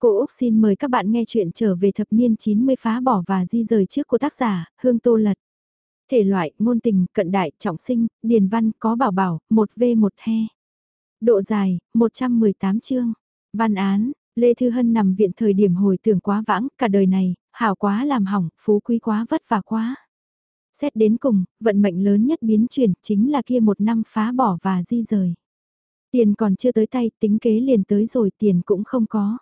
Cô Úc xin mời các bạn nghe chuyện trở về thập niên 90 phá bỏ và di rời trước của tác giả, Hương Tô Lật. Thể loại, ngôn tình, cận đại, trọng sinh, điền văn, có bảo bảo, 1V1 he. Độ dài, 118 chương. Văn án, Lê Thư Hân nằm viện thời điểm hồi tưởng quá vãng, cả đời này, hảo quá làm hỏng, phú quý quá vất vả quá. Xét đến cùng, vận mệnh lớn nhất biến chuyển chính là kia một năm phá bỏ và di rời. Tiền còn chưa tới tay, tính kế liền tới rồi tiền cũng không có.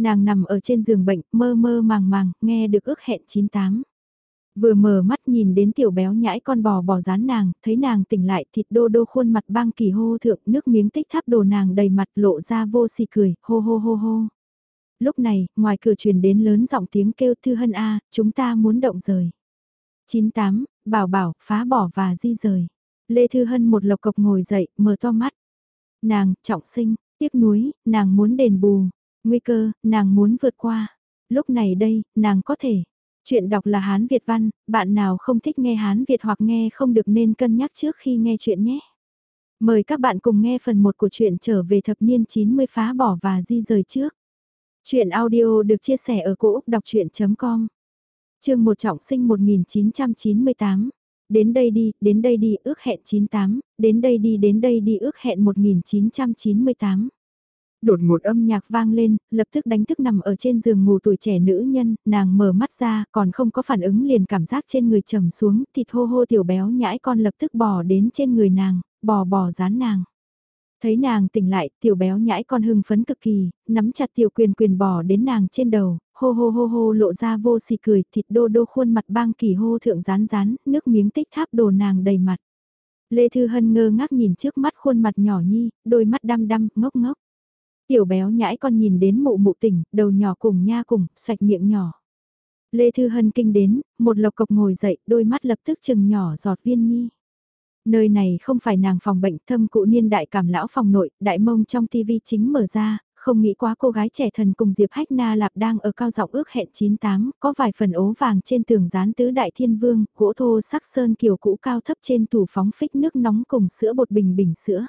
Nàng nằm ở trên giường bệnh, mơ mơ màng màng, nghe được ước hẹn 98. Vừa mở mắt nhìn đến tiểu béo nhãi con bò bò dán nàng, thấy nàng tỉnh lại thịt đô đô khuôn mặt băng kỳ hô thượng nước miếng tích tháp đồ nàng đầy mặt lộ ra vô xì cười, hô hô hô hô. Lúc này, ngoài cửa truyền đến lớn giọng tiếng kêu thư hân A, chúng ta muốn động rời. 98, bảo bảo, phá bỏ và di rời. Lê Thư Hân một lộc cộc ngồi dậy, mở to mắt. Nàng, trọng sinh, tiếc nuối, nàng muốn đền bù, Nguy cơ, nàng muốn vượt qua. Lúc này đây, nàng có thể. Chuyện đọc là Hán Việt văn, bạn nào không thích nghe Hán Việt hoặc nghe không được nên cân nhắc trước khi nghe chuyện nhé. Mời các bạn cùng nghe phần 1 của chuyện trở về thập niên 90 phá bỏ và di rời trước. Chuyện audio được chia sẻ ở cỗ đọc chuyện.com Chương một trọng sinh 1998 Đến đây đi, đến đây đi, ước hẹn 98, đến đây đi, đến đây đi, ước hẹn 1998 đột ngột âm nhạc vang lên, lập tức đánh thức nằm ở trên giường ngủ tuổi trẻ nữ nhân, nàng mở mắt ra, còn không có phản ứng liền cảm giác trên người trầm xuống, thịt hô hô tiểu béo nhãi con lập tức bò đến trên người nàng, bò bò dán nàng. Thấy nàng tỉnh lại, tiểu béo nhãi con hưng phấn cực kỳ, nắm chặt tiểu quyền quyền bò đến nàng trên đầu, hô hô hô hô lộ ra vô xì cười, thịt đô đô khuôn mặt băng kỳ hô thượng rán rán, nước miếng tích tháp đồ nàng đầy mặt. Lê Thư Hân ngơ ngác nhìn trước mắt khuôn mặt nhỏ nhi, đôi mắt đăm đăm, ngốc ngốc. Tiểu béo nhãi con nhìn đến mụ mụ tỉnh, đầu nhỏ cùng nha cùng, xoạch miệng nhỏ. Lê Thư Hân kinh đến, một lộc cộc ngồi dậy, đôi mắt lập tức chừng nhỏ giọt viên nhi. Nơi này không phải nàng phòng bệnh thâm cụ niên đại cảm lão phòng nội, đại mông trong tivi chính mở ra, không nghĩ quá cô gái trẻ thần cùng Diệp Hách Na Lạp đang ở cao giọng ước hẹn 98, có vài phần ố vàng trên tường dán tứ đại thiên vương, gỗ thô sắc sơn kiều cũ cao thấp trên tủ phóng phích nước nóng cùng sữa bột bình bình sữa.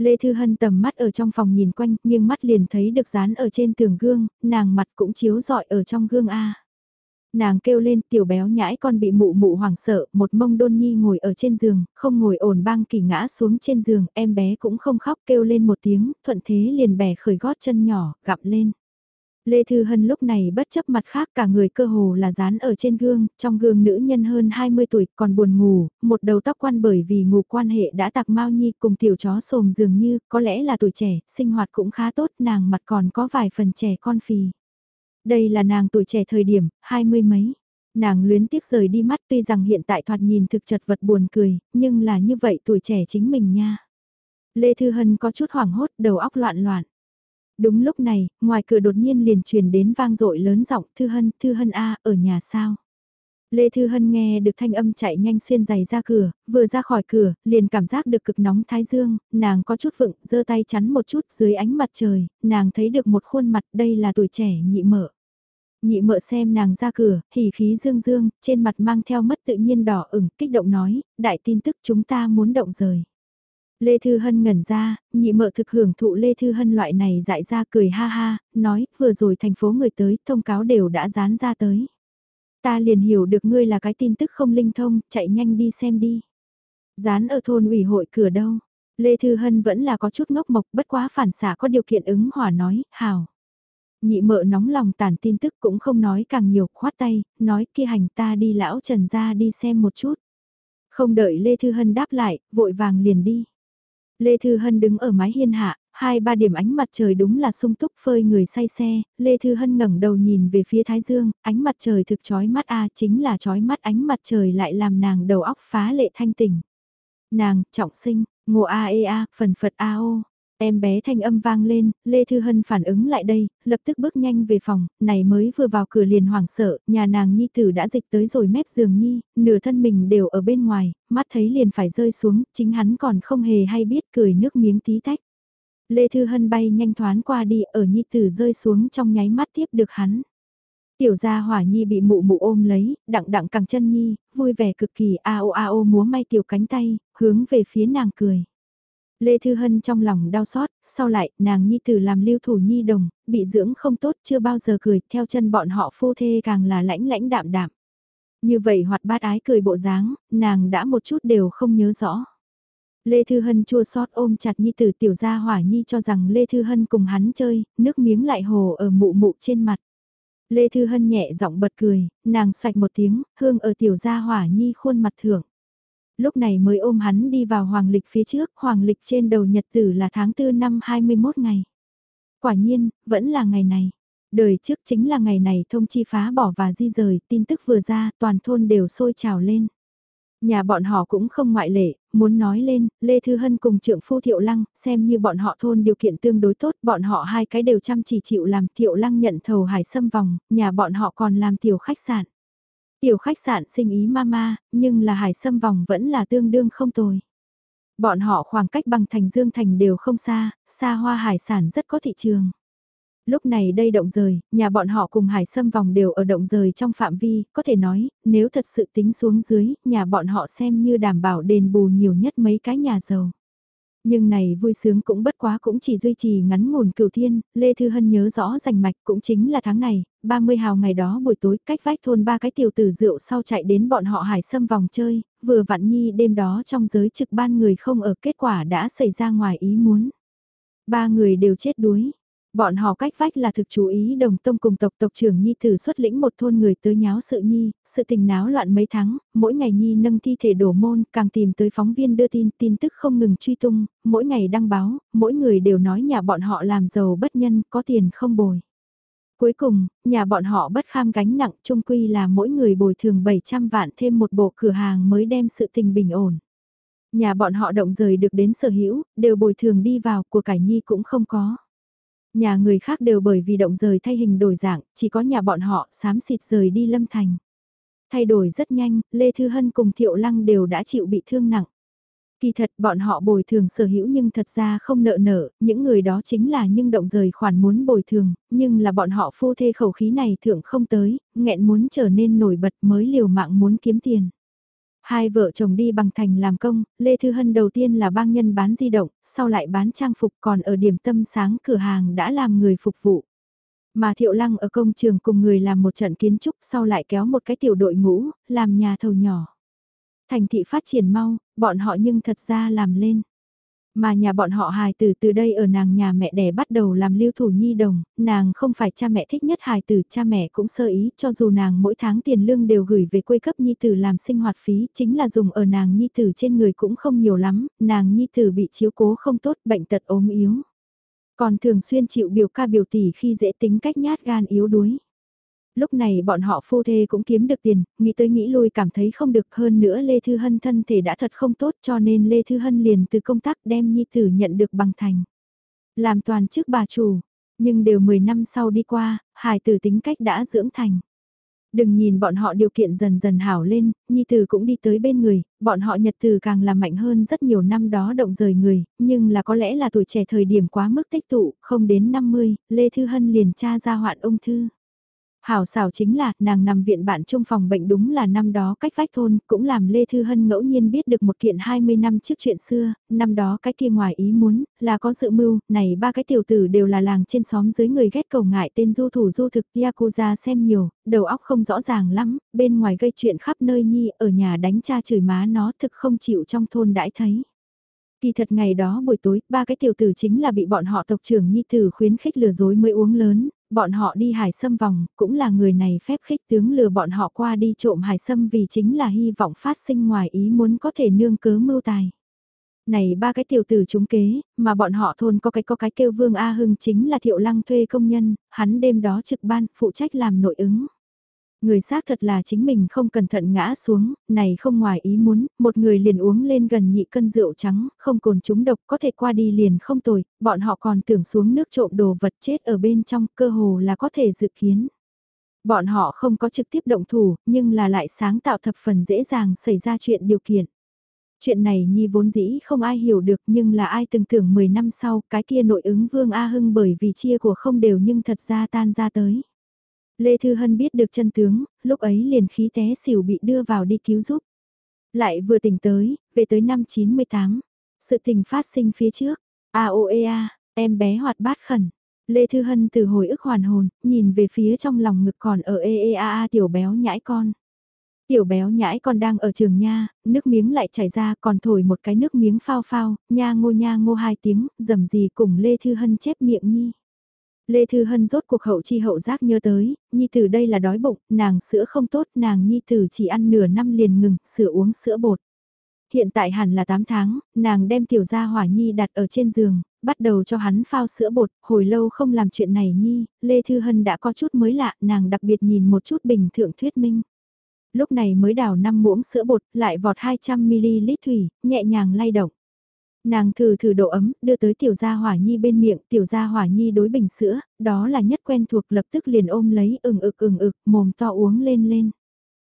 Lê Thư Hân tầm mắt ở trong phòng nhìn quanh, nhưng mắt liền thấy được dán ở trên tường gương, nàng mặt cũng chiếu rọi ở trong gương A. Nàng kêu lên tiểu béo nhãi con bị mụ mụ hoảng sợ, một mông đôn nhi ngồi ở trên giường, không ngồi ổn băng kỳ ngã xuống trên giường, em bé cũng không khóc kêu lên một tiếng, thuận thế liền bẻ khởi gót chân nhỏ, gặm lên. Lê Thư Hân lúc này bất chấp mặt khác cả người cơ hồ là dán ở trên gương, trong gương nữ nhân hơn 20 tuổi còn buồn ngủ, một đầu tóc quan bởi vì ngủ quan hệ đã tạc mau nhi cùng tiểu chó sồm dường như, có lẽ là tuổi trẻ, sinh hoạt cũng khá tốt, nàng mặt còn có vài phần trẻ con phì. Đây là nàng tuổi trẻ thời điểm, hai mươi mấy. Nàng luyến tiếc rời đi mắt tuy rằng hiện tại thoạt nhìn thực chật vật buồn cười, nhưng là như vậy tuổi trẻ chính mình nha. Lê Thư Hân có chút hoảng hốt, đầu óc loạn loạn. Đúng lúc này, ngoài cửa đột nhiên liền truyền đến vang dội lớn giọng Thư Hân, Thư Hân A, ở nhà sao? Lê Thư Hân nghe được thanh âm chạy nhanh xuyên giày ra cửa, vừa ra khỏi cửa, liền cảm giác được cực nóng thái dương, nàng có chút vựng, giơ tay chắn một chút dưới ánh mặt trời, nàng thấy được một khuôn mặt đây là tuổi trẻ nhị mợ. Nhị mợ xem nàng ra cửa, hỉ khí dương dương, trên mặt mang theo mất tự nhiên đỏ ửng, kích động nói, đại tin tức chúng ta muốn động rời. Lê Thư Hân ngẩn ra, nhị mợ thực hưởng thụ Lê Thư Hân loại này dại ra cười ha ha, nói, vừa rồi thành phố người tới, thông cáo đều đã dán ra tới. Ta liền hiểu được ngươi là cái tin tức không linh thông, chạy nhanh đi xem đi. Dán ở thôn ủy hội cửa đâu. Lê Thư Hân vẫn là có chút ngốc mộc bất quá phản xả có điều kiện ứng hỏa nói, hào. Nhị mợ nóng lòng tản tin tức cũng không nói càng nhiều, khoát tay, nói kia hành ta đi lão trần ra đi xem một chút. Không đợi Lê Thư Hân đáp lại, vội vàng liền đi. Lê Thư Hân đứng ở mái hiên hạ, hai ba điểm ánh mặt trời đúng là sung túc phơi người say xe, Lê Thư Hân ngẩng đầu nhìn về phía Thái Dương, ánh mặt trời thực chói mắt a chính là chói mắt ánh mặt trời lại làm nàng đầu óc phá lệ thanh tỉnh. Nàng, trọng sinh, ngộ a e a, phần phật a o. Em bé thanh âm vang lên, Lê Thư Hân phản ứng lại đây, lập tức bước nhanh về phòng, này mới vừa vào cửa liền hoảng sợ, nhà nàng nhi tử đã dịch tới rồi mép giường nhi, nửa thân mình đều ở bên ngoài, mắt thấy liền phải rơi xuống, chính hắn còn không hề hay biết cười nước miếng tí tách. Lê Thư Hân bay nhanh thoán qua đi ở nhi tử rơi xuống trong nháy mắt tiếp được hắn. Tiểu gia hỏa nhi bị mụ mụ ôm lấy, đặng đặng cẳng chân nhi, vui vẻ cực kỳ a o a o múa may tiểu cánh tay, hướng về phía nàng cười. Lê Thư Hân trong lòng đau xót, sau lại, nàng nhi tử làm lưu thủ nhi đồng, bị dưỡng không tốt chưa bao giờ cười, theo chân bọn họ phu thê càng là lãnh lãnh đạm đạm. Như vậy hoạt bát ái cười bộ dáng, nàng đã một chút đều không nhớ rõ. Lê Thư Hân chua xót ôm chặt nhi tử tiểu gia hỏa nhi cho rằng Lê Thư Hân cùng hắn chơi, nước miếng lại hồ ở mụ mụ trên mặt. Lê Thư Hân nhẹ giọng bật cười, nàng xoạch một tiếng, hương ở tiểu gia hỏa nhi khuôn mặt thưởng. Lúc này mới ôm hắn đi vào hoàng lịch phía trước, hoàng lịch trên đầu nhật tử là tháng 4 năm 21 ngày. Quả nhiên, vẫn là ngày này. Đời trước chính là ngày này thông chi phá bỏ và di rời, tin tức vừa ra, toàn thôn đều sôi trào lên. Nhà bọn họ cũng không ngoại lệ, muốn nói lên, Lê Thư Hân cùng trưởng phu Thiệu Lăng, xem như bọn họ thôn điều kiện tương đối tốt, bọn họ hai cái đều chăm chỉ chịu làm Thiệu Lăng nhận thầu hải sâm vòng, nhà bọn họ còn làm tiểu khách sạn. Tiểu khách sạn sinh ý mama, nhưng là hải sâm vòng vẫn là tương đương không tồi. Bọn họ khoảng cách bằng thành Dương Thành đều không xa, xa hoa hải sản rất có thị trường. Lúc này đây động rời, nhà bọn họ cùng hải sâm vòng đều ở động rời trong phạm vi, có thể nói, nếu thật sự tính xuống dưới, nhà bọn họ xem như đảm bảo đền bù nhiều nhất mấy cái nhà giàu. Nhưng này vui sướng cũng bất quá cũng chỉ duy trì ngắn ngủn cửu thiên, Lê Thư Hân nhớ rõ rành mạch cũng chính là tháng này, 30 hào ngày đó buổi tối cách vách thôn ba cái tiểu tử rượu sau chạy đến bọn họ hải sâm vòng chơi, vừa vặn nhi đêm đó trong giới trực ban người không ở kết quả đã xảy ra ngoài ý muốn. Ba người đều chết đuối, Bọn họ cách vách là thực chú ý đồng tông cùng tộc tộc trưởng Nhi tử xuất lĩnh một thôn người tới nháo sự Nhi, sự tình náo loạn mấy tháng, mỗi ngày Nhi nâng thi thể đổ môn, càng tìm tới phóng viên đưa tin, tin tức không ngừng truy tung, mỗi ngày đăng báo, mỗi người đều nói nhà bọn họ làm giàu bất nhân, có tiền không bồi. Cuối cùng, nhà bọn họ bất kham gánh nặng trung quy là mỗi người bồi thường 700 vạn thêm một bộ cửa hàng mới đem sự tình bình ổn. Nhà bọn họ động rời được đến sở hữu, đều bồi thường đi vào, của cải nhi cũng không có. Nhà người khác đều bởi vì động rời thay hình đổi dạng, chỉ có nhà bọn họ xám xịt rời đi lâm thành. Thay đổi rất nhanh, Lê Thư Hân cùng Thiệu Lăng đều đã chịu bị thương nặng. Kỳ thật bọn họ bồi thường sở hữu nhưng thật ra không nợ nở những người đó chính là nhưng động rời khoản muốn bồi thường, nhưng là bọn họ phu thê khẩu khí này thượng không tới, nghẹn muốn trở nên nổi bật mới liều mạng muốn kiếm tiền. Hai vợ chồng đi bằng thành làm công, Lê Thư Hân đầu tiên là bang nhân bán di động, sau lại bán trang phục còn ở điểm tâm sáng cửa hàng đã làm người phục vụ. Mà Thiệu Lăng ở công trường cùng người làm một trận kiến trúc sau lại kéo một cái tiểu đội ngũ, làm nhà thầu nhỏ. Thành thị phát triển mau, bọn họ nhưng thật ra làm lên. Mà nhà bọn họ hài tử từ đây ở nàng nhà mẹ đẻ bắt đầu làm lưu thủ nhi đồng, nàng không phải cha mẹ thích nhất hài tử, cha mẹ cũng sơ ý, cho dù nàng mỗi tháng tiền lương đều gửi về quê cấp nhi tử làm sinh hoạt phí, chính là dùng ở nàng nhi tử trên người cũng không nhiều lắm, nàng nhi tử bị chiếu cố không tốt, bệnh tật ốm yếu. Còn thường xuyên chịu biểu ca biểu tỷ khi dễ tính cách nhát gan yếu đuối. Lúc này bọn họ phu thê cũng kiếm được tiền, nghĩ tới nghĩ lui cảm thấy không được hơn nữa Lê Thư Hân thân thể đã thật không tốt cho nên Lê Thư Hân liền từ công tác đem nhi tử nhận được bằng thành. Làm toàn chức bà chủ, nhưng đều 10 năm sau đi qua, hài tử tính cách đã dưỡng thành. Đừng nhìn bọn họ điều kiện dần dần hảo lên, Nhi Tử cũng đi tới bên người, bọn họ Nhật Tử càng làm mạnh hơn rất nhiều năm đó động rời người, nhưng là có lẽ là tuổi trẻ thời điểm quá mức tích tụ, không đến 50, Lê Thư Hân liền tra ra hoạn ung thư. Hảo xảo chính là, nàng nằm viện bạn trong phòng bệnh đúng là năm đó cách vách thôn, cũng làm Lê Thư Hân ngẫu nhiên biết được một kiện 20 năm trước chuyện xưa, năm đó cái kia ngoài ý muốn, là có dự mưu, này ba cái tiểu tử đều là làng trên xóm dưới người ghét cầu ngại tên du thủ du thực Yakuza xem nhiều, đầu óc không rõ ràng lắm, bên ngoài gây chuyện khắp nơi nhi, ở nhà đánh cha chửi má nó thực không chịu trong thôn đãi thấy. Kỳ thật ngày đó buổi tối, ba cái tiểu tử chính là bị bọn họ tộc trưởng nhi tử khuyến khích lừa dối mới uống lớn, bọn họ đi hải sâm vòng, cũng là người này phép khích tướng lừa bọn họ qua đi trộm hải sâm vì chính là hy vọng phát sinh ngoài ý muốn có thể nương cớ mưu tài. Này ba cái tiểu tử chúng kế, mà bọn họ thôn có cái có cái kêu Vương A Hưng chính là thiệu lăng thuê công nhân, hắn đêm đó trực ban, phụ trách làm nội ứng. Người xác thật là chính mình không cẩn thận ngã xuống, này không ngoài ý muốn, một người liền uống lên gần nhị cân rượu trắng, không cồn trúng độc có thể qua đi liền không tồi, bọn họ còn tưởng xuống nước trộm đồ vật chết ở bên trong cơ hồ là có thể dự kiến. Bọn họ không có trực tiếp động thủ, nhưng là lại sáng tạo thập phần dễ dàng xảy ra chuyện điều kiện. Chuyện này nhi vốn dĩ không ai hiểu được nhưng là ai từng tưởng 10 năm sau cái kia nội ứng Vương A Hưng bởi vì chia của không đều nhưng thật ra tan ra tới. Lê Thư Hân biết được chân tướng, lúc ấy liền khí té xỉu bị đưa vào đi cứu giúp. Lại vừa tỉnh tới, về tới năm 98. Sự tình phát sinh phía trước, à, AOEA, em bé hoạt bát khẩn. Lê Thư Hân từ hồi ức hoàn hồn, nhìn về phía trong lòng ngực còn ở EEAA tiểu béo nhãi con. Tiểu béo nhãi con đang ở trường nha, nước miếng lại chảy ra còn thổi một cái nước miếng phao phao, nha ngô nha ngô hai tiếng, dầm gì cùng Lê Thư Hân chép miệng nhi. Lê Thư Hân rốt cuộc hậu chi hậu giác nhớ tới, Nhi Tử đây là đói bụng, nàng sữa không tốt, nàng Nhi Tử chỉ ăn nửa năm liền ngừng, sữa uống sữa bột. Hiện tại hẳn là 8 tháng, nàng đem tiểu gia hỏa Nhi đặt ở trên giường, bắt đầu cho hắn phao sữa bột, hồi lâu không làm chuyện này Nhi, Lê Thư Hân đã có chút mới lạ, nàng đặc biệt nhìn một chút bình thượng thuyết minh. Lúc này mới đào 5 muỗng sữa bột, lại vọt 200ml thủy, nhẹ nhàng lay động. Nàng thử thử độ ấm, đưa tới tiểu gia hỏa nhi bên miệng, tiểu gia hỏa nhi đối bình sữa, đó là nhất quen thuộc lập tức liền ôm lấy ừng ực ừng ực, mồm to uống lên lên.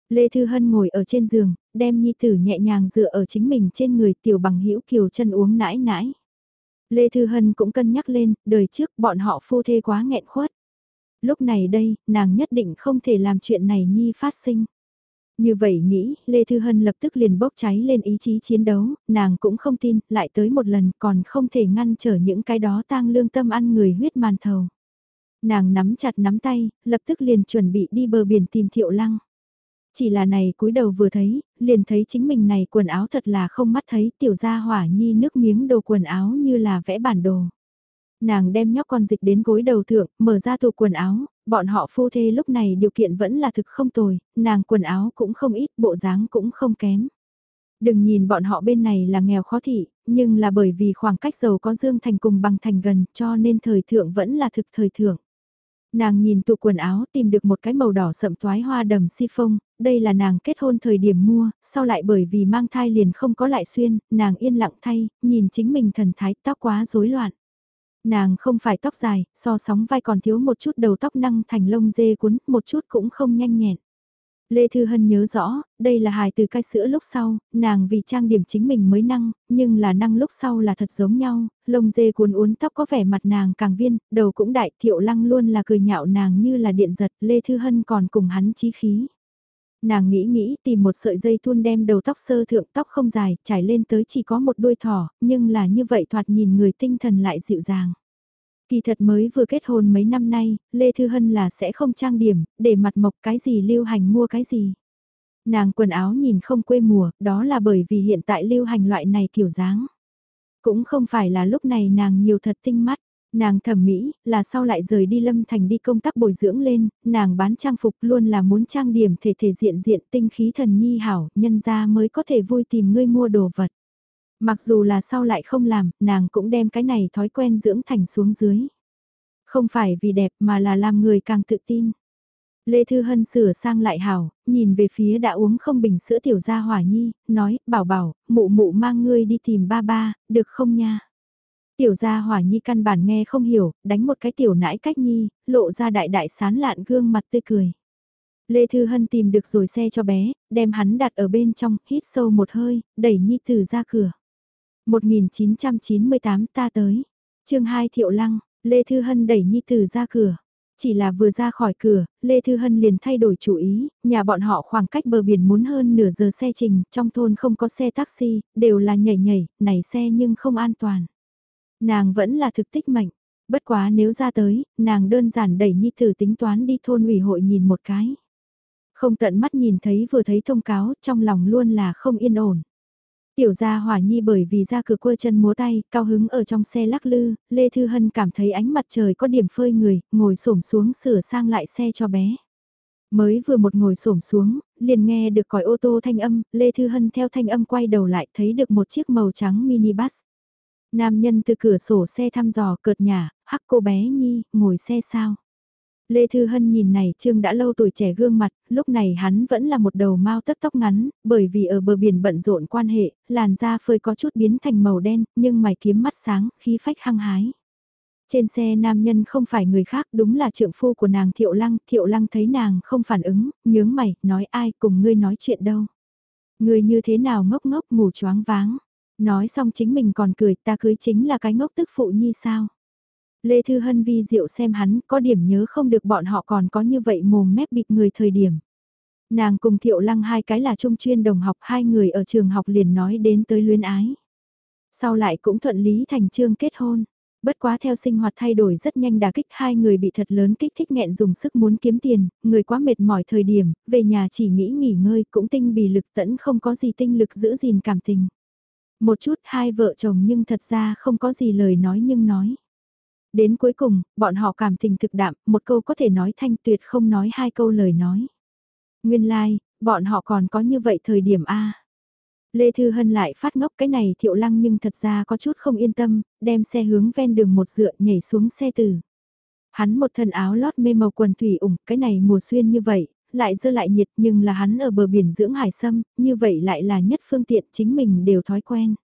Lê Thư Hân ngồi ở trên giường, đem nhi tử nhẹ nhàng dựa ở chính mình trên người tiểu bằng hữu kiều chân uống nãi nãi. Lê Thư Hân cũng cân nhắc lên, đời trước bọn họ phu thê quá nghẹn khuất. Lúc này đây, nàng nhất định không thể làm chuyện này nhi phát sinh. Như vậy nghĩ, Lê Thư Hân lập tức liền bốc cháy lên ý chí chiến đấu, nàng cũng không tin, lại tới một lần còn không thể ngăn trở những cái đó tang lương tâm ăn người huyết màn thầu. Nàng nắm chặt nắm tay, lập tức liền chuẩn bị đi bờ biển tìm thiệu lăng. Chỉ là này cúi đầu vừa thấy, liền thấy chính mình này quần áo thật là không mắt thấy tiểu gia hỏa nhi nước miếng đồ quần áo như là vẽ bản đồ. Nàng đem nhóc con dịch đến gối đầu thượng, mở ra tủ quần áo, bọn họ phu thê lúc này điều kiện vẫn là thực không tồi, nàng quần áo cũng không ít, bộ dáng cũng không kém. Đừng nhìn bọn họ bên này là nghèo khó thị, nhưng là bởi vì khoảng cách giàu có Dương Thành cùng bằng thành gần cho nên thời thượng vẫn là thực thời thượng. Nàng nhìn tụ quần áo tìm được một cái màu đỏ sậm toái hoa đầm si phông, đây là nàng kết hôn thời điểm mua, sau lại bởi vì mang thai liền không có lại xuyên, nàng yên lặng thay, nhìn chính mình thần thái tóc quá rối loạn. Nàng không phải tóc dài, so sóng vai còn thiếu một chút đầu tóc năng thành lông dê cuốn, một chút cũng không nhanh nhẹn. Lê Thư Hân nhớ rõ, đây là hài từ cai sữa lúc sau, nàng vì trang điểm chính mình mới năng, nhưng là năng lúc sau là thật giống nhau, lông dê cuốn uốn tóc có vẻ mặt nàng càng viên, đầu cũng đại, thiệu lăng luôn là cười nhạo nàng như là điện giật, Lê Thư Hân còn cùng hắn chí khí. Nàng nghĩ nghĩ tìm một sợi dây thun đem đầu tóc sơ thượng tóc không dài, trải lên tới chỉ có một đuôi thỏ, nhưng là như vậy thoạt nhìn người tinh thần lại dịu dàng. Kỳ thật mới vừa kết hôn mấy năm nay, Lê Thư Hân là sẽ không trang điểm, để mặt mộc cái gì lưu hành mua cái gì. Nàng quần áo nhìn không quê mùa, đó là bởi vì hiện tại lưu hành loại này kiểu dáng. Cũng không phải là lúc này nàng nhiều thật tinh mắt. Nàng thẩm mỹ, là sau lại rời đi Lâm Thành đi công tác bồi dưỡng lên, nàng bán trang phục luôn là muốn trang điểm thể thể diện diện tinh khí thần nhi hảo, nhân ra mới có thể vui tìm ngươi mua đồ vật. Mặc dù là sau lại không làm, nàng cũng đem cái này thói quen dưỡng thành xuống dưới. Không phải vì đẹp mà là làm người càng tự tin. Lê Thư Hân sửa sang lại hảo, nhìn về phía đã uống không bình sữa tiểu gia hỏa nhi, nói, bảo bảo, mụ mụ mang ngươi đi tìm ba ba, được không nha? Tiểu gia hỏa nhi căn bản nghe không hiểu, đánh một cái tiểu nãi cách nhi, lộ ra đại đại sán lạn gương mặt tươi cười. Lê Thư Hân tìm được rồi xe cho bé, đem hắn đặt ở bên trong, hít sâu một hơi, đẩy nhi từ ra cửa. 1998 ta tới. chương 2 Thiệu Lăng, Lê Thư Hân đẩy nhi từ ra cửa. Chỉ là vừa ra khỏi cửa, Lê Thư Hân liền thay đổi chủ ý, nhà bọn họ khoảng cách bờ biển muốn hơn nửa giờ xe trình, trong thôn không có xe taxi, đều là nhảy nhảy, này xe nhưng không an toàn. Nàng vẫn là thực tích mệnh. Bất quá nếu ra tới, nàng đơn giản đẩy nhi tử tính toán đi thôn ủy hội nhìn một cái. Không tận mắt nhìn thấy vừa thấy thông cáo, trong lòng luôn là không yên ổn. Tiểu gia hỏa nhi bởi vì ra cửa quơ chân múa tay, cao hứng ở trong xe lắc lư, Lê Thư Hân cảm thấy ánh mặt trời có điểm phơi người, ngồi xổm xuống sửa sang lại xe cho bé. Mới vừa một ngồi xổm xuống, liền nghe được còi ô tô thanh âm, Lê Thư Hân theo thanh âm quay đầu lại thấy được một chiếc màu trắng minibus. Nam nhân từ cửa sổ xe thăm dò cợt nhà, hắc cô bé Nhi, ngồi xe sao? Lê Thư Hân nhìn này Trương đã lâu tuổi trẻ gương mặt, lúc này hắn vẫn là một đầu mau tấp tóc ngắn, bởi vì ở bờ biển bận rộn quan hệ, làn da phơi có chút biến thành màu đen, nhưng mày kiếm mắt sáng, khí phách hăng hái. Trên xe nam nhân không phải người khác đúng là trượng phu của nàng Thiệu Lăng, Thiệu Lăng thấy nàng không phản ứng, nhướng mày, nói ai cùng ngươi nói chuyện đâu. Ngươi như thế nào ngốc ngốc ngủ choáng váng. Nói xong chính mình còn cười ta cưới chính là cái ngốc tức phụ nhi sao. Lê Thư Hân vi diệu xem hắn có điểm nhớ không được bọn họ còn có như vậy mồm mép bịt người thời điểm. Nàng cùng Thiệu Lăng hai cái là trung chuyên đồng học hai người ở trường học liền nói đến tới luyến ái. Sau lại cũng thuận lý thành trương kết hôn. Bất quá theo sinh hoạt thay đổi rất nhanh đà kích hai người bị thật lớn kích thích nghẹn dùng sức muốn kiếm tiền, người quá mệt mỏi thời điểm, về nhà chỉ nghĩ nghỉ ngơi cũng tinh bì lực tẫn không có gì tinh lực giữ gìn cảm tình. Một chút hai vợ chồng nhưng thật ra không có gì lời nói nhưng nói. Đến cuối cùng, bọn họ cảm tình thực đạm, một câu có thể nói thanh tuyệt không nói hai câu lời nói. Nguyên lai, like, bọn họ còn có như vậy thời điểm A. Lê Thư Hân lại phát ngốc cái này thiệu lăng nhưng thật ra có chút không yên tâm, đem xe hướng ven đường một dựa nhảy xuống xe từ. Hắn một thân áo lót mê màu quần thủy ủng, cái này mùa xuyên như vậy, lại dơ lại nhiệt nhưng là hắn ở bờ biển dưỡng hải sâm, như vậy lại là nhất phương tiện chính mình đều thói quen.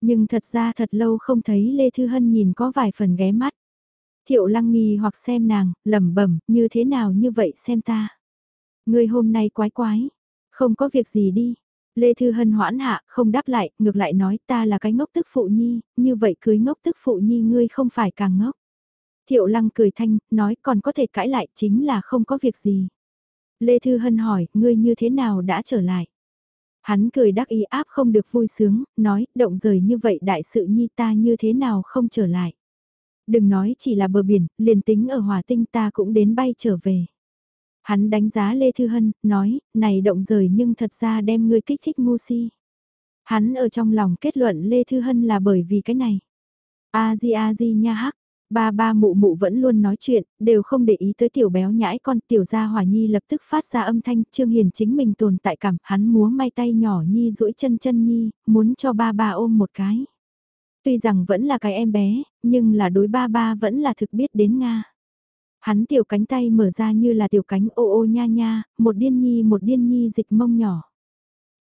Nhưng thật ra thật lâu không thấy Lê Thư Hân nhìn có vài phần ghé mắt. Thiệu lăng nghi hoặc xem nàng, lẩm bẩm như thế nào như vậy xem ta. Người hôm nay quái quái, không có việc gì đi, Lê Thư Hân hoãn hạ, không đáp lại, ngược lại nói ta là cái ngốc tức phụ nhi, như vậy cưới ngốc tức phụ nhi ngươi không phải càng ngốc. Thiệu lăng cười thanh, nói còn có thể cãi lại chính là không có việc gì. Lê Thư Hân hỏi, ngươi như thế nào đã trở lại? Hắn cười đắc ý áp không được vui sướng, nói, động rời như vậy đại sự nhi ta như thế nào không trở lại. Đừng nói chỉ là bờ biển, liền tính ở hòa tinh ta cũng đến bay trở về. Hắn đánh giá Lê Thư Hân, nói, này động rời nhưng thật ra đem ngươi kích thích ngu si. Hắn ở trong lòng kết luận Lê Thư Hân là bởi vì cái này. A di a di nha hắc, ba ba mụ mụ vẫn luôn nói chuyện, đều không để ý tới tiểu béo nhãi con tiểu gia hỏa nhi lập tức phát ra âm thanh, Trương Hiền chính mình tồn tại cảm, hắn múa may tay nhỏ nhi duỗi chân chân nhi, muốn cho ba ba ôm một cái. Tuy rằng vẫn là cái em bé, nhưng là đối ba ba vẫn là thực biết đến Nga. Hắn tiểu cánh tay mở ra như là tiểu cánh ô ô nha nha, một điên nhi một điên nhi dịch mông nhỏ.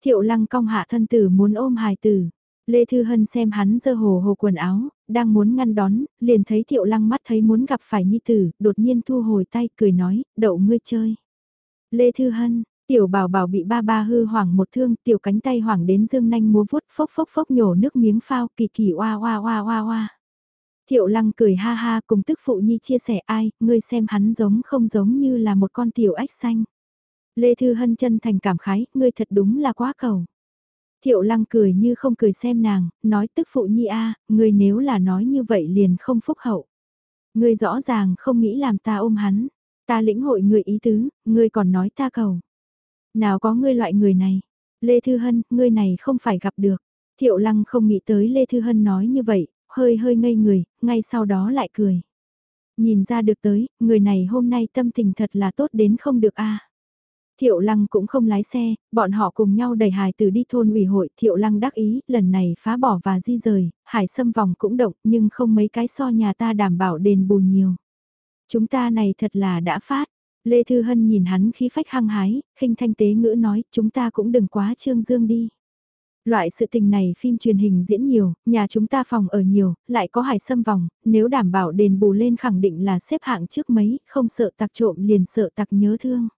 Thiệu lăng cong hạ thân tử muốn ôm hài tử. Lê Thư Hân xem hắn dơ hồ hồ quần áo, đang muốn ngăn đón, liền thấy thiệu lăng mắt thấy muốn gặp phải nhi tử, đột nhiên thu hồi tay cười nói, đậu ngươi chơi. Lê Thư Hân, tiểu bảo bảo bị ba ba hư hoảng một thương, tiểu cánh tay hoảng đến dương nanh múa vuốt phốc phốc phốc nhổ nước miếng phao kỳ kỳ oa oa oa oa oa. Thiệu lăng cười ha ha cùng tức phụ nhi chia sẻ ai, ngươi xem hắn giống không giống như là một con tiểu ếch xanh. Lê Thư Hân chân thành cảm khái, ngươi thật đúng là quá cầu. Thiệu lăng cười như không cười xem nàng, nói tức phụ nhi a ngươi nếu là nói như vậy liền không phúc hậu. Ngươi rõ ràng không nghĩ làm ta ôm hắn, ta lĩnh hội người ý tứ, ngươi còn nói ta cầu. Nào có ngươi loại người này, Lê Thư Hân, ngươi này không phải gặp được. Thiệu lăng không nghĩ tới Lê Thư Hân nói như vậy, hơi hơi ngây người, ngay sau đó lại cười. Nhìn ra được tới, người này hôm nay tâm tình thật là tốt đến không được a. Thiệu Lăng cũng không lái xe, bọn họ cùng nhau đẩy hài từ đi thôn ủy hội, Thiệu Lăng đắc ý, lần này phá bỏ và di rời, hải sâm vòng cũng động, nhưng không mấy cái so nhà ta đảm bảo đền bù nhiều. Chúng ta này thật là đã phát. Lê Thư Hân nhìn hắn khí phách hăng hái, khinh thanh tế ngữ nói, chúng ta cũng đừng quá trương dương đi. Loại sự tình này phim truyền hình diễn nhiều, nhà chúng ta phòng ở nhiều, lại có hải sâm vòng, nếu đảm bảo đền bù lên khẳng định là xếp hạng trước mấy, không sợ tặc trộm liền sợ tặc nhớ thương.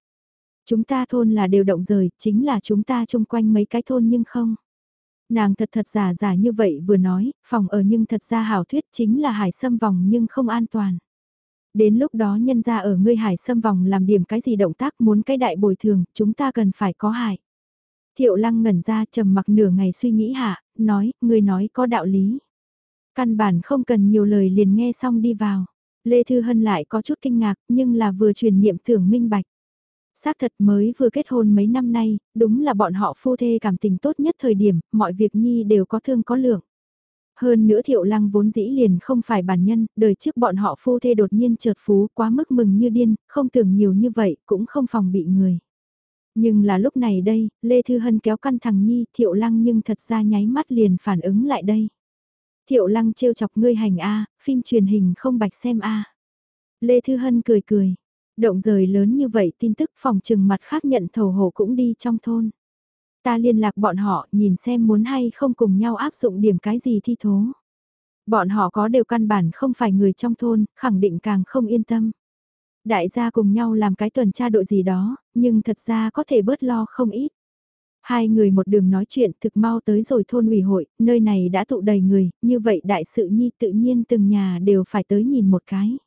Chúng ta thôn là đều động rời, chính là chúng ta chung quanh mấy cái thôn nhưng không. Nàng thật thật giả giả như vậy vừa nói, phòng ở nhưng thật ra hảo thuyết chính là hải sâm vòng nhưng không an toàn. Đến lúc đó nhân ra ở ngươi hải sâm vòng làm điểm cái gì động tác muốn cái đại bồi thường, chúng ta cần phải có hại Thiệu lăng ngẩn ra trầm mặc nửa ngày suy nghĩ hạ, nói, ngươi nói có đạo lý. Căn bản không cần nhiều lời liền nghe xong đi vào. Lê Thư Hân lại có chút kinh ngạc nhưng là vừa truyền niệm tưởng minh bạch. Xác thật mới vừa kết hôn mấy năm nay, đúng là bọn họ phu thê cảm tình tốt nhất thời điểm, mọi việc nhi đều có thương có lượng. Hơn nữa thiệu lăng vốn dĩ liền không phải bản nhân, đời trước bọn họ phu thê đột nhiên chợt phú quá mức mừng như điên, không tưởng nhiều như vậy, cũng không phòng bị người. Nhưng là lúc này đây, Lê Thư Hân kéo căn thằng Nhi, Thiệu Lăng nhưng thật ra nháy mắt liền phản ứng lại đây. Thiệu Lăng trêu chọc ngươi hành A, phim truyền hình không bạch xem A. Lê Thư Hân cười cười, động rời lớn như vậy tin tức phòng trừng mặt khác nhận thầu hồ cũng đi trong thôn. Ta liên lạc bọn họ nhìn xem muốn hay không cùng nhau áp dụng điểm cái gì thi thố. Bọn họ có đều căn bản không phải người trong thôn, khẳng định càng không yên tâm. Đại gia cùng nhau làm cái tuần tra đội gì đó, nhưng thật ra có thể bớt lo không ít. Hai người một đường nói chuyện thực mau tới rồi thôn ủy hội, nơi này đã tụ đầy người, như vậy đại sự nhi tự nhiên từng nhà đều phải tới nhìn một cái.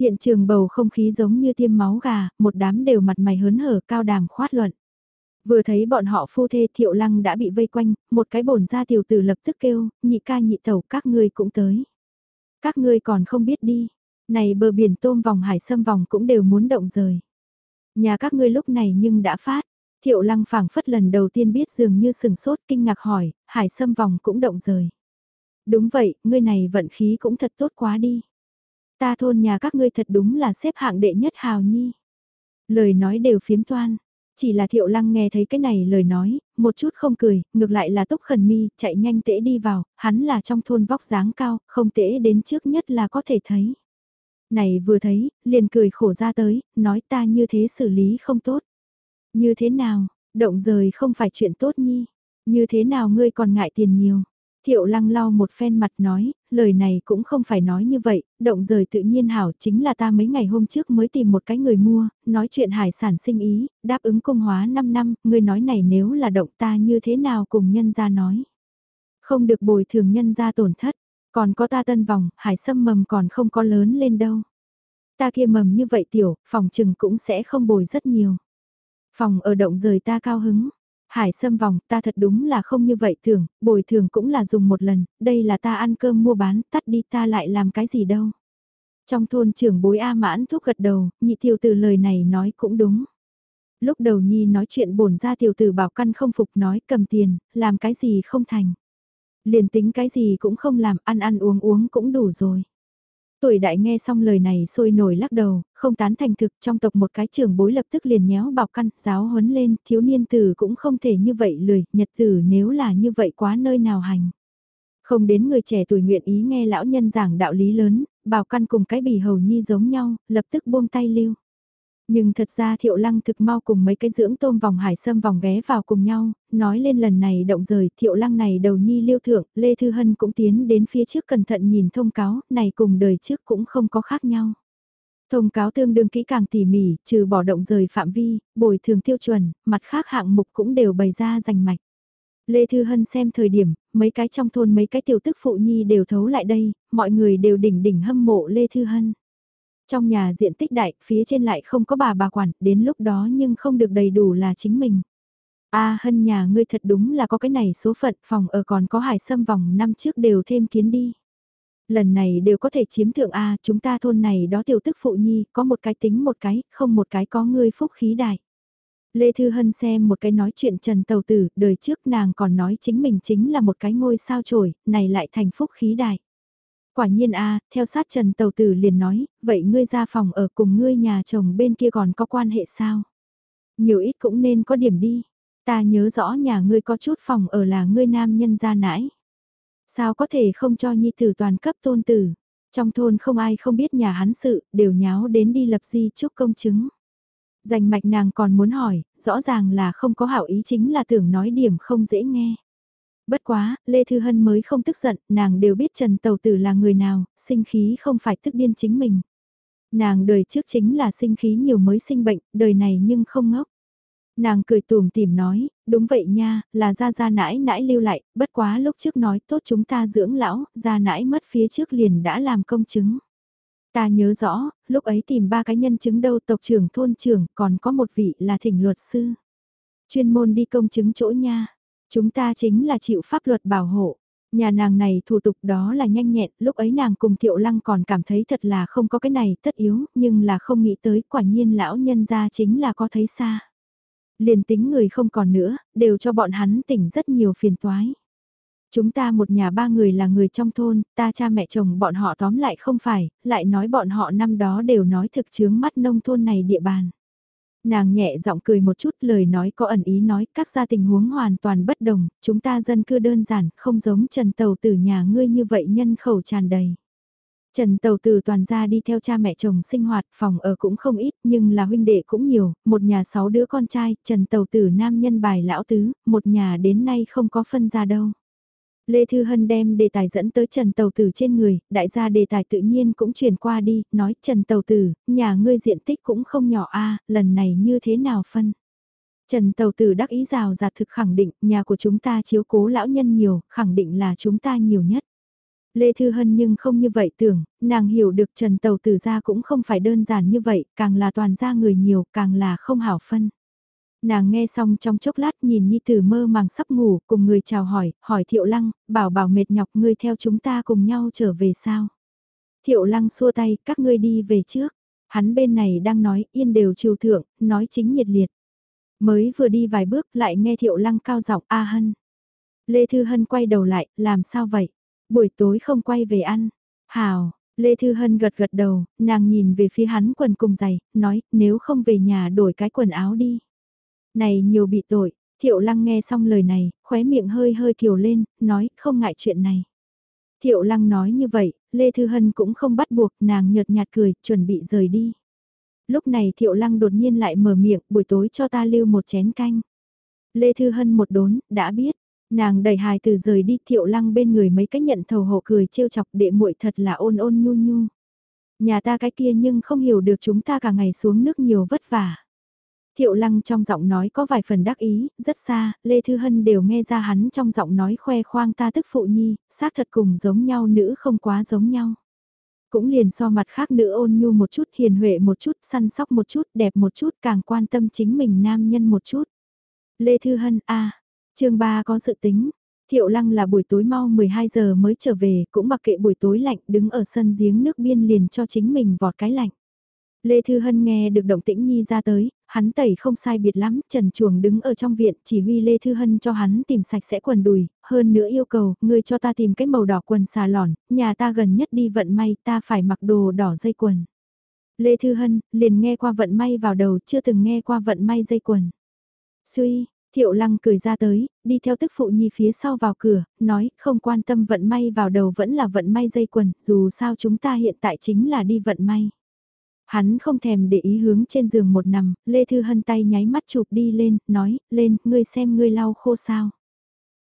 Hiện trường bầu không khí giống như tiêm máu gà, một đám đều mặt mày hớn hở cao đàm khoát luận. Vừa thấy bọn họ phu thê thiệu lăng đã bị vây quanh, một cái bổn ra tiểu tử lập tức kêu, nhị ca nhị tẩu các ngươi cũng tới. Các ngươi còn không biết đi, này bờ biển tôm vòng hải sâm vòng cũng đều muốn động rời. Nhà các ngươi lúc này nhưng đã phát, thiệu lăng phảng phất lần đầu tiên biết dường như sừng sốt kinh ngạc hỏi, hải sâm vòng cũng động rời. Đúng vậy, ngươi này vận khí cũng thật tốt quá đi. Ta thôn nhà các ngươi thật đúng là xếp hạng đệ nhất hào nhi. Lời nói đều phiếm toan. Chỉ là thiệu lăng nghe thấy cái này lời nói, một chút không cười, ngược lại là túc khẩn mi, chạy nhanh tễ đi vào, hắn là trong thôn vóc dáng cao, không tễ đến trước nhất là có thể thấy. Này vừa thấy, liền cười khổ ra tới, nói ta như thế xử lý không tốt. Như thế nào, động rời không phải chuyện tốt nhi, như thế nào ngươi còn ngại tiền nhiều. Thiệu lăng lau một phen mặt nói, lời này cũng không phải nói như vậy, động rời tự nhiên hảo chính là ta mấy ngày hôm trước mới tìm một cái người mua, nói chuyện hải sản sinh ý, đáp ứng công hóa 5 năm, người nói này nếu là động ta như thế nào cùng nhân ra nói. Không được bồi thường nhân ra tổn thất, còn có ta tân vòng, hải sâm mầm còn không có lớn lên đâu. Ta kia mầm như vậy tiểu, phòng trừng cũng sẽ không bồi rất nhiều. Phòng ở động rời ta cao hứng, Hải sâm vòng, ta thật đúng là không như vậy thường, bồi thường cũng là dùng một lần, đây là ta ăn cơm mua bán, tắt đi ta lại làm cái gì đâu. Trong thôn trưởng bối A mãn thuốc gật đầu, nhị tiểu từ lời này nói cũng đúng. Lúc đầu nhi nói chuyện bổn ra tiểu tử bảo căn không phục nói cầm tiền, làm cái gì không thành. Liền tính cái gì cũng không làm, ăn ăn uống uống cũng đủ rồi. Tuổi đại nghe xong lời này sôi nổi lắc đầu, không tán thành thực trong tộc một cái trưởng bối lập tức liền nhéo bảo căn, giáo huấn lên, thiếu niên tử cũng không thể như vậy lười, nhật tử nếu là như vậy quá nơi nào hành. Không đến người trẻ tuổi nguyện ý nghe lão nhân giảng đạo lý lớn, bảo căn cùng cái bì hầu nhi giống nhau, lập tức buông tay lưu. Nhưng thật ra thiệu lăng thực mau cùng mấy cái dưỡng tôm vòng hải sâm vòng ghé vào cùng nhau, nói lên lần này động rời thiệu lăng này đầu nhi liêu thượng, Lê Thư Hân cũng tiến đến phía trước cẩn thận nhìn thông cáo, này cùng đời trước cũng không có khác nhau. Thông cáo tương đương kỹ càng tỉ mỉ, trừ bỏ động rời phạm vi, bồi thường tiêu chuẩn, mặt khác hạng mục cũng đều bày ra rành mạch. Lê Thư Hân xem thời điểm, mấy cái trong thôn mấy cái tiểu tức phụ nhi đều thấu lại đây, mọi người đều đỉnh đỉnh hâm mộ Lê Thư Hân. Trong nhà diện tích đại, phía trên lại không có bà bà quản, đến lúc đó nhưng không được đầy đủ là chính mình. a hân nhà ngươi thật đúng là có cái này số phận, phòng ở còn có hải sâm vòng năm trước đều thêm kiến đi. Lần này đều có thể chiếm thượng A, chúng ta thôn này đó tiểu tức phụ nhi, có một cái tính một cái, không một cái có ngươi phúc khí đại. Lê Thư Hân xem một cái nói chuyện Trần Tàu Tử, đời trước nàng còn nói chính mình chính là một cái ngôi sao trổi, này lại thành phúc khí đại. Quả nhiên a theo sát Trần Tàu Tử liền nói, vậy ngươi ra phòng ở cùng ngươi nhà chồng bên kia còn có quan hệ sao? Nhiều ít cũng nên có điểm đi. Ta nhớ rõ nhà ngươi có chút phòng ở là ngươi nam nhân gia nãi. Sao có thể không cho nhi tử toàn cấp tôn tử? Trong thôn không ai không biết nhà hắn sự, đều nháo đến đi lập di chúc công chứng. Dành mạch nàng còn muốn hỏi, rõ ràng là không có hảo ý chính là tưởng nói điểm không dễ nghe. Bất quá, Lê Thư Hân mới không tức giận, nàng đều biết Trần Tàu Tử là người nào, sinh khí không phải tức điên chính mình. Nàng đời trước chính là sinh khí nhiều mới sinh bệnh, đời này nhưng không ngốc. Nàng cười tùm tìm nói, đúng vậy nha, là ra ra nãi nãi lưu lại, bất quá lúc trước nói tốt chúng ta dưỡng lão, ra nãi mất phía trước liền đã làm công chứng. Ta nhớ rõ, lúc ấy tìm ba cái nhân chứng đâu tộc trưởng thôn trưởng còn có một vị là thỉnh luật sư. Chuyên môn đi công chứng chỗ nha. Chúng ta chính là chịu pháp luật bảo hộ. Nhà nàng này thủ tục đó là nhanh nhẹn, lúc ấy nàng cùng Thiệu Lăng còn cảm thấy thật là không có cái này tất yếu, nhưng là không nghĩ tới quả nhiên lão nhân ra chính là có thấy xa. Liền tính người không còn nữa, đều cho bọn hắn tỉnh rất nhiều phiền toái. Chúng ta một nhà ba người là người trong thôn, ta cha mẹ chồng bọn họ tóm lại không phải, lại nói bọn họ năm đó đều nói thực chướng mắt nông thôn này địa bàn. Nàng nhẹ giọng cười một chút lời nói có ẩn ý nói các gia tình huống hoàn toàn bất đồng, chúng ta dân cư đơn giản, không giống Trần Tàu từ nhà ngươi như vậy nhân khẩu tràn đầy. Trần Tàu Từ toàn gia đi theo cha mẹ chồng sinh hoạt, phòng ở cũng không ít, nhưng là huynh đệ cũng nhiều, một nhà sáu đứa con trai, Trần Tàu Tử nam nhân bài lão tứ, một nhà đến nay không có phân ra đâu. Lê Thư Hân đem đề tài dẫn tới Trần Tàu Tử trên người, đại gia đề tài tự nhiên cũng chuyển qua đi, nói Trần Tàu Tử, nhà ngươi diện tích cũng không nhỏ a lần này như thế nào phân. Trần Tàu Tử đắc ý rào rạt thực khẳng định, nhà của chúng ta chiếu cố lão nhân nhiều, khẳng định là chúng ta nhiều nhất. Lê Thư Hân nhưng không như vậy tưởng, nàng hiểu được Trần Tàu Tử ra cũng không phải đơn giản như vậy, càng là toàn ra người nhiều, càng là không hảo phân. Nàng nghe xong trong chốc lát nhìn Nhi Tử mơ màng sắp ngủ cùng người chào hỏi, hỏi Thiệu Lăng, bảo bảo mệt nhọc ngươi theo chúng ta cùng nhau trở về sao. Thiệu Lăng xua tay, các ngươi đi về trước. Hắn bên này đang nói yên đều trừu thượng, nói chính nhiệt liệt. Mới vừa đi vài bước lại nghe Thiệu Lăng cao giọng A Hân. Lê Thư Hân quay đầu lại, làm sao vậy? Buổi tối không quay về ăn. Hào, Lê Thư Hân gật gật đầu, nàng nhìn về phía hắn quần cùng giày, nói nếu không về nhà đổi cái quần áo đi. Này nhiều bị tội, Thiệu Lăng nghe xong lời này, khóe miệng hơi hơi kiều lên, nói không ngại chuyện này. Thiệu Lăng nói như vậy, Lê Thư Hân cũng không bắt buộc nàng nhợt nhạt cười, chuẩn bị rời đi. Lúc này Thiệu Lăng đột nhiên lại mở miệng, buổi tối cho ta lưu một chén canh. Lê Thư Hân một đốn, đã biết, nàng đẩy hài từ rời đi Thiệu Lăng bên người mấy cái nhận thầu hộ cười trêu chọc đệ muội thật là ôn ôn nhu nhu. Nhà ta cái kia nhưng không hiểu được chúng ta cả ngày xuống nước nhiều vất vả. Thiệu lăng trong giọng nói có vài phần đắc ý, rất xa, Lê Thư Hân đều nghe ra hắn trong giọng nói khoe khoang ta tức phụ nhi, xác thật cùng giống nhau nữ không quá giống nhau. Cũng liền so mặt khác nữ ôn nhu một chút, hiền huệ một chút, săn sóc một chút, đẹp một chút, càng quan tâm chính mình nam nhân một chút. Lê Thư Hân a à, chương 3 có sự tính. Thiệu lăng là buổi tối mau 12 giờ mới trở về, cũng mặc kệ buổi tối lạnh, đứng ở sân giếng nước biên liền cho chính mình vọt cái lạnh. Lê Thư Hân nghe được động tĩnh nhi ra tới, hắn tẩy không sai biệt lắm, Trần Chuồng đứng ở trong viện, chỉ huy Lê Thư Hân cho hắn tìm sạch sẽ quần đùi, hơn nữa yêu cầu, người cho ta tìm cái màu đỏ quần xà lòn, nhà ta gần nhất đi vận may, ta phải mặc đồ đỏ dây quần. Lê Thư Hân, liền nghe qua vận may vào đầu, chưa từng nghe qua vận may dây quần. Suy, Thiệu Lăng cười ra tới, đi theo tức phụ nhi phía sau vào cửa, nói, không quan tâm vận may vào đầu vẫn là vận may dây quần, dù sao chúng ta hiện tại chính là đi vận may. Hắn không thèm để ý hướng trên giường một nằm, Lê Thư Hân tay nháy mắt chụp đi lên, nói, lên, ngươi xem ngươi lau khô sao.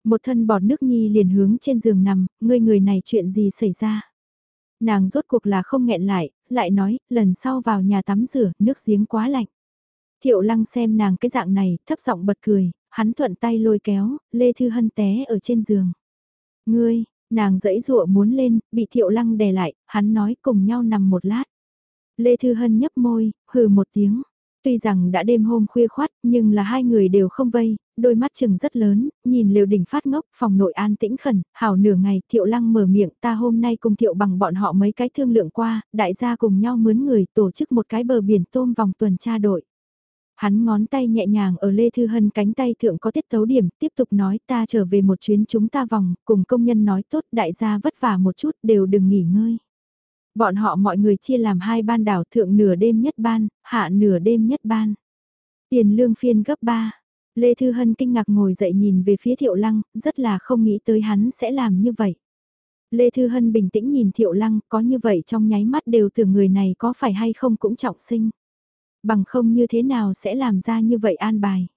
Một thân bọt nước nhi liền hướng trên giường nằm, ngươi người này chuyện gì xảy ra. Nàng rốt cuộc là không nghẹn lại, lại nói, lần sau vào nhà tắm rửa, nước giếng quá lạnh. Thiệu lăng xem nàng cái dạng này, thấp giọng bật cười, hắn thuận tay lôi kéo, Lê Thư Hân té ở trên giường. Ngươi, nàng dẫy dụa muốn lên, bị thiệu lăng đè lại, hắn nói cùng nhau nằm một lát. Lê Thư Hân nhấp môi, hừ một tiếng. Tuy rằng đã đêm hôm khuya khoát, nhưng là hai người đều không vây, đôi mắt chừng rất lớn, nhìn liều đỉnh phát ngốc, phòng nội an tĩnh khẩn, hảo nửa ngày, thiệu lăng mở miệng, ta hôm nay cùng thiệu bằng bọn họ mấy cái thương lượng qua, đại gia cùng nhau mướn người tổ chức một cái bờ biển tôm vòng tuần tra đội. Hắn ngón tay nhẹ nhàng ở Lê Thư Hân cánh tay thượng có tiết tấu điểm, tiếp tục nói ta trở về một chuyến chúng ta vòng, cùng công nhân nói tốt đại gia vất vả một chút đều đừng nghỉ ngơi. Bọn họ mọi người chia làm hai ban đảo thượng nửa đêm nhất ban, hạ nửa đêm nhất ban. Tiền lương phiên gấp 3. Lê Thư Hân kinh ngạc ngồi dậy nhìn về phía Thiệu Lăng, rất là không nghĩ tới hắn sẽ làm như vậy. Lê Thư Hân bình tĩnh nhìn Thiệu Lăng, có như vậy trong nháy mắt đều tưởng người này có phải hay không cũng trọng sinh. Bằng không như thế nào sẽ làm ra như vậy an bài.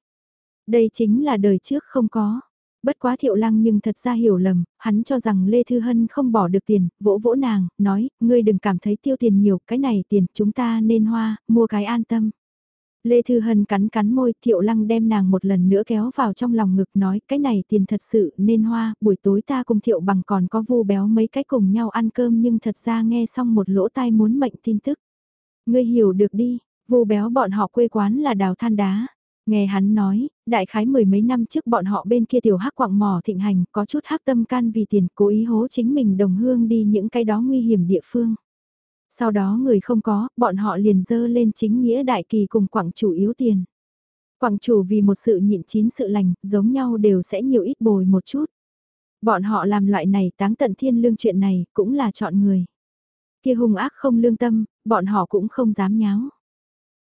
Đây chính là đời trước không có. Bất quá thiệu lăng nhưng thật ra hiểu lầm, hắn cho rằng Lê Thư Hân không bỏ được tiền, vỗ vỗ nàng, nói, ngươi đừng cảm thấy tiêu tiền nhiều, cái này tiền chúng ta nên hoa, mua cái an tâm. Lê Thư Hân cắn cắn môi, thiệu lăng đem nàng một lần nữa kéo vào trong lòng ngực nói, cái này tiền thật sự nên hoa, buổi tối ta cùng thiệu bằng còn có vu béo mấy cái cùng nhau ăn cơm nhưng thật ra nghe xong một lỗ tai muốn mệnh tin tức. Ngươi hiểu được đi, vu béo bọn họ quê quán là đào than đá, Nghe hắn nói, đại khái mười mấy năm trước bọn họ bên kia tiểu hắc quạng mỏ thịnh hành có chút hắc tâm can vì tiền cố ý hố chính mình đồng hương đi những cái đó nguy hiểm địa phương. Sau đó người không có, bọn họ liền dơ lên chính nghĩa đại kỳ cùng quảng chủ yếu tiền. Quảng chủ vì một sự nhịn chín sự lành, giống nhau đều sẽ nhiều ít bồi một chút. Bọn họ làm loại này táng tận thiên lương chuyện này, cũng là chọn người. Kia hung ác không lương tâm, bọn họ cũng không dám nháo.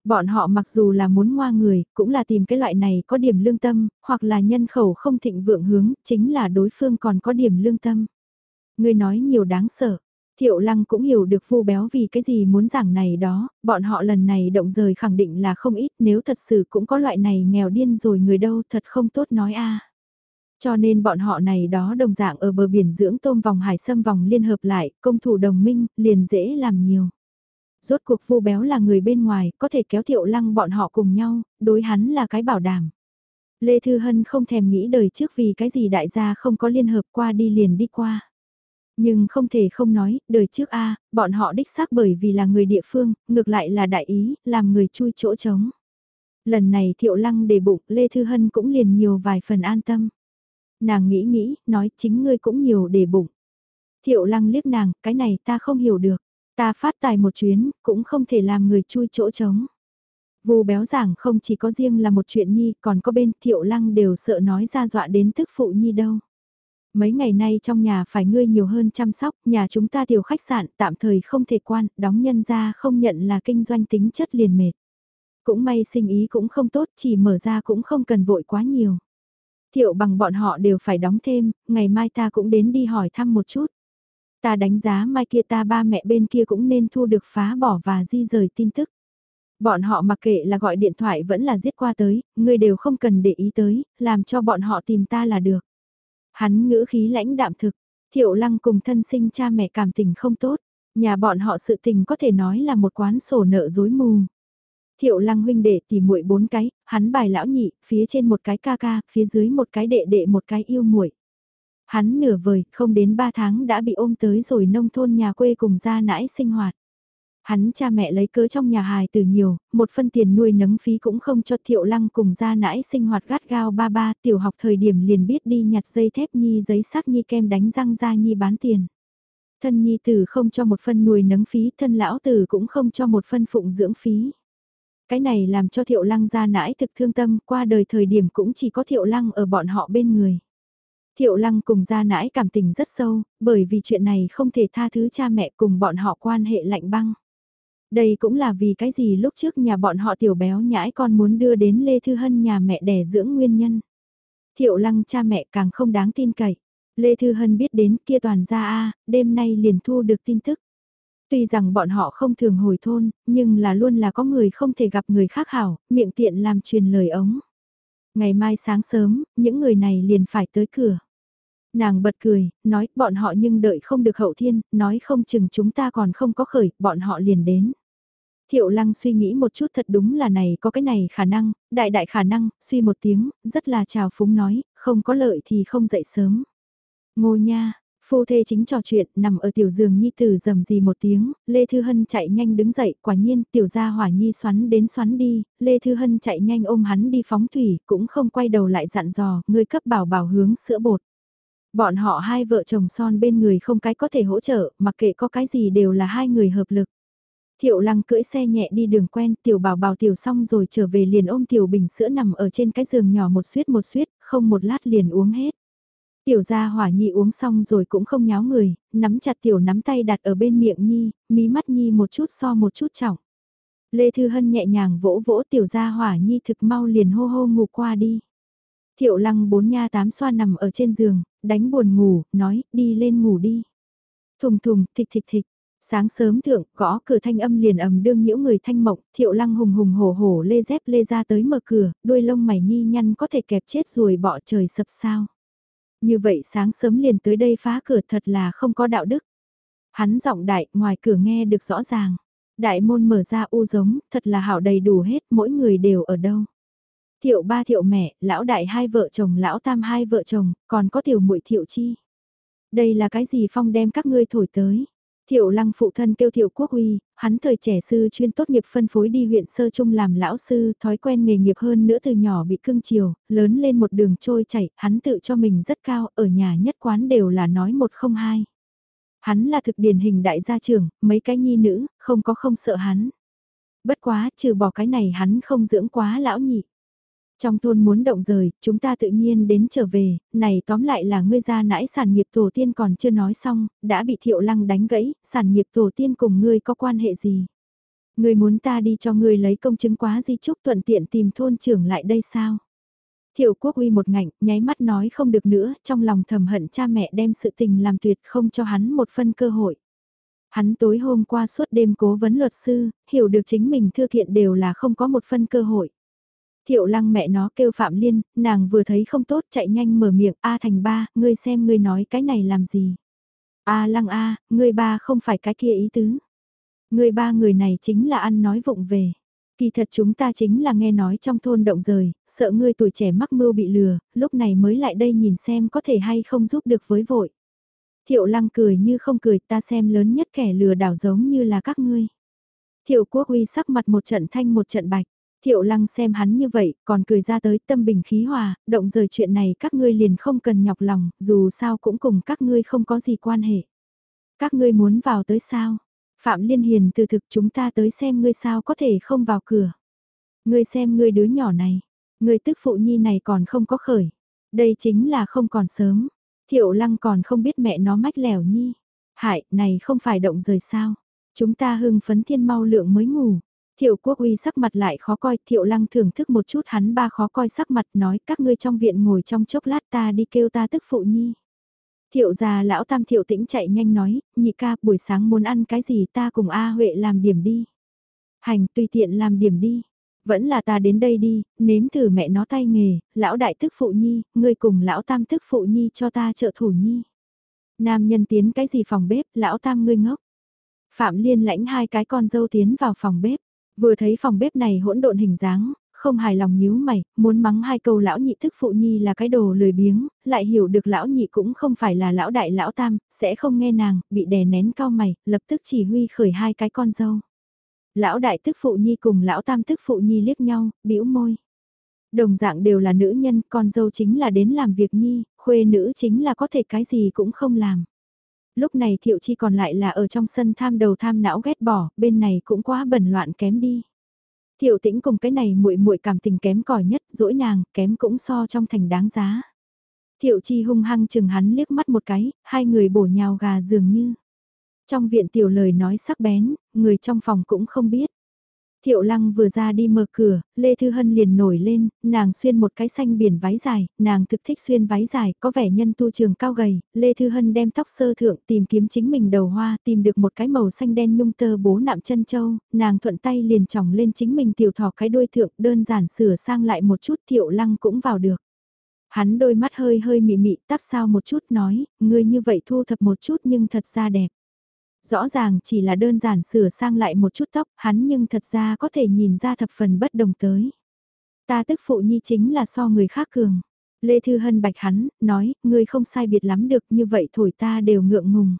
Bọn họ mặc dù là muốn ngoa người, cũng là tìm cái loại này có điểm lương tâm, hoặc là nhân khẩu không thịnh vượng hướng, chính là đối phương còn có điểm lương tâm. Người nói nhiều đáng sợ. Thiệu lăng cũng hiểu được vu béo vì cái gì muốn giảng này đó, bọn họ lần này động rời khẳng định là không ít nếu thật sự cũng có loại này nghèo điên rồi người đâu thật không tốt nói a Cho nên bọn họ này đó đồng dạng ở bờ biển dưỡng tôm vòng hải sâm vòng liên hợp lại, công thủ đồng minh, liền dễ làm nhiều. Rốt cuộc vu béo là người bên ngoài, có thể kéo thiệu lăng bọn họ cùng nhau, đối hắn là cái bảo đảm. Lê Thư Hân không thèm nghĩ đời trước vì cái gì đại gia không có liên hợp qua đi liền đi qua. Nhưng không thể không nói, đời trước a bọn họ đích xác bởi vì là người địa phương, ngược lại là đại ý, làm người chui chỗ trống. Lần này Thiệu Lăng để bụng, Lê Thư Hân cũng liền nhiều vài phần an tâm. Nàng nghĩ nghĩ, nói chính ngươi cũng nhiều để bụng. Thiệu Lăng liếc nàng, cái này ta không hiểu được. Ta phát tài một chuyến, cũng không thể làm người chui chỗ trống. Vù béo giảng không chỉ có riêng là một chuyện nhi, còn có bên Thiệu Lăng đều sợ nói ra dọa đến tức phụ nhi đâu. Mấy ngày nay trong nhà phải ngươi nhiều hơn chăm sóc, nhà chúng ta tiểu khách sạn tạm thời không thể quan, đóng nhân ra không nhận là kinh doanh tính chất liền mệt. Cũng may sinh ý cũng không tốt, chỉ mở ra cũng không cần vội quá nhiều. Thiệu bằng bọn họ đều phải đóng thêm, ngày mai ta cũng đến đi hỏi thăm một chút. Ta đánh giá mai kia ta ba mẹ bên kia cũng nên thu được phá bỏ và di rời tin tức. Bọn họ mặc kệ là gọi điện thoại vẫn là giết qua tới, ngươi đều không cần để ý tới, làm cho bọn họ tìm ta là được. Hắn ngữ khí lãnh đạm thực, thiệu lăng cùng thân sinh cha mẹ cảm tình không tốt, nhà bọn họ sự tình có thể nói là một quán sổ nợ dối mù. Thiệu lăng huynh đệ tỉ muội bốn cái, hắn bài lão nhị, phía trên một cái ca ca, phía dưới một cái đệ đệ một cái yêu muội. Hắn nửa vời, không đến ba tháng đã bị ôm tới rồi nông thôn nhà quê cùng ra nãi sinh hoạt. Hắn cha mẹ lấy cớ trong nhà hài từ nhiều, một phân tiền nuôi nấng phí cũng không cho thiệu lăng cùng ra nãi sinh hoạt gắt gao ba ba tiểu học thời điểm liền biết đi nhặt dây thép nhi giấy sắc nhi kem đánh răng ra nhi bán tiền. Thân nhi tử không cho một phân nuôi nấng phí, thân lão tử cũng không cho một phân phụng dưỡng phí. Cái này làm cho thiệu lăng ra nãi thực thương tâm qua đời thời điểm cũng chỉ có thiệu lăng ở bọn họ bên người. Thiệu lăng cùng gia nãi cảm tình rất sâu, bởi vì chuyện này không thể tha thứ cha mẹ cùng bọn họ quan hệ lạnh băng. Đây cũng là vì cái gì lúc trước nhà bọn họ tiểu béo nhãi con muốn đưa đến Lê Thư Hân nhà mẹ đẻ dưỡng nguyên nhân. Thiệu lăng cha mẹ càng không đáng tin cậy. Lê Thư Hân biết đến kia toàn gia a đêm nay liền thu được tin tức. Tuy rằng bọn họ không thường hồi thôn, nhưng là luôn là có người không thể gặp người khác hảo, miệng tiện làm truyền lời ống. Ngày mai sáng sớm, những người này liền phải tới cửa. Nàng bật cười, nói bọn họ nhưng đợi không được hậu thiên, nói không chừng chúng ta còn không có khởi, bọn họ liền đến. Thiệu lăng suy nghĩ một chút thật đúng là này có cái này khả năng, đại đại khả năng, suy một tiếng, rất là chào phúng nói, không có lợi thì không dậy sớm. Ngô nha, phu thê chính trò chuyện, nằm ở tiểu giường nhi tử dầm gì một tiếng, Lê Thư Hân chạy nhanh đứng dậy, quả nhiên tiểu gia hỏa nhi xoắn đến xoắn đi, Lê Thư Hân chạy nhanh ôm hắn đi phóng thủy, cũng không quay đầu lại dặn dò, người cấp bảo bảo hướng sữa bột. Bọn họ hai vợ chồng son bên người không cái có thể hỗ trợ, mặc kệ có cái gì đều là hai người hợp lực. Thiệu lăng cưỡi xe nhẹ đi đường quen, tiểu bảo bảo tiểu xong rồi trở về liền ôm tiểu bình sữa nằm ở trên cái giường nhỏ một suýt một suýt, không một lát liền uống hết. Tiểu gia hỏa nhi uống xong rồi cũng không nháo người, nắm chặt tiểu nắm tay đặt ở bên miệng nhi, mí mắt nhi một chút so một chút trọng. Lê Thư Hân nhẹ nhàng vỗ vỗ tiểu gia hỏa nhi thực mau liền hô hô ngủ qua đi. Thiệu lăng bốn nha tám xoa nằm ở trên giường, đánh buồn ngủ, nói, đi lên ngủ đi. Thùng thùng, thịch thịch thịch. Sáng sớm thượng, gõ cửa thanh âm liền ầm đương nhiễu người thanh mộng, thiệu lăng hùng hùng hổ hổ lê dép lê ra tới mở cửa, đuôi lông mày nhi nhăn có thể kẹp chết rồi bỏ trời sập sao. Như vậy sáng sớm liền tới đây phá cửa thật là không có đạo đức. Hắn giọng đại, ngoài cửa nghe được rõ ràng. Đại môn mở ra u giống, thật là hảo đầy đủ hết, mỗi người đều ở đâu. Thiệu ba thiệu mẹ, lão đại hai vợ chồng lão tam hai vợ chồng, còn có tiểu muội thiệu chi. Đây là cái gì phong đem các ngươi thổi tới. Thiệu lăng phụ thân kêu thiệu quốc uy, hắn thời trẻ sư chuyên tốt nghiệp phân phối đi huyện sơ trung làm lão sư, thói quen nghề nghiệp hơn nữa từ nhỏ bị cưng chiều, lớn lên một đường trôi chảy, hắn tự cho mình rất cao, ở nhà nhất quán đều là nói một không hai. Hắn là thực điển hình đại gia trưởng, mấy cái nhi nữ, không có không sợ hắn. Bất quá, trừ bỏ cái này hắn không dưỡng quá lão nhị. Trong thôn muốn động rời, chúng ta tự nhiên đến trở về, này tóm lại là ngươi ra nãi sản nghiệp tổ tiên còn chưa nói xong, đã bị thiệu lăng đánh gãy, sản nghiệp tổ tiên cùng ngươi có quan hệ gì? Ngươi muốn ta đi cho ngươi lấy công chứng quá di chúc thuận tiện tìm thôn trưởng lại đây sao? Thiệu quốc uy một ngạnh, nháy mắt nói không được nữa, trong lòng thầm hận cha mẹ đem sự tình làm tuyệt không cho hắn một phân cơ hội. Hắn tối hôm qua suốt đêm cố vấn luật sư, hiểu được chính mình thư kiện đều là không có một phân cơ hội. Thiệu lăng mẹ nó kêu Phạm Liên, nàng vừa thấy không tốt chạy nhanh mở miệng, A thành ba, ngươi xem ngươi nói cái này làm gì. A lăng A, ngươi ba không phải cái kia ý tứ. Ngươi ba người này chính là ăn nói vụng về. Kỳ thật chúng ta chính là nghe nói trong thôn động rời, sợ ngươi tuổi trẻ mắc mưu bị lừa, lúc này mới lại đây nhìn xem có thể hay không giúp được với vội. Thiệu lăng cười như không cười ta xem lớn nhất kẻ lừa đảo giống như là các ngươi. Thiệu quốc uy sắc mặt một trận thanh một trận bạch. Thiệu lăng xem hắn như vậy, còn cười ra tới tâm bình khí hòa, động rời chuyện này các ngươi liền không cần nhọc lòng, dù sao cũng cùng các ngươi không có gì quan hệ. Các ngươi muốn vào tới sao? Phạm Liên Hiền từ thực chúng ta tới xem ngươi sao có thể không vào cửa. Ngươi xem ngươi đứa nhỏ này, ngươi tức phụ nhi này còn không có khởi. Đây chính là không còn sớm. Thiệu lăng còn không biết mẹ nó mách lẻo nhi. Hại, này không phải động rời sao. Chúng ta hưng phấn thiên mau lượng mới ngủ. Thiệu quốc uy sắc mặt lại khó coi, thiệu lăng thưởng thức một chút hắn ba khó coi sắc mặt nói các ngươi trong viện ngồi trong chốc lát ta đi kêu ta tức phụ nhi. Thiệu già lão tam thiệu tĩnh chạy nhanh nói, nhị ca buổi sáng muốn ăn cái gì ta cùng A Huệ làm điểm đi. Hành tùy tiện làm điểm đi. Vẫn là ta đến đây đi, nếm thử mẹ nó tay nghề, lão đại tức phụ nhi, ngươi cùng lão tam tức phụ nhi cho ta trợ thủ nhi. Nam nhân tiến cái gì phòng bếp, lão tam ngươi ngốc. Phạm Liên lãnh hai cái con dâu tiến vào phòng bếp. Vừa thấy phòng bếp này hỗn độn hình dáng, không hài lòng nhíu mày, muốn mắng hai câu lão nhị thức phụ nhi là cái đồ lười biếng, lại hiểu được lão nhị cũng không phải là lão đại lão tam, sẽ không nghe nàng, bị đè nén cao mày, lập tức chỉ huy khởi hai cái con dâu. Lão đại tức phụ nhi cùng lão tam tức phụ nhi liếc nhau, bĩu môi. Đồng dạng đều là nữ nhân, con dâu chính là đến làm việc nhi, khuê nữ chính là có thể cái gì cũng không làm. Lúc này thiệu chi còn lại là ở trong sân tham đầu tham não ghét bỏ, bên này cũng quá bẩn loạn kém đi. Thiệu tĩnh cùng cái này muội muội cảm tình kém cỏi nhất, dỗi nàng, kém cũng so trong thành đáng giá. Thiệu chi hung hăng chừng hắn liếc mắt một cái, hai người bổ nhào gà dường như. Trong viện tiểu lời nói sắc bén, người trong phòng cũng không biết. Thiệu lăng vừa ra đi mở cửa, Lê Thư Hân liền nổi lên, nàng xuyên một cái xanh biển váy dài, nàng thực thích xuyên váy dài, có vẻ nhân tu trường cao gầy, Lê Thư Hân đem tóc sơ thượng tìm kiếm chính mình đầu hoa, tìm được một cái màu xanh đen nhung tơ bố nạm chân châu, nàng thuận tay liền trỏng lên chính mình tiểu thỏ cái đuôi thượng, đơn giản sửa sang lại một chút thiệu lăng cũng vào được. Hắn đôi mắt hơi hơi mị mị tắp sao một chút nói, người như vậy thu thập một chút nhưng thật ra đẹp. Rõ ràng chỉ là đơn giản sửa sang lại một chút tóc, hắn nhưng thật ra có thể nhìn ra thập phần bất đồng tới. Ta tức phụ nhi chính là so người khác cường. Lê Thư Hân bạch hắn, nói, ngươi không sai biệt lắm được như vậy thổi ta đều ngượng ngùng.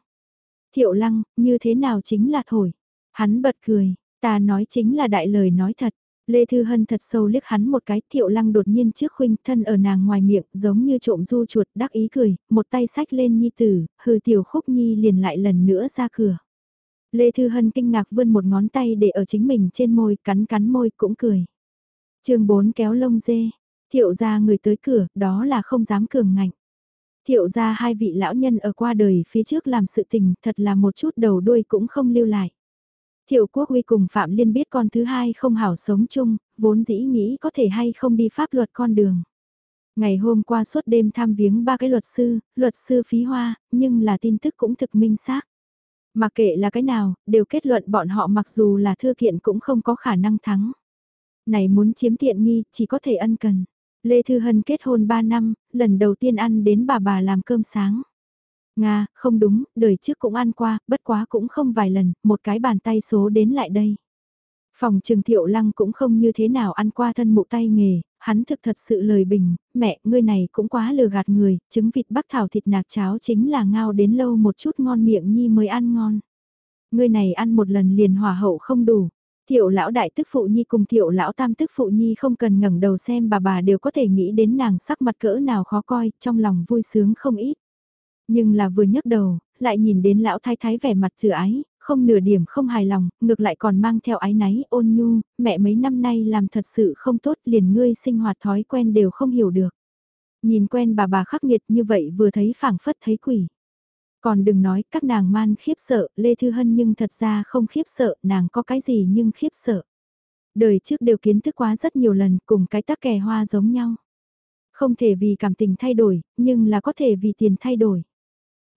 Thiệu lăng, như thế nào chính là thổi. Hắn bật cười, ta nói chính là đại lời nói thật. Lê Thư Hân thật sâu liếc hắn một cái, thiệu lăng đột nhiên trước khuynh thân ở nàng ngoài miệng, giống như trộm du chuột, đắc ý cười, một tay sách lên nhi tử, hừ tiểu khúc nhi liền lại lần nữa ra cửa. Lê Thư Hân kinh ngạc vươn một ngón tay để ở chính mình trên môi, cắn cắn môi cũng cười. chương 4 kéo lông dê, thiệu ra người tới cửa, đó là không dám cường ngạnh. Thiệu ra hai vị lão nhân ở qua đời phía trước làm sự tình, thật là một chút đầu đuôi cũng không lưu lại. Thiệu Quốc Uy cùng Phạm Liên biết con thứ hai không hảo sống chung, vốn dĩ nghĩ có thể hay không đi pháp luật con đường. Ngày hôm qua suốt đêm tham viếng ba cái luật sư, luật sư phí hoa, nhưng là tin tức cũng thực minh xác. Mà kệ là cái nào, đều kết luận bọn họ mặc dù là thư kiện cũng không có khả năng thắng. Này muốn chiếm tiện nghi, chỉ có thể ân cần. Lê Thư Hân kết hôn 3 năm, lần đầu tiên ăn đến bà bà làm cơm sáng. Nga, không đúng, đời trước cũng ăn qua, bất quá cũng không vài lần, một cái bàn tay số đến lại đây. Phòng trường thiệu lăng cũng không như thế nào ăn qua thân mụ tay nghề, hắn thực thật sự lời bình, mẹ, ngươi này cũng quá lừa gạt người, trứng vịt bắc thảo thịt nạc cháo chính là ngao đến lâu một chút ngon miệng nhi mới ăn ngon. Ngươi này ăn một lần liền hòa hậu không đủ. Thiệu lão đại tức phụ nhi cùng thiệu lão tam tức phụ nhi không cần ngẩng đầu xem bà bà đều có thể nghĩ đến nàng sắc mặt cỡ nào khó coi, trong lòng vui sướng không ít. Nhưng là vừa nhấc đầu, lại nhìn đến lão thái thái vẻ mặt thừa ái, không nửa điểm không hài lòng, ngược lại còn mang theo ái náy ôn nhu, mẹ mấy năm nay làm thật sự không tốt liền ngươi sinh hoạt thói quen đều không hiểu được. Nhìn quen bà bà khắc nghiệt như vậy vừa thấy phảng phất thấy quỷ. Còn đừng nói các nàng man khiếp sợ, Lê Thư Hân nhưng thật ra không khiếp sợ, nàng có cái gì nhưng khiếp sợ. Đời trước đều kiến thức quá rất nhiều lần cùng cái tắc kè hoa giống nhau. Không thể vì cảm tình thay đổi, nhưng là có thể vì tiền thay đổi.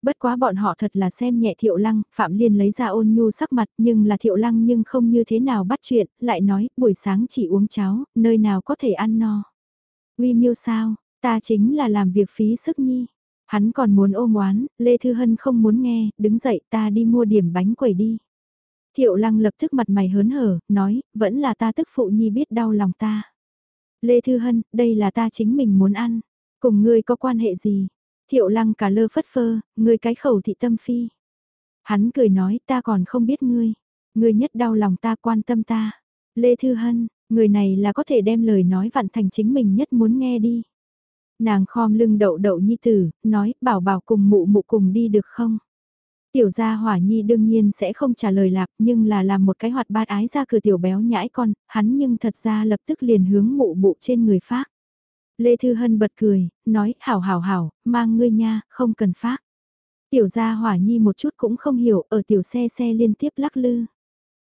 Bất quá bọn họ thật là xem nhẹ thiệu lăng, Phạm Liên lấy ra ôn nhu sắc mặt nhưng là thiệu lăng nhưng không như thế nào bắt chuyện, lại nói buổi sáng chỉ uống cháo, nơi nào có thể ăn no. Uy miêu sao, ta chính là làm việc phí sức nhi. Hắn còn muốn ôm oán, Lê Thư Hân không muốn nghe, đứng dậy ta đi mua điểm bánh quẩy đi. Thiệu lăng lập tức mặt mày hớn hở, nói, vẫn là ta tức phụ nhi biết đau lòng ta. Lê Thư Hân, đây là ta chính mình muốn ăn, cùng ngươi có quan hệ gì? Thiệu lăng cả lơ phất phơ, ngươi cái khẩu thị tâm phi. Hắn cười nói ta còn không biết ngươi, ngươi nhất đau lòng ta quan tâm ta. Lê Thư Hân, Người này là có thể đem lời nói vặn thành chính mình nhất muốn nghe đi. Nàng khom lưng đậu đậu nhi tử, nói bảo bảo cùng mụ mụ cùng đi được không? Tiểu gia hỏa nhi đương nhiên sẽ không trả lời lạc nhưng là làm một cái hoạt bát ái ra cửa tiểu béo nhãi con, hắn nhưng thật ra lập tức liền hướng mụ mụ trên người phát. Lê Thư Hân bật cười, nói hảo hảo hảo, mang ngươi nha, không cần phát. Tiểu gia hỏa nhi một chút cũng không hiểu, ở tiểu xe xe liên tiếp lắc lư.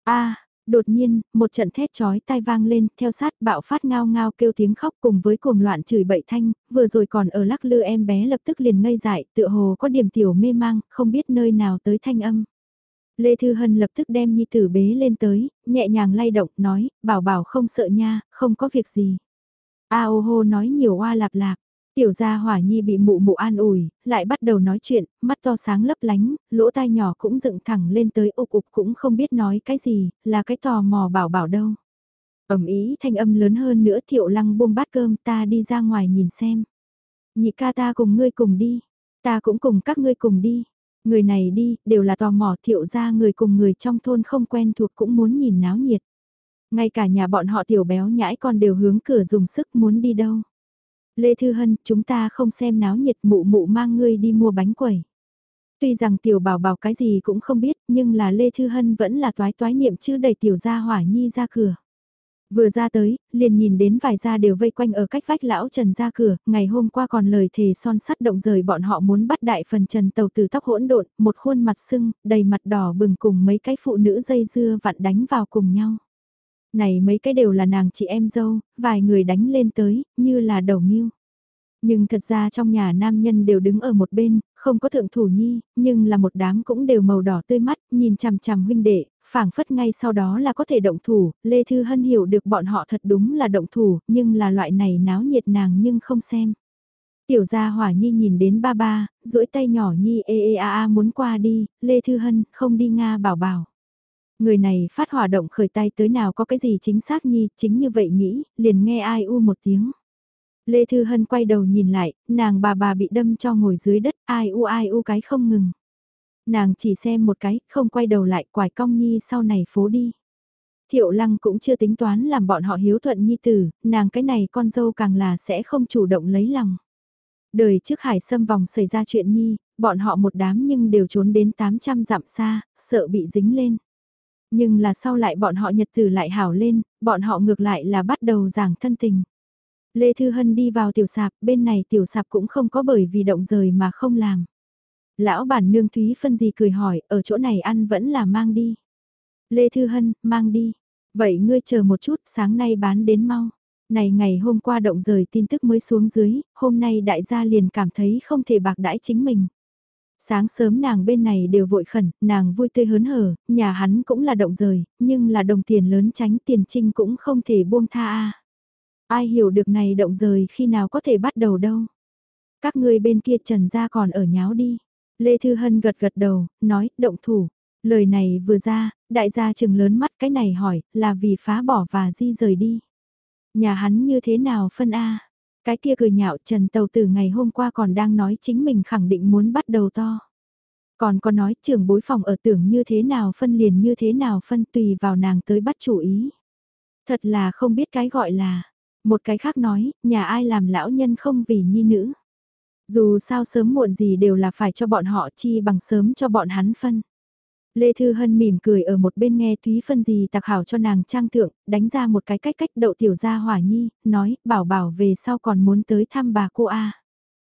a đột nhiên, một trận thét chói tai vang lên, theo sát bạo phát ngao ngao kêu tiếng khóc cùng với cuồng loạn chửi bậy thanh, vừa rồi còn ở lắc lư em bé lập tức liền ngây dại, tựa hồ có điểm tiểu mê mang, không biết nơi nào tới thanh âm. Lê Thư Hân lập tức đem nhi tử bế lên tới, nhẹ nhàng lay động, nói, bảo bảo không sợ nha, không có việc gì. A ô hô nói nhiều oa lạp lạp, Tiểu gia hỏa nhi bị mụ mụ an ủi, lại bắt đầu nói chuyện, mắt to sáng lấp lánh, lỗ tai nhỏ cũng dựng thẳng lên tới ục ục cũng không biết nói cái gì, là cái tò mò bảo bảo đâu. Ẩm ý thanh âm lớn hơn nữa thiệu lăng buông bát cơm ta đi ra ngoài nhìn xem. Nhị ca ta cùng ngươi cùng đi, ta cũng cùng các ngươi cùng đi. Người này đi, đều là tò mò thiệu ra người cùng người trong thôn không quen thuộc cũng muốn nhìn náo nhiệt. Ngay cả nhà bọn họ tiểu béo nhãi con đều hướng cửa dùng sức muốn đi đâu. Lê Thư Hân, chúng ta không xem náo nhiệt mụ mụ mang ngươi đi mua bánh quẩy. Tuy rằng tiểu bảo bảo cái gì cũng không biết, nhưng là Lê Thư Hân vẫn là toái toái niệm chứ đẩy tiểu gia hỏa nhi ra cửa. Vừa ra tới, liền nhìn đến vài gia đều vây quanh ở cách vách lão Trần ra cửa, ngày hôm qua còn lời thề son sắt động rời bọn họ muốn bắt đại phần Trần tàu từ tóc hỗn độn, một khuôn mặt sưng, đầy mặt đỏ bừng cùng mấy cái phụ nữ dây dưa vặn đánh vào cùng nhau. Này mấy cái đều là nàng chị em dâu, vài người đánh lên tới, như là đầu miêu. Nhưng thật ra trong nhà nam nhân đều đứng ở một bên, không có thượng thủ nhi, nhưng là một đám cũng đều màu đỏ tươi mắt, nhìn chằm chằm huynh đệ, phảng phất ngay sau đó là có thể động thủ, Lê Thư Hân hiểu được bọn họ thật đúng là động thủ, nhưng là loại này náo nhiệt nàng nhưng không xem. Tiểu gia hỏa nhi nhìn đến ba ba, duỗi tay nhỏ nhi ê ê a a muốn qua đi, Lê Thư Hân không đi Nga bảo bảo. Người này phát hỏa động khởi tay tới nào có cái gì chính xác nhi, chính như vậy nghĩ, liền nghe ai u một tiếng. Lê Thư Hân quay đầu nhìn lại, nàng bà bà bị đâm cho ngồi dưới đất, ai u ai u cái không ngừng. Nàng chỉ xem một cái, không quay đầu lại quải cong nhi sau này phố đi. Thiệu lăng cũng chưa tính toán làm bọn họ hiếu thuận nhi tử, nàng cái này con dâu càng là sẽ không chủ động lấy lòng. Đời trước hải sâm vòng xảy ra chuyện nhi, bọn họ một đám nhưng đều trốn đến 800 dặm xa, sợ bị dính lên. Nhưng là sau lại bọn họ nhật tử lại hảo lên, bọn họ ngược lại là bắt đầu giảng thân tình. Lê Thư Hân đi vào tiểu sạp, bên này tiểu sạp cũng không có bởi vì động rời mà không làm. Lão bản nương Thúy Phân gì cười hỏi, ở chỗ này ăn vẫn là mang đi. Lê Thư Hân, mang đi. Vậy ngươi chờ một chút, sáng nay bán đến mau. Này ngày hôm qua động rời tin tức mới xuống dưới, hôm nay đại gia liền cảm thấy không thể bạc đãi chính mình. Sáng sớm nàng bên này đều vội khẩn, nàng vui tươi hớn hở, nhà hắn cũng là động rời, nhưng là đồng tiền lớn tránh tiền trinh cũng không thể buông tha a. Ai hiểu được này động rời khi nào có thể bắt đầu đâu. Các ngươi bên kia trần ra còn ở nháo đi. Lê Thư Hân gật gật đầu, nói, động thủ. Lời này vừa ra, đại gia trừng lớn mắt cái này hỏi, là vì phá bỏ và di rời đi. Nhà hắn như thế nào phân A? Cái kia cười nhạo Trần Tàu từ ngày hôm qua còn đang nói chính mình khẳng định muốn bắt đầu to. Còn có nói trưởng bối phòng ở tưởng như thế nào phân liền như thế nào phân tùy vào nàng tới bắt chủ ý. Thật là không biết cái gọi là, một cái khác nói, nhà ai làm lão nhân không vì nhi nữ. Dù sao sớm muộn gì đều là phải cho bọn họ chi bằng sớm cho bọn hắn phân. Lê Thư Hân mỉm cười ở một bên nghe Thúy phân gì tạc hảo cho nàng trang thượng, đánh ra một cái cách cách đậu tiểu gia hỏa nhi, nói, bảo bảo về sau còn muốn tới thăm bà cô A.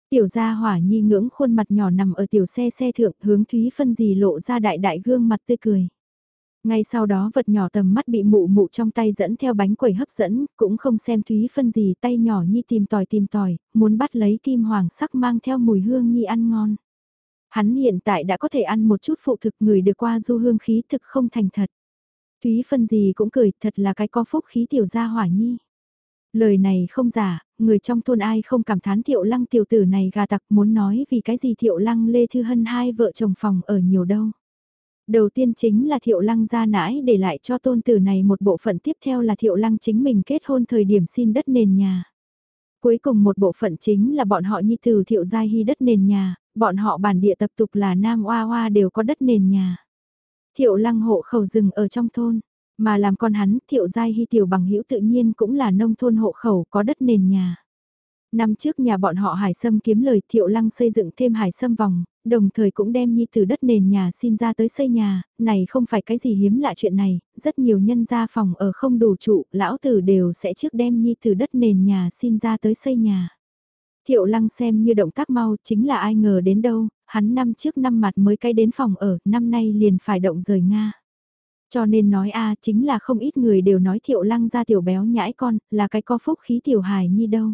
Tiểu gia hỏa nhi ngưỡng khuôn mặt nhỏ nằm ở tiểu xe xe thượng hướng Thúy phân gì lộ ra đại đại gương mặt tươi cười. Ngay sau đó vật nhỏ tầm mắt bị mụ mụ trong tay dẫn theo bánh quẩy hấp dẫn, cũng không xem Thúy phân gì tay nhỏ nhi tìm tòi tìm tòi, muốn bắt lấy kim hoàng sắc mang theo mùi hương nhi ăn ngon. Hắn hiện tại đã có thể ăn một chút phụ thực người được qua du hương khí thực không thành thật. Thúy phân gì cũng cười, thật là cái có phúc khí tiểu gia hỏa nhi. Lời này không giả, người trong thôn ai không cảm thán thiệu lăng tiểu tử này gà tặc muốn nói vì cái gì thiệu lăng Lê Thư Hân hai vợ chồng phòng ở nhiều đâu. Đầu tiên chính là thiệu lăng gia nãi để lại cho tôn tử này một bộ phận tiếp theo là thiệu lăng chính mình kết hôn thời điểm xin đất nền nhà. Cuối cùng một bộ phận chính là bọn họ nhi từ thiệu giai hy đất nền nhà, bọn họ bản địa tập tục là nam oa oa đều có đất nền nhà. Thiệu lăng hộ khẩu rừng ở trong thôn, Mà làm con hắn, thiệu giai hy tiểu bằng hữu tự nhiên cũng là nông thôn hộ khẩu có đất nền nhà. Năm trước nhà bọn họ Hải Sâm kiếm lời thiệu lăng xây dựng thêm Hải Sâm vòng, đồng thời cũng đem nhi từ đất nền nhà xin ra tới xây nhà, này không phải cái gì hiếm lạ chuyện này, rất nhiều nhân gia phòng ở không đủ trụ, lão tử đều sẽ trước đem nhi từ đất nền nhà xin ra tới xây nhà. Thiệu lăng xem như động tác mau chính là ai ngờ đến đâu, hắn năm trước năm mặt mới cái đến phòng ở, năm nay liền phải động rời Nga. Cho nên nói a chính là không ít người đều nói thiệu lăng ra tiểu béo nhãi con, là cái có phúc khí tiểu hài nhi đâu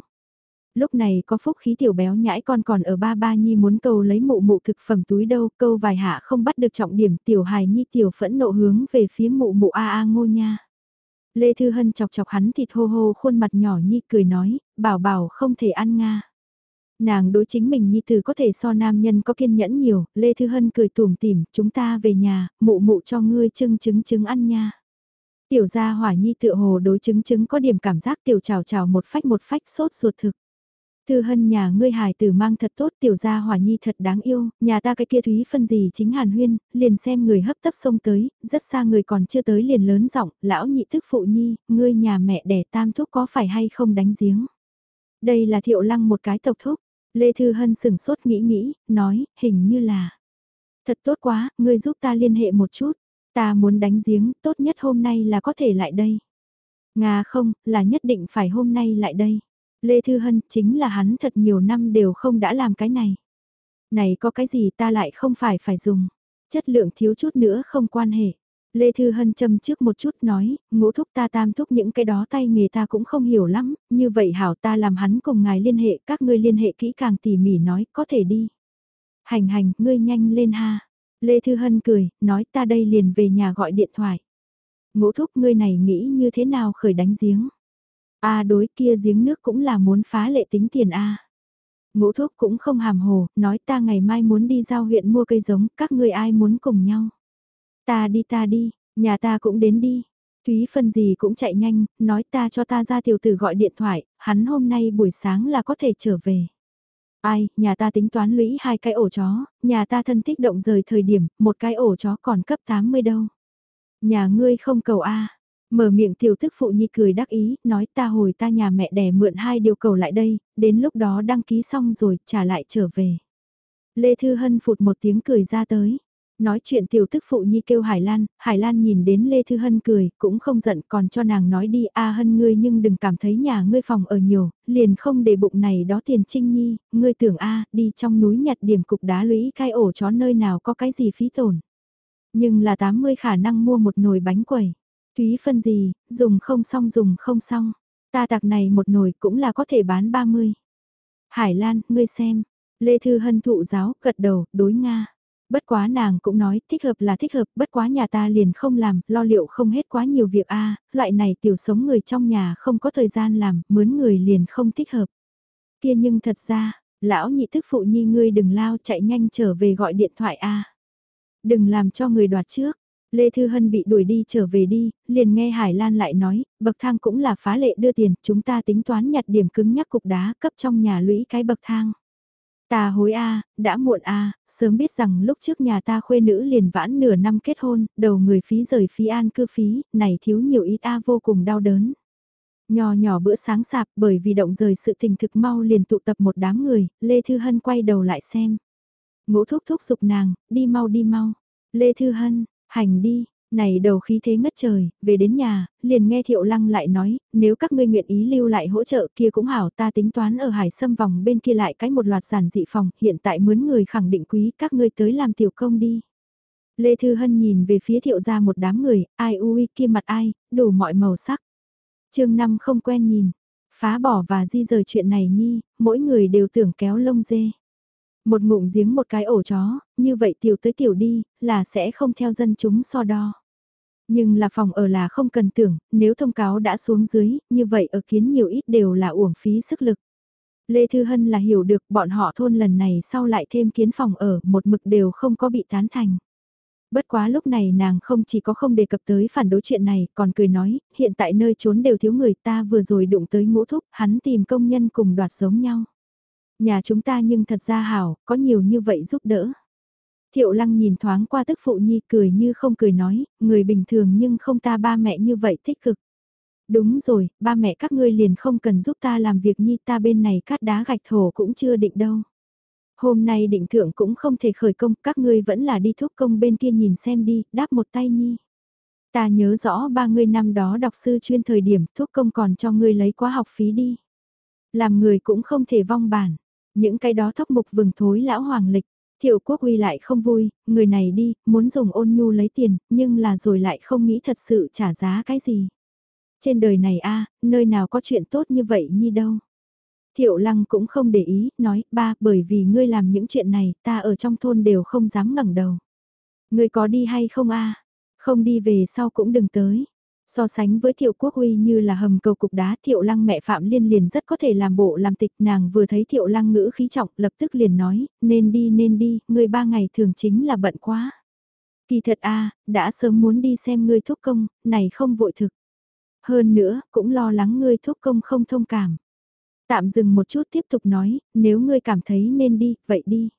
lúc này có phúc khí tiểu béo nhãi con còn ở ba ba nhi muốn câu lấy mụ mụ thực phẩm túi đâu, câu vài hạ không bắt được trọng điểm tiểu hài nhi tiểu phẫn nộ hướng về phía mụ mụ a a ngô nha. Lê Thư Hân chọc chọc hắn thịt hô hô khuôn mặt nhỏ nhi cười nói, bảo bảo không thể ăn nga. Nàng đối chính mình nhi từ có thể so nam nhân có kiên nhẫn nhiều, Lê Thư Hân cười tủm tỉm, chúng ta về nhà, mụ mụ cho ngươi trưng trứng trứng ăn nha. Tiểu gia hỏa nhi tựa hồ đối chứng chứng có điểm cảm giác tiểu trào trào một phách một phách sốt ruột thực. Thư hân nhà ngươi hài tử mang thật tốt tiểu gia hỏa nhi thật đáng yêu, nhà ta cái kia thúy phân gì chính hàn huyên, liền xem người hấp tấp xông tới, rất xa người còn chưa tới liền lớn giọng lão nhị thức phụ nhi, ngươi nhà mẹ đẻ tam thúc có phải hay không đánh giếng. Đây là thiệu lăng một cái tộc thúc, Lê Thư Hân sừng sốt nghĩ nghĩ, nói, hình như là. Thật tốt quá, ngươi giúp ta liên hệ một chút, ta muốn đánh giếng, tốt nhất hôm nay là có thể lại đây. Nga không, là nhất định phải hôm nay lại đây. Lê Thư Hân chính là hắn thật nhiều năm đều không đã làm cái này. Này có cái gì ta lại không phải phải dùng. Chất lượng thiếu chút nữa không quan hệ. Lê Thư Hân châm trước một chút nói, ngũ thúc ta tam thúc những cái đó tay nghề ta cũng không hiểu lắm, như vậy hảo ta làm hắn cùng ngài liên hệ, các ngươi liên hệ kỹ càng tỉ mỉ nói, có thể đi. Hành hành, ngươi nhanh lên ha. Lê Thư Hân cười, nói ta đây liền về nhà gọi điện thoại. Ngũ thúc ngươi này nghĩ như thế nào khởi đánh giếng. A đối kia giếng nước cũng là muốn phá lệ tính tiền A. Ngũ thúc cũng không hàm hồ, nói ta ngày mai muốn đi giao huyện mua cây giống, các ngươi ai muốn cùng nhau. Ta đi ta đi, nhà ta cũng đến đi. Thúy phân gì cũng chạy nhanh, nói ta cho ta ra tiểu tử gọi điện thoại, hắn hôm nay buổi sáng là có thể trở về. Ai, nhà ta tính toán lũy hai cái ổ chó, nhà ta thân thích động rời thời điểm, một cái ổ chó còn cấp 80 đâu. Nhà ngươi không cầu A, Mở miệng tiểu thức phụ nhi cười đắc ý, nói ta hồi ta nhà mẹ đẻ mượn hai điều cầu lại đây, đến lúc đó đăng ký xong rồi, trả lại trở về. Lê Thư Hân phụt một tiếng cười ra tới. Nói chuyện tiểu tức phụ nhi kêu Hải Lan, Hải Lan nhìn đến Lê Thư Hân cười, cũng không giận còn cho nàng nói đi a Hân ngươi nhưng đừng cảm thấy nhà ngươi phòng ở nhiều, liền không để bụng này đó tiền trinh nhi, ngươi tưởng a đi trong núi nhặt điểm cục đá lũy cai ổ chó nơi nào có cái gì phí tổn. Nhưng là 80 khả năng mua một nồi bánh quẩy. Thúy phân gì, dùng không xong dùng không xong. Ta tạc này một nồi cũng là có thể bán 30. Hải Lan, ngươi xem. Lê Thư Hân thụ giáo, gật đầu, đối Nga. Bất quá nàng cũng nói, thích hợp là thích hợp, bất quá nhà ta liền không làm, lo liệu không hết quá nhiều việc a loại này tiểu sống người trong nhà không có thời gian làm, mướn người liền không thích hợp. Kia nhưng thật ra, lão nhị thức phụ nhi ngươi đừng lao chạy nhanh trở về gọi điện thoại a Đừng làm cho người đoạt trước, Lê Thư Hân bị đuổi đi trở về đi, liền nghe Hải Lan lại nói, bậc thang cũng là phá lệ đưa tiền, chúng ta tính toán nhặt điểm cứng nhắc cục đá cấp trong nhà lũy cái bậc thang. Ta hối A, đã muộn A, sớm biết rằng lúc trước nhà ta khuê nữ liền vãn nửa năm kết hôn, đầu người phí rời phí an cư phí, này thiếu nhiều ít A vô cùng đau đớn. Nhỏ nhỏ bữa sáng sạp bởi vì động rời sự tình thực mau liền tụ tập một đám người, Lê Thư Hân quay đầu lại xem. Ngũ thúc thúc giục nàng, đi mau đi mau. Lê Thư Hân, Hành đi, này đầu khí thế ngất trời, về đến nhà, liền nghe Thiệu Lăng lại nói, nếu các ngươi nguyện ý lưu lại hỗ trợ kia cũng hảo ta tính toán ở hải sâm vòng bên kia lại cái một loạt giản dị phòng, hiện tại mướn người khẳng định quý các ngươi tới làm tiểu công đi. Lê Thư Hân nhìn về phía thiệu ra một đám người, ai ui kia mặt ai, đủ mọi màu sắc. chương năm không quen nhìn, phá bỏ và di rời chuyện này nhi, mỗi người đều tưởng kéo lông dê. Một ngụm giếng một cái ổ chó, như vậy tiểu tới tiểu đi, là sẽ không theo dân chúng so đo. Nhưng là phòng ở là không cần tưởng, nếu thông cáo đã xuống dưới, như vậy ở kiến nhiều ít đều là uổng phí sức lực. Lê Thư Hân là hiểu được bọn họ thôn lần này sau lại thêm kiến phòng ở, một mực đều không có bị tán thành. Bất quá lúc này nàng không chỉ có không đề cập tới phản đối chuyện này, còn cười nói, hiện tại nơi trốn đều thiếu người ta vừa rồi đụng tới ngũ thúc, hắn tìm công nhân cùng đoạt giống nhau. Nhà chúng ta nhưng thật ra hảo, có nhiều như vậy giúp đỡ. Thiệu lăng nhìn thoáng qua tức phụ nhi cười như không cười nói, người bình thường nhưng không ta ba mẹ như vậy tích cực. Đúng rồi, ba mẹ các ngươi liền không cần giúp ta làm việc nhi ta bên này cát đá gạch thổ cũng chưa định đâu. Hôm nay định thượng cũng không thể khởi công, các ngươi vẫn là đi thúc công bên kia nhìn xem đi, đáp một tay nhi. Ta nhớ rõ ba ngươi năm đó đọc sư chuyên thời điểm thúc công còn cho ngươi lấy quá học phí đi. Làm người cũng không thể vong bản, những cái đó thóc mục vừng thối lão hoàng lịch. Thiệu quốc uy lại không vui, người này đi, muốn dùng ôn nhu lấy tiền, nhưng là rồi lại không nghĩ thật sự trả giá cái gì. Trên đời này a nơi nào có chuyện tốt như vậy nhi đâu. Thiệu lăng cũng không để ý, nói, ba, bởi vì ngươi làm những chuyện này, ta ở trong thôn đều không dám ngẩng đầu. Ngươi có đi hay không a Không đi về sau cũng đừng tới. So sánh với thiệu quốc uy như là hầm cầu cục đá thiệu lăng mẹ Phạm Liên liền rất có thể làm bộ làm tịch nàng vừa thấy thiệu lăng ngữ khí trọng lập tức liền nói, nên đi nên đi, người ba ngày thường chính là bận quá. Kỳ thật a đã sớm muốn đi xem ngươi thúc công, này không vội thực. Hơn nữa, cũng lo lắng ngươi thúc công không thông cảm. Tạm dừng một chút tiếp tục nói, nếu ngươi cảm thấy nên đi, vậy đi.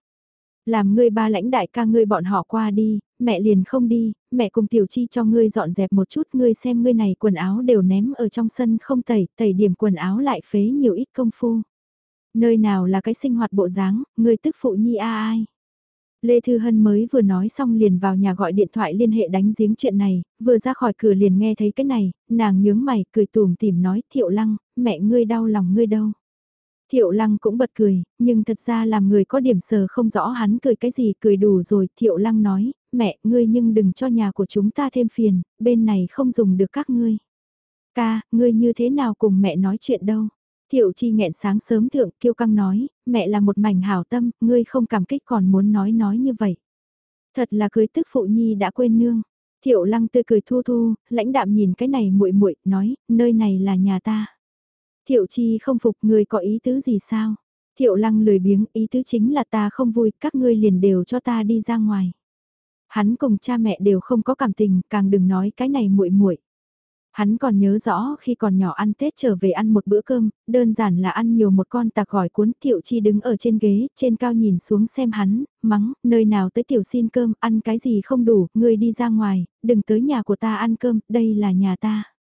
Làm ngươi ba lãnh đại ca ngươi bọn họ qua đi, mẹ liền không đi, mẹ cùng tiểu chi cho ngươi dọn dẹp một chút ngươi xem ngươi này quần áo đều ném ở trong sân không tẩy, tẩy điểm quần áo lại phế nhiều ít công phu. Nơi nào là cái sinh hoạt bộ dáng, ngươi tức phụ nhi a ai. Lê Thư Hân mới vừa nói xong liền vào nhà gọi điện thoại liên hệ đánh giếng chuyện này, vừa ra khỏi cửa liền nghe thấy cái này, nàng nhướng mày cười tùm tìm nói Thiệu Lăng, mẹ ngươi đau lòng ngươi đâu. Thiệu Lăng cũng bật cười, nhưng thật ra làm người có điểm sờ không rõ hắn cười cái gì cười đủ rồi. Thiệu Lăng nói, mẹ ngươi nhưng đừng cho nhà của chúng ta thêm phiền, bên này không dùng được các ngươi. Ca, ngươi như thế nào cùng mẹ nói chuyện đâu. Thiệu chi nghẹn sáng sớm thượng kiêu căng nói, mẹ là một mảnh hảo tâm, ngươi không cảm kích còn muốn nói nói như vậy. Thật là cưới tức phụ nhi đã quên nương. Thiệu lăng tươi cười thu thu, lãnh đạm nhìn cái này muội muội nói, nơi này là nhà ta. Thiệu chi không phục người có ý tứ gì sao? Thiệu lăng lười biếng, ý tứ chính là ta không vui, các ngươi liền đều cho ta đi ra ngoài. Hắn cùng cha mẹ đều không có cảm tình, càng đừng nói cái này muội muội. Hắn còn nhớ rõ khi còn nhỏ ăn Tết trở về ăn một bữa cơm, đơn giản là ăn nhiều một con tạc gỏi cuốn Thiệu Chi đứng ở trên ghế, trên cao nhìn xuống xem hắn, mắng, nơi nào tới tiểu xin cơm, ăn cái gì không đủ, ngươi đi ra ngoài, đừng tới nhà của ta ăn cơm, đây là nhà ta.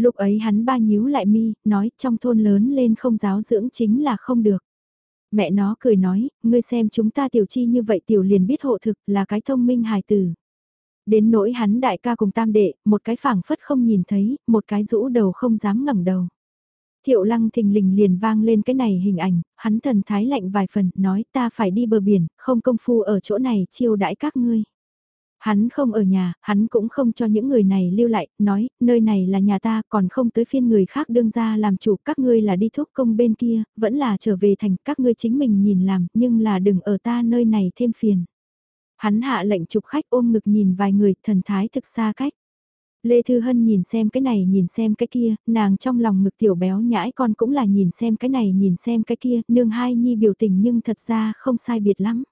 Lúc ấy hắn ba nhíu lại mi, nói trong thôn lớn lên không giáo dưỡng chính là không được. Mẹ nó cười nói, ngươi xem chúng ta tiểu chi như vậy tiểu liền biết hộ thực là cái thông minh hài tử. Đến nỗi hắn đại ca cùng tam đệ, một cái phảng phất không nhìn thấy, một cái rũ đầu không dám ngẩng đầu. Thiệu lăng thình lình liền vang lên cái này hình ảnh, hắn thần thái lạnh vài phần, nói ta phải đi bờ biển, không công phu ở chỗ này chiêu đãi các ngươi. Hắn không ở nhà, hắn cũng không cho những người này lưu lại, nói, nơi này là nhà ta, còn không tới phiên người khác đương ra làm chủ, các ngươi là đi thúc công bên kia, vẫn là trở về thành, các ngươi chính mình nhìn làm, nhưng là đừng ở ta nơi này thêm phiền. Hắn hạ lệnh chụp khách ôm ngực nhìn vài người, thần thái thực xa cách. Lê Thư Hân nhìn xem cái này nhìn xem cái kia, nàng trong lòng ngực tiểu béo nhãi con cũng là nhìn xem cái này nhìn xem cái kia, nương hai nhi biểu tình nhưng thật ra không sai biệt lắm.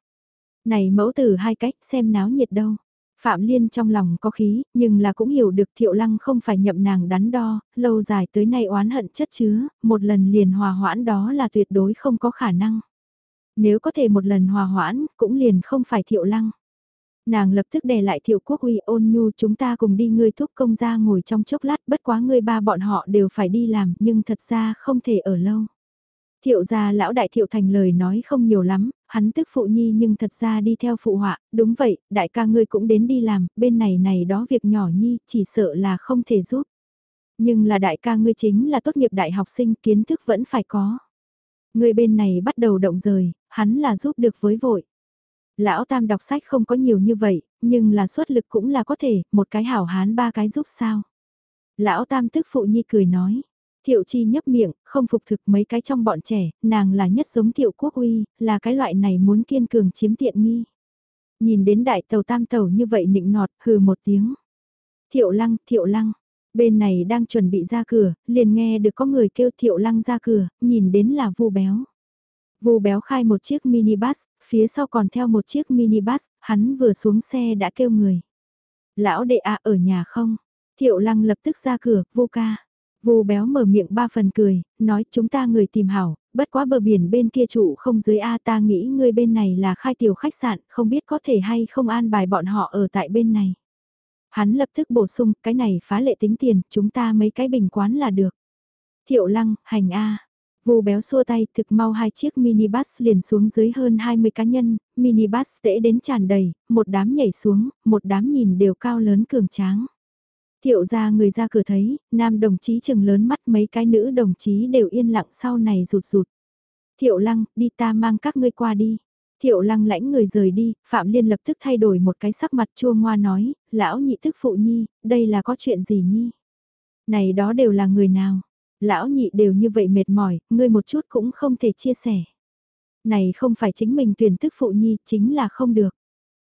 Này mẫu tử hai cách xem náo nhiệt đâu. Phạm Liên trong lòng có khí, nhưng là cũng hiểu được Thiệu Lăng không phải nhậm nàng đắn đo, lâu dài tới nay oán hận chất chứa, một lần liền hòa hoãn đó là tuyệt đối không có khả năng. Nếu có thể một lần hòa hoãn, cũng liền không phải Thiệu Lăng. Nàng lập tức đè lại Thiệu Quốc Uy ôn nhu chúng ta cùng đi ngươi thúc công ra ngồi trong chốc lát bất quá ngươi ba bọn họ đều phải đi làm nhưng thật ra không thể ở lâu. Thiệu gia lão đại thiệu thành lời nói không nhiều lắm, hắn tức phụ nhi nhưng thật ra đi theo phụ họa, đúng vậy, đại ca ngươi cũng đến đi làm, bên này này đó việc nhỏ nhi, chỉ sợ là không thể giúp. Nhưng là đại ca ngươi chính là tốt nghiệp đại học sinh, kiến thức vẫn phải có. Ngươi bên này bắt đầu động rời, hắn là giúp được với vội. Lão Tam đọc sách không có nhiều như vậy, nhưng là xuất lực cũng là có thể, một cái hảo hán ba cái giúp sao. Lão Tam tức phụ nhi cười nói, Thiệu chi nhấp miệng, không phục thực mấy cái trong bọn trẻ, nàng là nhất giống thiệu quốc uy, là cái loại này muốn kiên cường chiếm tiện nghi. Nhìn đến đại tàu tam tàu như vậy nịnh nọt, hừ một tiếng. Thiệu lăng, thiệu lăng, bên này đang chuẩn bị ra cửa, liền nghe được có người kêu thiệu lăng ra cửa, nhìn đến là vu béo. Vu béo khai một chiếc minibus, phía sau còn theo một chiếc minibus, hắn vừa xuống xe đã kêu người. Lão đệ à ở nhà không? Thiệu lăng lập tức ra cửa, vô ca. Vu béo mở miệng ba phần cười, nói chúng ta người tìm hảo, bất quá bờ biển bên kia trụ không dưới A ta nghĩ người bên này là khai tiểu khách sạn, không biết có thể hay không an bài bọn họ ở tại bên này. Hắn lập tức bổ sung, cái này phá lệ tính tiền, chúng ta mấy cái bình quán là được. Thiệu lăng, hành A. Vô béo xua tay thực mau hai chiếc minibus liền xuống dưới hơn 20 cá nhân, minibus tễ đến tràn đầy, một đám nhảy xuống, một đám nhìn đều cao lớn cường tráng. Thiệu ra người ra cửa thấy, nam đồng chí chừng lớn mắt mấy cái nữ đồng chí đều yên lặng sau này rụt rụt. Thiệu lăng, đi ta mang các ngươi qua đi. Thiệu lăng lãnh người rời đi, Phạm Liên lập tức thay đổi một cái sắc mặt chua ngoa nói, lão nhị tức phụ nhi, đây là có chuyện gì nhi? Này đó đều là người nào? Lão nhị đều như vậy mệt mỏi, ngươi một chút cũng không thể chia sẻ. Này không phải chính mình tuyển tức phụ nhi, chính là không được.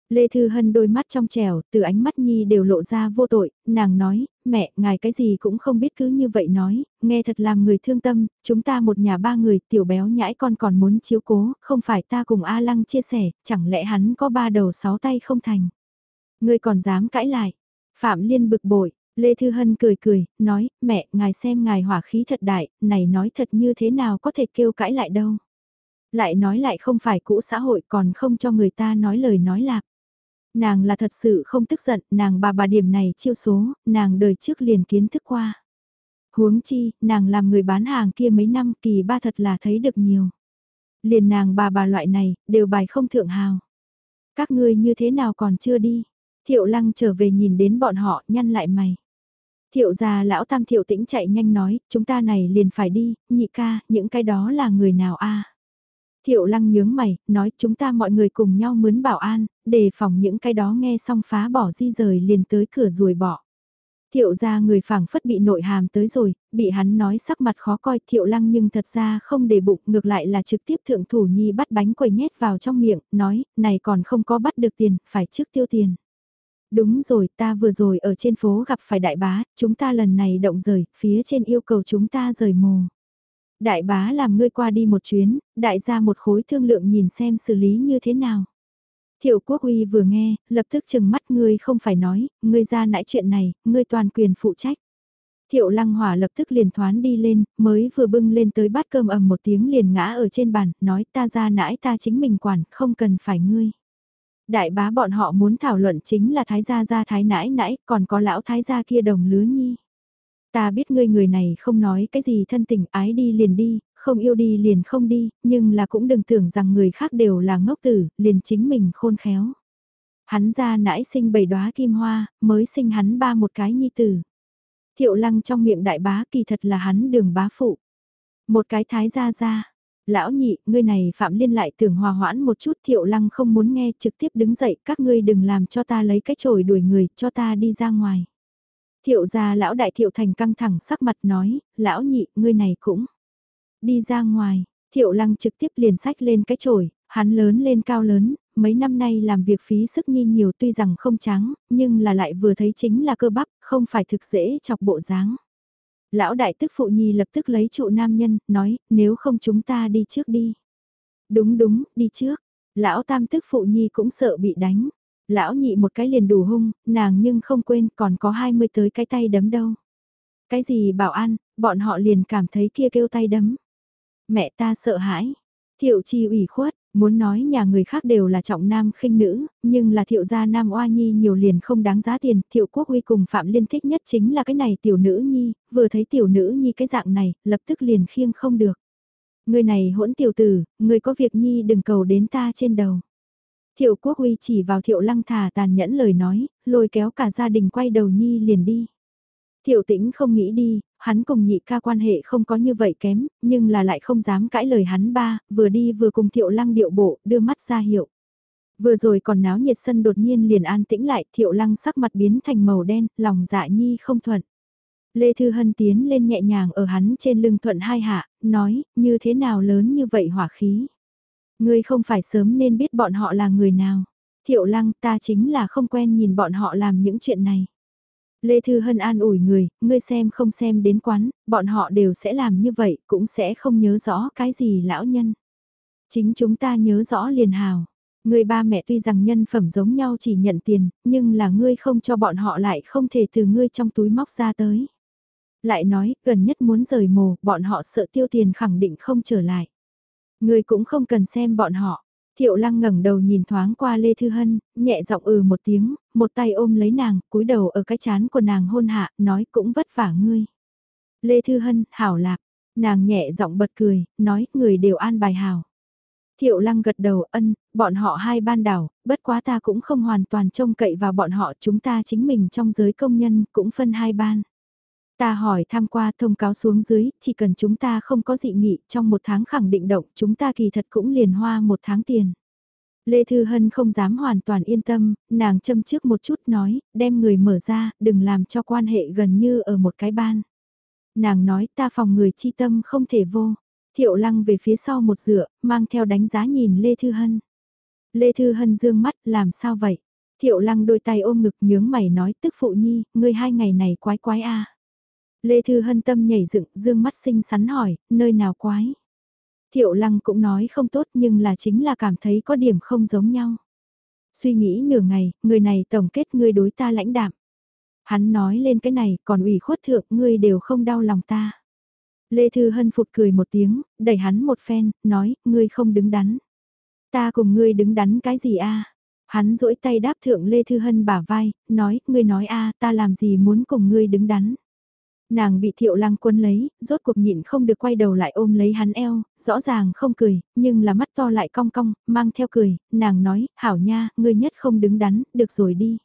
Lê Thư Hân đôi mắt trong trẻo, từ ánh mắt Nhi đều lộ ra vô tội, nàng nói, mẹ, ngài cái gì cũng không biết cứ như vậy nói, nghe thật làm người thương tâm, chúng ta một nhà ba người, tiểu béo nhãi con còn muốn chiếu cố, không phải ta cùng A Lăng chia sẻ, chẳng lẽ hắn có ba đầu sáu tay không thành. Ngươi còn dám cãi lại. Phạm Liên bực bội, Lê Thư Hân cười cười, nói, mẹ, ngài xem ngài hỏa khí thật đại, này nói thật như thế nào có thể kêu cãi lại đâu. Lại nói lại không phải cũ xã hội còn không cho người ta nói lời nói lạc. Nàng là thật sự không tức giận, nàng bà bà điểm này chiêu số, nàng đời trước liền kiến thức qua. Huống chi, nàng làm người bán hàng kia mấy năm kỳ ba thật là thấy được nhiều. Liền nàng bà bà loại này, đều bài không thượng hào. Các ngươi như thế nào còn chưa đi? Thiệu lăng trở về nhìn đến bọn họ nhăn lại mày. Thiệu già lão tam thiệu tĩnh chạy nhanh nói, chúng ta này liền phải đi, nhị ca, những cái đó là người nào a Thiệu lăng nhướng mày, nói chúng ta mọi người cùng nhau mướn bảo an, đề phòng những cái đó nghe xong phá bỏ di rời liền tới cửa ruồi bỏ. Thiệu ra người phảng phất bị nội hàm tới rồi, bị hắn nói sắc mặt khó coi thiệu lăng nhưng thật ra không để bụng ngược lại là trực tiếp thượng thủ nhi bắt bánh quầy nhét vào trong miệng, nói, này còn không có bắt được tiền, phải trước tiêu tiền. Đúng rồi, ta vừa rồi ở trên phố gặp phải đại bá, chúng ta lần này động rời, phía trên yêu cầu chúng ta rời mồ. Đại bá làm ngươi qua đi một chuyến, đại gia một khối thương lượng nhìn xem xử lý như thế nào. Thiệu quốc uy vừa nghe, lập tức chừng mắt ngươi không phải nói, ngươi ra nãi chuyện này, ngươi toàn quyền phụ trách. Thiệu lăng hỏa lập tức liền thoán đi lên, mới vừa bưng lên tới bát cơm ầm một tiếng liền ngã ở trên bàn, nói ta ra nãi ta chính mình quản, không cần phải ngươi. Đại bá bọn họ muốn thảo luận chính là thái gia gia thái nãi nãi, còn có lão thái gia kia đồng lứa nhi. Ta biết ngươi người này không nói cái gì thân tình ái đi liền đi, không yêu đi liền không đi, nhưng là cũng đừng tưởng rằng người khác đều là ngốc tử, liền chính mình khôn khéo. Hắn ra nãi sinh bảy đóa kim hoa, mới sinh hắn ba một cái nhi tử. Thiệu lăng trong miệng đại bá kỳ thật là hắn đường bá phụ. Một cái thái gia gia. Lão nhị, ngươi này Phạm Liên lại tưởng hòa hoãn một chút thiệu lăng không muốn nghe trực tiếp đứng dậy các ngươi đừng làm cho ta lấy cái chổi đuổi người cho ta đi ra ngoài. Thiệu gia lão đại thiệu thành căng thẳng sắc mặt nói, lão nhị, ngươi này cũng đi ra ngoài, thiệu lăng trực tiếp liền sách lên cái chổi, hắn lớn lên cao lớn, mấy năm nay làm việc phí sức nhi nhiều tuy rằng không trắng, nhưng là lại vừa thấy chính là cơ bắp, không phải thực dễ chọc bộ dáng. Lão đại tức phụ nhi lập tức lấy trụ nam nhân, nói, nếu không chúng ta đi trước đi. Đúng đúng, đi trước. Lão tam tức phụ nhi cũng sợ bị đánh. Lão nhị một cái liền đủ hung, nàng nhưng không quên còn có 20 tới cái tay đấm đâu. Cái gì bảo an, bọn họ liền cảm thấy kia kêu tay đấm. Mẹ ta sợ hãi. Thiệu chi ủy khuất, muốn nói nhà người khác đều là trọng nam khinh nữ, nhưng là thiệu gia nam oa nhi nhiều liền không đáng giá tiền, thiệu quốc uy cùng phạm liên thích nhất chính là cái này tiểu nữ nhi, vừa thấy tiểu nữ nhi cái dạng này, lập tức liền khiêng không được. Người này hỗn tiểu tử, người có việc nhi đừng cầu đến ta trên đầu. Thiệu quốc uy chỉ vào thiệu lăng thả tàn nhẫn lời nói, lôi kéo cả gia đình quay đầu nhi liền đi. Thiệu tĩnh không nghĩ đi, hắn cùng nhị ca quan hệ không có như vậy kém, nhưng là lại không dám cãi lời hắn ba, vừa đi vừa cùng thiệu lăng điệu bộ, đưa mắt ra hiệu. Vừa rồi còn náo nhiệt sân đột nhiên liền an tĩnh lại, thiệu lăng sắc mặt biến thành màu đen, lòng dạ nhi không thuận. Lê Thư Hân tiến lên nhẹ nhàng ở hắn trên lưng thuận hai hạ, nói, như thế nào lớn như vậy hỏa khí. Ngươi không phải sớm nên biết bọn họ là người nào. Thiệu lăng ta chính là không quen nhìn bọn họ làm những chuyện này. Lê Thư Hân an ủi người, ngươi xem không xem đến quán, bọn họ đều sẽ làm như vậy, cũng sẽ không nhớ rõ cái gì lão nhân. Chính chúng ta nhớ rõ liền hào. Người ba mẹ tuy rằng nhân phẩm giống nhau chỉ nhận tiền, nhưng là ngươi không cho bọn họ lại không thể từ ngươi trong túi móc ra tới. Lại nói, gần nhất muốn rời mồ, bọn họ sợ tiêu tiền khẳng định không trở lại. Ngươi cũng không cần xem bọn họ. Thiệu lăng ngẩng đầu nhìn thoáng qua Lê Thư Hân, nhẹ giọng ừ một tiếng, một tay ôm lấy nàng, cúi đầu ở cái chán của nàng hôn hạ, nói cũng vất vả ngươi. Lê Thư Hân, hảo lạc, nàng nhẹ giọng bật cười, nói người đều an bài hảo. Thiệu lăng gật đầu ân, bọn họ hai ban đảo, bất quá ta cũng không hoàn toàn trông cậy vào bọn họ chúng ta chính mình trong giới công nhân cũng phân hai ban. Ta hỏi tham qua thông cáo xuống dưới, chỉ cần chúng ta không có dị nghị trong một tháng khẳng định động chúng ta kỳ thật cũng liền hoa một tháng tiền. Lê Thư Hân không dám hoàn toàn yên tâm, nàng châm trước một chút nói, đem người mở ra, đừng làm cho quan hệ gần như ở một cái ban. Nàng nói ta phòng người chi tâm không thể vô. Thiệu lăng về phía sau một dựa, mang theo đánh giá nhìn Lê Thư Hân. Lê Thư Hân dương mắt, làm sao vậy? Thiệu lăng đôi tay ôm ngực nhướng mày nói tức phụ nhi, ngươi hai ngày này quái quái a Lê Thư Hân tâm nhảy dựng, dương mắt xinh xắn hỏi, nơi nào quái? Thiệu lăng cũng nói không tốt nhưng là chính là cảm thấy có điểm không giống nhau. Suy nghĩ nửa ngày, người này tổng kết ngươi đối ta lãnh đạm. Hắn nói lên cái này còn ủy khuất thượng ngươi đều không đau lòng ta. Lê Thư Hân phụt cười một tiếng, đẩy hắn một phen, nói, ngươi không đứng đắn. Ta cùng ngươi đứng đắn cái gì a Hắn duỗi tay đáp thượng Lê Thư Hân bả vai, nói, ngươi nói a ta làm gì muốn cùng ngươi đứng đắn. Nàng bị thiệu lăng quân lấy, rốt cuộc nhịn không được quay đầu lại ôm lấy hắn eo, rõ ràng không cười, nhưng là mắt to lại cong cong, mang theo cười, nàng nói, hảo nha, ngươi nhất không đứng đắn, được rồi đi.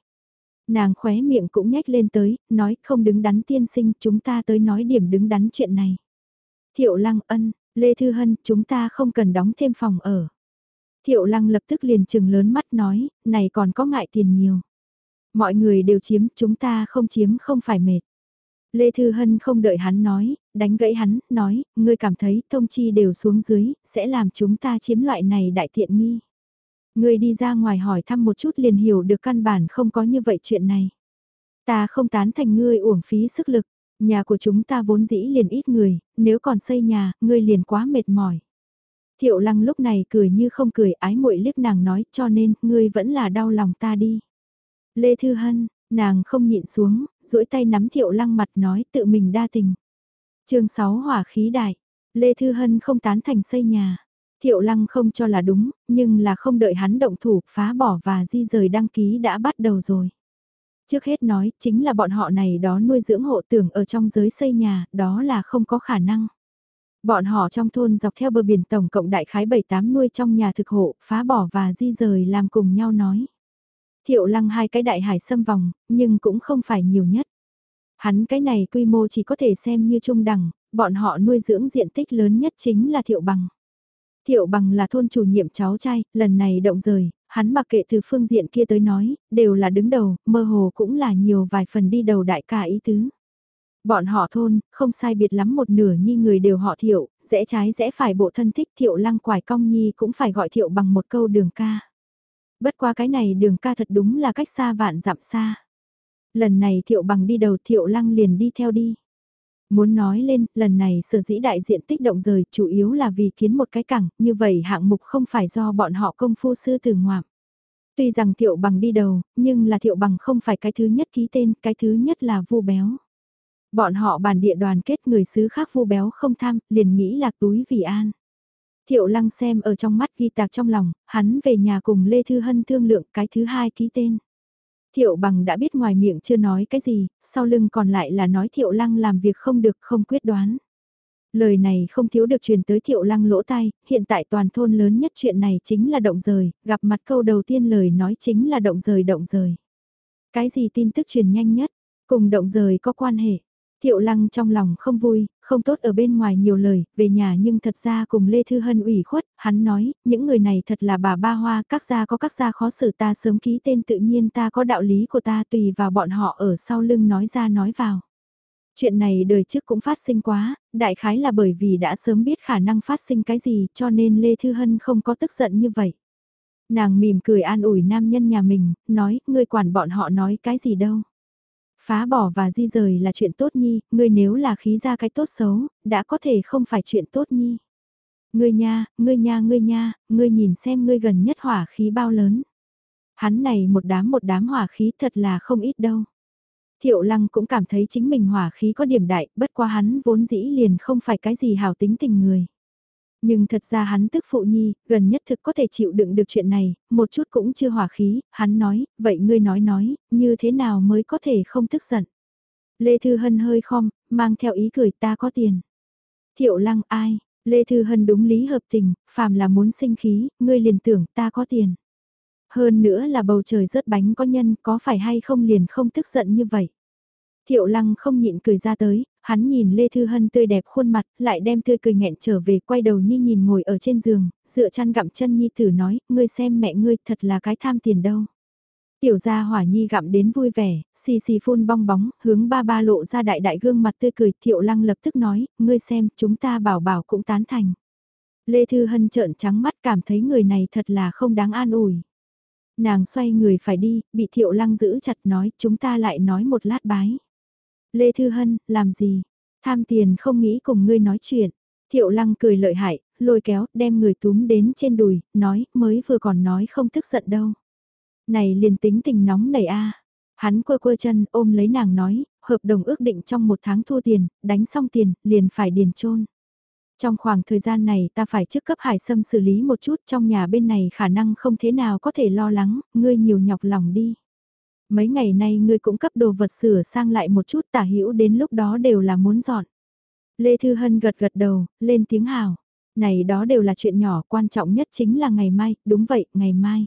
Nàng khóe miệng cũng nhếch lên tới, nói không đứng đắn tiên sinh, chúng ta tới nói điểm đứng đắn chuyện này. Thiệu lăng ân, Lê Thư Hân, chúng ta không cần đóng thêm phòng ở. Thiệu lăng lập tức liền chừng lớn mắt nói, này còn có ngại tiền nhiều. Mọi người đều chiếm, chúng ta không chiếm không phải mệt. Lê Thư Hân không đợi hắn nói, đánh gãy hắn, nói, ngươi cảm thấy thông chi đều xuống dưới, sẽ làm chúng ta chiếm loại này đại thiện nghi. Ngươi đi ra ngoài hỏi thăm một chút liền hiểu được căn bản không có như vậy chuyện này. Ta không tán thành ngươi uổng phí sức lực, nhà của chúng ta vốn dĩ liền ít người, nếu còn xây nhà, ngươi liền quá mệt mỏi. Thiệu lăng lúc này cười như không cười ái muội liếc nàng nói cho nên ngươi vẫn là đau lòng ta đi. Lê Thư Hân, Nàng không nhịn xuống, duỗi tay nắm thiệu lăng mặt nói tự mình đa tình. chương 6 hỏa khí đại, Lê Thư Hân không tán thành xây nhà. Thiệu lăng không cho là đúng, nhưng là không đợi hắn động thủ phá bỏ và di rời đăng ký đã bắt đầu rồi. Trước hết nói, chính là bọn họ này đó nuôi dưỡng hộ tưởng ở trong giới xây nhà, đó là không có khả năng. Bọn họ trong thôn dọc theo bờ biển tổng cộng đại khái 7-8 nuôi trong nhà thực hộ, phá bỏ và di rời làm cùng nhau nói. Thiệu lăng hai cái đại hải xâm vòng, nhưng cũng không phải nhiều nhất. Hắn cái này quy mô chỉ có thể xem như trung đẳng, bọn họ nuôi dưỡng diện tích lớn nhất chính là thiệu bằng. Thiệu bằng là thôn chủ nhiệm cháu trai, lần này động rời, hắn mặc kệ từ phương diện kia tới nói, đều là đứng đầu, mơ hồ cũng là nhiều vài phần đi đầu đại ca ý tứ. Bọn họ thôn, không sai biệt lắm một nửa nhi người đều họ thiệu, rẽ trái rẽ phải bộ thân thích thiệu lăng quải cong nhi cũng phải gọi thiệu bằng một câu đường ca. Bất qua cái này đường ca thật đúng là cách xa vạn dặm xa. Lần này thiệu bằng đi đầu thiệu lăng liền đi theo đi. Muốn nói lên, lần này sở dĩ đại diện tích động rời chủ yếu là vì kiến một cái cẳng, như vậy hạng mục không phải do bọn họ công phu sư từ ngoạm. Tuy rằng thiệu bằng đi đầu, nhưng là thiệu bằng không phải cái thứ nhất ký tên, cái thứ nhất là vu béo. Bọn họ bản địa đoàn kết người xứ khác vu béo không tham, liền nghĩ lạc túi vì an. Thiệu lăng xem ở trong mắt ghi tạc trong lòng, hắn về nhà cùng Lê Thư Hân thương lượng cái thứ hai ký tên. Thiệu bằng đã biết ngoài miệng chưa nói cái gì, sau lưng còn lại là nói thiệu lăng làm việc không được không quyết đoán. Lời này không thiếu được truyền tới thiệu lăng lỗ tai, hiện tại toàn thôn lớn nhất chuyện này chính là động rời, gặp mặt câu đầu tiên lời nói chính là động rời động rời. Cái gì tin tức truyền nhanh nhất, cùng động rời có quan hệ. Thiệu lăng trong lòng không vui, không tốt ở bên ngoài nhiều lời, về nhà nhưng thật ra cùng Lê Thư Hân ủy khuất, hắn nói, những người này thật là bà ba hoa, các gia có các gia khó xử ta sớm ký tên tự nhiên ta có đạo lý của ta tùy vào bọn họ ở sau lưng nói ra nói vào. Chuyện này đời trước cũng phát sinh quá, đại khái là bởi vì đã sớm biết khả năng phát sinh cái gì cho nên Lê Thư Hân không có tức giận như vậy. Nàng mỉm cười an ủi nam nhân nhà mình, nói, ngươi quản bọn họ nói cái gì đâu. Phá bỏ và di rời là chuyện tốt nhi, ngươi nếu là khí ra cái tốt xấu, đã có thể không phải chuyện tốt nhi. Ngươi nha, ngươi nha ngươi nha, ngươi nhìn xem ngươi gần nhất hỏa khí bao lớn. Hắn này một đám một đám hỏa khí thật là không ít đâu. Thiệu lăng cũng cảm thấy chính mình hỏa khí có điểm đại, bất qua hắn vốn dĩ liền không phải cái gì hảo tính tình người. Nhưng thật ra hắn tức phụ nhi, gần nhất thực có thể chịu đựng được chuyện này, một chút cũng chưa hỏa khí, hắn nói, vậy ngươi nói nói, như thế nào mới có thể không tức giận. Lê Thư Hân hơi khom, mang theo ý cười ta có tiền. Thiệu lăng ai, Lê Thư Hân đúng lý hợp tình, phàm là muốn sinh khí, ngươi liền tưởng ta có tiền. Hơn nữa là bầu trời rớt bánh có nhân có phải hay không liền không tức giận như vậy. Thiệu lăng không nhịn cười ra tới, hắn nhìn Lê Thư Hân tươi đẹp khuôn mặt, lại đem tươi cười nghẹn trở về quay đầu nhi nhìn ngồi ở trên giường, dựa chăn gặm chân nhi tử nói, ngươi xem mẹ ngươi thật là cái tham tiền đâu. Tiểu gia hỏa nhi gặm đến vui vẻ, xì xì phun bong bóng, hướng ba ba lộ ra đại đại gương mặt tươi cười, thiệu lăng lập tức nói, ngươi xem, chúng ta bảo bảo cũng tán thành. Lê Thư Hân trợn trắng mắt cảm thấy người này thật là không đáng an ủi. Nàng xoay người phải đi, bị thiệu lăng giữ chặt nói, chúng ta lại nói một lát bái. Lê Thư Hân, làm gì? Tham tiền không nghĩ cùng ngươi nói chuyện. Thiệu lăng cười lợi hại, lôi kéo, đem người túm đến trên đùi, nói, mới vừa còn nói không tức giận đâu. Này liền tính tình nóng nảy a Hắn quơ quơ chân ôm lấy nàng nói, hợp đồng ước định trong một tháng thua tiền, đánh xong tiền, liền phải điền trôn. Trong khoảng thời gian này ta phải trước cấp hải sâm xử lý một chút trong nhà bên này khả năng không thế nào có thể lo lắng, ngươi nhiều nhọc lòng đi. Mấy ngày nay ngươi cũng cấp đồ vật sửa sang lại một chút tả hữu đến lúc đó đều là muốn dọn. Lê Thư Hân gật gật đầu, lên tiếng hào. Này đó đều là chuyện nhỏ quan trọng nhất chính là ngày mai, đúng vậy, ngày mai.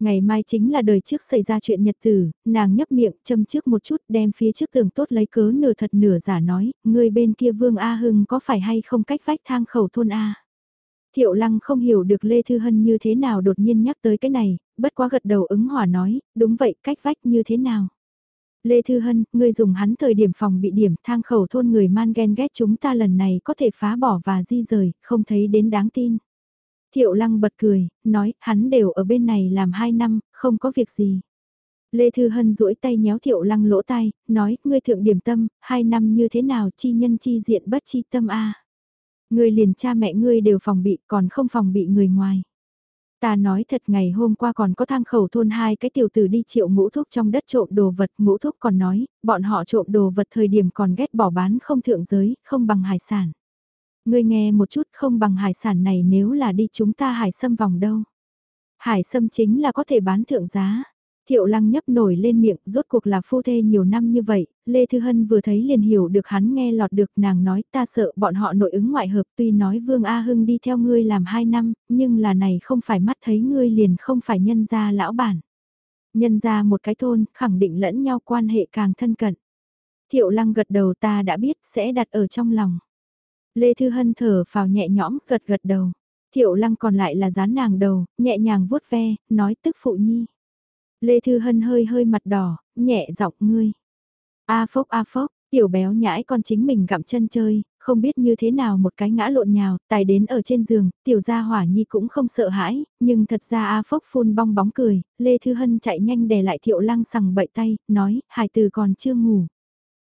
Ngày mai chính là đời trước xảy ra chuyện nhật tử, nàng nhấp miệng châm trước một chút đem phía trước tường tốt lấy cớ nửa thật nửa giả nói, người bên kia Vương A Hưng có phải hay không cách vách thang khẩu thôn A. Thiệu lăng không hiểu được Lê Thư Hân như thế nào đột nhiên nhắc tới cái này, bất quá gật đầu ứng hỏa nói, đúng vậy cách vách như thế nào. Lê Thư Hân, ngươi dùng hắn thời điểm phòng bị điểm thang khẩu thôn người man ghen ghét chúng ta lần này có thể phá bỏ và di rời, không thấy đến đáng tin. Thiệu lăng bật cười, nói, hắn đều ở bên này làm 2 năm, không có việc gì. Lê Thư Hân duỗi tay nhéo thiệu lăng lỗ tai, nói, ngươi thượng điểm tâm, 2 năm như thế nào chi nhân chi diện bất chi tâm a Ngươi liền cha mẹ ngươi đều phòng bị, còn không phòng bị người ngoài. Ta nói thật ngày hôm qua còn có thang khẩu thôn hai cái tiểu tử đi triệu ngũ thuốc trong đất trộm đồ vật, ngũ thuốc còn nói, bọn họ trộm đồ vật thời điểm còn ghét bỏ bán không thượng giới, không bằng hải sản. Ngươi nghe một chút không bằng hải sản này nếu là đi chúng ta hải sâm vòng đâu. Hải sâm chính là có thể bán thượng giá. Thiệu lăng nhấp nổi lên miệng, rốt cuộc là phu thê nhiều năm như vậy, Lê Thư Hân vừa thấy liền hiểu được hắn nghe lọt được nàng nói ta sợ bọn họ nội ứng ngoại hợp tuy nói Vương A Hưng đi theo ngươi làm 2 năm, nhưng là này không phải mắt thấy ngươi liền không phải nhân gia lão bản. Nhân ra một cái thôn, khẳng định lẫn nhau quan hệ càng thân cận. Thiệu lăng gật đầu ta đã biết sẽ đặt ở trong lòng. Lê Thư Hân thở vào nhẹ nhõm, gật gật đầu. Thiệu lăng còn lại là dán nàng đầu, nhẹ nhàng vuốt ve, nói tức phụ nhi. Lê Thư Hân hơi hơi mặt đỏ, nhẹ giọng ngươi. A phốc a phốc, tiểu béo nhãi con chính mình gặm chân chơi, không biết như thế nào một cái ngã lộn nhào, tài đến ở trên giường, tiểu gia hỏa nhi cũng không sợ hãi, nhưng thật ra A phốc phun bong bóng cười, Lê Thư Hân chạy nhanh đè lại thiệu lăng sằng bậy tay, nói, hài từ còn chưa ngủ.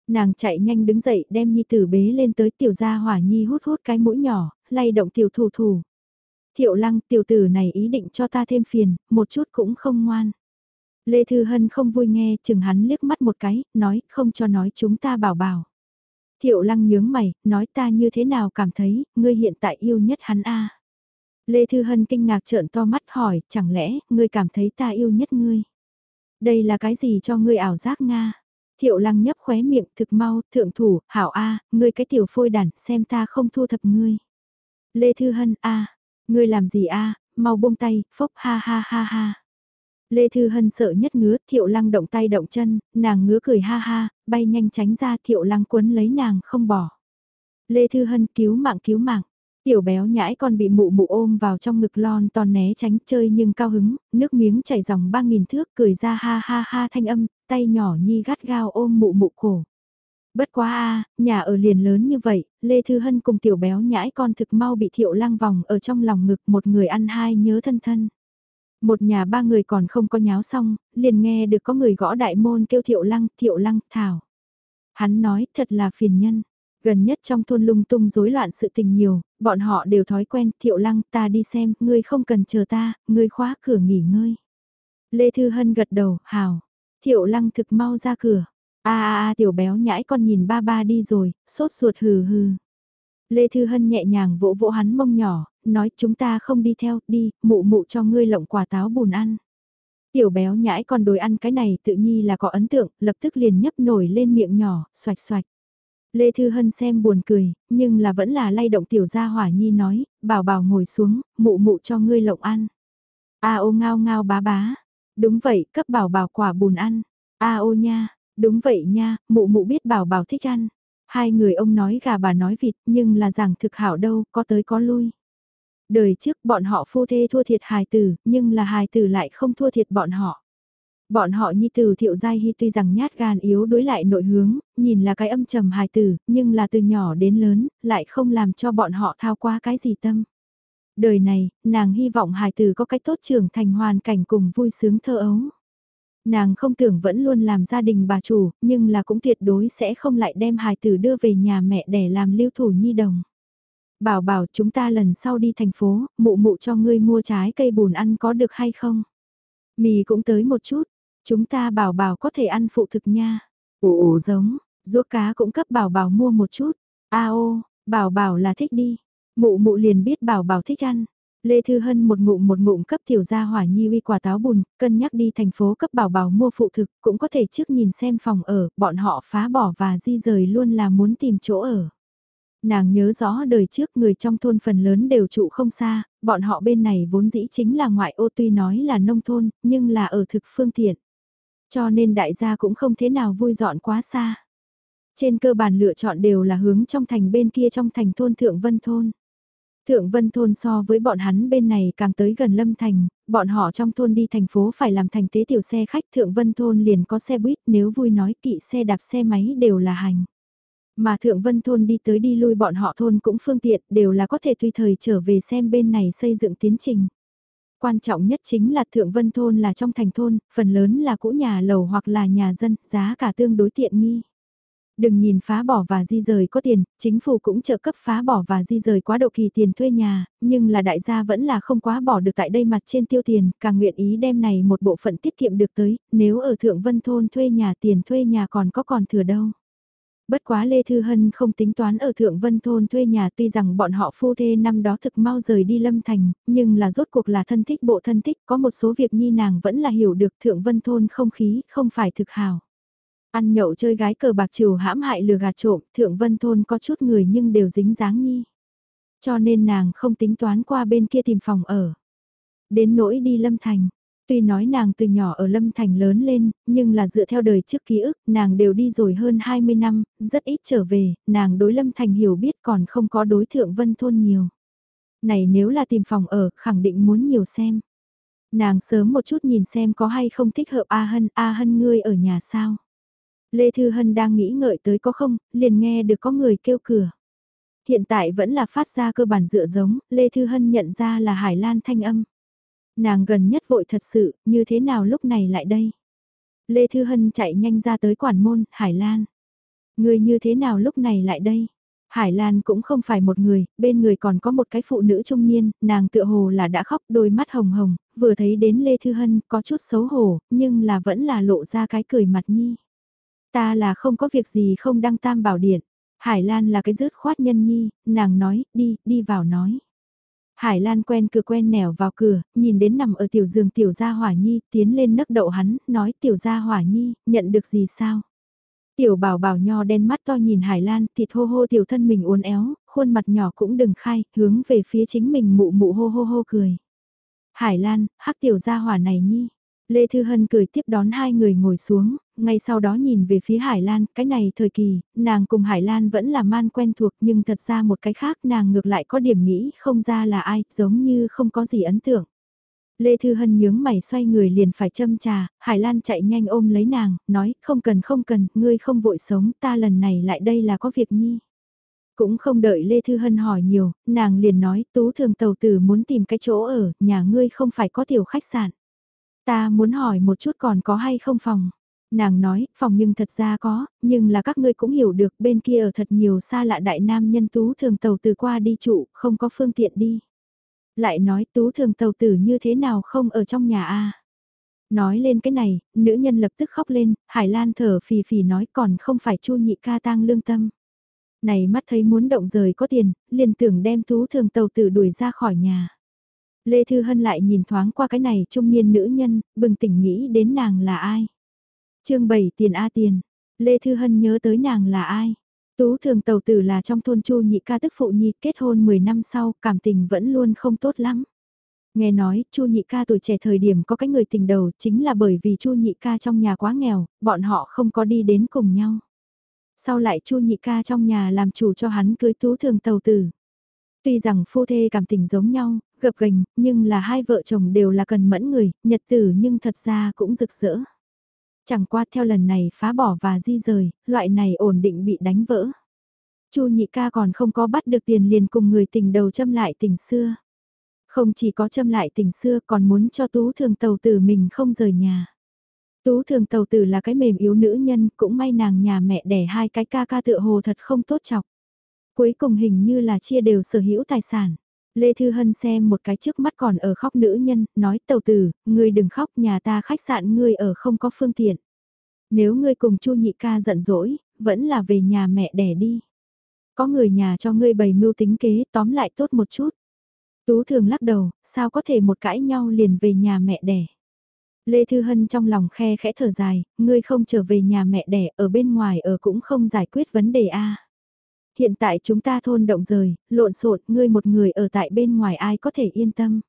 Nàng chạy nhanh đứng dậy đem nhi tử bế lên tới tiểu gia hỏa nhi hút hút cái mũi nhỏ, lay động tiểu thủ thủ. Thiệu lăng tiểu tử này ý định cho ta thêm phiền, một chút cũng không ngoan. Lê Thư Hân không vui nghe, chừng hắn liếc mắt một cái, nói, không cho nói chúng ta bảo bảo. Thiệu lăng nhướng mày, nói ta như thế nào cảm thấy, ngươi hiện tại yêu nhất hắn a Lê Thư Hân kinh ngạc trợn to mắt hỏi, chẳng lẽ, ngươi cảm thấy ta yêu nhất ngươi? Đây là cái gì cho ngươi ảo giác Nga? Thiệu lăng nhấp khóe miệng thực mau, thượng thủ, hảo A, ngươi cái tiểu phôi đàn, xem ta không thu thập ngươi. Lê Thư Hân, A, ngươi làm gì A, mau buông tay, phốc ha ha ha ha. Lê Thư Hân sợ nhất ngứa, thiệu lăng động tay động chân, nàng ngứa cười ha ha, bay nhanh tránh ra thiệu lăng quấn lấy nàng không bỏ. Lê Thư Hân cứu mạng cứu mạng, tiểu béo nhãi còn bị mụ mụ ôm vào trong ngực lon toàn né tránh chơi nhưng cao hứng, nước miếng chảy dòng ba nghìn thước cười ra ha ha ha thanh âm, tay nhỏ nhi gắt gao ôm mụ mụ cổ. Bất quá a nhà ở liền lớn như vậy, Lê Thư Hân cùng tiểu béo nhãi con thực mau bị thiệu Lang vòng ở trong lòng ngực một người ăn hai nhớ thân thân. Một nhà ba người còn không có nháo xong, liền nghe được có người gõ đại môn kêu thiệu lăng, thiệu lăng, thảo. Hắn nói thật là phiền nhân. Gần nhất trong thôn lung tung rối loạn sự tình nhiều, bọn họ đều thói quen, thiệu lăng ta đi xem, ngươi không cần chờ ta, ngươi khóa cửa nghỉ ngơi. Lê Thư Hân gật đầu, hào. Thiệu lăng thực mau ra cửa. a a a tiểu béo nhãi con nhìn ba ba đi rồi, sốt ruột hừ hừ. Lê Thư Hân nhẹ nhàng vỗ vỗ hắn mông nhỏ, nói chúng ta không đi theo, đi, mụ mụ cho ngươi lộng quả táo bùn ăn. Tiểu béo nhãi con đồi ăn cái này tự nhi là có ấn tượng, lập tức liền nhấp nổi lên miệng nhỏ, xoạch xoạch. Lê Thư Hân xem buồn cười, nhưng là vẫn là lay động tiểu gia hỏa nhi nói, bảo bảo ngồi xuống, mụ mụ cho ngươi lộng ăn. A ô ngao ngao bá bá. Đúng vậy, cấp bảo bảo quả bùn ăn. A ô nha, đúng vậy nha, mụ mụ biết bảo bảo thích ăn. Hai người ông nói gà bà nói vịt, nhưng là rằng thực hảo đâu, có tới có lui. Đời trước bọn họ phu thê thua thiệt hài tử, nhưng là hài tử lại không thua thiệt bọn họ. Bọn họ nhi tử thiệu giai hy tuy rằng nhát gan yếu đối lại nội hướng, nhìn là cái âm trầm hài tử, nhưng là từ nhỏ đến lớn, lại không làm cho bọn họ thao qua cái gì tâm. Đời này, nàng hy vọng hài tử có cách tốt trưởng thành hoàn cảnh cùng vui sướng thơ ấu. Nàng không tưởng vẫn luôn làm gia đình bà chủ, nhưng là cũng tuyệt đối sẽ không lại đem hài tử đưa về nhà mẹ để làm lưu thủ nhi đồng. Bảo bảo chúng ta lần sau đi thành phố, mụ mụ cho ngươi mua trái cây bùn ăn có được hay không? Mì cũng tới một chút, chúng ta bảo bảo có thể ăn phụ thực nha. Ồ giống, ruốc cá cũng cấp bảo bảo mua một chút. A ô, bảo bảo là thích đi. Mụ mụ liền biết bảo bảo thích ăn. Lê Thư Hân một ngụm một ngụm cấp tiểu gia hỏa nhi uy quả táo bùn, cân nhắc đi thành phố cấp bảo bảo mua phụ thực, cũng có thể trước nhìn xem phòng ở, bọn họ phá bỏ và di rời luôn là muốn tìm chỗ ở. Nàng nhớ rõ đời trước người trong thôn phần lớn đều trụ không xa, bọn họ bên này vốn dĩ chính là ngoại ô tuy nói là nông thôn, nhưng là ở thực phương tiện. Cho nên đại gia cũng không thế nào vui dọn quá xa. Trên cơ bản lựa chọn đều là hướng trong thành bên kia trong thành thôn Thượng Vân Thôn. Thượng Vân Thôn so với bọn hắn bên này càng tới gần Lâm Thành, bọn họ trong thôn đi thành phố phải làm thành tế tiểu xe khách Thượng Vân Thôn liền có xe buýt nếu vui nói kỵ xe đạp xe máy đều là hành. Mà Thượng Vân Thôn đi tới đi lui bọn họ thôn cũng phương tiện đều là có thể tùy thời trở về xem bên này xây dựng tiến trình. Quan trọng nhất chính là Thượng Vân Thôn là trong thành thôn, phần lớn là cũ nhà lầu hoặc là nhà dân, giá cả tương đối tiện nghi. Đừng nhìn phá bỏ và di rời có tiền, chính phủ cũng trợ cấp phá bỏ và di rời quá độ kỳ tiền thuê nhà, nhưng là đại gia vẫn là không quá bỏ được tại đây mặt trên tiêu tiền, càng nguyện ý đem này một bộ phận tiết kiệm được tới, nếu ở Thượng Vân Thôn thuê nhà tiền thuê nhà còn có còn thừa đâu. Bất quá Lê Thư Hân không tính toán ở Thượng Vân Thôn thuê nhà tuy rằng bọn họ phu thê năm đó thực mau rời đi Lâm Thành, nhưng là rốt cuộc là thân thích bộ thân thích có một số việc nhi nàng vẫn là hiểu được Thượng Vân Thôn không khí không phải thực hào. Ăn nhậu chơi gái cờ bạc trừ hãm hại lừa gạt trộm, Thượng Vân Thôn có chút người nhưng đều dính dáng nhi. Cho nên nàng không tính toán qua bên kia tìm phòng ở. Đến nỗi đi Lâm Thành, Tuy nói nàng từ nhỏ ở Lâm Thành lớn lên, nhưng là dựa theo đời trước ký ức, nàng đều đi rồi hơn 20 năm, rất ít trở về, nàng đối Lâm Thành hiểu biết còn không có đối thượng vân thôn nhiều. Này nếu là tìm phòng ở, khẳng định muốn nhiều xem. Nàng sớm một chút nhìn xem có hay không thích hợp A Hân, A Hân ngươi ở nhà sao. Lê Thư Hân đang nghĩ ngợi tới có không, liền nghe được có người kêu cửa. Hiện tại vẫn là phát ra cơ bản dựa giống, Lê Thư Hân nhận ra là Hải Lan thanh âm. Nàng gần nhất vội thật sự, như thế nào lúc này lại đây? Lê Thư Hân chạy nhanh ra tới quản môn, Hải Lan. Người như thế nào lúc này lại đây? Hải Lan cũng không phải một người, bên người còn có một cái phụ nữ trung niên, nàng tựa hồ là đã khóc đôi mắt hồng hồng, vừa thấy đến Lê Thư Hân có chút xấu hổ, nhưng là vẫn là lộ ra cái cười mặt nhi. Ta là không có việc gì không đăng tam bảo điện. Hải Lan là cái rớt khoát nhân nhi, nàng nói, đi, đi vào nói. Hải Lan quen cửa quen nẻo vào cửa, nhìn đến nằm ở tiểu giường tiểu gia hỏa nhi, tiến lên nấc đậu hắn, nói tiểu gia hỏa nhi, nhận được gì sao? Tiểu bảo bảo nho đen mắt to nhìn Hải Lan, thịt hô hô tiểu thân mình uốn éo, khuôn mặt nhỏ cũng đừng khai, hướng về phía chính mình mụ mụ hô hô hô cười. Hải Lan, hắc tiểu gia hỏa này nhi. Lê Thư Hân cười tiếp đón hai người ngồi xuống, ngay sau đó nhìn về phía Hải Lan, cái này thời kỳ, nàng cùng Hải Lan vẫn là man quen thuộc nhưng thật ra một cái khác nàng ngược lại có điểm nghĩ không ra là ai, giống như không có gì ấn tượng. Lê Thư Hân nhướng mày xoay người liền phải châm trà, Hải Lan chạy nhanh ôm lấy nàng, nói không cần không cần, ngươi không vội sống, ta lần này lại đây là có việc nhi. Cũng không đợi Lê Thư Hân hỏi nhiều, nàng liền nói tú thường tàu tử muốn tìm cái chỗ ở, nhà ngươi không phải có tiểu khách sạn. Ta muốn hỏi một chút còn có hay không phòng. Nàng nói, phòng nhưng thật ra có, nhưng là các ngươi cũng hiểu được bên kia ở thật nhiều xa lạ đại nam nhân tú thường tàu từ qua đi trụ, không có phương tiện đi. Lại nói tú thường tàu tử như thế nào không ở trong nhà a Nói lên cái này, nữ nhân lập tức khóc lên, Hải Lan thở phì phì nói còn không phải chu nhị ca tang lương tâm. Này mắt thấy muốn động rời có tiền, liền tưởng đem tú thường tàu tử đuổi ra khỏi nhà. Lê Thư Hân lại nhìn thoáng qua cái này trung niên nữ nhân, bừng tỉnh nghĩ đến nàng là ai. chương 7 tiền A tiền, Lê Thư Hân nhớ tới nàng là ai. Tú thường tàu tử là trong thôn Chu nhị ca tức phụ nhị kết hôn 10 năm sau, cảm tình vẫn luôn không tốt lắm. Nghe nói, Chu nhị ca tuổi trẻ thời điểm có cái người tình đầu chính là bởi vì Chu nhị ca trong nhà quá nghèo, bọn họ không có đi đến cùng nhau. Sau lại Chu nhị ca trong nhà làm chủ cho hắn cưới tú thường tàu tử. Tuy rằng phu thê cảm tình giống nhau, gập gành, nhưng là hai vợ chồng đều là cần mẫn người, nhật tử nhưng thật ra cũng rực rỡ. Chẳng qua theo lần này phá bỏ và di rời, loại này ổn định bị đánh vỡ. Chu nhị ca còn không có bắt được tiền liền cùng người tình đầu châm lại tình xưa. Không chỉ có châm lại tình xưa còn muốn cho tú thường tàu tử mình không rời nhà. Tú thường tàu tử là cái mềm yếu nữ nhân, cũng may nàng nhà mẹ đẻ hai cái ca ca tựa hồ thật không tốt chọc. Cuối cùng hình như là chia đều sở hữu tài sản. Lê Thư Hân xem một cái trước mắt còn ở khóc nữ nhân, nói tàu tử, ngươi đừng khóc nhà ta khách sạn ngươi ở không có phương tiện. Nếu ngươi cùng chu nhị ca giận dỗi, vẫn là về nhà mẹ đẻ đi. Có người nhà cho ngươi bày mưu tính kế tóm lại tốt một chút. Tú thường lắc đầu, sao có thể một cãi nhau liền về nhà mẹ đẻ. Lê Thư Hân trong lòng khe khẽ thở dài, ngươi không trở về nhà mẹ đẻ ở bên ngoài ở cũng không giải quyết vấn đề a. Hiện tại chúng ta thôn động rời, lộn xộn, ngươi một người ở tại bên ngoài ai có thể yên tâm.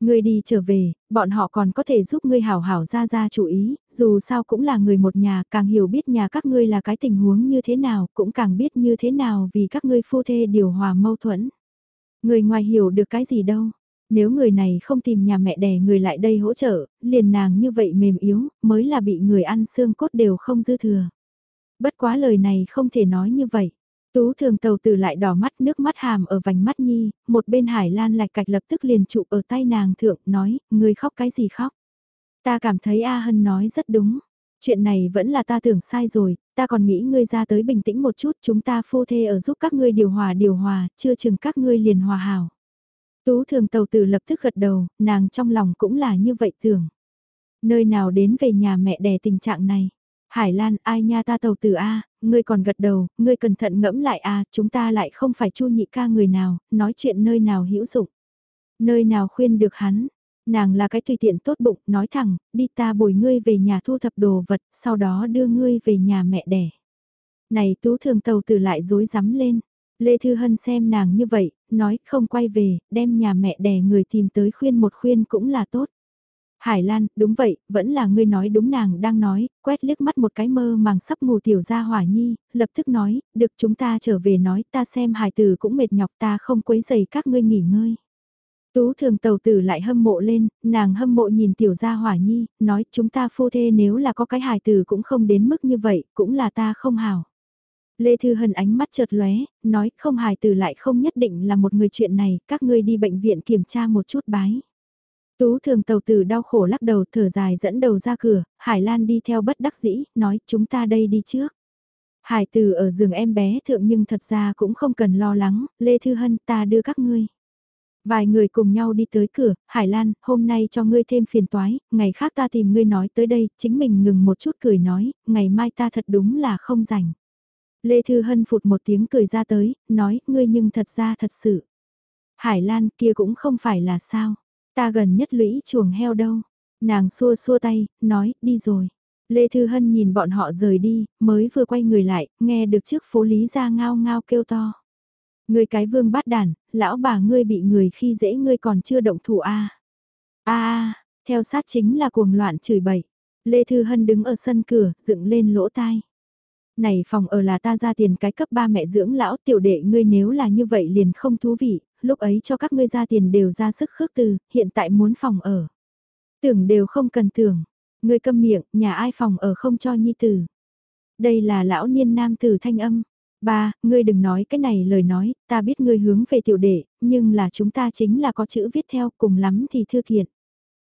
Ngươi đi trở về, bọn họ còn có thể giúp ngươi hảo hảo ra ra chủ ý, dù sao cũng là người một nhà, càng hiểu biết nhà các ngươi là cái tình huống như thế nào, cũng càng biết như thế nào vì các ngươi phu thê điều hòa mâu thuẫn. Người ngoài hiểu được cái gì đâu, nếu người này không tìm nhà mẹ đẻ người lại đây hỗ trợ, liền nàng như vậy mềm yếu, mới là bị người ăn xương cốt đều không dư thừa. Bất quá lời này không thể nói như vậy. Tú thường tàu từ lại đỏ mắt nước mắt hàm ở vành mắt nhi, một bên hải lan lạch cạch lập tức liền trụ ở tay nàng thượng nói, người khóc cái gì khóc. Ta cảm thấy A Hân nói rất đúng. Chuyện này vẫn là ta tưởng sai rồi, ta còn nghĩ ngươi ra tới bình tĩnh một chút, chúng ta phu thê ở giúp các ngươi điều hòa điều hòa, chưa chừng các ngươi liền hòa hảo. Tú thường tàu tử lập tức gật đầu, nàng trong lòng cũng là như vậy tưởng. Nơi nào đến về nhà mẹ đẻ tình trạng này. Hải Lan, ai nha ta tàu tử A, ngươi còn gật đầu, ngươi cẩn thận ngẫm lại A, chúng ta lại không phải chu nhị ca người nào, nói chuyện nơi nào hữu dụng. Nơi nào khuyên được hắn, nàng là cái tùy tiện tốt bụng, nói thẳng, đi ta bồi ngươi về nhà thu thập đồ vật, sau đó đưa ngươi về nhà mẹ đẻ. Này tú thường tàu tử lại dối rắm lên, Lê Thư Hân xem nàng như vậy, nói không quay về, đem nhà mẹ đẻ người tìm tới khuyên một khuyên cũng là tốt. Hải Lan, đúng vậy, vẫn là ngươi nói đúng nàng đang nói, quét liếc mắt một cái mơ màng sắp ngủ tiểu ra hỏa nhi, lập tức nói, được chúng ta trở về nói ta xem hải tử cũng mệt nhọc ta không quấy giày các ngươi nghỉ ngơi. Tú thường tàu tử lại hâm mộ lên, nàng hâm mộ nhìn tiểu gia hỏa nhi, nói chúng ta phu thê nếu là có cái hài tử cũng không đến mức như vậy, cũng là ta không hảo. Lê Thư Hân ánh mắt chợt lóe, nói không hài tử lại không nhất định là một người chuyện này, các ngươi đi bệnh viện kiểm tra một chút bái. Tú thường tàu tử đau khổ lắc đầu thở dài dẫn đầu ra cửa, Hải Lan đi theo bất đắc dĩ, nói chúng ta đây đi trước. Hải tử ở giường em bé thượng nhưng thật ra cũng không cần lo lắng, Lê Thư Hân ta đưa các ngươi. Vài người cùng nhau đi tới cửa, Hải Lan, hôm nay cho ngươi thêm phiền toái, ngày khác ta tìm ngươi nói tới đây, chính mình ngừng một chút cười nói, ngày mai ta thật đúng là không rảnh. Lê Thư Hân phụt một tiếng cười ra tới, nói, ngươi nhưng thật ra thật sự. Hải Lan kia cũng không phải là sao, ta gần nhất lũy chuồng heo đâu. Nàng xua xua tay, nói, đi rồi. Lê Thư Hân nhìn bọn họ rời đi, mới vừa quay người lại, nghe được trước phố lý ra ngao ngao kêu to. Người cái vương bát đàn, lão bà ngươi bị người khi dễ ngươi còn chưa động thủ à? a a theo sát chính là cuồng loạn chửi bậy. Lê Thư Hân đứng ở sân cửa, dựng lên lỗ tai. Này phòng ở là ta ra tiền cái cấp ba mẹ dưỡng lão tiểu đệ ngươi nếu là như vậy liền không thú vị, lúc ấy cho các ngươi ra tiền đều ra sức khước từ, hiện tại muốn phòng ở. Tưởng đều không cần tưởng, ngươi câm miệng, nhà ai phòng ở không cho nhi tử. Đây là lão niên nam tử thanh âm, Ba, ngươi đừng nói cái này lời nói, ta biết ngươi hướng về tiểu đệ, nhưng là chúng ta chính là có chữ viết theo cùng lắm thì thư kiện.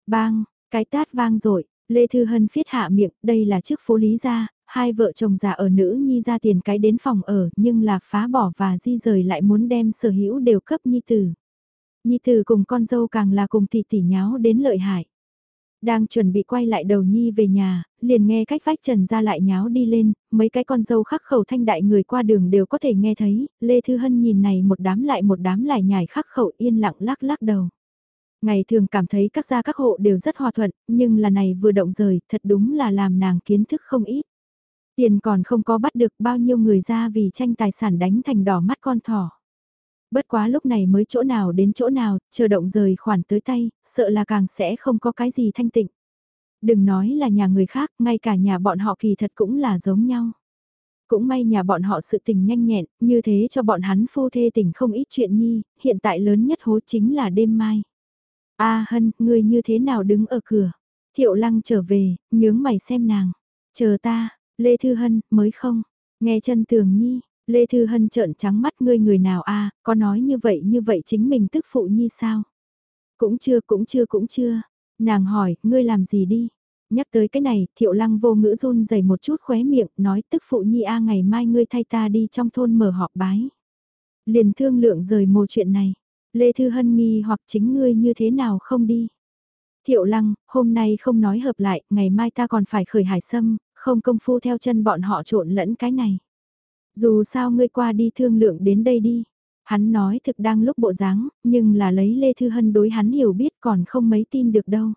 Bang, cái tát vang rồi Lê Thư Hân phiết hạ miệng, đây là chức phố lý gia, hai vợ chồng già ở nữ nhi ra tiền cái đến phòng ở nhưng là phá bỏ và di rời lại muốn đem sở hữu đều cấp nhi tử. Nhi tử cùng con dâu càng là cùng tỷ tỷ nháo đến lợi hại. Đang chuẩn bị quay lại đầu nhi về nhà, liền nghe cách vách trần ra lại nháo đi lên, mấy cái con dâu khắc khẩu thanh đại người qua đường đều có thể nghe thấy, Lê Thư Hân nhìn này một đám lại một đám lại nhảy khắc khẩu yên lặng lắc lắc đầu. Ngày thường cảm thấy các gia các hộ đều rất hòa thuận, nhưng là này vừa động rời, thật đúng là làm nàng kiến thức không ít. Tiền còn không có bắt được bao nhiêu người ra vì tranh tài sản đánh thành đỏ mắt con thỏ. Bất quá lúc này mới chỗ nào đến chỗ nào, chờ động rời khoản tới tay, sợ là càng sẽ không có cái gì thanh tịnh. Đừng nói là nhà người khác, ngay cả nhà bọn họ kỳ thật cũng là giống nhau. Cũng may nhà bọn họ sự tình nhanh nhẹn, như thế cho bọn hắn phu thê tình không ít chuyện nhi, hiện tại lớn nhất hố chính là đêm mai. A hân, ngươi như thế nào đứng ở cửa? Thiệu lăng trở về, nhướng mày xem nàng. Chờ ta, Lê Thư Hân, mới không? Nghe chân tường nhi, Lê Thư Hân trợn trắng mắt ngươi người nào a có nói như vậy như vậy chính mình tức phụ nhi sao? Cũng chưa cũng chưa cũng chưa. Nàng hỏi, ngươi làm gì đi? Nhắc tới cái này, thiệu lăng vô ngữ run dày một chút khóe miệng, nói tức phụ nhi a ngày mai ngươi thay ta đi trong thôn mở họp bái. Liền thương lượng rời mồ chuyện này. Lê Thư Hân nghi hoặc chính ngươi như thế nào không đi. Thiệu lăng, hôm nay không nói hợp lại, ngày mai ta còn phải khởi hải sâm, không công phu theo chân bọn họ trộn lẫn cái này. Dù sao ngươi qua đi thương lượng đến đây đi. Hắn nói thực đang lúc bộ dáng, nhưng là lấy Lê Thư Hân đối hắn hiểu biết còn không mấy tin được đâu.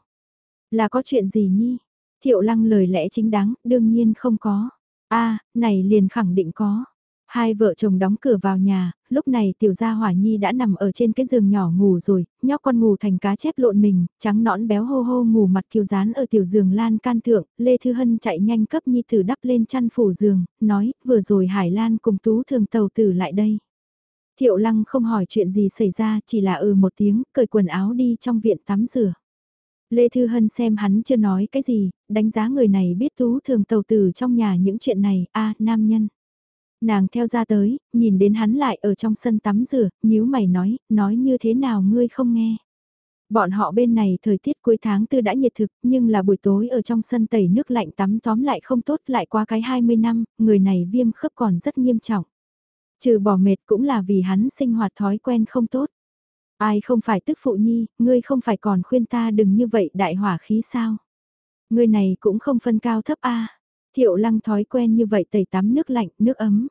Là có chuyện gì nhi? Thiệu lăng lời lẽ chính đáng, đương nhiên không có. a này liền khẳng định có. Hai vợ chồng đóng cửa vào nhà, lúc này tiểu gia hỏa nhi đã nằm ở trên cái giường nhỏ ngủ rồi, nhóc con ngủ thành cá chép lộn mình, trắng nõn béo hô hô ngủ mặt kiều dán ở tiểu giường lan can thượng, Lê Thư Hân chạy nhanh cấp nhi tử đắp lên chăn phủ giường, nói, vừa rồi Hải Lan cùng tú thường tàu tử lại đây. Thiệu lăng không hỏi chuyện gì xảy ra, chỉ là ừ một tiếng, cởi quần áo đi trong viện tắm rửa. Lê Thư Hân xem hắn chưa nói cái gì, đánh giá người này biết tú thường tàu tử trong nhà những chuyện này, a nam nhân. Nàng theo ra tới, nhìn đến hắn lại ở trong sân tắm rửa, nhíu mày nói, nói như thế nào ngươi không nghe. Bọn họ bên này thời tiết cuối tháng tư đã nhiệt thực, nhưng là buổi tối ở trong sân tẩy nước lạnh tắm tóm lại không tốt lại qua cái 20 năm, người này viêm khớp còn rất nghiêm trọng. Trừ bỏ mệt cũng là vì hắn sinh hoạt thói quen không tốt. Ai không phải tức phụ nhi, ngươi không phải còn khuyên ta đừng như vậy đại hỏa khí sao. Ngươi này cũng không phân cao thấp a Thiệu lăng thói quen như vậy tẩy tắm nước lạnh, nước ấm.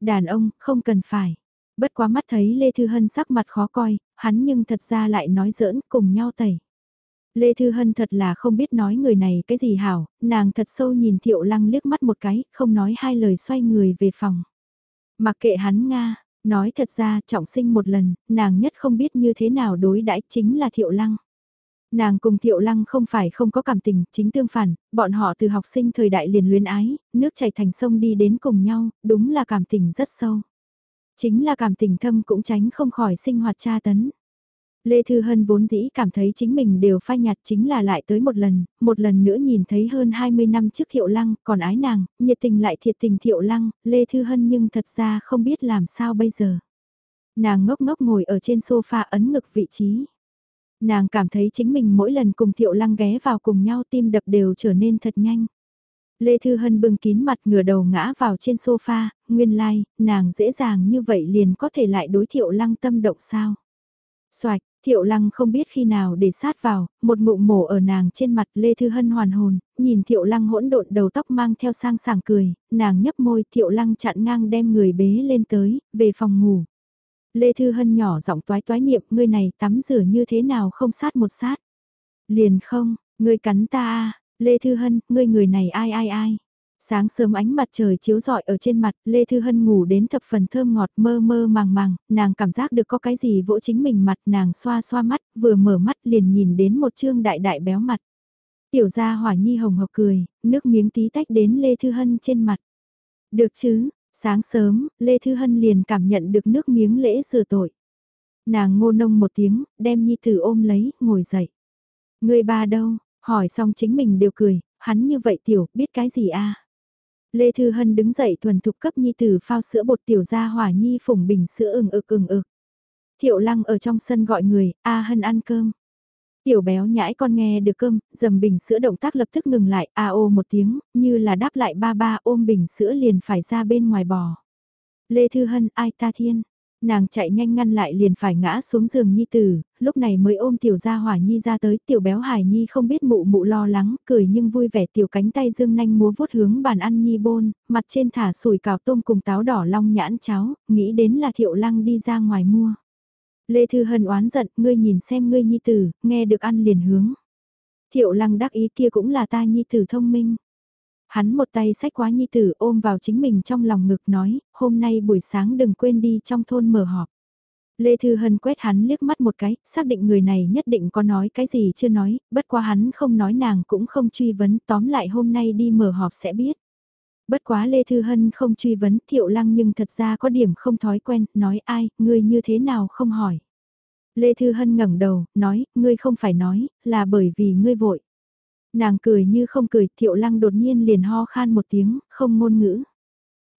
Đàn ông, không cần phải. Bất quá mắt thấy Lê Thư Hân sắc mặt khó coi, hắn nhưng thật ra lại nói giỡn cùng nhau tẩy. Lê Thư Hân thật là không biết nói người này cái gì hảo, nàng thật sâu nhìn Thiệu Lăng liếc mắt một cái, không nói hai lời xoay người về phòng. Mặc kệ hắn Nga, nói thật ra trọng sinh một lần, nàng nhất không biết như thế nào đối đãi chính là Thiệu Lăng. Nàng cùng Thiệu Lăng không phải không có cảm tình, chính tương phản, bọn họ từ học sinh thời đại liền luyến ái, nước chảy thành sông đi đến cùng nhau, đúng là cảm tình rất sâu. Chính là cảm tình thâm cũng tránh không khỏi sinh hoạt tra tấn. Lê Thư Hân vốn dĩ cảm thấy chính mình đều phai nhạt chính là lại tới một lần, một lần nữa nhìn thấy hơn 20 năm trước Thiệu Lăng, còn ái nàng, nhiệt tình lại thiệt tình Thiệu Lăng, Lê Thư Hân nhưng thật ra không biết làm sao bây giờ. Nàng ngốc ngốc ngồi ở trên sofa ấn ngực vị trí. Nàng cảm thấy chính mình mỗi lần cùng Thiệu Lăng ghé vào cùng nhau tim đập đều trở nên thật nhanh. Lê Thư Hân bưng kín mặt ngửa đầu ngã vào trên sofa, nguyên lai, like, nàng dễ dàng như vậy liền có thể lại đối Thiệu Lăng tâm động sao. Xoạch, Thiệu Lăng không biết khi nào để sát vào, một ngụm mổ ở nàng trên mặt Lê Thư Hân hoàn hồn, nhìn Thiệu Lăng hỗn độn đầu tóc mang theo sang sảng cười, nàng nhấp môi Thiệu Lăng chặn ngang đem người bế lên tới, về phòng ngủ. Lê Thư Hân nhỏ giọng toái toái niệm, ngươi này tắm rửa như thế nào không sát một sát. Liền không, ngươi cắn ta à, Lê Thư Hân, ngươi người này ai ai ai. Sáng sớm ánh mặt trời chiếu rọi ở trên mặt, Lê Thư Hân ngủ đến thập phần thơm ngọt mơ mơ màng màng, nàng cảm giác được có cái gì vỗ chính mình mặt, nàng xoa xoa mắt, vừa mở mắt liền nhìn đến một trương đại đại béo mặt. Tiểu gia hỏa nhi hồng hộc cười, nước miếng tí tách đến Lê Thư Hân trên mặt. Được chứ, Sáng sớm, Lê Thư Hân liền cảm nhận được nước miếng lễ sửa tội. Nàng ngô nông một tiếng, đem nhi tử ôm lấy, ngồi dậy. Người ba đâu, hỏi xong chính mình đều cười, hắn như vậy tiểu, biết cái gì a Lê Thư Hân đứng dậy thuần thục cấp nhi tử phao sữa bột tiểu ra hỏa nhi phủng bình sữa ừng ực ừng ực. Thiệu lăng ở trong sân gọi người, A Hân ăn cơm. Tiểu béo nhãi con nghe được cơm, dầm bình sữa động tác lập tức ngừng lại, a ô một tiếng, như là đáp lại ba ba ôm bình sữa liền phải ra bên ngoài bò. Lê Thư Hân ai ta thiên, Nàng chạy nhanh ngăn lại liền phải ngã xuống giường nhi tử, lúc này mới ôm tiểu gia hỏa nhi ra tới, tiểu béo hải nhi không biết mụ mụ lo lắng, cười nhưng vui vẻ tiểu cánh tay dương nanh múa vuốt hướng bàn ăn nhi bôn, mặt trên thả sủi cào tôm cùng táo đỏ long nhãn cháo, nghĩ đến là thiệu lăng đi ra ngoài mua. Lê Thư Hân oán giận, ngươi nhìn xem ngươi nhi tử, nghe được ăn liền hướng. Thiệu lăng đắc ý kia cũng là ta nhi tử thông minh. Hắn một tay sách quá nhi tử ôm vào chính mình trong lòng ngực nói, hôm nay buổi sáng đừng quên đi trong thôn mở họp. Lê Thư Hân quét hắn liếc mắt một cái, xác định người này nhất định có nói cái gì chưa nói, bất quá hắn không nói nàng cũng không truy vấn, tóm lại hôm nay đi mở họp sẽ biết. Bất quá Lê Thư Hân không truy vấn Thiệu Lăng nhưng thật ra có điểm không thói quen, nói ai, ngươi như thế nào không hỏi. Lê Thư Hân ngẩng đầu, nói, ngươi không phải nói, là bởi vì ngươi vội. Nàng cười như không cười, Thiệu Lăng đột nhiên liền ho khan một tiếng, không ngôn ngữ.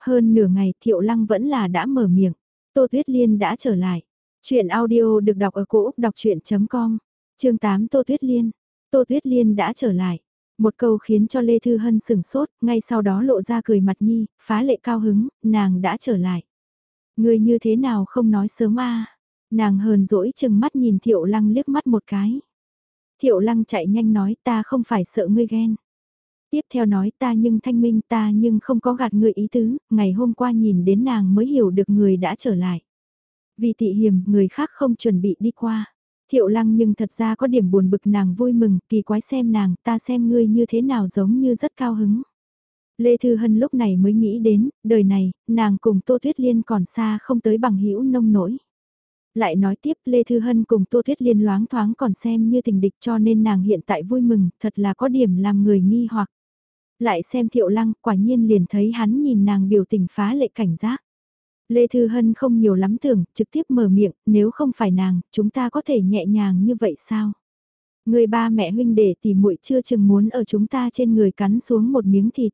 Hơn nửa ngày Thiệu Lăng vẫn là đã mở miệng. Tô Tuyết Liên đã trở lại. Chuyện audio được đọc ở cổ Úc đọc chuyện.com. Chương 8 Tô Tuyết Liên. Tô Tuyết Liên đã trở lại. Một câu khiến cho Lê Thư Hân sừng sốt, ngay sau đó lộ ra cười mặt nhi, phá lệ cao hứng, nàng đã trở lại. Người như thế nào không nói sớm a Nàng hờn dỗi chừng mắt nhìn Thiệu Lăng liếc mắt một cái. Thiệu Lăng chạy nhanh nói ta không phải sợ ngươi ghen. Tiếp theo nói ta nhưng thanh minh ta nhưng không có gạt người ý tứ, ngày hôm qua nhìn đến nàng mới hiểu được người đã trở lại. Vì tị hiểm, người khác không chuẩn bị đi qua. Thiệu lăng nhưng thật ra có điểm buồn bực nàng vui mừng, kỳ quái xem nàng, ta xem ngươi như thế nào giống như rất cao hứng. Lê Thư Hân lúc này mới nghĩ đến, đời này, nàng cùng Tô Tuyết Liên còn xa không tới bằng hữu nông nổi. Lại nói tiếp Lê Thư Hân cùng Tô Tuyết Liên loáng thoáng còn xem như tình địch cho nên nàng hiện tại vui mừng, thật là có điểm làm người nghi hoặc. Lại xem Thiệu Lăng, quả nhiên liền thấy hắn nhìn nàng biểu tình phá lệ cảnh giác. Lê Thư Hân không nhiều lắm tưởng, trực tiếp mở miệng, nếu không phải nàng, chúng ta có thể nhẹ nhàng như vậy sao? Người ba mẹ huynh đệ thì muội chưa chừng muốn ở chúng ta trên người cắn xuống một miếng thịt.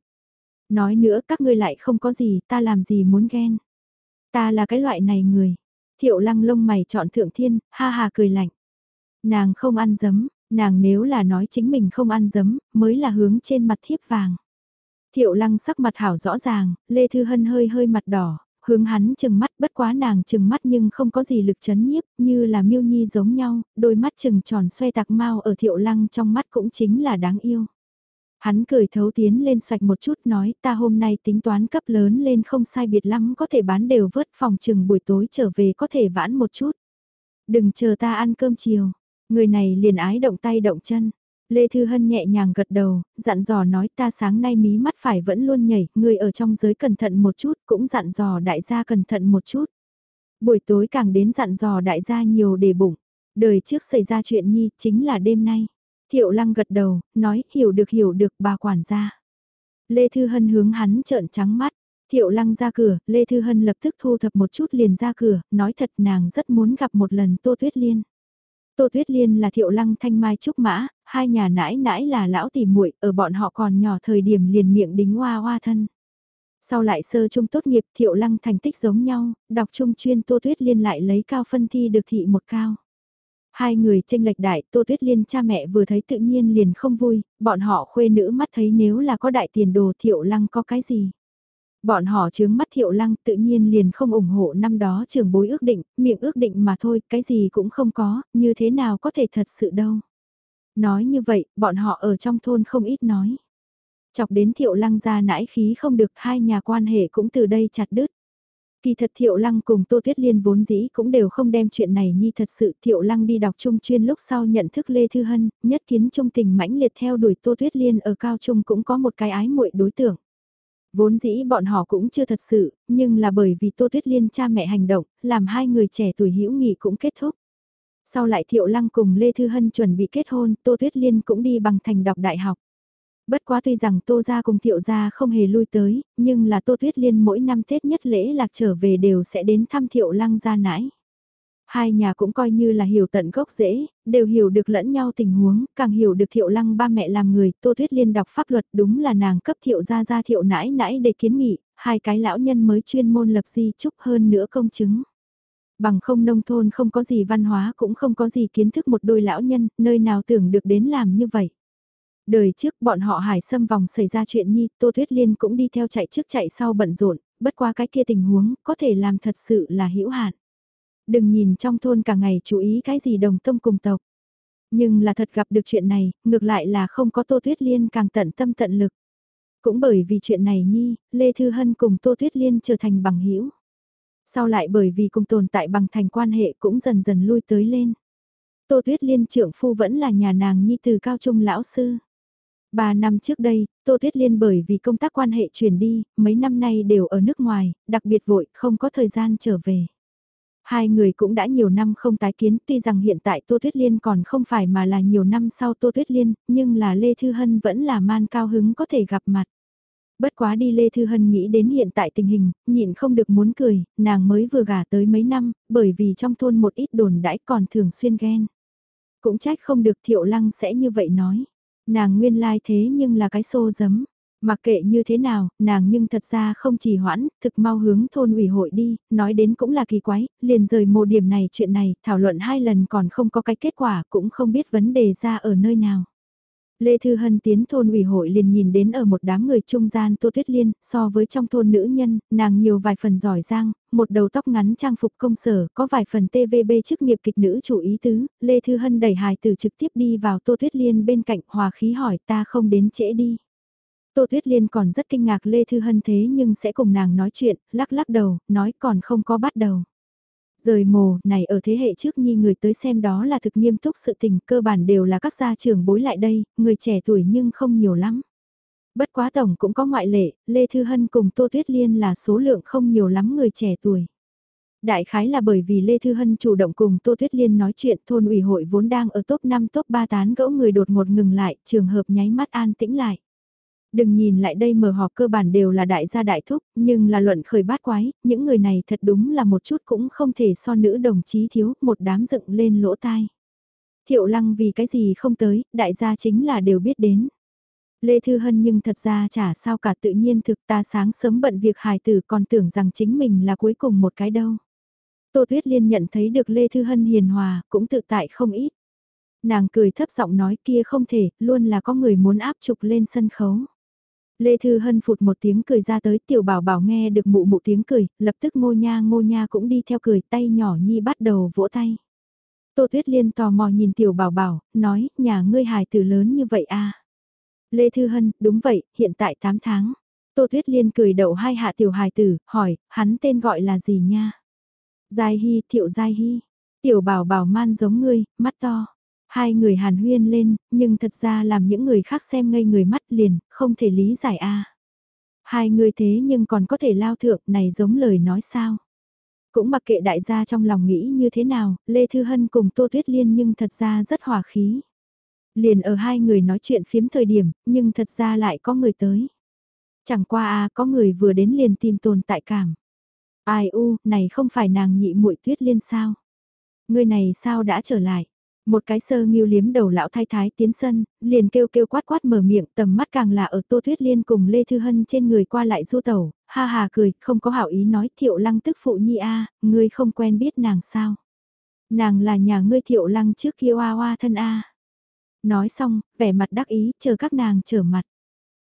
Nói nữa các ngươi lại không có gì, ta làm gì muốn ghen. Ta là cái loại này người. Thiệu lăng lông mày chọn thượng thiên, ha ha cười lạnh. Nàng không ăn dấm, nàng nếu là nói chính mình không ăn dấm, mới là hướng trên mặt thiếp vàng. Thiệu lăng sắc mặt hảo rõ ràng, Lê Thư Hân hơi hơi mặt đỏ, hướng hắn chừng mắt bất quá nàng chừng mắt nhưng không có gì lực chấn nhiếp, như là miêu nhi giống nhau, đôi mắt chừng tròn xoay tạc mau ở thiệu lăng trong mắt cũng chính là đáng yêu. Hắn cười thấu tiến lên xoạch một chút nói ta hôm nay tính toán cấp lớn lên không sai biệt lắm có thể bán đều vớt phòng chừng buổi tối trở về có thể vãn một chút. Đừng chờ ta ăn cơm chiều, người này liền ái động tay động chân. Lê Thư Hân nhẹ nhàng gật đầu, dặn dò nói ta sáng nay mí mắt phải vẫn luôn nhảy, người ở trong giới cẩn thận một chút, cũng dặn dò đại gia cẩn thận một chút. Buổi tối càng đến dặn dò đại gia nhiều để bụng, đời trước xảy ra chuyện nhi chính là đêm nay. Thiệu lăng gật đầu, nói hiểu được hiểu được bà quản gia. Lê Thư Hân hướng hắn trợn trắng mắt. Thiệu lăng ra cửa, Lê Thư Hân lập tức thu thập một chút liền ra cửa, nói thật nàng rất muốn gặp một lần Tô Tuyết Liên. Tô Tuyết Liên là Thiệu Lăng Thanh Mai Trúc Mã, hai nhà nãi nãi là lão tỷ muội ở bọn họ còn nhỏ thời điểm liền miệng đính hoa hoa thân. Sau lại sơ trung tốt nghiệp Thiệu Lăng thành tích giống nhau, đọc trung chuyên Tô Tuyết Liên lại lấy cao phân thi được thị một cao. Hai người tranh lệch đại, Tô Tuyết Liên cha mẹ vừa thấy tự nhiên liền không vui, bọn họ khuê nữ mắt thấy nếu là có đại tiền đồ Thiệu Lăng có cái gì. Bọn họ chướng mắt thiệu lăng tự nhiên liền không ủng hộ năm đó trường bối ước định, miệng ước định mà thôi, cái gì cũng không có, như thế nào có thể thật sự đâu. Nói như vậy, bọn họ ở trong thôn không ít nói. Chọc đến thiệu lăng ra nãi khí không được hai nhà quan hệ cũng từ đây chặt đứt. Kỳ thật Thiệu Lăng cùng Tô Tuyết Liên vốn dĩ cũng đều không đem chuyện này nhi thật sự Thiệu Lăng đi đọc trung chuyên lúc sau nhận thức Lê Thư Hân, nhất kiến trung tình mãnh liệt theo đuổi Tô Tuyết Liên ở cao trung cũng có một cái ái muội đối tượng. Vốn dĩ bọn họ cũng chưa thật sự, nhưng là bởi vì Tô Tuyết Liên cha mẹ hành động, làm hai người trẻ tuổi hữu nghị cũng kết thúc. Sau lại Thiệu Lăng cùng Lê Thư Hân chuẩn bị kết hôn, Tô Tuyết Liên cũng đi bằng thành đọc đại học. Bất quá tuy rằng Tô Gia cùng Thiệu Gia không hề lui tới, nhưng là Tô Tuyết Liên mỗi năm Tết nhất lễ lạc trở về đều sẽ đến thăm Thiệu Lăng gia nãi. Hai nhà cũng coi như là hiểu tận gốc rễ, đều hiểu được lẫn nhau tình huống, càng hiểu được thiệu lăng ba mẹ làm người, Tô Thuyết Liên đọc pháp luật đúng là nàng cấp thiệu gia gia thiệu nãi nãi để kiến nghị, hai cái lão nhân mới chuyên môn lập di chúc hơn nữa công chứng. Bằng không nông thôn không có gì văn hóa cũng không có gì kiến thức một đôi lão nhân, nơi nào tưởng được đến làm như vậy. Đời trước bọn họ hải xâm vòng xảy ra chuyện nhi, Tô Thuyết Liên cũng đi theo chạy trước chạy sau bận rộn, bất qua cái kia tình huống, có thể làm thật sự là hữu hạn. Đừng nhìn trong thôn cả ngày chú ý cái gì đồng tâm cùng tộc. Nhưng là thật gặp được chuyện này, ngược lại là không có Tô Tuyết Liên càng tận tâm tận lực. Cũng bởi vì chuyện này nhi, Lê Thư Hân cùng Tô Tuyết Liên trở thành bằng hữu sau lại bởi vì cùng tồn tại bằng thành quan hệ cũng dần dần lui tới lên. Tô Tuyết Liên trưởng phu vẫn là nhà nàng nhi từ cao trung lão sư. Ba năm trước đây, Tô Tuyết Liên bởi vì công tác quan hệ chuyển đi, mấy năm nay đều ở nước ngoài, đặc biệt vội, không có thời gian trở về. Hai người cũng đã nhiều năm không tái kiến, tuy rằng hiện tại Tô Tuyết Liên còn không phải mà là nhiều năm sau Tô Tuyết Liên, nhưng là Lê Thư Hân vẫn là man cao hứng có thể gặp mặt. Bất quá đi Lê Thư Hân nghĩ đến hiện tại tình hình, nhịn không được muốn cười, nàng mới vừa gả tới mấy năm, bởi vì trong thôn một ít đồn đãi còn thường xuyên ghen. Cũng trách không được Thiệu Lăng sẽ như vậy nói. Nàng nguyên lai thế nhưng là cái xô giấm. Mặc kệ như thế nào, nàng nhưng thật ra không chỉ hoãn, thực mau hướng thôn ủy hội đi, nói đến cũng là kỳ quái, liền rời mồ điểm này chuyện này, thảo luận hai lần còn không có cái kết quả, cũng không biết vấn đề ra ở nơi nào. Lê Thư Hân tiến thôn ủy hội liền nhìn đến ở một đám người trung gian Tô Tuyết Liên, so với trong thôn nữ nhân, nàng nhiều vài phần giỏi giang, một đầu tóc ngắn trang phục công sở, có vài phần TVB chức nghiệp kịch nữ chủ ý tứ, Lê Thư Hân đẩy hài từ trực tiếp đi vào Tô Tuyết Liên bên cạnh hòa khí hỏi ta không đến trễ đi. Tô Tuyết Liên còn rất kinh ngạc Lê Thư Hân thế nhưng sẽ cùng nàng nói chuyện, lắc lắc đầu, nói còn không có bắt đầu. Rời mồ, này ở thế hệ trước nhi người tới xem đó là thực nghiêm túc sự tình, cơ bản đều là các gia trưởng bối lại đây, người trẻ tuổi nhưng không nhiều lắm. Bất quá tổng cũng có ngoại lệ, Lê Thư Hân cùng Tô Tuyết Liên là số lượng không nhiều lắm người trẻ tuổi. Đại khái là bởi vì Lê Thư Hân chủ động cùng Tô Tuyết Liên nói chuyện thôn ủy hội vốn đang ở top 5 top 3 tán gẫu người đột ngột ngừng lại, trường hợp nháy mắt an tĩnh lại. Đừng nhìn lại đây mở họp cơ bản đều là đại gia đại thúc, nhưng là luận khởi bát quái, những người này thật đúng là một chút cũng không thể so nữ đồng chí thiếu, một đám dựng lên lỗ tai. Thiệu lăng vì cái gì không tới, đại gia chính là đều biết đến. Lê Thư Hân nhưng thật ra chả sao cả tự nhiên thực ta sáng sớm bận việc hài tử còn tưởng rằng chính mình là cuối cùng một cái đâu. Tô Tuyết Liên nhận thấy được Lê Thư Hân hiền hòa, cũng tự tại không ít. Nàng cười thấp giọng nói kia không thể, luôn là có người muốn áp trục lên sân khấu. Lê Thư Hân phụt một tiếng cười ra tới tiểu bảo bảo nghe được mụ mụ tiếng cười, lập tức ngô nha ngô nha cũng đi theo cười tay nhỏ nhi bắt đầu vỗ tay. Tô Tuyết Liên tò mò nhìn tiểu bảo bảo, nói, nhà ngươi hài tử lớn như vậy à. Lê Thư Hân, đúng vậy, hiện tại 8 tháng. Tô Tuyết Liên cười đậu hai hạ tiểu hài tử, hỏi, hắn tên gọi là gì nha? Giai Hy, Thiệu Giai Hy. Tiểu bảo bảo man giống ngươi, mắt to. Hai người hàn huyên lên, nhưng thật ra làm những người khác xem ngây người mắt liền, không thể lý giải a. Hai người thế nhưng còn có thể lao thượng này giống lời nói sao. Cũng mặc kệ đại gia trong lòng nghĩ như thế nào, Lê Thư Hân cùng Tô Tuyết Liên nhưng thật ra rất hòa khí. Liền ở hai người nói chuyện phiếm thời điểm, nhưng thật ra lại có người tới. Chẳng qua a có người vừa đến liền tìm tồn tại cảm. Ai u, này không phải nàng nhị muội Tuyết Liên sao? Người này sao đã trở lại? Một cái sơ nghiêu liếm đầu lão thái thái tiến sân, liền kêu kêu quát quát mở miệng tầm mắt càng là ở Tô Thuyết Liên cùng Lê Thư Hân trên người qua lại du tẩu, ha hà cười, không có hảo ý nói thiệu lăng tức phụ nhi a ngươi không quen biết nàng sao. Nàng là nhà ngươi thiệu lăng trước kia oa oa thân a Nói xong, vẻ mặt đắc ý, chờ các nàng trở mặt.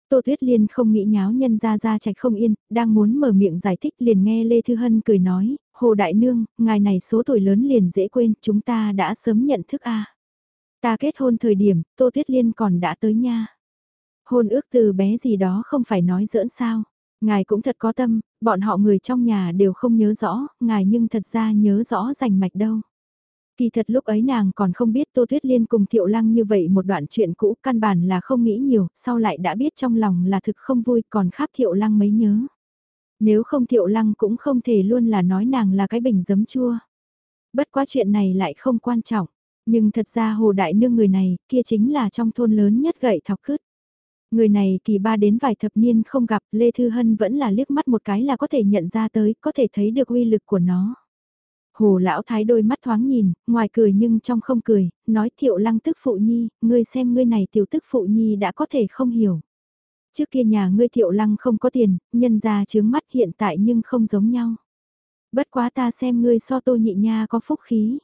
Tô Tuyết Liên không nghĩ nháo nhân ra ra trạch không yên, đang muốn mở miệng giải thích liền nghe Lê Thư Hân cười nói, Hồ Đại Nương, ngài này số tuổi lớn liền dễ quên, chúng ta đã sớm nhận thức a Ta kết hôn thời điểm, Tô Tuyết Liên còn đã tới nha. Hôn ước từ bé gì đó không phải nói giỡn sao. Ngài cũng thật có tâm, bọn họ người trong nhà đều không nhớ rõ, ngài nhưng thật ra nhớ rõ rành mạch đâu. Kỳ thật lúc ấy nàng còn không biết Tô Tuyết Liên cùng Thiệu Lăng như vậy một đoạn chuyện cũ căn bản là không nghĩ nhiều, sau lại đã biết trong lòng là thực không vui còn khắp Thiệu Lăng mấy nhớ. Nếu không Thiệu Lăng cũng không thể luôn là nói nàng là cái bình giấm chua. Bất quá chuyện này lại không quan trọng, nhưng thật ra Hồ Đại Nương người này kia chính là trong thôn lớn nhất gậy thọc cứt. Người này kỳ ba đến vài thập niên không gặp Lê Thư Hân vẫn là liếc mắt một cái là có thể nhận ra tới, có thể thấy được uy lực của nó. Hồ lão thái đôi mắt thoáng nhìn, ngoài cười nhưng trong không cười, nói thiệu lăng tức phụ nhi, ngươi xem ngươi này tiểu tức phụ nhi đã có thể không hiểu. Trước kia nhà ngươi thiệu lăng không có tiền, nhân ra chướng mắt hiện tại nhưng không giống nhau. Bất quá ta xem ngươi so tô nhị nha có phúc khí.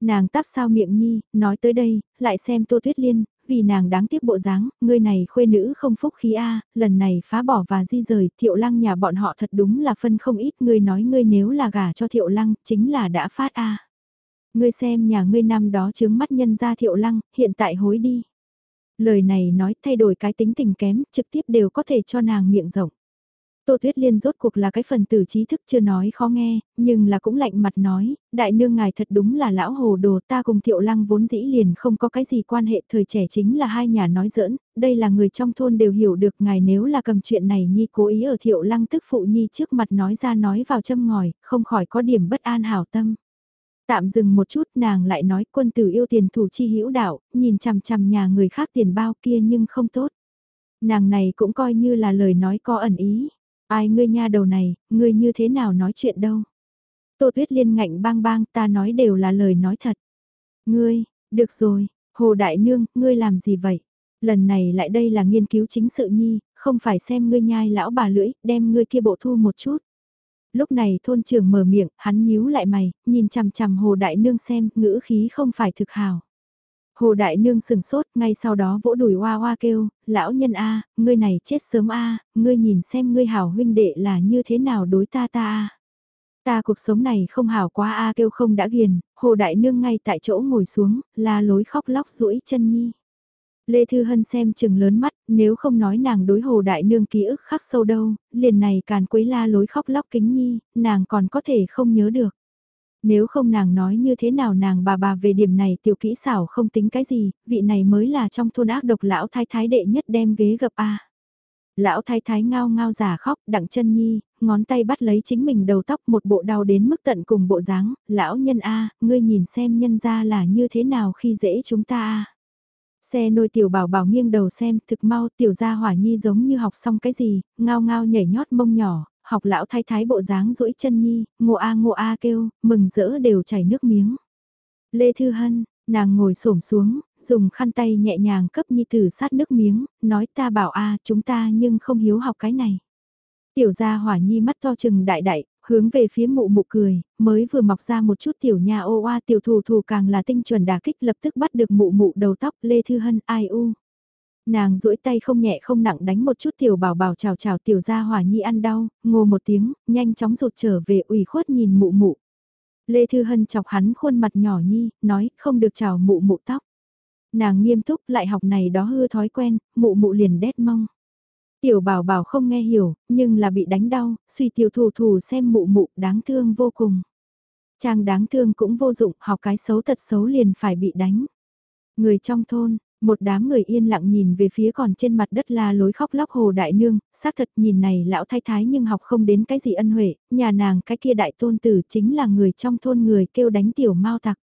Nàng tắp sao miệng nhi, nói tới đây, lại xem tô tuyết liên, vì nàng đáng tiếc bộ dáng, ngươi này khuê nữ không phúc khí a, lần này phá bỏ và di rời, thiệu lăng nhà bọn họ thật đúng là phân không ít, ngươi nói ngươi nếu là gả cho thiệu lăng, chính là đã phát a. Ngươi xem nhà ngươi năm đó chướng mắt nhân ra thiệu lăng, hiện tại hối đi. Lời này nói thay đổi cái tính tình kém, trực tiếp đều có thể cho nàng miệng rộng. Tô Tuyết Liên rốt cuộc là cái phần tử trí thức chưa nói khó nghe, nhưng là cũng lạnh mặt nói, đại nương ngài thật đúng là lão hồ đồ ta cùng thiệu lăng vốn dĩ liền không có cái gì quan hệ thời trẻ chính là hai nhà nói giỡn, đây là người trong thôn đều hiểu được ngài nếu là cầm chuyện này nhi cố ý ở thiệu lăng tức phụ nhi trước mặt nói ra nói vào châm ngòi, không khỏi có điểm bất an hảo tâm. Tạm dừng một chút nàng lại nói quân tử yêu tiền thủ chi hữu đạo, nhìn chằm chằm nhà người khác tiền bao kia nhưng không tốt. Nàng này cũng coi như là lời nói có ẩn ý. Ai ngươi nha đầu này, ngươi như thế nào nói chuyện đâu. Tô Tuyết Liên ngạnh bang bang ta nói đều là lời nói thật. Ngươi, được rồi, Hồ Đại Nương, ngươi làm gì vậy? Lần này lại đây là nghiên cứu chính sự nhi, không phải xem ngươi nhai lão bà lưỡi, đem ngươi kia bộ thu một chút. Lúc này thôn trưởng mở miệng, hắn nhíu lại mày, nhìn chằm chằm Hồ Đại Nương xem, ngữ khí không phải thực hào. Hồ Đại Nương sừng sốt, ngay sau đó vỗ đùi hoa hoa kêu, lão nhân A, ngươi này chết sớm A, ngươi nhìn xem ngươi hảo huynh đệ là như thế nào đối ta ta A. Ta cuộc sống này không hảo quá A kêu không đã ghiền, Hồ Đại Nương ngay tại chỗ ngồi xuống, la lối khóc lóc rũi chân nhi. Lê Thư Hân xem chừng lớn mắt, nếu không nói nàng đối Hồ Đại Nương ký ức khắc sâu đâu, liền này càn quấy la lối khóc lóc kính nhi, nàng còn có thể không nhớ được. Nếu không nàng nói như thế nào nàng bà bà về điểm này tiểu kỹ xảo không tính cái gì, vị này mới là trong thôn ác độc lão thái thái đệ nhất đem ghế gập A. Lão thái thái ngao ngao giả khóc, đặng chân nhi, ngón tay bắt lấy chính mình đầu tóc một bộ đau đến mức tận cùng bộ dáng, lão nhân A, ngươi nhìn xem nhân ra là như thế nào khi dễ chúng ta A. Xe nôi tiểu bảo bảo nghiêng đầu xem, thực mau tiểu gia hỏa nhi giống như học xong cái gì, ngao ngao nhảy nhót mông nhỏ, học lão thái thái bộ dáng duỗi chân nhi, ngộ a ngộ a kêu, mừng rỡ đều chảy nước miếng. Lê Thư Hân, nàng ngồi xổm xuống, dùng khăn tay nhẹ nhàng cấp nhi tử sát nước miếng, nói ta bảo a chúng ta nhưng không hiếu học cái này. Tiểu gia hỏa nhi mắt to chừng đại đại, hướng về phía mụ mụ cười, mới vừa mọc ra một chút tiểu nhà ô oa tiểu thù thù càng là tinh chuẩn đả kích lập tức bắt được mụ mụ đầu tóc Lê Thư Hân ai u. Nàng duỗi tay không nhẹ không nặng đánh một chút tiểu bảo bảo chào chào tiểu gia hỏa nhi ăn đau, ngô một tiếng, nhanh chóng rụt trở về ủy khuất nhìn mụ mụ. Lê Thư Hân chọc hắn khuôn mặt nhỏ nhi, nói không được chào mụ mụ tóc. Nàng nghiêm túc lại học này đó hư thói quen, mụ mụ liền đét mong. Tiểu bảo bảo không nghe hiểu, nhưng là bị đánh đau, suy tiểu thủ thủ xem mụ mụ đáng thương vô cùng. Chàng đáng thương cũng vô dụng, học cái xấu thật xấu liền phải bị đánh. Người trong thôn, một đám người yên lặng nhìn về phía còn trên mặt đất la lối khóc lóc hồ đại nương, xác thật nhìn này lão thái thái nhưng học không đến cái gì ân huệ, nhà nàng cái kia đại tôn tử chính là người trong thôn người kêu đánh tiểu mau tặc.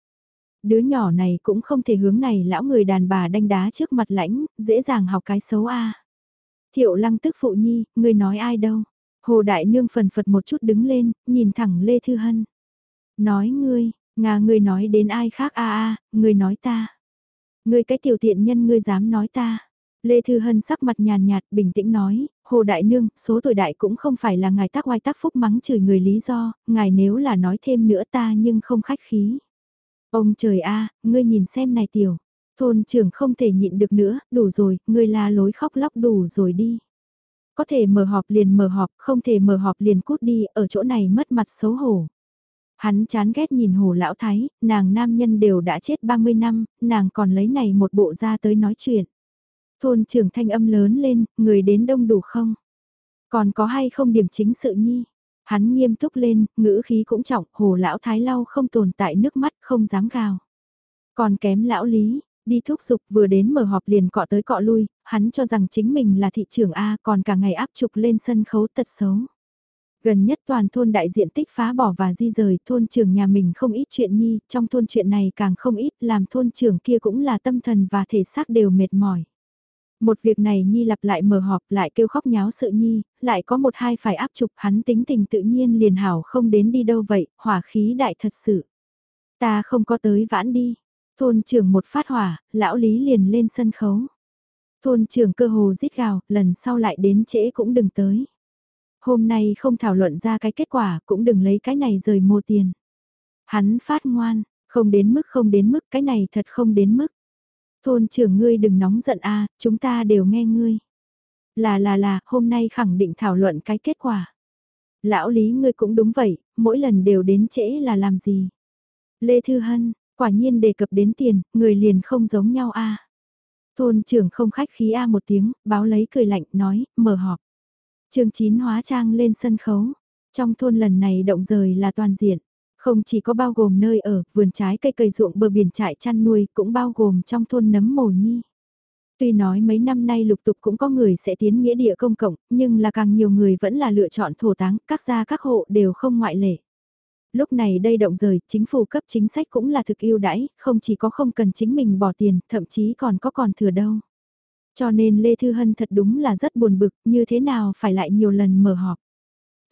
Đứa nhỏ này cũng không thể hướng này lão người đàn bà đánh đá trước mặt lãnh, dễ dàng học cái xấu a. Thiệu lăng tức phụ nhi, người nói ai đâu. Hồ đại nương phần phật một chút đứng lên, nhìn thẳng Lê Thư Hân. Nói ngươi, ngà ngươi nói đến ai khác a a, ngươi nói ta. Ngươi cái tiểu tiện nhân ngươi dám nói ta. Lê Thư Hân sắc mặt nhàn nhạt, bình tĩnh nói, Hồ Đại Nương, số tuổi đại cũng không phải là ngài tác oai tác phúc mắng chửi người lý do, ngài nếu là nói thêm nữa ta nhưng không khách khí. Ông trời a ngươi nhìn xem này tiểu, thôn trưởng không thể nhịn được nữa, đủ rồi, người la lối khóc lóc đủ rồi đi. Có thể mở họp liền mở họp, không thể mở họp liền cút đi, ở chỗ này mất mặt xấu hổ. Hắn chán ghét nhìn hồ lão thái, nàng nam nhân đều đã chết 30 năm, nàng còn lấy này một bộ ra tới nói chuyện. Thôn trưởng thanh âm lớn lên, người đến đông đủ không? Còn có hay không điểm chính sự nhi? Hắn nghiêm túc lên, ngữ khí cũng trọng, hồ lão thái lau không tồn tại nước mắt, không dám gào. Còn kém lão lý, đi thúc giục vừa đến mở họp liền cọ tới cọ lui, hắn cho rằng chính mình là thị trưởng A còn cả ngày áp trục lên sân khấu tật xấu. Gần nhất toàn thôn đại diện tích phá bỏ và di rời thôn trưởng nhà mình không ít chuyện nhi, trong thôn chuyện này càng không ít làm thôn trưởng kia cũng là tâm thần và thể xác đều mệt mỏi. Một việc này Nhi lặp lại mở họp lại kêu khóc nháo sự Nhi, lại có một hai phải áp trục hắn tính tình tự nhiên liền hảo không đến đi đâu vậy, hỏa khí đại thật sự. Ta không có tới vãn đi. Thôn trưởng một phát hỏa, lão lý liền lên sân khấu. Thôn trưởng cơ hồ rít gào, lần sau lại đến trễ cũng đừng tới. Hôm nay không thảo luận ra cái kết quả cũng đừng lấy cái này rời mua tiền. Hắn phát ngoan, không đến mức không đến mức cái này thật không đến mức. Thôn trưởng ngươi đừng nóng giận a chúng ta đều nghe ngươi. Là là là, hôm nay khẳng định thảo luận cái kết quả. Lão Lý ngươi cũng đúng vậy, mỗi lần đều đến trễ là làm gì? Lê Thư Hân, quả nhiên đề cập đến tiền, người liền không giống nhau a Thôn trưởng không khách khí a một tiếng, báo lấy cười lạnh, nói, mở họp. chương 9 hóa trang lên sân khấu. Trong thôn lần này động rời là toàn diện. Không chỉ có bao gồm nơi ở, vườn trái cây cây ruộng bờ biển trại chăn nuôi, cũng bao gồm trong thôn nấm mồ nhi. Tuy nói mấy năm nay lục tục cũng có người sẽ tiến nghĩa địa công cộng, nhưng là càng nhiều người vẫn là lựa chọn thổ táng, các gia các hộ đều không ngoại lệ. Lúc này đây động rời, chính phủ cấp chính sách cũng là thực ưu đãi, không chỉ có không cần chính mình bỏ tiền, thậm chí còn có còn thừa đâu. Cho nên Lê Thư Hân thật đúng là rất buồn bực, như thế nào phải lại nhiều lần mở họp.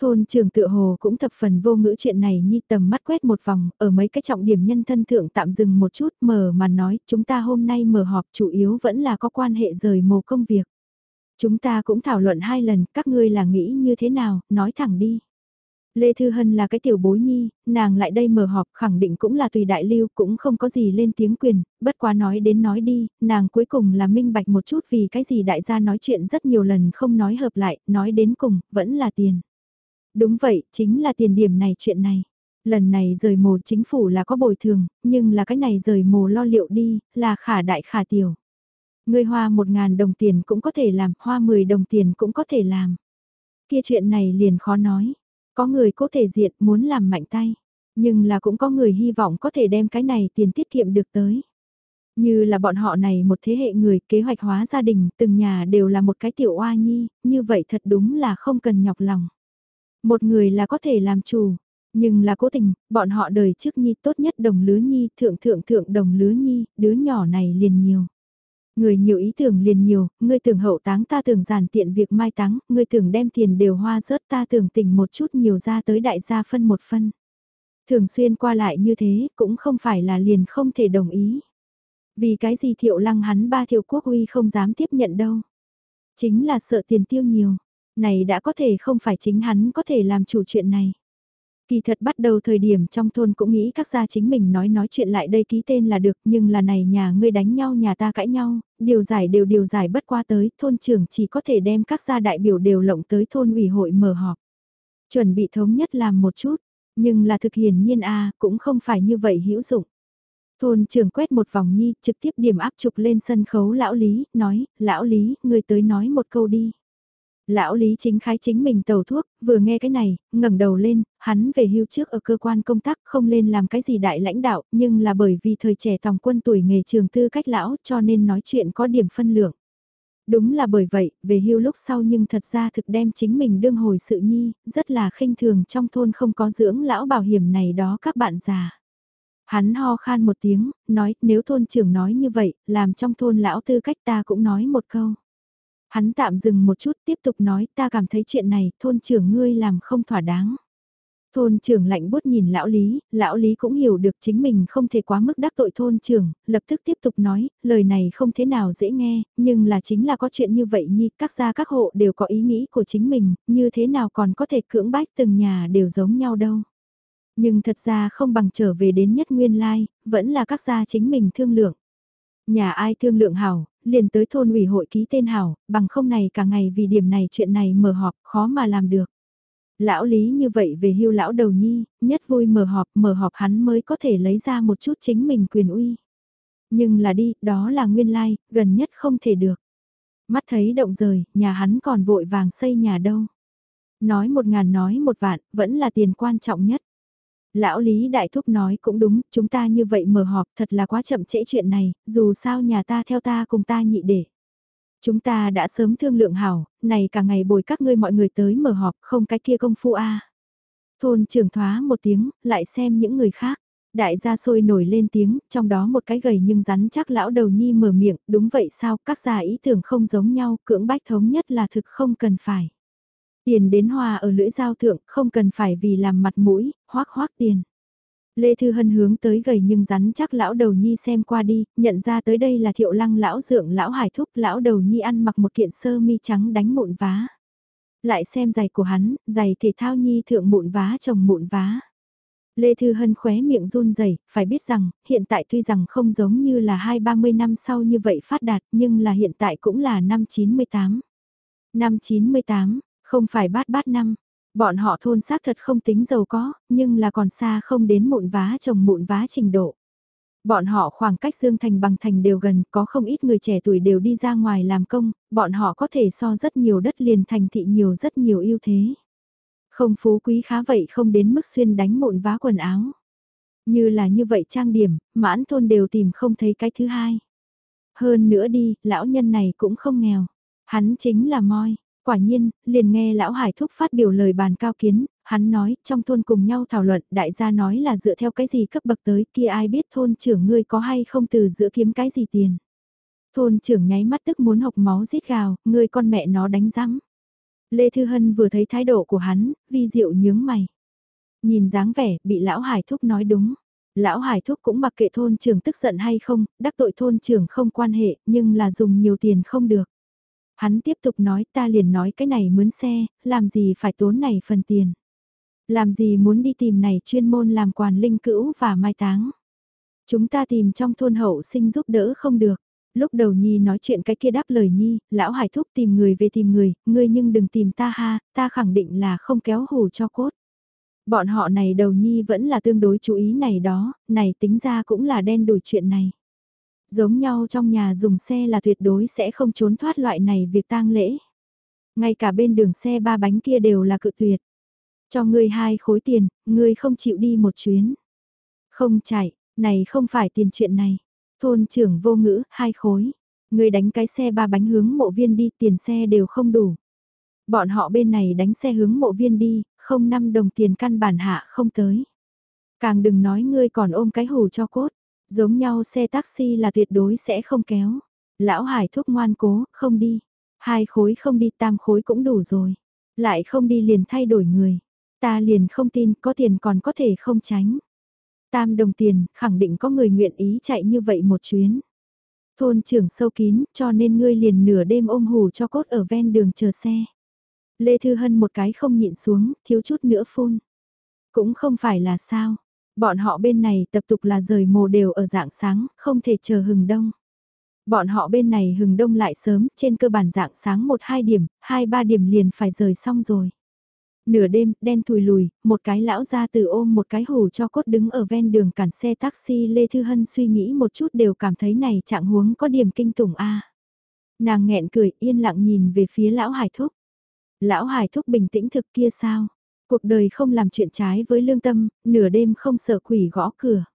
Thôn trường tự hồ cũng thập phần vô ngữ chuyện này nhi tầm mắt quét một vòng, ở mấy cái trọng điểm nhân thân thượng tạm dừng một chút mở mà nói, chúng ta hôm nay mở họp chủ yếu vẫn là có quan hệ rời mồ công việc. Chúng ta cũng thảo luận hai lần, các ngươi là nghĩ như thế nào, nói thẳng đi. Lê Thư Hân là cái tiểu bối nhi, nàng lại đây mở họp khẳng định cũng là tùy đại lưu cũng không có gì lên tiếng quyền, bất quá nói đến nói đi, nàng cuối cùng là minh bạch một chút vì cái gì đại gia nói chuyện rất nhiều lần không nói hợp lại, nói đến cùng, vẫn là tiền. Đúng vậy, chính là tiền điểm này chuyện này. Lần này rời mồ chính phủ là có bồi thường, nhưng là cái này rời mồ lo liệu đi, là khả đại khả tiểu. Người hoa một ngàn đồng tiền cũng có thể làm, hoa mười đồng tiền cũng có thể làm. Kia chuyện này liền khó nói. Có người có thể diện muốn làm mạnh tay, nhưng là cũng có người hy vọng có thể đem cái này tiền tiết kiệm được tới. Như là bọn họ này một thế hệ người kế hoạch hóa gia đình, từng nhà đều là một cái tiểu oa nhi, như vậy thật đúng là không cần nhọc lòng. Một người là có thể làm chủ, nhưng là cố tình, bọn họ đời trước nhi tốt nhất đồng lứa nhi, thượng thượng thượng đồng lứa nhi, đứa nhỏ này liền nhiều. Người nhiều ý tưởng liền nhiều, ngươi tưởng hậu táng ta tưởng giản tiện việc mai táng, ngươi tưởng đem tiền đều hoa rớt ta tưởng tỉnh một chút nhiều ra tới đại gia phân một phân. Thường xuyên qua lại như thế cũng không phải là liền không thể đồng ý. Vì cái gì thiệu lăng hắn ba thiệu quốc uy không dám tiếp nhận đâu. Chính là sợ tiền tiêu nhiều này đã có thể không phải chính hắn có thể làm chủ chuyện này. Kỳ thật bắt đầu thời điểm trong thôn cũng nghĩ các gia chính mình nói nói chuyện lại đây ký tên là được nhưng là này nhà ngươi đánh nhau nhà ta cãi nhau, điều giải đều điều giải bất qua tới, thôn trưởng chỉ có thể đem các gia đại biểu đều lộng tới thôn ủy hội mở họp. Chuẩn bị thống nhất làm một chút, nhưng là thực hiển nhiên a cũng không phải như vậy hữu dụng. Thôn trưởng quét một vòng nhi, trực tiếp điểm áp trục lên sân khấu lão Lý, nói, lão Lý, ngươi tới nói một câu đi. Lão Lý chính khái chính mình tàu thuốc, vừa nghe cái này, ngẩng đầu lên, hắn về hưu trước ở cơ quan công tác không lên làm cái gì đại lãnh đạo, nhưng là bởi vì thời trẻ tòng quân tuổi nghề trường tư cách lão cho nên nói chuyện có điểm phân lượng. Đúng là bởi vậy, về hưu lúc sau nhưng thật ra thực đem chính mình đương hồi sự nhi, rất là khinh thường trong thôn không có dưỡng lão bảo hiểm này đó các bạn già. Hắn ho khan một tiếng, nói nếu thôn trưởng nói như vậy, làm trong thôn lão tư cách ta cũng nói một câu. Hắn tạm dừng một chút tiếp tục nói ta cảm thấy chuyện này thôn trưởng ngươi làm không thỏa đáng. Thôn trưởng lạnh bút nhìn lão Lý, lão Lý cũng hiểu được chính mình không thể quá mức đắc tội thôn trưởng, lập tức tiếp tục nói, lời này không thế nào dễ nghe, nhưng là chính là có chuyện như vậy nhi, các gia các hộ đều có ý nghĩ của chính mình, như thế nào còn có thể cưỡng bách từng nhà đều giống nhau đâu. Nhưng thật ra không bằng trở về đến nhất nguyên lai, vẫn là các gia chính mình thương lượng. Nhà ai thương lượng hảo, liền tới thôn ủy hội ký tên hảo, bằng không này cả ngày vì điểm này chuyện này mở họp khó mà làm được. Lão Lý như vậy về hưu lão đầu nhi, nhất vui mở họp, mở họp hắn mới có thể lấy ra một chút chính mình quyền uy. Nhưng là đi, đó là nguyên lai, like, gần nhất không thể được. Mắt thấy động rời, nhà hắn còn vội vàng xây nhà đâu. Nói một ngàn nói một vạn, vẫn là tiền quan trọng nhất. Lão Lý Đại Thúc nói cũng đúng, chúng ta như vậy mở họp thật là quá chậm trễ chuyện này, dù sao nhà ta theo ta cùng ta nhị để. Chúng ta đã sớm thương lượng hảo, này cả ngày bồi các ngươi mọi người tới mở họp không cái kia công phu a Thôn trưởng thoá một tiếng, lại xem những người khác. Đại gia sôi nổi lên tiếng, trong đó một cái gầy nhưng rắn chắc lão đầu nhi mở miệng, đúng vậy sao, các gia ý tưởng không giống nhau, cưỡng bách thống nhất là thực không cần phải. Tiền đến hòa ở lưỡi dao thượng, không cần phải vì làm mặt mũi, hoác hoác tiền. Lê Thư Hân hướng tới gầy nhưng rắn chắc lão đầu nhi xem qua đi, nhận ra tới đây là thiệu lăng lão dượng lão hải thúc lão đầu nhi ăn mặc một kiện sơ mi trắng đánh mụn vá. Lại xem giày của hắn, giày thể thao nhi thượng mụn vá chồng mụn vá. Lê Thư Hân khóe miệng run rẩy phải biết rằng, hiện tại tuy rằng không giống như là hai ba mươi năm sau như vậy phát đạt, nhưng là hiện tại cũng là năm 98. Năm 98, không phải bát bát năm. Bọn họ thôn xác thật không tính giàu có, nhưng là còn xa không đến mụn vá trồng mụn vá trình độ. Bọn họ khoảng cách Dương Thành bằng thành đều gần, có không ít người trẻ tuổi đều đi ra ngoài làm công, bọn họ có thể so rất nhiều đất liền thành thị nhiều rất nhiều ưu thế. Không phú quý khá vậy không đến mức xuyên đánh mụn vá quần áo. Như là như vậy trang điểm, mãn thôn đều tìm không thấy cái thứ hai. Hơn nữa đi, lão nhân này cũng không nghèo. Hắn chính là moi. Quả nhiên, liền nghe lão Hải Thúc phát biểu lời bàn cao kiến, hắn nói, trong thôn cùng nhau thảo luận, đại gia nói là dựa theo cái gì cấp bậc tới, kia ai biết thôn trưởng ngươi có hay không từ giữa kiếm cái gì tiền. Thôn trưởng nháy mắt tức muốn học máu giết gào, ngươi con mẹ nó đánh rắm. Lê Thư Hân vừa thấy thái độ của hắn, vi diệu nhướng mày. Nhìn dáng vẻ, bị lão Hải Thúc nói đúng. Lão Hải Thúc cũng mặc kệ thôn trưởng tức giận hay không, đắc tội thôn trưởng không quan hệ, nhưng là dùng nhiều tiền không được. Hắn tiếp tục nói ta liền nói cái này mướn xe, làm gì phải tốn này phần tiền. Làm gì muốn đi tìm này chuyên môn làm quản linh cữu và mai táng. Chúng ta tìm trong thôn hậu sinh giúp đỡ không được. Lúc đầu Nhi nói chuyện cái kia đáp lời Nhi, lão hải thúc tìm người về tìm người, ngươi nhưng đừng tìm ta ha, ta khẳng định là không kéo hù cho cốt. Bọn họ này đầu Nhi vẫn là tương đối chú ý này đó, này tính ra cũng là đen đủi chuyện này. Giống nhau trong nhà dùng xe là tuyệt đối sẽ không trốn thoát loại này việc tang lễ. Ngay cả bên đường xe ba bánh kia đều là cự tuyệt. Cho ngươi hai khối tiền, ngươi không chịu đi một chuyến. Không chạy, này không phải tiền chuyện này. Thôn trưởng vô ngữ, hai khối. Ngươi đánh cái xe ba bánh hướng mộ viên đi, tiền xe đều không đủ. Bọn họ bên này đánh xe hướng mộ viên đi, không năm đồng tiền căn bản hạ không tới. Càng đừng nói ngươi còn ôm cái hù cho cốt. Giống nhau xe taxi là tuyệt đối sẽ không kéo. Lão Hải thúc ngoan cố, không đi. Hai khối không đi tam khối cũng đủ rồi. Lại không đi liền thay đổi người. Ta liền không tin có tiền còn có thể không tránh. Tam đồng tiền, khẳng định có người nguyện ý chạy như vậy một chuyến. Thôn trưởng sâu kín, cho nên ngươi liền nửa đêm ôm hù cho cốt ở ven đường chờ xe. Lê Thư Hân một cái không nhịn xuống, thiếu chút nữa phun. Cũng không phải là sao, Bọn họ bên này tập tục là rời mồ đều ở dạng sáng, không thể chờ hừng đông. Bọn họ bên này hừng đông lại sớm, trên cơ bản dạng sáng 1-2 điểm, 2-3 điểm liền phải rời xong rồi. Nửa đêm, đen thùi lùi, một cái lão ra từ ôm một cái hù cho cốt đứng ở ven đường cản xe taxi Lê Thư Hân suy nghĩ một chút đều cảm thấy này trạng huống có điểm kinh tủng a Nàng nghẹn cười yên lặng nhìn về phía lão hải thúc. Lão hải thúc bình tĩnh thực kia sao? Cuộc đời không làm chuyện trái với lương tâm, nửa đêm không sợ quỷ gõ cửa.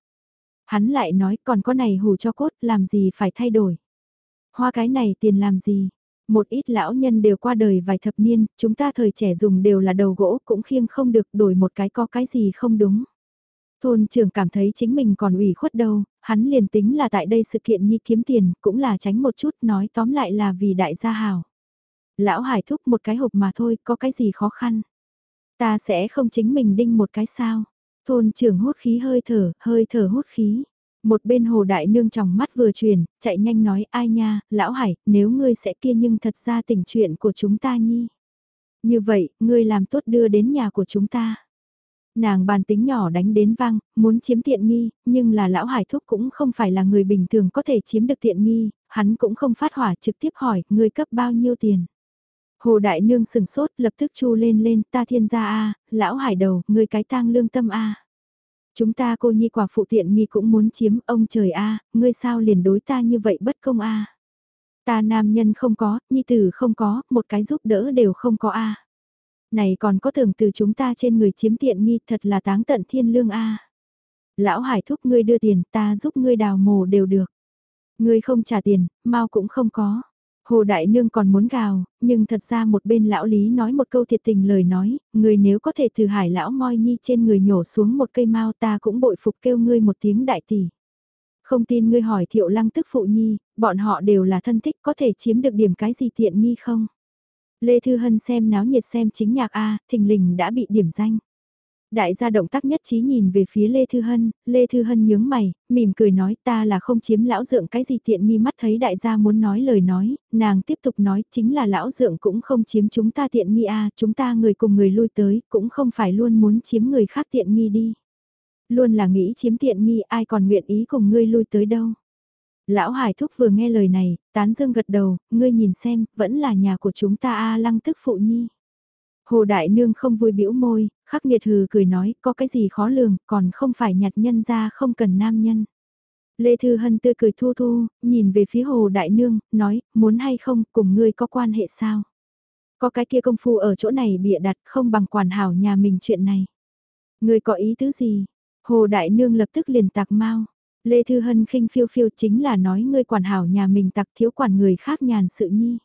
Hắn lại nói còn có này hù cho cốt làm gì phải thay đổi. Hoa cái này tiền làm gì, một ít lão nhân đều qua đời vài thập niên, chúng ta thời trẻ dùng đều là đầu gỗ cũng khiêng không được đổi một cái có cái gì không đúng. Thôn trưởng cảm thấy chính mình còn ủy khuất đâu, hắn liền tính là tại đây sự kiện nhi kiếm tiền, cũng là tránh một chút nói tóm lại là vì đại gia hào. Lão hải thúc một cái hộp mà thôi, có cái gì khó khăn. Ta sẽ không chính mình đinh một cái sao. Thôn trưởng hút khí hơi thở, hơi thở hút khí. Một bên hồ đại nương trong mắt vừa truyền, chạy nhanh nói ai nha, lão hải, nếu ngươi sẽ kia nhưng thật ra tình chuyện của chúng ta nhi. Như vậy, ngươi làm tốt đưa đến nhà của chúng ta. Nàng bàn tính nhỏ đánh đến vang, muốn chiếm tiện nghi, nhưng là lão hải thúc cũng không phải là người bình thường có thể chiếm được tiện nghi, hắn cũng không phát hỏa trực tiếp hỏi, ngươi cấp bao nhiêu tiền. Hồ Đại Nương sừng sốt lập tức chu lên lên ta thiên gia a lão hải đầu, người cái tang lương tâm a Chúng ta cô nhi quả phụ tiện nghi cũng muốn chiếm ông trời a ngươi sao liền đối ta như vậy bất công a Ta nam nhân không có, nhi tử không có, một cái giúp đỡ đều không có a Này còn có tưởng từ chúng ta trên người chiếm tiện nghi thật là táng tận thiên lương a Lão hải thúc ngươi đưa tiền ta giúp ngươi đào mồ đều được. Ngươi không trả tiền, mau cũng không có. Hồ Đại Nương còn muốn gào, nhưng thật ra một bên lão lý nói một câu thiệt tình lời nói, người nếu có thể từ hải lão moi nhi trên người nhổ xuống một cây mau ta cũng bội phục kêu ngươi một tiếng đại tỷ. Không tin ngươi hỏi thiệu lăng tức phụ nhi, bọn họ đều là thân thích có thể chiếm được điểm cái gì tiện nghi không? Lê Thư Hân xem náo nhiệt xem chính nhạc A, thình lình đã bị điểm danh. Đại gia động tác nhất trí nhìn về phía Lê Thư Hân, Lê Thư Hân nhướng mày, mỉm cười nói ta là không chiếm lão dượng cái gì tiện nghi mắt thấy đại gia muốn nói lời nói, nàng tiếp tục nói chính là lão dượng cũng không chiếm chúng ta tiện nghi a chúng ta người cùng người lui tới cũng không phải luôn muốn chiếm người khác tiện nghi đi. Luôn là nghĩ chiếm tiện nghi ai còn nguyện ý cùng ngươi lui tới đâu. Lão Hải Thúc vừa nghe lời này, tán dương gật đầu, ngươi nhìn xem, vẫn là nhà của chúng ta A lăng tức phụ nhi. Hồ Đại Nương không vui biểu môi, khắc nghiệt hừ cười nói, có cái gì khó lường, còn không phải nhặt nhân ra không cần nam nhân. Lê Thư Hân tươi cười thu thu, nhìn về phía Hồ Đại Nương, nói, muốn hay không, cùng ngươi có quan hệ sao? Có cái kia công phu ở chỗ này bịa đặt không bằng quản hảo nhà mình chuyện này. Ngươi có ý tứ gì? Hồ Đại Nương lập tức liền tạc mau. Lê Thư Hân khinh phiêu phiêu chính là nói ngươi quản hảo nhà mình tặc thiếu quản người khác nhàn sự nhi.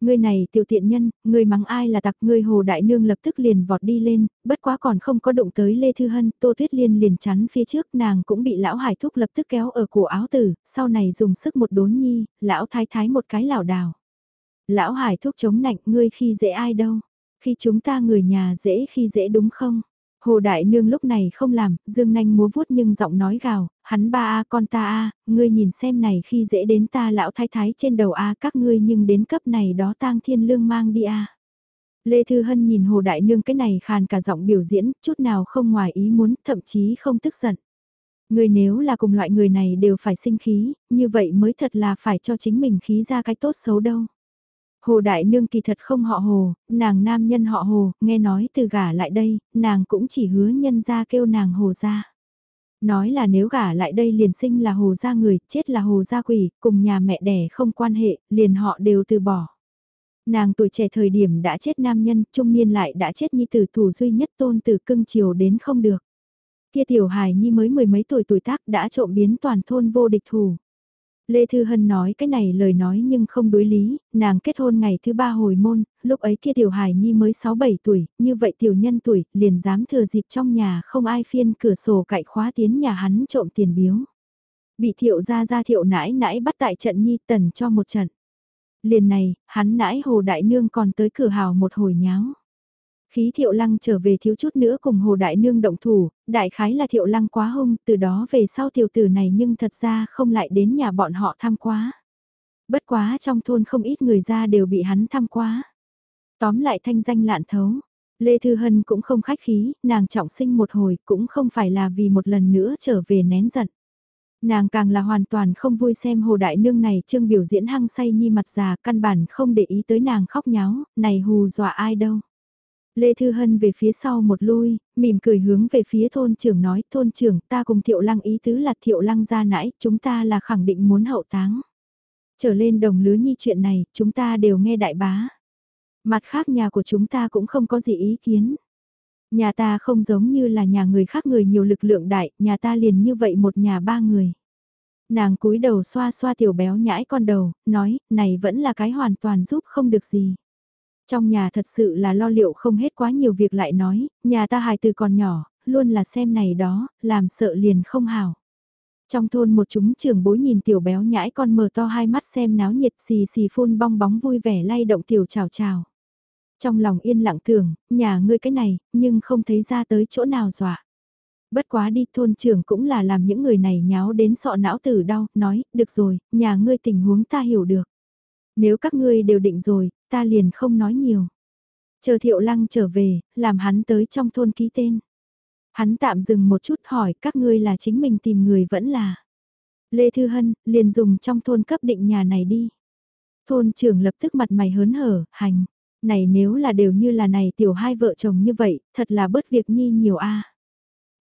Ngươi này tiểu tiện nhân, ngươi mắng ai là tặc ngươi hồ đại nương lập tức liền vọt đi lên, bất quá còn không có động tới Lê Thư Hân, Tô Tuyết Liên liền chắn phía trước nàng cũng bị lão hải thúc lập tức kéo ở cổ áo tử, sau này dùng sức một đốn nhi, lão thái thái một cái lảo đảo. Lão hải thúc chống nạnh ngươi khi dễ ai đâu, khi chúng ta người nhà dễ khi dễ đúng không? Hồ Đại Nương lúc này không làm, dương nanh múa vuốt nhưng giọng nói gào, hắn ba a con ta a, ngươi nhìn xem này khi dễ đến ta lão thái thái trên đầu a các ngươi nhưng đến cấp này đó tang thiên lương mang đi a. Lê Thư Hân nhìn Hồ Đại Nương cái này khàn cả giọng biểu diễn, chút nào không ngoài ý muốn, thậm chí không tức giận. Người nếu là cùng loại người này đều phải sinh khí, như vậy mới thật là phải cho chính mình khí ra cái tốt xấu đâu. Hồ Đại Nương kỳ thật không họ Hồ, nàng nam nhân họ Hồ, nghe nói từ gả lại đây, nàng cũng chỉ hứa nhân ra kêu nàng Hồ ra. Nói là nếu gả lại đây liền sinh là Hồ ra người, chết là Hồ ra quỷ, cùng nhà mẹ đẻ không quan hệ, liền họ đều từ bỏ. Nàng tuổi trẻ thời điểm đã chết nam nhân, trung niên lại đã chết nhi tử thủ duy nhất tôn từ cưng chiều đến không được. Kia tiểu hài nhi mới mười mấy tuổi tuổi tác đã trộm biến toàn thôn vô địch thủ. Lê Thư Hân nói cái này lời nói nhưng không đối lý, nàng kết hôn ngày thứ ba hồi môn, lúc ấy kia tiểu hài nhi mới 6-7 tuổi, như vậy tiểu nhân tuổi, liền dám thừa dịp trong nhà không ai phiên cửa sổ cậy khóa tiến nhà hắn trộm tiền biếu. Bị thiệu ra ra thiệu nãi nãi bắt tại trận nhi tần cho một trận. Liền này, hắn nãi hồ đại nương còn tới cửa hào một hồi nháo. Khí thiệu lăng trở về thiếu chút nữa cùng hồ đại nương động thủ, đại khái là thiệu lăng quá hung, từ đó về sau tiểu tử này nhưng thật ra không lại đến nhà bọn họ thăm quá. Bất quá trong thôn không ít người ra đều bị hắn thăm quá. Tóm lại thanh danh lạn thấu. Lê Thư Hân cũng không khách khí, nàng trọng sinh một hồi cũng không phải là vì một lần nữa trở về nén giận. Nàng càng là hoàn toàn không vui xem hồ đại nương này trương biểu diễn hăng say nhi mặt già căn bản không để ý tới nàng khóc nháo, này hù dọa ai đâu. Lê Thư Hân về phía sau một lui, mỉm cười hướng về phía thôn trưởng nói, thôn trưởng ta cùng Thiệu Lăng ý tứ là Thiệu Lăng ra nãy, chúng ta là khẳng định muốn hậu táng. Trở lên đồng lứa nhi chuyện này, chúng ta đều nghe đại bá. Mặt khác nhà của chúng ta cũng không có gì ý kiến. Nhà ta không giống như là nhà người khác người nhiều lực lượng đại, nhà ta liền như vậy một nhà ba người. Nàng cúi đầu xoa xoa tiểu béo nhãi con đầu, nói, này vẫn là cái hoàn toàn giúp không được gì. Trong nhà thật sự là lo liệu không hết quá nhiều việc lại nói, nhà ta hài từ còn nhỏ, luôn là xem này đó, làm sợ liền không hào. Trong thôn một chúng trưởng bối nhìn tiểu béo nhãi con mở to hai mắt xem náo nhiệt xì xì phun bong bóng vui vẻ lay động tiểu chào chào. Trong lòng yên lặng tưởng, nhà ngươi cái này, nhưng không thấy ra tới chỗ nào dọa. Bất quá đi thôn trưởng cũng là làm những người này nháo đến sọ não tử đau, nói, được rồi, nhà ngươi tình huống ta hiểu được. Nếu các ngươi đều định rồi, ta liền không nói nhiều. Chờ thiệu lăng trở về, làm hắn tới trong thôn ký tên. Hắn tạm dừng một chút hỏi các ngươi là chính mình tìm người vẫn là. Lê Thư Hân, liền dùng trong thôn cấp định nhà này đi. Thôn trưởng lập tức mặt mày hớn hở, hành. Này nếu là đều như là này tiểu hai vợ chồng như vậy, thật là bớt việc nhi nhiều a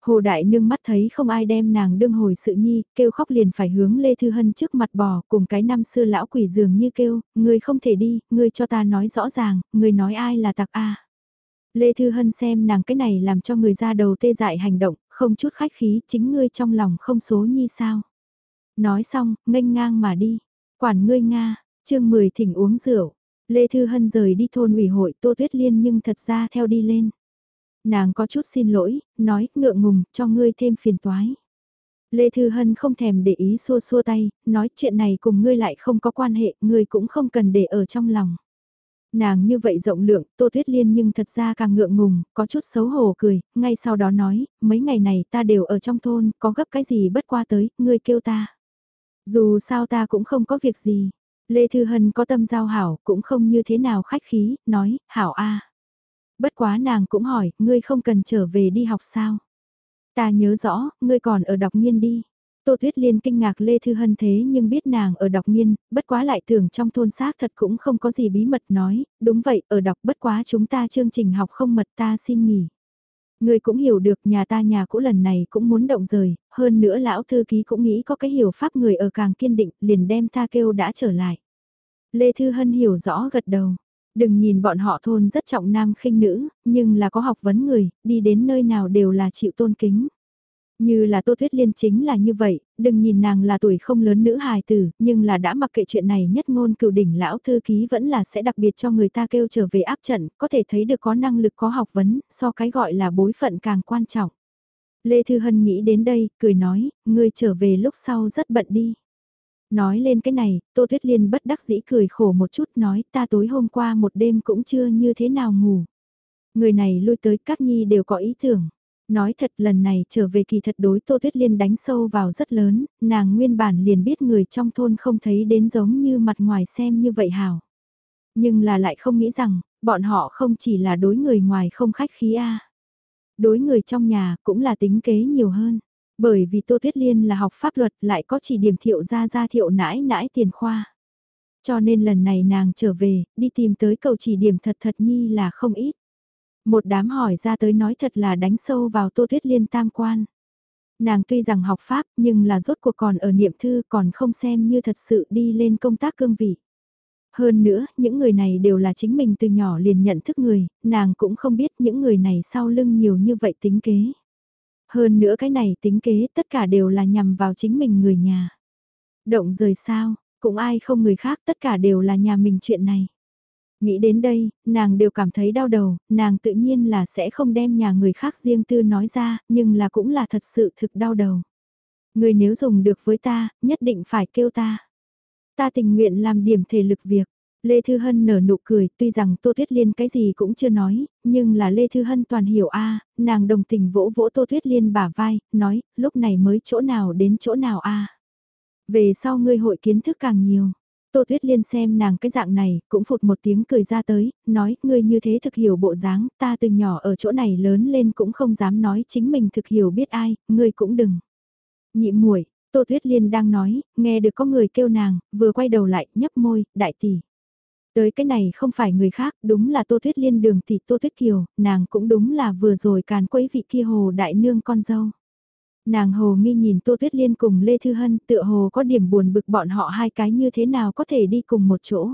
Hồ Đại Nương mắt thấy không ai đem nàng đương hồi sự nhi, kêu khóc liền phải hướng Lê Thư Hân trước mặt bò, cùng cái năm xưa lão quỷ dường như kêu, người không thể đi, người cho ta nói rõ ràng, người nói ai là tặc a Lê Thư Hân xem nàng cái này làm cho người ra đầu tê dại hành động, không chút khách khí, chính ngươi trong lòng không số nhi sao. Nói xong, nghênh ngang mà đi. Quản ngươi Nga, chương 10 thỉnh uống rượu. Lê Thư Hân rời đi thôn ủy hội Tô Tuyết Liên nhưng thật ra theo đi lên. Nàng có chút xin lỗi, nói, ngượng ngùng, cho ngươi thêm phiền toái. Lê Thư Hân không thèm để ý xua xua tay, nói chuyện này cùng ngươi lại không có quan hệ, ngươi cũng không cần để ở trong lòng. Nàng như vậy rộng lượng, Tô Tuyết Liên nhưng thật ra càng ngượng ngùng, có chút xấu hổ cười, ngay sau đó nói, mấy ngày này ta đều ở trong thôn, có gấp cái gì bất qua tới, ngươi kêu ta. Dù sao ta cũng không có việc gì. Lê Thư Hân có tâm giao hảo, cũng không như thế nào khách khí, nói, hảo a Bất quá nàng cũng hỏi, ngươi không cần trở về đi học sao? Ta nhớ rõ, ngươi còn ở đọc nghiên đi. Tô Tuyết Liên kinh ngạc Lê Thư Hân thế nhưng biết nàng ở đọc nghiên, bất quá lại tưởng trong thôn xác thật cũng không có gì bí mật nói, đúng vậy, ở đọc bất quá chúng ta chương trình học không mật ta xin nghỉ. Người cũng hiểu được nhà ta nhà cũ lần này cũng muốn động rời, hơn nữa lão thư ký cũng nghĩ có cái hiểu pháp người ở càng kiên định liền đem ta kêu đã trở lại. Lê Thư Hân hiểu rõ gật đầu. Đừng nhìn bọn họ thôn rất trọng nam khinh nữ, nhưng là có học vấn người, đi đến nơi nào đều là chịu tôn kính. Như là Tô Thuyết Liên chính là như vậy, đừng nhìn nàng là tuổi không lớn nữ hài tử, nhưng là đã mặc kệ chuyện này nhất ngôn cựu đỉnh lão thư ký vẫn là sẽ đặc biệt cho người ta kêu trở về áp trận, có thể thấy được có năng lực có học vấn, so cái gọi là bối phận càng quan trọng. Lê Thư Hân nghĩ đến đây, cười nói, ngươi trở về lúc sau rất bận đi. Nói lên cái này, Tô Tuyết Liên bất đắc dĩ cười khổ một chút nói ta tối hôm qua một đêm cũng chưa như thế nào ngủ. Người này lui tới các nhi đều có ý tưởng. Nói thật lần này trở về kỳ thật đối Tô Tuyết Liên đánh sâu vào rất lớn, nàng nguyên bản liền biết người trong thôn không thấy đến giống như mặt ngoài xem như vậy hảo. Nhưng là lại không nghĩ rằng, bọn họ không chỉ là đối người ngoài không khách khí a Đối người trong nhà cũng là tính kế nhiều hơn. Bởi vì Tô Tuyết Liên là học pháp luật lại có chỉ điểm thiệu ra ra thiệu nãi nãi tiền khoa. Cho nên lần này nàng trở về, đi tìm tới cầu chỉ điểm thật thật nhi là không ít. Một đám hỏi ra tới nói thật là đánh sâu vào Tô Tuyết Liên tam quan. Nàng tuy rằng học pháp nhưng là rốt cuộc còn ở niệm thư còn không xem như thật sự đi lên công tác cương vị. Hơn nữa, những người này đều là chính mình từ nhỏ liền nhận thức người, nàng cũng không biết những người này sau lưng nhiều như vậy tính kế. Hơn nữa cái này tính kế tất cả đều là nhằm vào chính mình người nhà. Động rời sao, cũng ai không người khác tất cả đều là nhà mình chuyện này. Nghĩ đến đây, nàng đều cảm thấy đau đầu, nàng tự nhiên là sẽ không đem nhà người khác riêng tư nói ra, nhưng là cũng là thật sự thực đau đầu. Người nếu dùng được với ta, nhất định phải kêu ta. Ta tình nguyện làm điểm thể lực việc. Lê Thư Hân nở nụ cười, tuy rằng Tô Tuyết Liên cái gì cũng chưa nói, nhưng là Lê Thư Hân toàn hiểu a nàng đồng tình vỗ vỗ Tô Tuyết Liên bả vai, nói, lúc này mới chỗ nào đến chỗ nào a Về sau ngươi hội kiến thức càng nhiều. Tô Tuyết Liên xem nàng cái dạng này, cũng phụt một tiếng cười ra tới, nói, ngươi như thế thực hiểu bộ dáng, ta từ nhỏ ở chỗ này lớn lên cũng không dám nói chính mình thực hiểu biết ai, ngươi cũng đừng. Nhị muội Tô Tuyết Liên đang nói, nghe được có người kêu nàng, vừa quay đầu lại, nhấp môi, đại tỷ. Tới cái này không phải người khác, đúng là Tô Tuyết Liên đường tỷ Tô Tuyết Kiều, nàng cũng đúng là vừa rồi càn quấy vị kia hồ đại nương con dâu. Nàng hồ nghi nhìn Tô Tuyết Liên cùng Lê Thư Hân tựa hồ có điểm buồn bực bọn họ hai cái như thế nào có thể đi cùng một chỗ.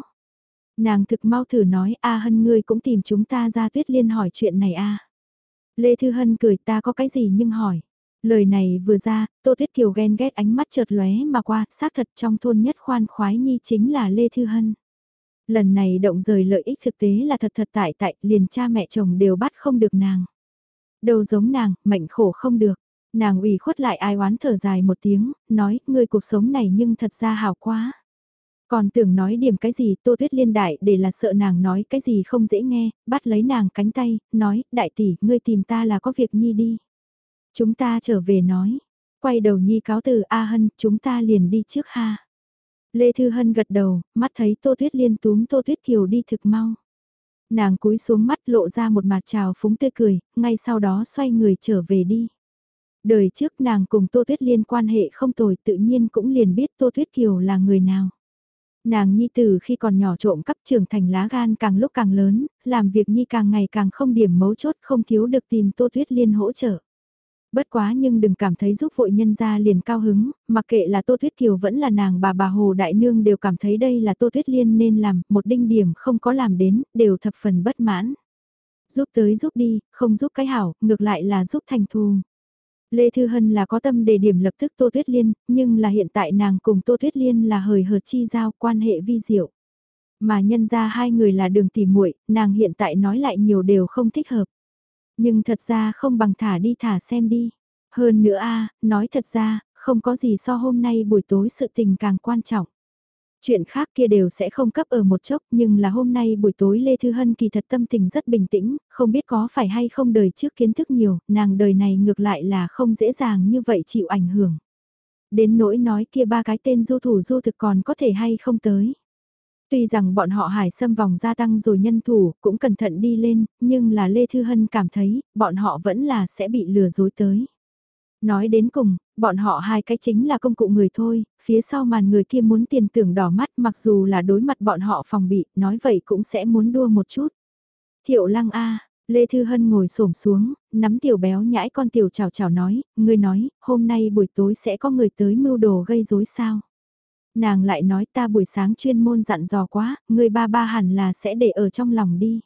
Nàng thực mau thử nói a Hân ngươi cũng tìm chúng ta ra Tuyết Liên hỏi chuyện này a Lê Thư Hân cười ta có cái gì nhưng hỏi. Lời này vừa ra, Tô Tuyết Kiều ghen ghét ánh mắt chợt lóe mà qua, xác thật trong thôn nhất khoan khoái nhi chính là Lê Thư Hân. Lần này động rời lợi ích thực tế là thật thật tại tại, liền cha mẹ chồng đều bắt không được nàng. Đâu giống nàng, mệnh khổ không được. Nàng ủy khuất lại ai oán thở dài một tiếng, nói, ngươi cuộc sống này nhưng thật ra hào quá. Còn tưởng nói điểm cái gì Tô Tuyết Liên đại để là sợ nàng nói cái gì không dễ nghe, bắt lấy nàng cánh tay, nói, đại tỷ, ngươi tìm ta là có việc nhi đi. Chúng ta trở về nói, quay đầu nhi cáo từ A Hân, chúng ta liền đi trước ha. Lê Thư Hân gật đầu, mắt thấy Tô Tuyết Liên túm Tô Tuyết Kiều đi thực mau. Nàng cúi xuống mắt lộ ra một mặt trào phúng tươi cười, ngay sau đó xoay người trở về đi. Đời trước nàng cùng Tô Tuyết Liên quan hệ không tồi tự nhiên cũng liền biết Tô Tuyết Kiều là người nào. Nàng Nhi từ khi còn nhỏ trộm cắp trưởng thành lá gan càng lúc càng lớn, làm việc Nhi càng ngày càng không điểm mấu chốt không thiếu được tìm Tô Tuyết Liên hỗ trợ. Bất quá nhưng đừng cảm thấy giúp vội nhân ra liền cao hứng, mặc kệ là Tô Tuyết Kiều vẫn là nàng bà bà Hồ Đại Nương đều cảm thấy đây là Tô Tuyết Liên nên làm, một đinh điểm không có làm đến, đều thập phần bất mãn. Giúp tới giúp đi, không giúp cái hảo, ngược lại là giúp thành thù. Lê Thư Hân là có tâm đề điểm lập tức Tô Tuyết Liên, nhưng là hiện tại nàng cùng Tô Tuyết Liên là hời hợt chi giao quan hệ vi diệu. Mà nhân ra hai người là đường tỉ muội nàng hiện tại nói lại nhiều đều không thích hợp. Nhưng thật ra không bằng thả đi thả xem đi. Hơn nữa a nói thật ra, không có gì so hôm nay buổi tối sự tình càng quan trọng. Chuyện khác kia đều sẽ không cấp ở một chốc nhưng là hôm nay buổi tối Lê Thư Hân kỳ thật tâm tình rất bình tĩnh, không biết có phải hay không đời trước kiến thức nhiều, nàng đời này ngược lại là không dễ dàng như vậy chịu ảnh hưởng. Đến nỗi nói kia ba cái tên du thủ du thực còn có thể hay không tới. Tuy rằng bọn họ hải xâm vòng gia tăng rồi nhân thủ cũng cẩn thận đi lên, nhưng là Lê Thư Hân cảm thấy bọn họ vẫn là sẽ bị lừa dối tới. Nói đến cùng, bọn họ hai cái chính là công cụ người thôi, phía sau màn người kia muốn tiền tưởng đỏ mắt mặc dù là đối mặt bọn họ phòng bị, nói vậy cũng sẽ muốn đua một chút. Thiệu lăng A, Lê Thư Hân ngồi xổm xuống, nắm tiểu béo nhãi con tiểu chào chào nói, người nói, hôm nay buổi tối sẽ có người tới mưu đồ gây rối sao. Nàng lại nói ta buổi sáng chuyên môn dặn dò quá, người ba ba hẳn là sẽ để ở trong lòng đi.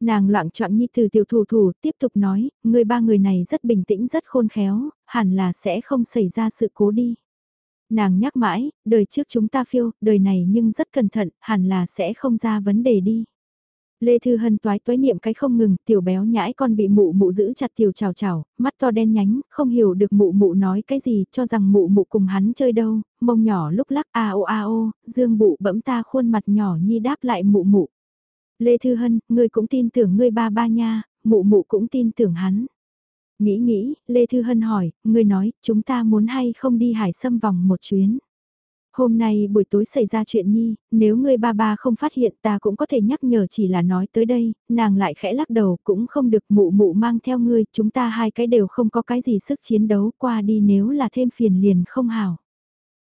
Nàng loạn trọng nhi từ tiểu thủ thủ tiếp tục nói, người ba người này rất bình tĩnh rất khôn khéo, hẳn là sẽ không xảy ra sự cố đi. Nàng nhắc mãi, đời trước chúng ta phiêu, đời này nhưng rất cẩn thận, hẳn là sẽ không ra vấn đề đi. Lê Thư Hân toái toái niệm cái không ngừng, tiểu béo nhãi con bị mụ mụ giữ chặt tiểu chào chào, mắt to đen nhánh, không hiểu được mụ mụ nói cái gì, cho rằng mụ mụ cùng hắn chơi đâu, mông nhỏ lúc lắc a o a o, dương bụ bẫm ta khuôn mặt nhỏ nhi đáp lại mụ mụ. Lê Thư Hân, ngươi cũng tin tưởng ngươi ba ba nha, mụ mụ cũng tin tưởng hắn. Nghĩ nghĩ, Lê Thư Hân hỏi, ngươi nói, chúng ta muốn hay không đi hải sâm vòng một chuyến. Hôm nay buổi tối xảy ra chuyện nhi, nếu ngươi ba ba không phát hiện ta cũng có thể nhắc nhở chỉ là nói tới đây, nàng lại khẽ lắc đầu cũng không được mụ mụ mang theo ngươi, chúng ta hai cái đều không có cái gì sức chiến đấu qua đi nếu là thêm phiền liền không hảo.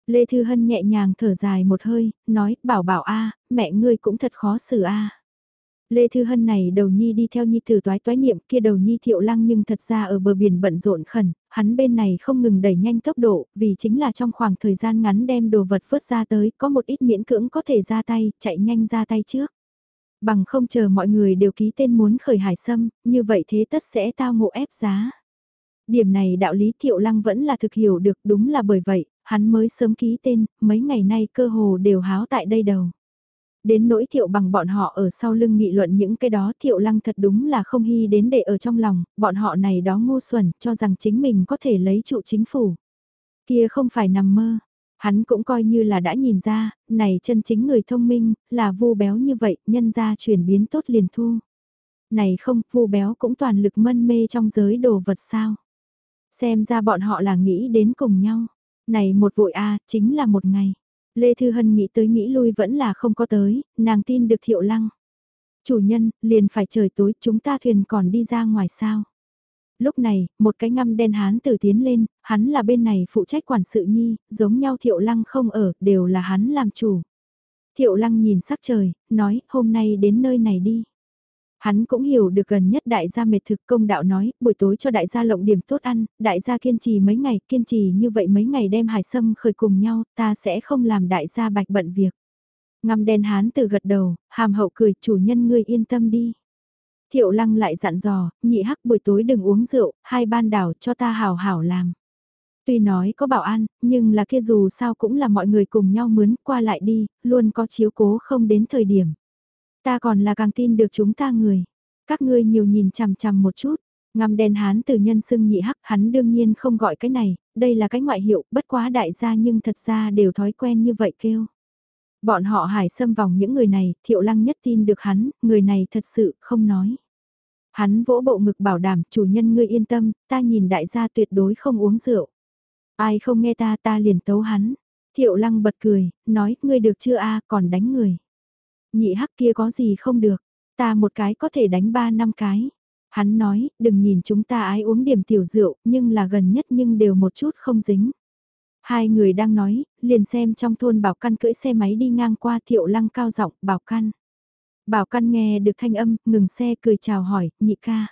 Lê Thư Hân nhẹ nhàng thở dài một hơi, nói, bảo bảo a mẹ ngươi cũng thật khó xử a Lê Thư Hân này đầu nhi đi theo nhi tử toái toái niệm kia đầu nhi thiệu lăng nhưng thật ra ở bờ biển bận rộn khẩn, hắn bên này không ngừng đẩy nhanh tốc độ, vì chính là trong khoảng thời gian ngắn đem đồ vật vớt ra tới, có một ít miễn cưỡng có thể ra tay, chạy nhanh ra tay trước. Bằng không chờ mọi người đều ký tên muốn khởi hải sâm, như vậy thế tất sẽ tao ngộ ép giá. Điểm này đạo lý thiệu lăng vẫn là thực hiểu được đúng là bởi vậy, hắn mới sớm ký tên, mấy ngày nay cơ hồ đều háo tại đây đầu. Đến nỗi thiệu bằng bọn họ ở sau lưng nghị luận những cái đó thiệu lăng thật đúng là không hy đến để ở trong lòng, bọn họ này đó ngu xuẩn cho rằng chính mình có thể lấy trụ chính phủ. Kia không phải nằm mơ, hắn cũng coi như là đã nhìn ra, này chân chính người thông minh, là vu béo như vậy, nhân ra chuyển biến tốt liền thu. Này không, vu béo cũng toàn lực mân mê trong giới đồ vật sao. Xem ra bọn họ là nghĩ đến cùng nhau. Này một vội a chính là một ngày. Lê Thư Hân nghĩ tới nghĩ lui vẫn là không có tới, nàng tin được thiệu lăng. Chủ nhân, liền phải trời tối chúng ta thuyền còn đi ra ngoài sao. Lúc này, một cái ngăm đen hán tử tiến lên, hắn là bên này phụ trách quản sự nhi, giống nhau thiệu lăng không ở, đều là hắn làm chủ. Thiệu lăng nhìn sắc trời, nói, hôm nay đến nơi này đi. Hắn cũng hiểu được gần nhất đại gia mệt thực công đạo nói, buổi tối cho đại gia lộng điểm tốt ăn, đại gia kiên trì mấy ngày, kiên trì như vậy mấy ngày đem hải sâm khởi cùng nhau, ta sẽ không làm đại gia bạch bận việc. Ngăm đen hán từ gật đầu, hàm hậu cười, chủ nhân ngươi yên tâm đi. Thiệu lăng lại dặn dò, nhị hắc buổi tối đừng uống rượu, hai ban đảo cho ta hào hảo làm. Tuy nói có bảo an, nhưng là kia dù sao cũng là mọi người cùng nhau mướn qua lại đi, luôn có chiếu cố không đến thời điểm. Ta còn là càng tin được chúng ta người. Các ngươi nhiều nhìn chằm chằm một chút. Ngăm đen hán từ nhân xưng nhị hắc hắn đương nhiên không gọi cái này, đây là cái ngoại hiệu, bất quá đại gia nhưng thật ra đều thói quen như vậy kêu. Bọn họ hải xâm vòng những người này, thiệu lăng nhất tin được hắn, người này thật sự không nói. Hắn vỗ bộ ngực bảo đảm, chủ nhân ngươi yên tâm, ta nhìn đại gia tuyệt đối không uống rượu. Ai không nghe ta ta liền tấu hắn. Thiệu lăng bật cười, nói, ngươi được chưa a còn đánh người. Nhị hắc kia có gì không được, ta một cái có thể đánh ba năm cái. Hắn nói, đừng nhìn chúng ta ái uống điểm tiểu rượu, nhưng là gần nhất nhưng đều một chút không dính. Hai người đang nói, liền xem trong thôn Bảo Căn cưỡi xe máy đi ngang qua thiệu lăng cao giọng Bảo Căn. Bảo Căn nghe được thanh âm, ngừng xe cười chào hỏi, nhị ca.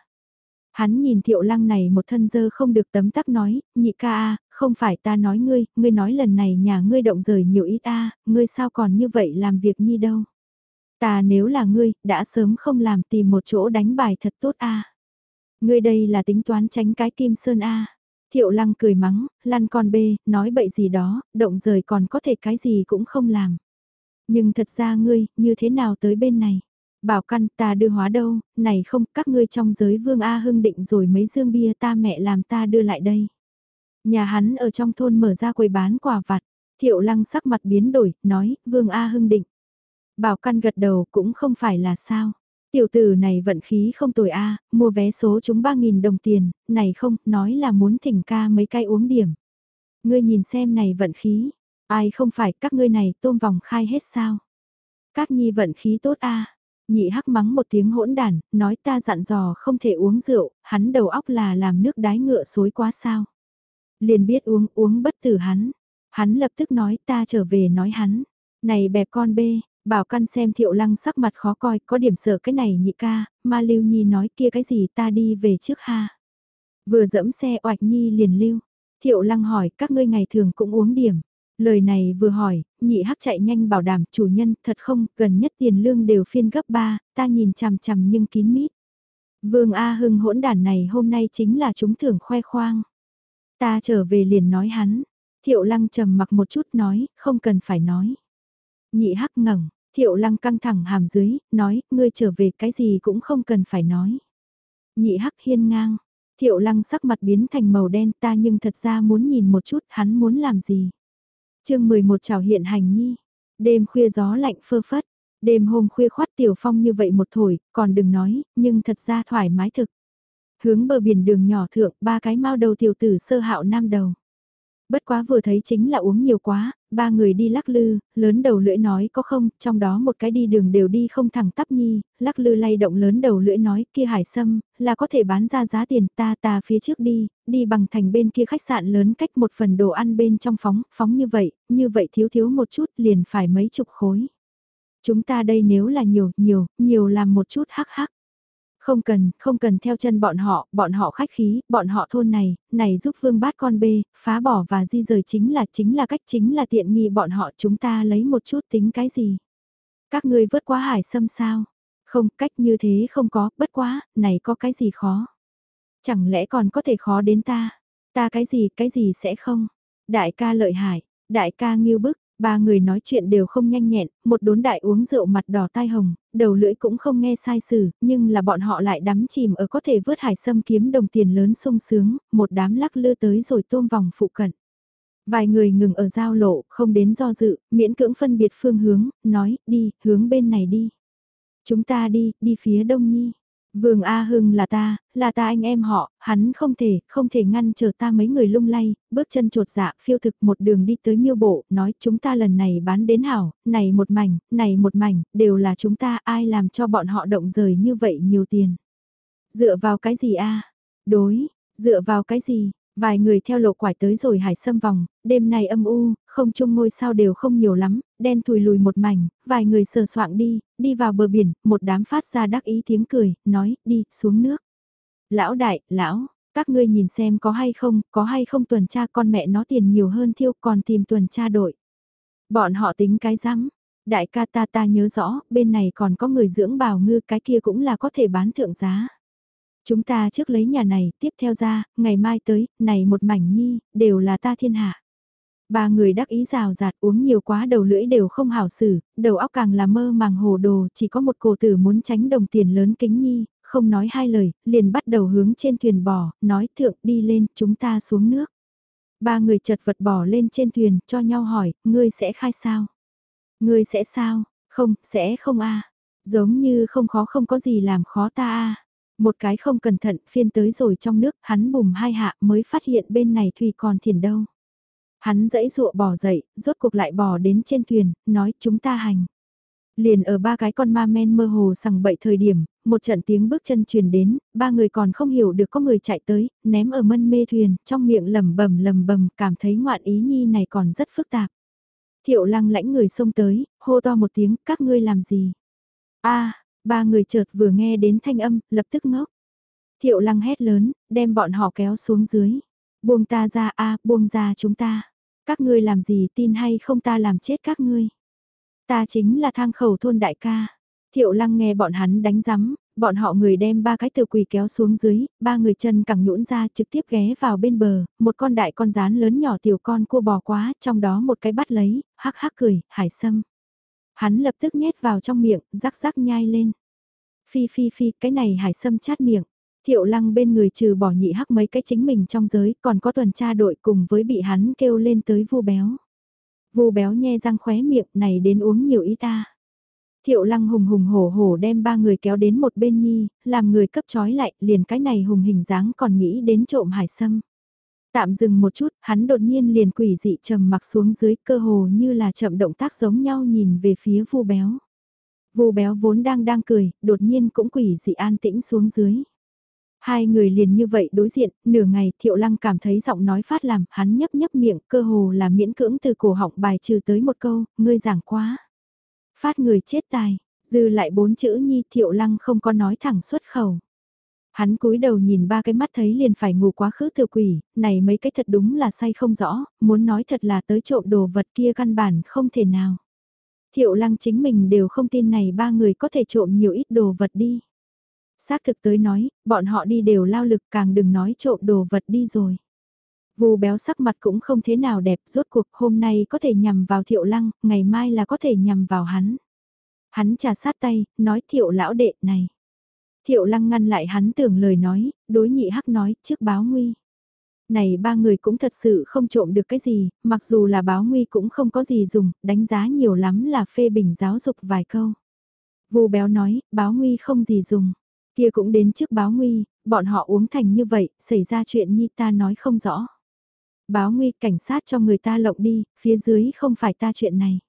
Hắn nhìn thiệu lăng này một thân dơ không được tấm tắc nói, nhị ca a không phải ta nói ngươi, ngươi nói lần này nhà ngươi động rời nhiều ít a ngươi sao còn như vậy làm việc nhi đâu. Ta nếu là ngươi, đã sớm không làm tìm một chỗ đánh bài thật tốt a. Ngươi đây là tính toán tránh cái kim sơn a. Thiệu lăng cười mắng, lăn con bê, nói bậy gì đó, động rời còn có thể cái gì cũng không làm. Nhưng thật ra ngươi, như thế nào tới bên này? Bảo căn ta đưa hóa đâu, này không, các ngươi trong giới vương A hưng định rồi mấy dương bia ta mẹ làm ta đưa lại đây. Nhà hắn ở trong thôn mở ra quầy bán quà vặt, thiệu lăng sắc mặt biến đổi, nói, vương A hưng định. Bảo căn gật đầu cũng không phải là sao. Tiểu tử này vận khí không tồi a, mua vé số chúng 3.000 đồng tiền, này không, nói là muốn thỉnh ca mấy cái uống điểm. Ngươi nhìn xem này vận khí, ai không phải các ngươi này tôm vòng khai hết sao. Các nhi vận khí tốt a. Nhị hắc mắng một tiếng hỗn đản, nói ta dặn dò không thể uống rượu, hắn đầu óc là làm nước đái ngựa xối quá sao. Liền biết uống uống bất tử hắn. Hắn lập tức nói ta trở về nói hắn. Này bẹp con bê, bảo căn xem thiệu lăng sắc mặt khó coi, có điểm sợ cái này nhị ca, mà lưu nhi nói kia cái gì ta đi về trước ha. Vừa dẫm xe oạch nhi liền lưu. Thiệu lăng hỏi các ngươi ngày thường cũng uống điểm. Lời này vừa hỏi, nhị hắc chạy nhanh bảo đảm chủ nhân thật không, gần nhất tiền lương đều phiên gấp 3, ta nhìn chằm chằm nhưng kín mít. Vương A Hưng hỗn đản này hôm nay chính là chúng thưởng khoe khoang. Ta trở về liền nói hắn. Thiệu lăng trầm mặc một chút nói, không cần phải nói. Nhị hắc ngẩng, thiệu lăng căng thẳng hàm dưới, nói, ngươi trở về cái gì cũng không cần phải nói. Nhị hắc hiên ngang, thiệu lăng sắc mặt biến thành màu đen ta nhưng thật ra muốn nhìn một chút hắn muốn làm gì. chương 11 chào hiện hành nhi, đêm khuya gió lạnh phơ phất, đêm hôm khuya khoát tiểu phong như vậy một thổi, còn đừng nói, nhưng thật ra thoải mái thực. Hướng bờ biển đường nhỏ thượng, ba cái mau đầu tiểu tử sơ hạo nam đầu. Bất quá vừa thấy chính là uống nhiều quá, ba người đi lắc lư, lớn đầu lưỡi nói có không, trong đó một cái đi đường đều đi không thẳng tắp nhi, lắc lư lay động lớn đầu lưỡi nói kia hải sâm, là có thể bán ra giá tiền ta ta phía trước đi, đi bằng thành bên kia khách sạn lớn cách một phần đồ ăn bên trong phóng, phóng như vậy, như vậy thiếu thiếu một chút liền phải mấy chục khối. Chúng ta đây nếu là nhiều, nhiều, nhiều làm một chút hắc hắc. Không cần, không cần theo chân bọn họ, bọn họ khách khí, bọn họ thôn này, này giúp vương bát con bê, phá bỏ và di rời chính là chính là cách chính là tiện nghi bọn họ chúng ta lấy một chút tính cái gì. Các ngươi vớt quá hải xâm sao? Không, cách như thế không có, bất quá, này có cái gì khó? Chẳng lẽ còn có thể khó đến ta? Ta cái gì, cái gì sẽ không? Đại ca lợi hại, đại ca nghiêu bức, Ba người nói chuyện đều không nhanh nhẹn, một đốn đại uống rượu mặt đỏ tai hồng, đầu lưỡi cũng không nghe sai sử, nhưng là bọn họ lại đắm chìm ở có thể vớt hải sâm kiếm đồng tiền lớn sung sướng, một đám lắc lư tới rồi tôm vòng phụ cận. Vài người ngừng ở giao lộ, không đến do dự, miễn cưỡng phân biệt phương hướng, nói, đi, hướng bên này đi. Chúng ta đi, đi phía đông nhi. Vương A Hưng là ta, là ta anh em họ, hắn không thể, không thể ngăn chờ ta mấy người lung lay, bước chân trột dạ phiêu thực một đường đi tới miêu bộ, nói chúng ta lần này bán đến hảo, này một mảnh, này một mảnh, đều là chúng ta ai làm cho bọn họ động rời như vậy nhiều tiền. Dựa vào cái gì a Đối, dựa vào cái gì, Vài người theo lộ quải tới rồi hải sâm vòng, đêm nay âm u, không chung ngôi sao đều không nhiều lắm, đen thùi lùi một mảnh, vài người sờ soạng đi, đi vào bờ biển, một đám phát ra đắc ý tiếng cười, nói, đi, xuống nước. Lão đại, lão, các ngươi nhìn xem có hay không, có hay không tuần tra con mẹ nó tiền nhiều hơn thiêu còn tìm tuần tra đội. Bọn họ tính cái rắm đại ca ta ta nhớ rõ, bên này còn có người dưỡng bào ngư cái kia cũng là có thể bán thượng giá. Chúng ta trước lấy nhà này, tiếp theo ra, ngày mai tới, này một mảnh nhi, đều là ta thiên hạ. Ba người đắc ý rào rạt uống nhiều quá đầu lưỡi đều không hảo xử, đầu óc càng là mơ màng hồ đồ, chỉ có một cổ tử muốn tránh đồng tiền lớn kính nhi, không nói hai lời, liền bắt đầu hướng trên thuyền bò, nói thượng đi lên, chúng ta xuống nước. Ba người chật vật bò lên trên thuyền, cho nhau hỏi, ngươi sẽ khai sao? Ngươi sẽ sao? Không, sẽ không a Giống như không khó không có gì làm khó ta a một cái không cẩn thận phiên tới rồi trong nước, hắn bùm hai hạ mới phát hiện bên này thủy còn thiền đâu. Hắn dãy dụa bò dậy, rốt cuộc lại bò đến trên thuyền, nói chúng ta hành. Liền ở ba cái con ma men mơ hồ sằng bậy thời điểm, một trận tiếng bước chân truyền đến, ba người còn không hiểu được có người chạy tới, ném ở mân mê thuyền, trong miệng lầm bầm lầm bầm, cảm thấy ngoạn ý nhi này còn rất phức tạp. Thiệu lăng lãnh người xông tới, hô to một tiếng, các ngươi làm gì? a Ba người chợt vừa nghe đến thanh âm, lập tức ngốc. Thiệu lăng hét lớn, đem bọn họ kéo xuống dưới. Buông ta ra a buông ra chúng ta. Các ngươi làm gì tin hay không ta làm chết các ngươi. Ta chính là thang khẩu thôn đại ca. Thiệu lăng nghe bọn hắn đánh rắm, bọn họ người đem ba cái từ quỳ kéo xuống dưới, ba người chân cẳng nhũn ra trực tiếp ghé vào bên bờ, một con đại con rán lớn nhỏ tiểu con cua bò quá, trong đó một cái bắt lấy, hắc hắc cười, hải sâm. Hắn lập tức nhét vào trong miệng, rắc rắc nhai lên. Phi phi phi, cái này hải sâm chát miệng. Thiệu lăng bên người trừ bỏ nhị hắc mấy cái chính mình trong giới, còn có tuần tra đội cùng với bị hắn kêu lên tới vu béo. Vu béo nhe răng khóe miệng này đến uống nhiều ý ta. Thiệu lăng hùng hùng hổ hổ đem ba người kéo đến một bên nhi, làm người cấp trói lại, liền cái này hùng hình dáng còn nghĩ đến trộm hải sâm. Tạm dừng một chút, hắn đột nhiên liền quỷ dị trầm mặc xuống dưới cơ hồ như là chậm động tác giống nhau nhìn về phía vu béo. Vu béo vốn đang đang cười, đột nhiên cũng quỷ dị an tĩnh xuống dưới. Hai người liền như vậy đối diện, nửa ngày Thiệu Lăng cảm thấy giọng nói phát làm, hắn nhấp nhấp miệng, cơ hồ là miễn cưỡng từ cổ họng bài trừ tới một câu, ngươi giảng quá. Phát người chết tài, dư lại bốn chữ nhi Thiệu Lăng không có nói thẳng xuất khẩu. Hắn cúi đầu nhìn ba cái mắt thấy liền phải ngủ quá khứ tự quỷ, này mấy cái thật đúng là say không rõ, muốn nói thật là tới trộm đồ vật kia căn bản không thể nào. Thiệu lăng chính mình đều không tin này ba người có thể trộm nhiều ít đồ vật đi. Xác thực tới nói, bọn họ đi đều lao lực càng đừng nói trộm đồ vật đi rồi. Vù béo sắc mặt cũng không thế nào đẹp, rốt cuộc hôm nay có thể nhằm vào thiệu lăng, ngày mai là có thể nhằm vào hắn. Hắn trà sát tay, nói thiệu lão đệ này. Thiệu lăng ngăn lại hắn tưởng lời nói, đối nhị hắc nói, trước báo nguy. Này ba người cũng thật sự không trộm được cái gì, mặc dù là báo nguy cũng không có gì dùng, đánh giá nhiều lắm là phê bình giáo dục vài câu. Vô béo nói, báo nguy không gì dùng. Kia cũng đến trước báo nguy, bọn họ uống thành như vậy, xảy ra chuyện nhi ta nói không rõ. Báo nguy cảnh sát cho người ta lộng đi, phía dưới không phải ta chuyện này.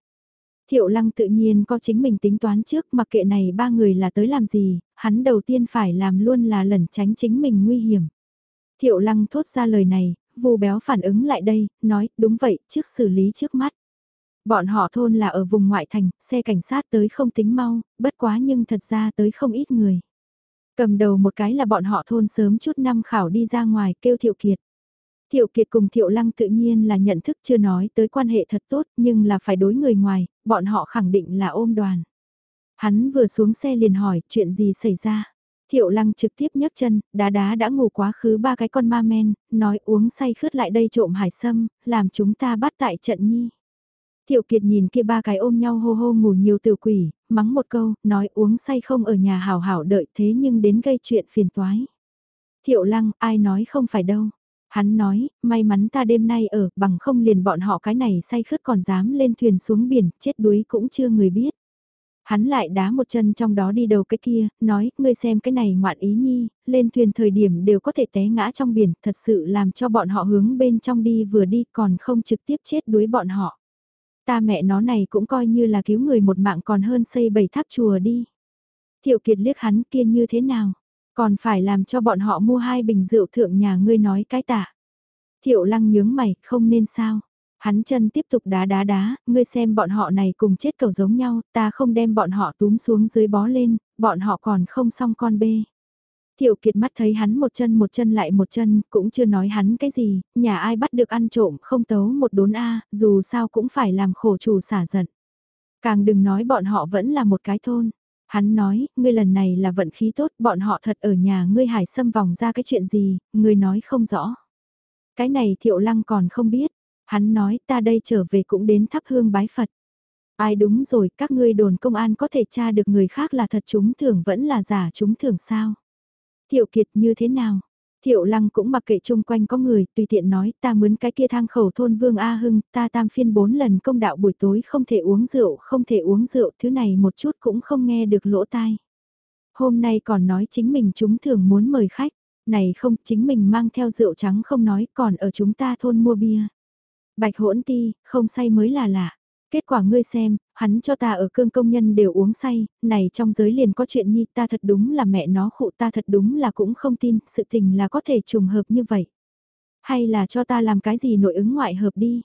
Thiệu lăng tự nhiên có chính mình tính toán trước mặc kệ này ba người là tới làm gì, hắn đầu tiên phải làm luôn là lẩn tránh chính mình nguy hiểm. Thiệu lăng thốt ra lời này, vù béo phản ứng lại đây, nói đúng vậy, trước xử lý trước mắt. Bọn họ thôn là ở vùng ngoại thành, xe cảnh sát tới không tính mau, bất quá nhưng thật ra tới không ít người. Cầm đầu một cái là bọn họ thôn sớm chút năm khảo đi ra ngoài kêu Thiệu Kiệt. Thiệu Kiệt cùng Thiệu Lăng tự nhiên là nhận thức chưa nói tới quan hệ thật tốt nhưng là phải đối người ngoài, bọn họ khẳng định là ôm đoàn. Hắn vừa xuống xe liền hỏi chuyện gì xảy ra. Thiệu Lăng trực tiếp nhấc chân, đá đá đã ngủ quá khứ ba cái con ma men, nói uống say khướt lại đây trộm hải sâm, làm chúng ta bắt tại trận nhi. Thiệu Kiệt nhìn kia ba cái ôm nhau hô hô ngủ nhiều tiểu quỷ, mắng một câu, nói uống say không ở nhà hảo hảo đợi thế nhưng đến gây chuyện phiền toái. Thiệu Lăng, ai nói không phải đâu. Hắn nói, may mắn ta đêm nay ở, bằng không liền bọn họ cái này say khướt còn dám lên thuyền xuống biển, chết đuối cũng chưa người biết. Hắn lại đá một chân trong đó đi đầu cái kia, nói, ngươi xem cái này ngoạn ý nhi, lên thuyền thời điểm đều có thể té ngã trong biển, thật sự làm cho bọn họ hướng bên trong đi vừa đi còn không trực tiếp chết đuối bọn họ. Ta mẹ nó này cũng coi như là cứu người một mạng còn hơn xây bảy tháp chùa đi. Thiệu Kiệt liếc hắn kia như thế nào? Còn phải làm cho bọn họ mua hai bình rượu thượng nhà ngươi nói cái tạ. Thiệu lăng nhướng mày, không nên sao. Hắn chân tiếp tục đá đá đá, ngươi xem bọn họ này cùng chết cầu giống nhau, ta không đem bọn họ túm xuống dưới bó lên, bọn họ còn không xong con bê. Thiệu kiệt mắt thấy hắn một chân một chân lại một chân, cũng chưa nói hắn cái gì, nhà ai bắt được ăn trộm không tấu một đốn A, dù sao cũng phải làm khổ chủ xả giận. Càng đừng nói bọn họ vẫn là một cái thôn. Hắn nói, ngươi lần này là vận khí tốt, bọn họ thật ở nhà ngươi hải xâm vòng ra cái chuyện gì, ngươi nói không rõ. Cái này thiệu lăng còn không biết, hắn nói ta đây trở về cũng đến thắp hương bái Phật. Ai đúng rồi, các ngươi đồn công an có thể tra được người khác là thật chúng thường vẫn là giả chúng thường sao. Thiệu kiệt như thế nào? Thiệu lăng cũng mặc kệ chung quanh có người, tùy tiện nói ta mướn cái kia thang khẩu thôn Vương A Hưng, ta tam phiên bốn lần công đạo buổi tối không thể uống rượu, không thể uống rượu, thứ này một chút cũng không nghe được lỗ tai. Hôm nay còn nói chính mình chúng thường muốn mời khách, này không chính mình mang theo rượu trắng không nói còn ở chúng ta thôn mua bia. Bạch hỗn ti, không say mới là lạ. Kết quả ngươi xem, hắn cho ta ở cương công nhân đều uống say, này trong giới liền có chuyện nhi ta thật đúng là mẹ nó khụ ta thật đúng là cũng không tin, sự tình là có thể trùng hợp như vậy. Hay là cho ta làm cái gì nội ứng ngoại hợp đi.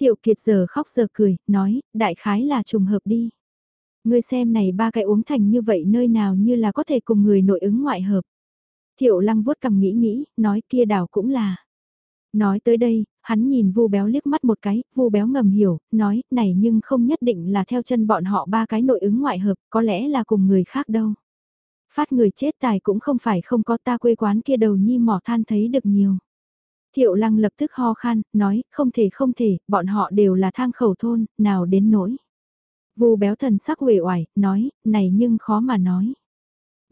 Thiệu Kiệt giờ khóc giờ cười, nói, đại khái là trùng hợp đi. Ngươi xem này ba cái uống thành như vậy nơi nào như là có thể cùng người nội ứng ngoại hợp. Thiệu lăng vuốt cầm nghĩ nghĩ, nói kia đảo cũng là. Nói tới đây, hắn nhìn vu béo liếc mắt một cái, vu béo ngầm hiểu, nói, này nhưng không nhất định là theo chân bọn họ ba cái nội ứng ngoại hợp, có lẽ là cùng người khác đâu. Phát người chết tài cũng không phải không có ta quê quán kia đầu nhi mỏ than thấy được nhiều. Thiệu lăng lập tức ho khan, nói, không thể không thể, bọn họ đều là thang khẩu thôn, nào đến nỗi. Vu béo thần sắc uể oải, nói, này nhưng khó mà nói.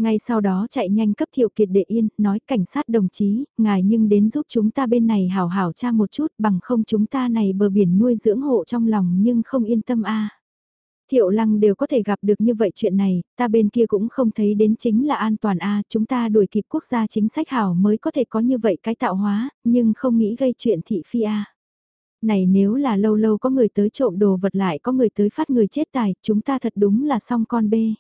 Ngay sau đó chạy nhanh cấp thiệu kiệt đệ yên, nói cảnh sát đồng chí, ngài nhưng đến giúp chúng ta bên này hảo hảo cha một chút bằng không chúng ta này bờ biển nuôi dưỡng hộ trong lòng nhưng không yên tâm a Thiệu lăng đều có thể gặp được như vậy chuyện này, ta bên kia cũng không thấy đến chính là an toàn a chúng ta đuổi kịp quốc gia chính sách hảo mới có thể có như vậy cái tạo hóa, nhưng không nghĩ gây chuyện thị phi a Này nếu là lâu lâu có người tới trộm đồ vật lại có người tới phát người chết tài, chúng ta thật đúng là xong con bê.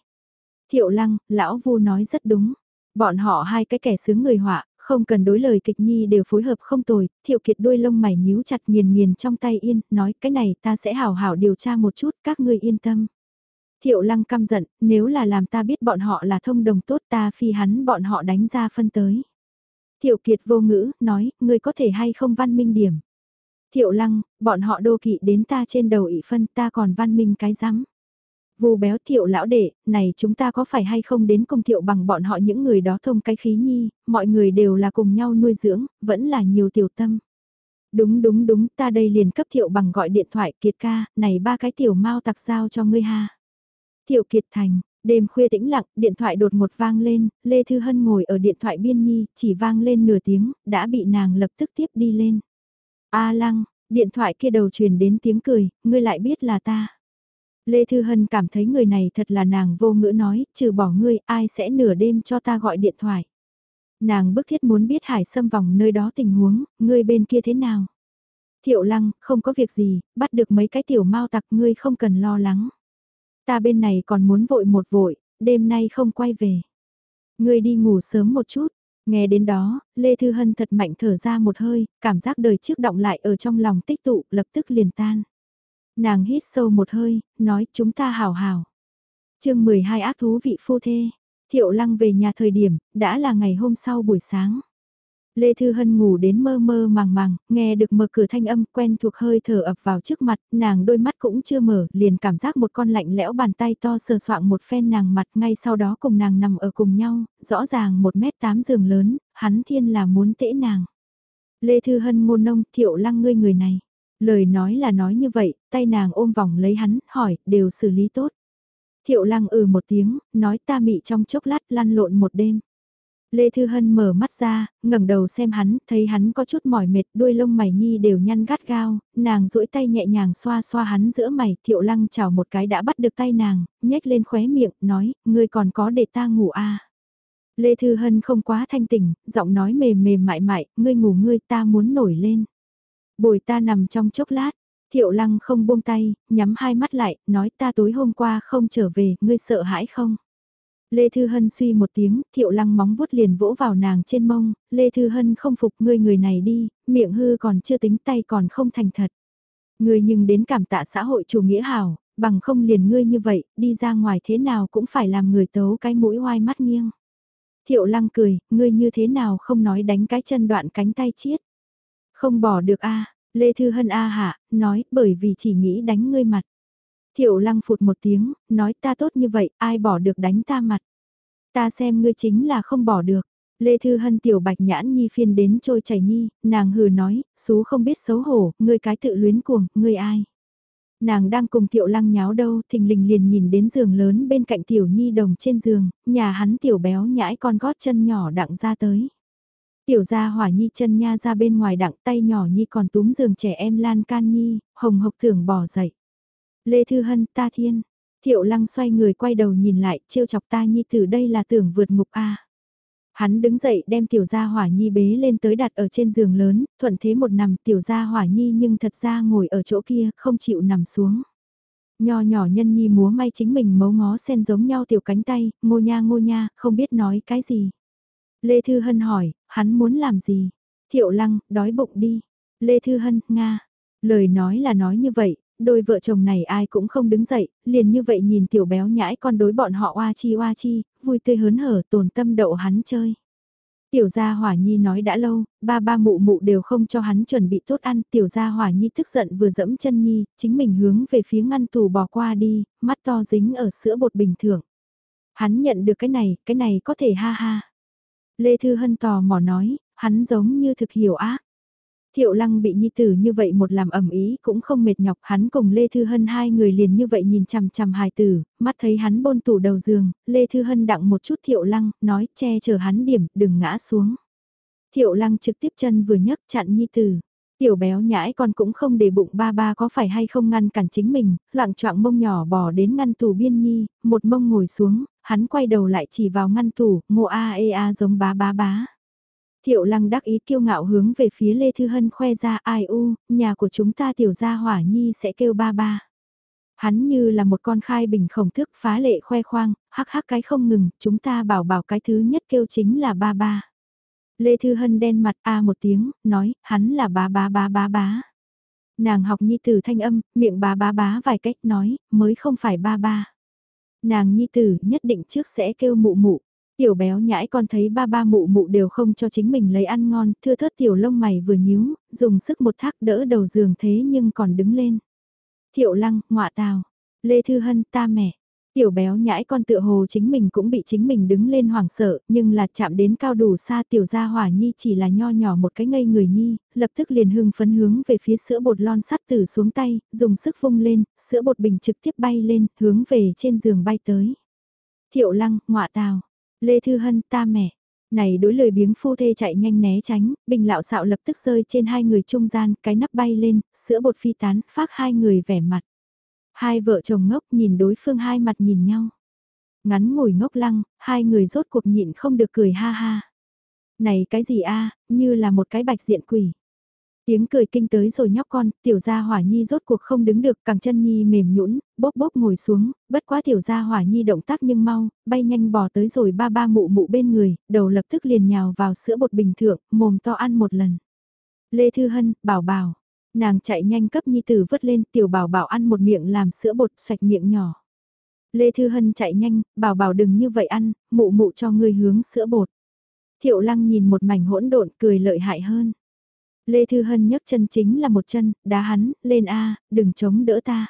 Thiệu lăng, lão vu nói rất đúng. Bọn họ hai cái kẻ sướng người họa, không cần đối lời kịch nhi đều phối hợp không tồi, thiệu kiệt đôi lông mày nhíu chặt nghiền nghiền trong tay yên, nói cái này ta sẽ hào hảo điều tra một chút, các ngươi yên tâm. Thiệu lăng căm giận, nếu là làm ta biết bọn họ là thông đồng tốt ta phi hắn bọn họ đánh ra phân tới. Thiệu kiệt vô ngữ, nói, ngươi có thể hay không văn minh điểm. Thiệu lăng, bọn họ đô kỵ đến ta trên đầu ị phân ta còn văn minh cái rắm vô béo thiệu lão đệ, này chúng ta có phải hay không đến cùng thiệu bằng bọn họ những người đó thông cái khí nhi, mọi người đều là cùng nhau nuôi dưỡng, vẫn là nhiều tiểu tâm. Đúng đúng đúng, ta đây liền cấp thiệu bằng gọi điện thoại kiệt ca, này ba cái tiểu mau tặc giao cho ngươi ha. Thiệu kiệt thành, đêm khuya tĩnh lặng, điện thoại đột một vang lên, Lê Thư Hân ngồi ở điện thoại biên nhi, chỉ vang lên nửa tiếng, đã bị nàng lập tức tiếp đi lên. A lăng, điện thoại kia đầu truyền đến tiếng cười, ngươi lại biết là ta. Lê Thư Hân cảm thấy người này thật là nàng vô ngữ nói, trừ bỏ ngươi, ai sẽ nửa đêm cho ta gọi điện thoại. Nàng bức thiết muốn biết hải xâm vòng nơi đó tình huống, ngươi bên kia thế nào. Thiệu lăng, không có việc gì, bắt được mấy cái tiểu mau tặc ngươi không cần lo lắng. Ta bên này còn muốn vội một vội, đêm nay không quay về. Ngươi đi ngủ sớm một chút, nghe đến đó, Lê Thư Hân thật mạnh thở ra một hơi, cảm giác đời trước động lại ở trong lòng tích tụ, lập tức liền tan. Nàng hít sâu một hơi, nói chúng ta hào hào. chương 12 ác thú vị phu thê. Thiệu lăng về nhà thời điểm, đã là ngày hôm sau buổi sáng. Lê Thư Hân ngủ đến mơ mơ màng màng, nghe được mở cửa thanh âm quen thuộc hơi thở ập vào trước mặt, nàng đôi mắt cũng chưa mở, liền cảm giác một con lạnh lẽo bàn tay to sờ soạng một phen nàng mặt ngay sau đó cùng nàng nằm ở cùng nhau, rõ ràng một mét tám giường lớn, hắn thiên là muốn tễ nàng. Lê Thư Hân ngôn nông thiệu lăng ngươi người này. Lời nói là nói như vậy, tay nàng ôm vòng lấy hắn, hỏi, đều xử lý tốt. Thiệu lăng ừ một tiếng, nói ta mị trong chốc lát lăn lộn một đêm. Lê Thư Hân mở mắt ra, ngẩng đầu xem hắn, thấy hắn có chút mỏi mệt, đuôi lông mày nhi đều nhăn gắt gao, nàng duỗi tay nhẹ nhàng xoa xoa hắn giữa mày, thiệu lăng chào một cái đã bắt được tay nàng, nhếch lên khóe miệng, nói, ngươi còn có để ta ngủ à. Lê Thư Hân không quá thanh tỉnh, giọng nói mềm mềm mại mại, ngươi ngủ ngươi ta muốn nổi lên. Bồi ta nằm trong chốc lát, thiệu lăng không buông tay, nhắm hai mắt lại, nói ta tối hôm qua không trở về, ngươi sợ hãi không? Lê Thư Hân suy một tiếng, thiệu lăng móng vuốt liền vỗ vào nàng trên mông, Lê Thư Hân không phục ngươi người này đi, miệng hư còn chưa tính tay còn không thành thật. Ngươi nhưng đến cảm tạ xã hội chủ nghĩa hảo, bằng không liền ngươi như vậy, đi ra ngoài thế nào cũng phải làm người tấu cái mũi oai mắt nghiêng. Thiệu lăng cười, ngươi như thế nào không nói đánh cái chân đoạn cánh tay chiết. Không bỏ được a Lê Thư Hân a hạ, nói, bởi vì chỉ nghĩ đánh ngươi mặt. Thiệu lăng phụt một tiếng, nói ta tốt như vậy, ai bỏ được đánh ta mặt. Ta xem ngươi chính là không bỏ được. Lê Thư Hân tiểu bạch nhãn nhi phiên đến trôi chảy nhi, nàng hừ nói, xú không biết xấu hổ, ngươi cái tự luyến cuồng, ngươi ai. Nàng đang cùng tiểu lăng nháo đâu, thình lình liền nhìn đến giường lớn bên cạnh tiểu nhi đồng trên giường, nhà hắn tiểu béo nhãi con gót chân nhỏ đặng ra tới. Tiểu gia hỏa nhi chân nha ra bên ngoài đặng tay nhỏ nhi còn túm giường trẻ em lan can nhi, hồng hộc thưởng bỏ dậy. Lê Thư Hân ta thiên, thiệu lăng xoay người quay đầu nhìn lại, trêu chọc ta nhi từ đây là tưởng vượt ngục A. Hắn đứng dậy đem tiểu gia hỏa nhi bế lên tới đặt ở trên giường lớn, thuận thế một nằm tiểu gia hỏa nhi nhưng thật ra ngồi ở chỗ kia, không chịu nằm xuống. Nho nhỏ nhân nhi múa may chính mình mấu ngó sen giống nhau tiểu cánh tay, ngô nha ngô nha, không biết nói cái gì. Lê Thư Hân hỏi, hắn muốn làm gì? Thiệu lăng, đói bụng đi. Lê Thư Hân, Nga. Lời nói là nói như vậy, đôi vợ chồng này ai cũng không đứng dậy, liền như vậy nhìn tiểu béo nhãi con đối bọn họ oa chi oa chi, vui tươi hớn hở tồn tâm đậu hắn chơi. Tiểu gia hỏa nhi nói đã lâu, ba ba mụ mụ đều không cho hắn chuẩn bị tốt ăn, tiểu gia hỏa nhi tức giận vừa dẫm chân nhi, chính mình hướng về phía ngăn tủ bỏ qua đi, mắt to dính ở sữa bột bình thường. Hắn nhận được cái này, cái này có thể ha ha. Lê Thư Hân tò mò nói, hắn giống như thực hiểu ác. Thiệu lăng bị nhi tử như vậy một làm ẩm ý cũng không mệt nhọc hắn cùng Lê Thư Hân hai người liền như vậy nhìn chằm chằm hài tử, mắt thấy hắn bôn tủ đầu giường, Lê Thư Hân đặng một chút thiệu lăng, nói che chở hắn điểm, đừng ngã xuống. Thiệu lăng trực tiếp chân vừa nhấc chặn nhi tử. Tiểu béo nhãi con cũng không để bụng ba ba có phải hay không ngăn cản chính mình, loạn choạng mông nhỏ bò đến ngăn tủ biên nhi, một mông ngồi xuống, hắn quay đầu lại chỉ vào ngăn tủ, ngô a e a giống bá bá bá. Thiệu lăng đắc ý kiêu ngạo hướng về phía Lê Thư Hân khoe ra ai u, nhà của chúng ta tiểu gia hỏa nhi sẽ kêu ba ba. Hắn như là một con khai bình khổng thức phá lệ khoe khoang, hắc hắc cái không ngừng, chúng ta bảo bảo cái thứ nhất kêu chính là ba ba. Lê Thư Hân đen mặt a một tiếng, nói, hắn là bá bá bá bá bá. Nàng học nhi từ thanh âm, miệng bá bá bá vài cách nói, mới không phải ba ba. Nàng nhi tử nhất định trước sẽ kêu mụ mụ. Tiểu béo nhãi con thấy ba ba mụ mụ đều không cho chính mình lấy ăn ngon, thưa thớt tiểu lông mày vừa nhíu, dùng sức một thác đỡ đầu giường thế nhưng còn đứng lên. Thiệu lăng, ngọa tào, Lê Thư Hân ta mẹ, Tiểu béo nhãi con tựa hồ chính mình cũng bị chính mình đứng lên hoảng sợ, nhưng là chạm đến cao đủ xa tiểu gia hỏa nhi chỉ là nho nhỏ một cái ngây người nhi, lập tức liền hưng phấn hướng về phía sữa bột lon sắt từ xuống tay, dùng sức vung lên, sữa bột bình trực tiếp bay lên, hướng về trên giường bay tới. Thiệu lăng, ngọa tào, Lê Thư Hân ta mẹ, này đối lời biếng phu thê chạy nhanh né tránh, bình lạo xạo lập tức rơi trên hai người trung gian, cái nắp bay lên, sữa bột phi tán, phát hai người vẻ mặt. Hai vợ chồng ngốc nhìn đối phương hai mặt nhìn nhau. Ngắn ngồi ngốc lăng, hai người rốt cuộc nhịn không được cười ha ha. Này cái gì a như là một cái bạch diện quỷ. Tiếng cười kinh tới rồi nhóc con, tiểu gia hỏa nhi rốt cuộc không đứng được, càng chân nhi mềm nhũn, bốc bốc ngồi xuống, bất quá tiểu gia hỏa nhi động tác nhưng mau, bay nhanh bò tới rồi ba ba mụ mụ bên người, đầu lập tức liền nhào vào sữa bột bình thượng, mồm to ăn một lần. Lê Thư Hân, bảo bảo, Nàng chạy nhanh cấp nhi tử vứt lên tiểu bảo bảo ăn một miệng làm sữa bột xoạch miệng nhỏ. Lê Thư Hân chạy nhanh, bảo bảo đừng như vậy ăn, mụ mụ cho ngươi hướng sữa bột. Thiệu lăng nhìn một mảnh hỗn độn cười lợi hại hơn. Lê Thư Hân nhấc chân chính là một chân, đá hắn, lên A, đừng chống đỡ ta.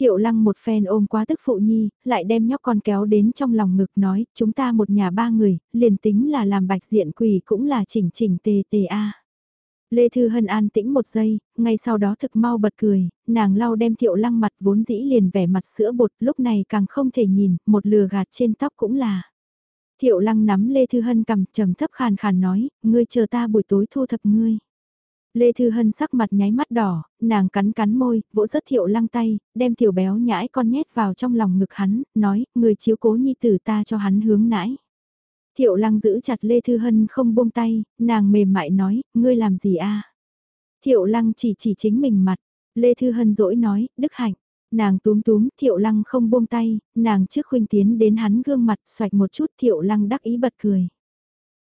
Thiệu lăng một phen ôm quá tức phụ nhi, lại đem nhóc con kéo đến trong lòng ngực nói, chúng ta một nhà ba người, liền tính là làm bạch diện quỷ cũng là chỉnh chỉnh tê tê A. Lê Thư Hân an tĩnh một giây, ngay sau đó thực mau bật cười, nàng lau đem thiệu lăng mặt vốn dĩ liền vẻ mặt sữa bột lúc này càng không thể nhìn, một lừa gạt trên tóc cũng là. Thiệu lăng nắm Lê Thư Hân cầm trầm thấp khàn khàn nói, ngươi chờ ta buổi tối thu thập ngươi. Lê Thư Hân sắc mặt nháy mắt đỏ, nàng cắn cắn môi, vỗ rất thiệu lăng tay, đem tiểu béo nhãi con nhét vào trong lòng ngực hắn, nói, người chiếu cố nhi tử ta cho hắn hướng nãi. Thiệu lăng giữ chặt Lê Thư Hân không buông tay, nàng mềm mại nói, ngươi làm gì a Thiệu lăng chỉ chỉ chính mình mặt, Lê Thư Hân dỗi nói, đức hạnh. Nàng túm túm, thiệu lăng không buông tay, nàng trước khuynh tiến đến hắn gương mặt xoạch một chút thiệu lăng đắc ý bật cười.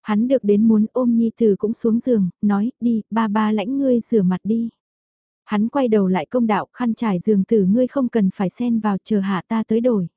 Hắn được đến muốn ôm nhi tử cũng xuống giường, nói, đi, ba ba lãnh ngươi rửa mặt đi. Hắn quay đầu lại công đạo khăn trải giường tử ngươi không cần phải xen vào chờ hạ ta tới đổi.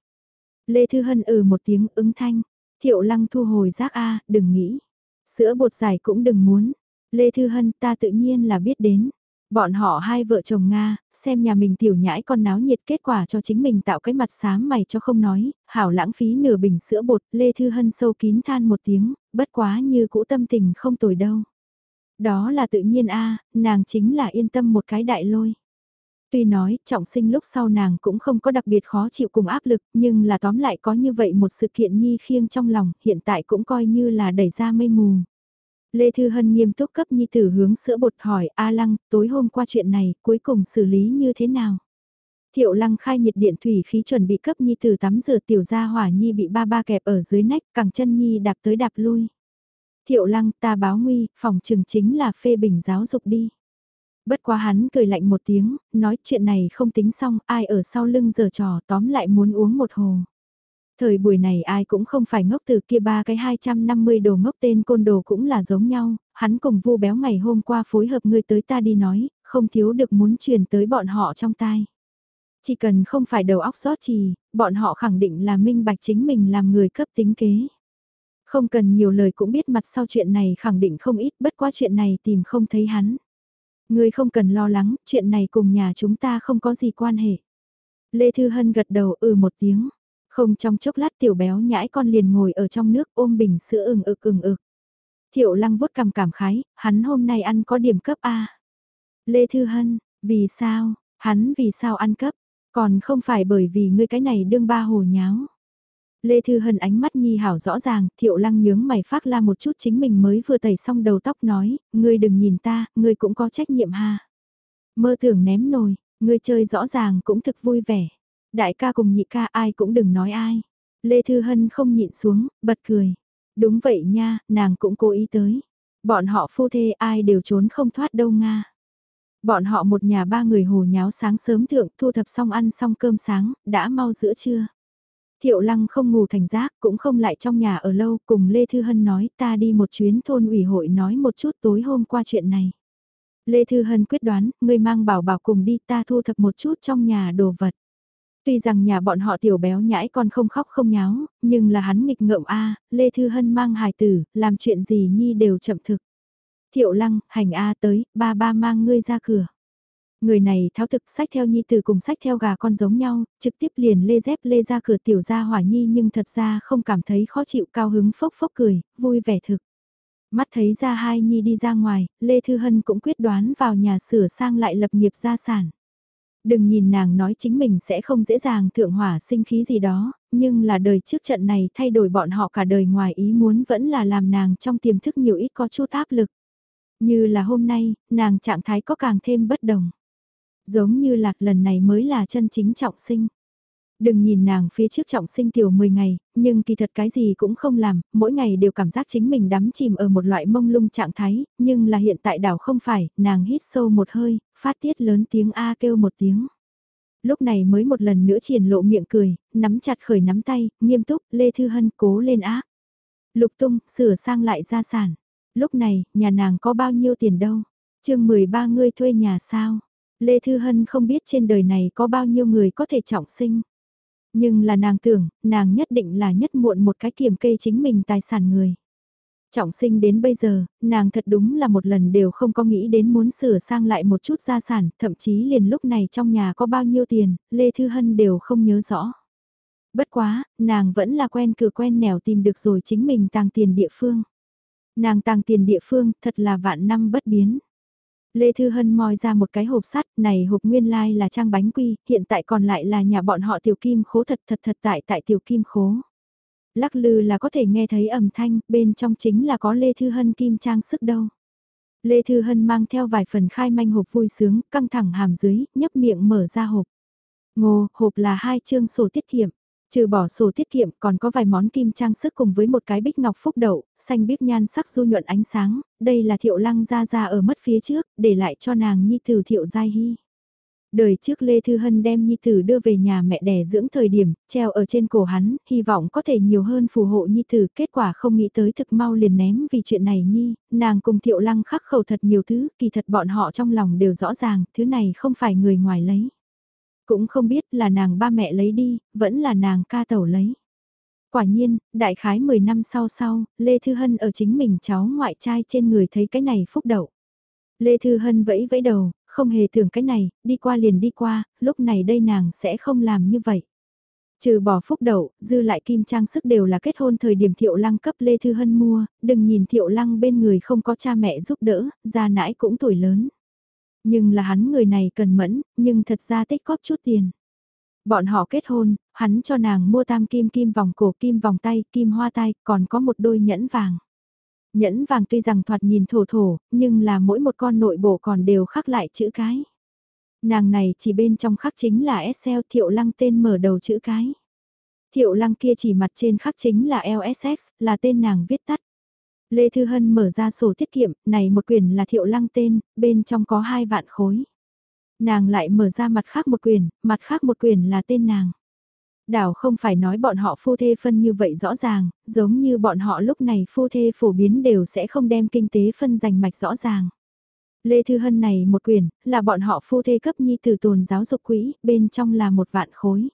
Lê Thư Hân ừ một tiếng ứng thanh, Thiệu lăng thu hồi giác A, đừng nghĩ. Sữa bột giải cũng đừng muốn. Lê Thư Hân ta tự nhiên là biết đến. Bọn họ hai vợ chồng Nga, xem nhà mình tiểu nhãi con náo nhiệt kết quả cho chính mình tạo cái mặt xám mày cho không nói, hảo lãng phí nửa bình sữa bột, Lê Thư Hân sâu kín than một tiếng, bất quá như cũ tâm tình không tồi đâu. Đó là tự nhiên a nàng chính là yên tâm một cái đại lôi. Tuy nói, trọng sinh lúc sau nàng cũng không có đặc biệt khó chịu cùng áp lực, nhưng là tóm lại có như vậy một sự kiện nhi khiêng trong lòng, hiện tại cũng coi như là đẩy ra mây mù. Lê Thư Hân nghiêm túc cấp nhi tử hướng sữa bột hỏi A Lăng, tối hôm qua chuyện này, cuối cùng xử lý như thế nào? Thiệu Lăng khai nhiệt điện thủy khí chuẩn bị cấp nhi tử tắm rửa tiểu gia hỏa nhi bị ba ba kẹp ở dưới nách, cẳng chân nhi đạp tới đạp lui. Thiệu Lăng ta báo nguy, phòng trường chính là phê bình giáo dục đi. Bất quá hắn cười lạnh một tiếng, nói chuyện này không tính xong, ai ở sau lưng giờ trò tóm lại muốn uống một hồ. Thời buổi này ai cũng không phải ngốc từ kia ba cái 250 đồ ngốc tên côn đồ cũng là giống nhau, hắn cùng vu béo ngày hôm qua phối hợp người tới ta đi nói, không thiếu được muốn truyền tới bọn họ trong tai. Chỉ cần không phải đầu óc rót trì, bọn họ khẳng định là minh bạch chính mình làm người cấp tính kế. Không cần nhiều lời cũng biết mặt sau chuyện này khẳng định không ít bất quá chuyện này tìm không thấy hắn. Ngươi không cần lo lắng, chuyện này cùng nhà chúng ta không có gì quan hệ. Lê Thư Hân gật đầu ừ một tiếng. Không trong chốc lát tiểu béo nhãi con liền ngồi ở trong nước ôm bình sữa ừng ực ừng ực. Thiệu lăng vuốt cầm cảm khái, hắn hôm nay ăn có điểm cấp A. Lê Thư Hân, vì sao, hắn vì sao ăn cấp, còn không phải bởi vì ngươi cái này đương ba hồ nháo. Lê Thư Hân ánh mắt nhi hảo rõ ràng, thiệu lăng nhướng mày phát la một chút chính mình mới vừa tẩy xong đầu tóc nói, ngươi đừng nhìn ta, ngươi cũng có trách nhiệm ha. Mơ tưởng ném nồi, ngươi chơi rõ ràng cũng thực vui vẻ. Đại ca cùng nhị ca ai cũng đừng nói ai. Lê Thư Hân không nhịn xuống, bật cười. Đúng vậy nha, nàng cũng cố ý tới. Bọn họ phu thê ai đều trốn không thoát đâu Nga. Bọn họ một nhà ba người hồ nháo sáng sớm thượng thu thập xong ăn xong cơm sáng, đã mau giữa trưa. Thiệu lăng không ngủ thành giác cũng không lại trong nhà ở lâu cùng Lê Thư Hân nói ta đi một chuyến thôn ủy hội nói một chút tối hôm qua chuyện này. Lê Thư Hân quyết đoán, người mang bảo bảo cùng đi ta thu thập một chút trong nhà đồ vật. Tuy rằng nhà bọn họ tiểu béo nhãi còn không khóc không nháo, nhưng là hắn nghịch ngợm A, Lê Thư Hân mang hài tử, làm chuyện gì nhi đều chậm thực. Thiệu lăng, hành A tới, ba ba mang ngươi ra cửa. Người này tháo thực sách theo nhi từ cùng sách theo gà con giống nhau, trực tiếp liền lê dép lê ra cửa tiểu ra hỏa nhi nhưng thật ra không cảm thấy khó chịu cao hứng phốc phốc cười, vui vẻ thực. Mắt thấy ra hai nhi đi ra ngoài, Lê Thư Hân cũng quyết đoán vào nhà sửa sang lại lập nghiệp gia sản. Đừng nhìn nàng nói chính mình sẽ không dễ dàng thượng hỏa sinh khí gì đó, nhưng là đời trước trận này thay đổi bọn họ cả đời ngoài ý muốn vẫn là làm nàng trong tiềm thức nhiều ít có chút áp lực. Như là hôm nay, nàng trạng thái có càng thêm bất đồng. Giống như lạc lần này mới là chân chính trọng sinh. Đừng nhìn nàng phía trước trọng sinh tiểu 10 ngày, nhưng kỳ thật cái gì cũng không làm, mỗi ngày đều cảm giác chính mình đắm chìm ở một loại mông lung trạng thái, nhưng là hiện tại đảo không phải, nàng hít sâu một hơi, phát tiết lớn tiếng A kêu một tiếng. Lúc này mới một lần nữa triển lộ miệng cười, nắm chặt khởi nắm tay, nghiêm túc, Lê Thư Hân cố lên ác. Lục tung, sửa sang lại gia sản. Lúc này, nhà nàng có bao nhiêu tiền đâu? chương 13 ngươi thuê nhà sao? Lê Thư Hân không biết trên đời này có bao nhiêu người có thể trọng sinh. Nhưng là nàng tưởng, nàng nhất định là nhất muộn một cái kiểm kê chính mình tài sản người. Trọng sinh đến bây giờ, nàng thật đúng là một lần đều không có nghĩ đến muốn sửa sang lại một chút gia sản, thậm chí liền lúc này trong nhà có bao nhiêu tiền, Lê Thư Hân đều không nhớ rõ. Bất quá, nàng vẫn là quen cửa quen nẻo tìm được rồi chính mình tàng tiền địa phương. Nàng tàng tiền địa phương thật là vạn năm bất biến. Lê Thư Hân moi ra một cái hộp sắt, này hộp nguyên lai là trang bánh quy, hiện tại còn lại là nhà bọn họ tiểu kim khố thật thật thật tại tại tiểu kim khố. Lắc lư là có thể nghe thấy ẩm thanh, bên trong chính là có Lê Thư Hân kim trang sức đâu. Lê Thư Hân mang theo vài phần khai manh hộp vui sướng, căng thẳng hàm dưới, nhấp miệng mở ra hộp. Ngô, hộp là hai chương sổ tiết kiệm. Trừ bỏ sổ tiết kiệm còn có vài món kim trang sức cùng với một cái bích ngọc phúc đậu, xanh biếc nhan sắc du nhuận ánh sáng, đây là thiệu lăng ra ra ở mất phía trước, để lại cho nàng nhi tử thiệu giai hy. Đời trước Lê Thư Hân đem Nhi Tử đưa về nhà mẹ đẻ dưỡng thời điểm, treo ở trên cổ hắn, hy vọng có thể nhiều hơn phù hộ Nhi Tử, kết quả không nghĩ tới thực mau liền ném vì chuyện này Nhi, nàng cùng Thiệu Lăng khắc khẩu thật nhiều thứ, kỳ thật bọn họ trong lòng đều rõ ràng, thứ này không phải người ngoài lấy. Cũng không biết là nàng ba mẹ lấy đi, vẫn là nàng ca tẩu lấy. Quả nhiên, đại khái 10 năm sau sau, Lê Thư Hân ở chính mình cháu ngoại trai trên người thấy cái này phúc đậu. Lê Thư Hân vẫy vẫy đầu, không hề tưởng cái này, đi qua liền đi qua, lúc này đây nàng sẽ không làm như vậy. Trừ bỏ phúc đậu, dư lại kim trang sức đều là kết hôn thời điểm thiệu lăng cấp Lê Thư Hân mua, đừng nhìn thiệu lăng bên người không có cha mẹ giúp đỡ, gia nãi cũng tuổi lớn. Nhưng là hắn người này cần mẫn, nhưng thật ra tích góp chút tiền. Bọn họ kết hôn, hắn cho nàng mua tam kim kim vòng cổ kim vòng tay, kim hoa tai, còn có một đôi nhẫn vàng. Nhẫn vàng tuy rằng thoạt nhìn thổ thổ, nhưng là mỗi một con nội bộ còn đều khắc lại chữ cái. Nàng này chỉ bên trong khắc chính là SL thiệu lăng tên mở đầu chữ cái. Thiệu lăng kia chỉ mặt trên khắc chính là LSX, là tên nàng viết tắt. Lê Thư Hân mở ra sổ tiết kiệm, này một quyển là thiệu lăng tên, bên trong có hai vạn khối. Nàng lại mở ra mặt khác một quyển, mặt khác một quyển là tên nàng. Đảo không phải nói bọn họ phu thê phân như vậy rõ ràng, giống như bọn họ lúc này phu thê phổ biến đều sẽ không đem kinh tế phân giành mạch rõ ràng. Lê Thư Hân này một quyển, là bọn họ phu thê cấp nhi từ tồn giáo dục quỹ, bên trong là một vạn khối.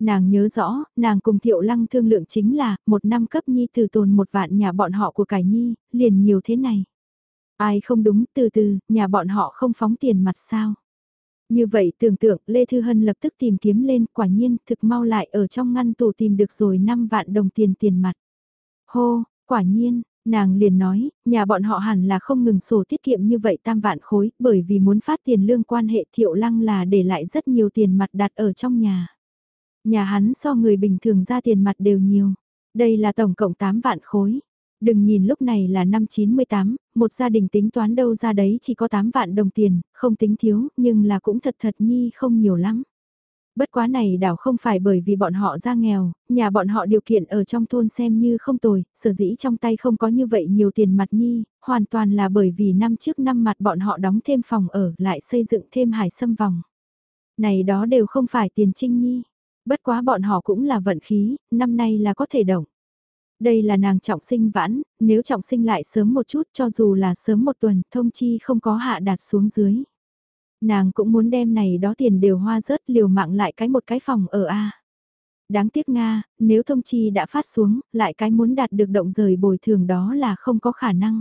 Nàng nhớ rõ, nàng cùng Thiệu Lăng thương lượng chính là, một năm cấp nhi từ tồn một vạn nhà bọn họ của cải nhi, liền nhiều thế này. Ai không đúng, từ từ, nhà bọn họ không phóng tiền mặt sao. Như vậy tưởng tượng Lê Thư Hân lập tức tìm kiếm lên quả nhiên thực mau lại ở trong ngăn tủ tìm được rồi 5 vạn đồng tiền tiền mặt. Hô, quả nhiên, nàng liền nói, nhà bọn họ hẳn là không ngừng sổ tiết kiệm như vậy tam vạn khối bởi vì muốn phát tiền lương quan hệ thiệu lăng là để lại rất nhiều tiền mặt đặt ở trong nhà. Nhà hắn so người bình thường ra tiền mặt đều nhiều. Đây là tổng cộng 8 vạn khối. Đừng nhìn lúc này là năm 98, một gia đình tính toán đâu ra đấy chỉ có 8 vạn đồng tiền, không tính thiếu, nhưng là cũng thật thật nhi không nhiều lắm. Bất quá này đảo không phải bởi vì bọn họ ra nghèo, nhà bọn họ điều kiện ở trong thôn xem như không tồi, sở dĩ trong tay không có như vậy nhiều tiền mặt nhi, hoàn toàn là bởi vì năm trước năm mặt bọn họ đóng thêm phòng ở lại xây dựng thêm hải sâm vòng. Này đó đều không phải tiền trinh nhi, bất quá bọn họ cũng là vận khí, năm nay là có thể động. Đây là nàng trọng sinh vãn, nếu trọng sinh lại sớm một chút cho dù là sớm một tuần, thông chi không có hạ đạt xuống dưới. Nàng cũng muốn đem này đó tiền đều hoa rớt liều mạng lại cái một cái phòng ở A. Đáng tiếc Nga, nếu thông chi đã phát xuống, lại cái muốn đạt được động rời bồi thường đó là không có khả năng.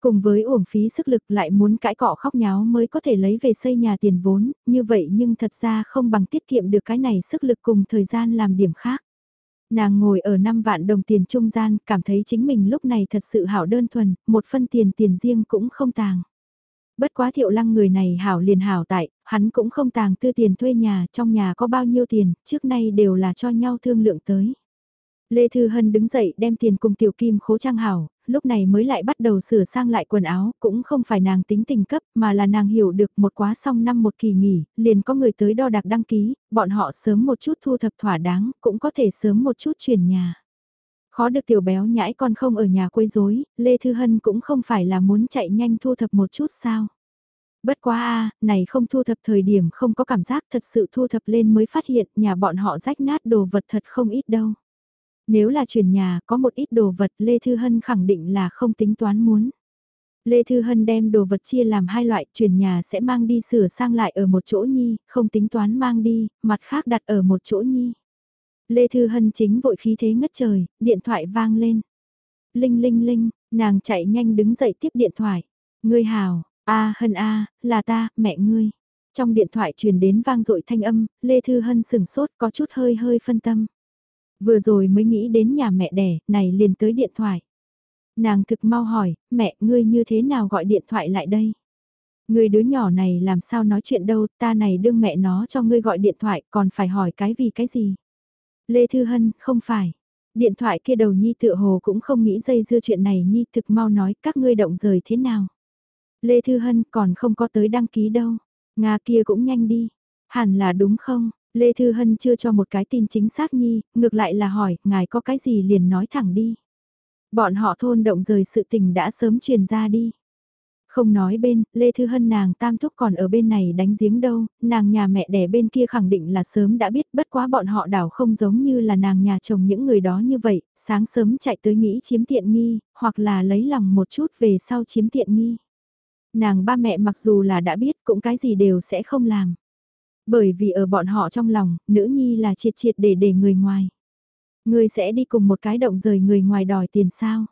Cùng với uổng phí sức lực lại muốn cãi cọ khóc nháo mới có thể lấy về xây nhà tiền vốn, như vậy nhưng thật ra không bằng tiết kiệm được cái này sức lực cùng thời gian làm điểm khác. Nàng ngồi ở 5 vạn đồng tiền trung gian, cảm thấy chính mình lúc này thật sự hảo đơn thuần, một phân tiền tiền riêng cũng không tàng. Bất quá thiệu lăng người này hảo liền hảo tại, hắn cũng không tàng tư tiền thuê nhà, trong nhà có bao nhiêu tiền, trước nay đều là cho nhau thương lượng tới. Lê Thư Hân đứng dậy đem tiền cùng tiểu kim khố trang hảo, lúc này mới lại bắt đầu sửa sang lại quần áo, cũng không phải nàng tính tình cấp mà là nàng hiểu được một quá xong năm một kỳ nghỉ, liền có người tới đo đạc đăng ký, bọn họ sớm một chút thu thập thỏa đáng, cũng có thể sớm một chút chuyển nhà. Khó được tiểu béo nhãi con không ở nhà quấy rối, Lê Thư Hân cũng không phải là muốn chạy nhanh thu thập một chút sao. Bất quá a này không thu thập thời điểm không có cảm giác thật sự thu thập lên mới phát hiện nhà bọn họ rách nát đồ vật thật không ít đâu. Nếu là chuyển nhà có một ít đồ vật Lê Thư Hân khẳng định là không tính toán muốn. Lê Thư Hân đem đồ vật chia làm hai loại chuyển nhà sẽ mang đi sửa sang lại ở một chỗ nhi, không tính toán mang đi, mặt khác đặt ở một chỗ nhi. Lê Thư Hân chính vội khí thế ngất trời, điện thoại vang lên. Linh linh linh, nàng chạy nhanh đứng dậy tiếp điện thoại. Ngươi hào, a Hân a, là ta, mẹ ngươi. Trong điện thoại truyền đến vang dội thanh âm, Lê Thư Hân sừng sốt có chút hơi hơi phân tâm. Vừa rồi mới nghĩ đến nhà mẹ đẻ, này liền tới điện thoại. Nàng thực mau hỏi, mẹ, ngươi như thế nào gọi điện thoại lại đây? Người đứa nhỏ này làm sao nói chuyện đâu, ta này đương mẹ nó cho ngươi gọi điện thoại, còn phải hỏi cái vì cái gì? Lê Thư Hân, không phải. Điện thoại kia đầu Nhi tự hồ cũng không nghĩ dây dưa chuyện này Nhi thực mau nói các ngươi động rời thế nào. Lê Thư Hân còn không có tới đăng ký đâu. Nga kia cũng nhanh đi. Hẳn là đúng không? Lê Thư Hân chưa cho một cái tin chính xác Nhi, ngược lại là hỏi, ngài có cái gì liền nói thẳng đi. Bọn họ thôn động rời sự tình đã sớm truyền ra đi. Không nói bên, Lê Thư Hân nàng tam thúc còn ở bên này đánh giếng đâu, nàng nhà mẹ đẻ bên kia khẳng định là sớm đã biết bất quá bọn họ đảo không giống như là nàng nhà chồng những người đó như vậy, sáng sớm chạy tới nghĩ chiếm tiện nghi, hoặc là lấy lòng một chút về sau chiếm tiện nghi. Nàng ba mẹ mặc dù là đã biết cũng cái gì đều sẽ không làm. Bởi vì ở bọn họ trong lòng, nữ nhi là triệt triệt để để người ngoài. Người sẽ đi cùng một cái động rời người ngoài đòi tiền sao?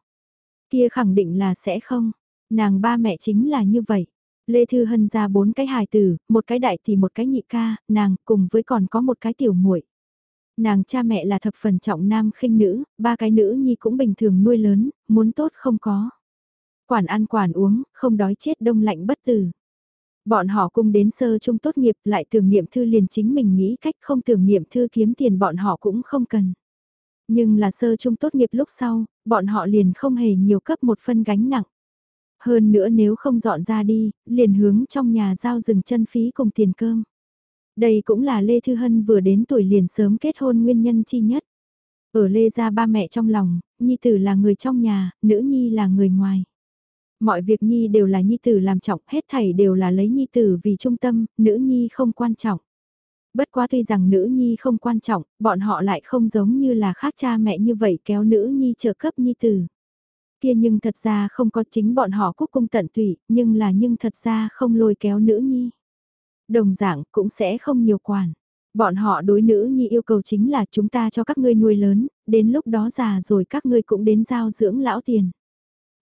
Kia khẳng định là sẽ không. Nàng ba mẹ chính là như vậy. Lê Thư Hân ra bốn cái hài tử, một cái đại thì một cái nhị ca, nàng cùng với còn có một cái tiểu muội. Nàng cha mẹ là thập phần trọng nam khinh nữ, ba cái nữ nhi cũng bình thường nuôi lớn, muốn tốt không có. Quản ăn quản uống, không đói chết đông lạnh bất tử. Bọn họ cùng đến sơ trung tốt nghiệp lại tưởng niệm thư liền chính mình nghĩ cách không tưởng niệm thư kiếm tiền bọn họ cũng không cần. Nhưng là sơ trung tốt nghiệp lúc sau, bọn họ liền không hề nhiều cấp một phân gánh nặng. Hơn nữa nếu không dọn ra đi, liền hướng trong nhà giao rừng chân phí cùng tiền cơm. Đây cũng là Lê Thư Hân vừa đến tuổi liền sớm kết hôn nguyên nhân chi nhất. Ở Lê gia ba mẹ trong lòng, Nhi tử là người trong nhà, nữ Nhi là người ngoài. Mọi việc Nhi đều là Nhi tử làm trọng, hết thảy đều là lấy Nhi tử vì trung tâm, nữ Nhi không quan trọng. Bất quá tuy rằng nữ Nhi không quan trọng, bọn họ lại không giống như là khác cha mẹ như vậy kéo nữ Nhi trợ cấp Nhi tử. Kia nhưng thật ra không có chính bọn họ quốc cung tận tụy, nhưng là nhưng thật ra không lôi kéo nữ Nhi. Đồng dạng cũng sẽ không nhiều quản. Bọn họ đối nữ Nhi yêu cầu chính là chúng ta cho các ngươi nuôi lớn, đến lúc đó già rồi các ngươi cũng đến giao dưỡng lão tiền.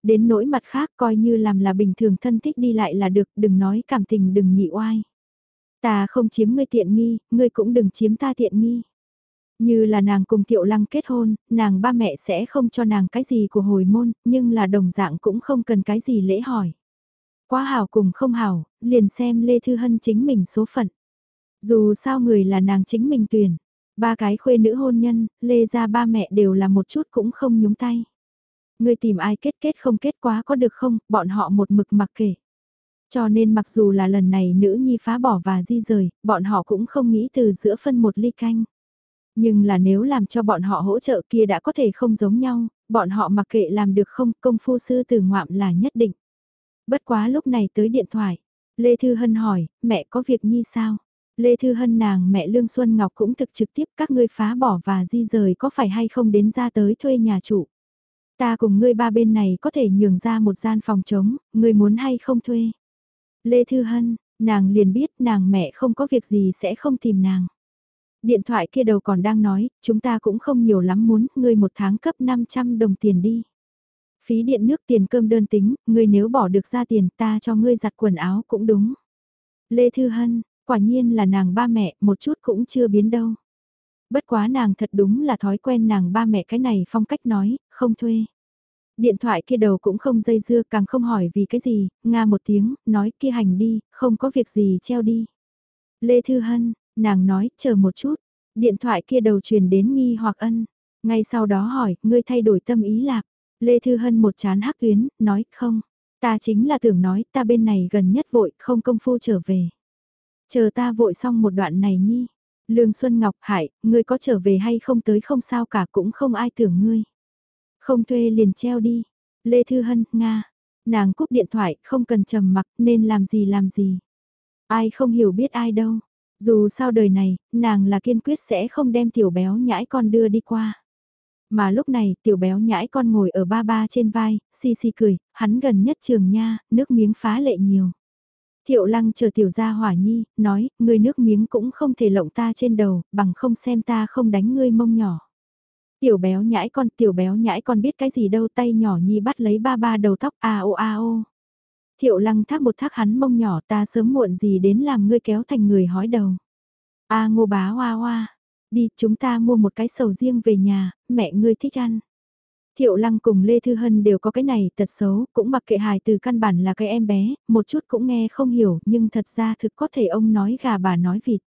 Đến nỗi mặt khác coi như làm là bình thường thân thích đi lại là được, đừng nói cảm tình đừng nhị oai. Ta không chiếm ngươi tiện nghi, ngươi cũng đừng chiếm ta tiện nghi. Như là nàng cùng Tiệu Lăng kết hôn, nàng ba mẹ sẽ không cho nàng cái gì của hồi môn, nhưng là đồng dạng cũng không cần cái gì lễ hỏi. Quá hảo cùng không hảo, liền xem Lê Thư Hân chính mình số phận. Dù sao người là nàng chính mình tuyển, ba cái khuê nữ hôn nhân, Lê ra ba mẹ đều là một chút cũng không nhúng tay. Người tìm ai kết kết không kết quá có được không, bọn họ một mực mặc kể. Cho nên mặc dù là lần này nữ nhi phá bỏ và di rời, bọn họ cũng không nghĩ từ giữa phân một ly canh. Nhưng là nếu làm cho bọn họ hỗ trợ kia đã có thể không giống nhau, bọn họ mặc kệ làm được không công phu sư từ ngoạm là nhất định. Bất quá lúc này tới điện thoại, Lê Thư Hân hỏi, mẹ có việc nhi sao? Lê Thư Hân nàng mẹ Lương Xuân Ngọc cũng thực trực tiếp các ngươi phá bỏ và di rời có phải hay không đến ra tới thuê nhà chủ. Ta cùng ngươi ba bên này có thể nhường ra một gian phòng trống, ngươi muốn hay không thuê. Lê Thư Hân, nàng liền biết nàng mẹ không có việc gì sẽ không tìm nàng. Điện thoại kia đầu còn đang nói, chúng ta cũng không nhiều lắm muốn, ngươi một tháng cấp 500 đồng tiền đi. Phí điện nước tiền cơm đơn tính, ngươi nếu bỏ được ra tiền ta cho ngươi giặt quần áo cũng đúng. Lê Thư Hân, quả nhiên là nàng ba mẹ, một chút cũng chưa biến đâu. Bất quá nàng thật đúng là thói quen nàng ba mẹ cái này phong cách nói, không thuê. Điện thoại kia đầu cũng không dây dưa càng không hỏi vì cái gì, nga một tiếng, nói kia hành đi, không có việc gì treo đi. Lê Thư Hân, nàng nói, chờ một chút, điện thoại kia đầu truyền đến nghi hoặc ân. Ngay sau đó hỏi, ngươi thay đổi tâm ý lạc. Lê Thư Hân một chán hắc tuyến, nói, không, ta chính là tưởng nói, ta bên này gần nhất vội, không công phu trở về. Chờ ta vội xong một đoạn này nhi. Lương Xuân Ngọc Hải, ngươi có trở về hay không tới không sao cả cũng không ai tưởng ngươi. Không thuê liền treo đi. Lê Thư Hân, Nga. Nàng cúp điện thoại, không cần trầm mặc nên làm gì làm gì. Ai không hiểu biết ai đâu. Dù sao đời này, nàng là kiên quyết sẽ không đem tiểu béo nhãi con đưa đi qua. Mà lúc này, tiểu béo nhãi con ngồi ở ba ba trên vai, xì xì cười, hắn gần nhất trường nha, nước miếng phá lệ nhiều. Thiệu lăng chờ tiểu gia hỏa nhi, nói, ngươi nước miếng cũng không thể lộng ta trên đầu, bằng không xem ta không đánh ngươi mông nhỏ. Tiểu béo nhãi con, tiểu béo nhãi con biết cái gì đâu tay nhỏ nhi bắt lấy ba ba đầu tóc a o a o. Thiệu lăng thác một thác hắn mông nhỏ ta sớm muộn gì đến làm ngươi kéo thành người hói đầu. A ngô bá hoa hoa, đi chúng ta mua một cái sầu riêng về nhà, mẹ ngươi thích ăn. Thiệu lăng cùng Lê Thư Hân đều có cái này tật xấu, cũng mặc kệ hài từ căn bản là cái em bé, một chút cũng nghe không hiểu, nhưng thật ra thực có thể ông nói gà bà nói vịt.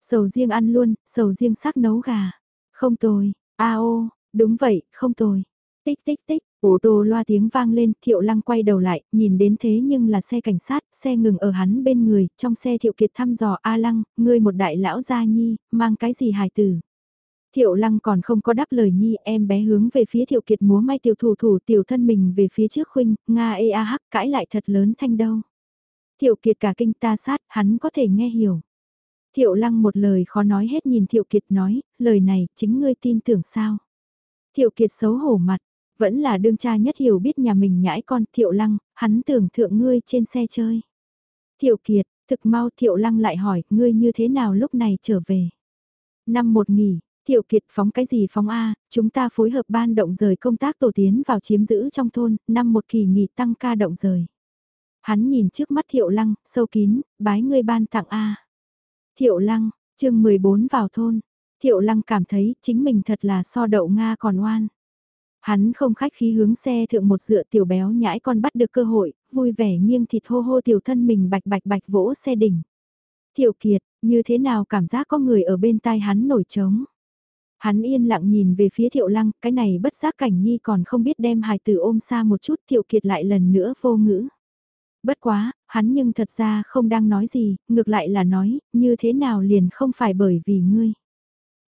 Sầu riêng ăn luôn, sầu riêng sắc nấu gà. Không tồi, a ô, đúng vậy, không tồi. Tích tích tích, ô tô loa tiếng vang lên, thiệu lăng quay đầu lại, nhìn đến thế nhưng là xe cảnh sát, xe ngừng ở hắn bên người, trong xe thiệu kiệt thăm dò A lăng, ngươi một đại lão gia nhi, mang cái gì hài tử. Thiệu lăng còn không có đáp lời nhi em bé hướng về phía thiệu kiệt múa may tiểu thủ thủ tiểu thân mình về phía trước khuynh, Nga ê a hắc cãi lại thật lớn thanh đâu. Thiệu kiệt cả kinh ta sát, hắn có thể nghe hiểu. Thiệu lăng một lời khó nói hết nhìn thiệu kiệt nói, lời này chính ngươi tin tưởng sao. Thiệu kiệt xấu hổ mặt, vẫn là đương cha nhất hiểu biết nhà mình nhãi con thiệu lăng, hắn tưởng thượng ngươi trên xe chơi. Thiệu kiệt, thực mau thiệu lăng lại hỏi, ngươi như thế nào lúc này trở về. Năm một nghỉ, Thiệu Kiệt phóng cái gì phóng A, chúng ta phối hợp ban động rời công tác tổ tiến vào chiếm giữ trong thôn, năm một kỳ nghỉ tăng ca động rời. Hắn nhìn trước mắt Thiệu Lăng, sâu kín, bái ngươi ban tặng A. Thiệu Lăng, chương 14 vào thôn. Thiệu Lăng cảm thấy chính mình thật là so đậu Nga còn oan. Hắn không khách khí hướng xe thượng một dựa tiểu béo nhãi con bắt được cơ hội, vui vẻ nghiêng thịt hô hô tiểu thân mình bạch bạch bạch vỗ xe đỉnh. Thiệu Kiệt, như thế nào cảm giác có người ở bên tai hắn nổi trống. Hắn yên lặng nhìn về phía thiệu lăng, cái này bất giác cảnh nhi còn không biết đem hài tử ôm xa một chút thiệu kiệt lại lần nữa vô ngữ. Bất quá, hắn nhưng thật ra không đang nói gì, ngược lại là nói, như thế nào liền không phải bởi vì ngươi.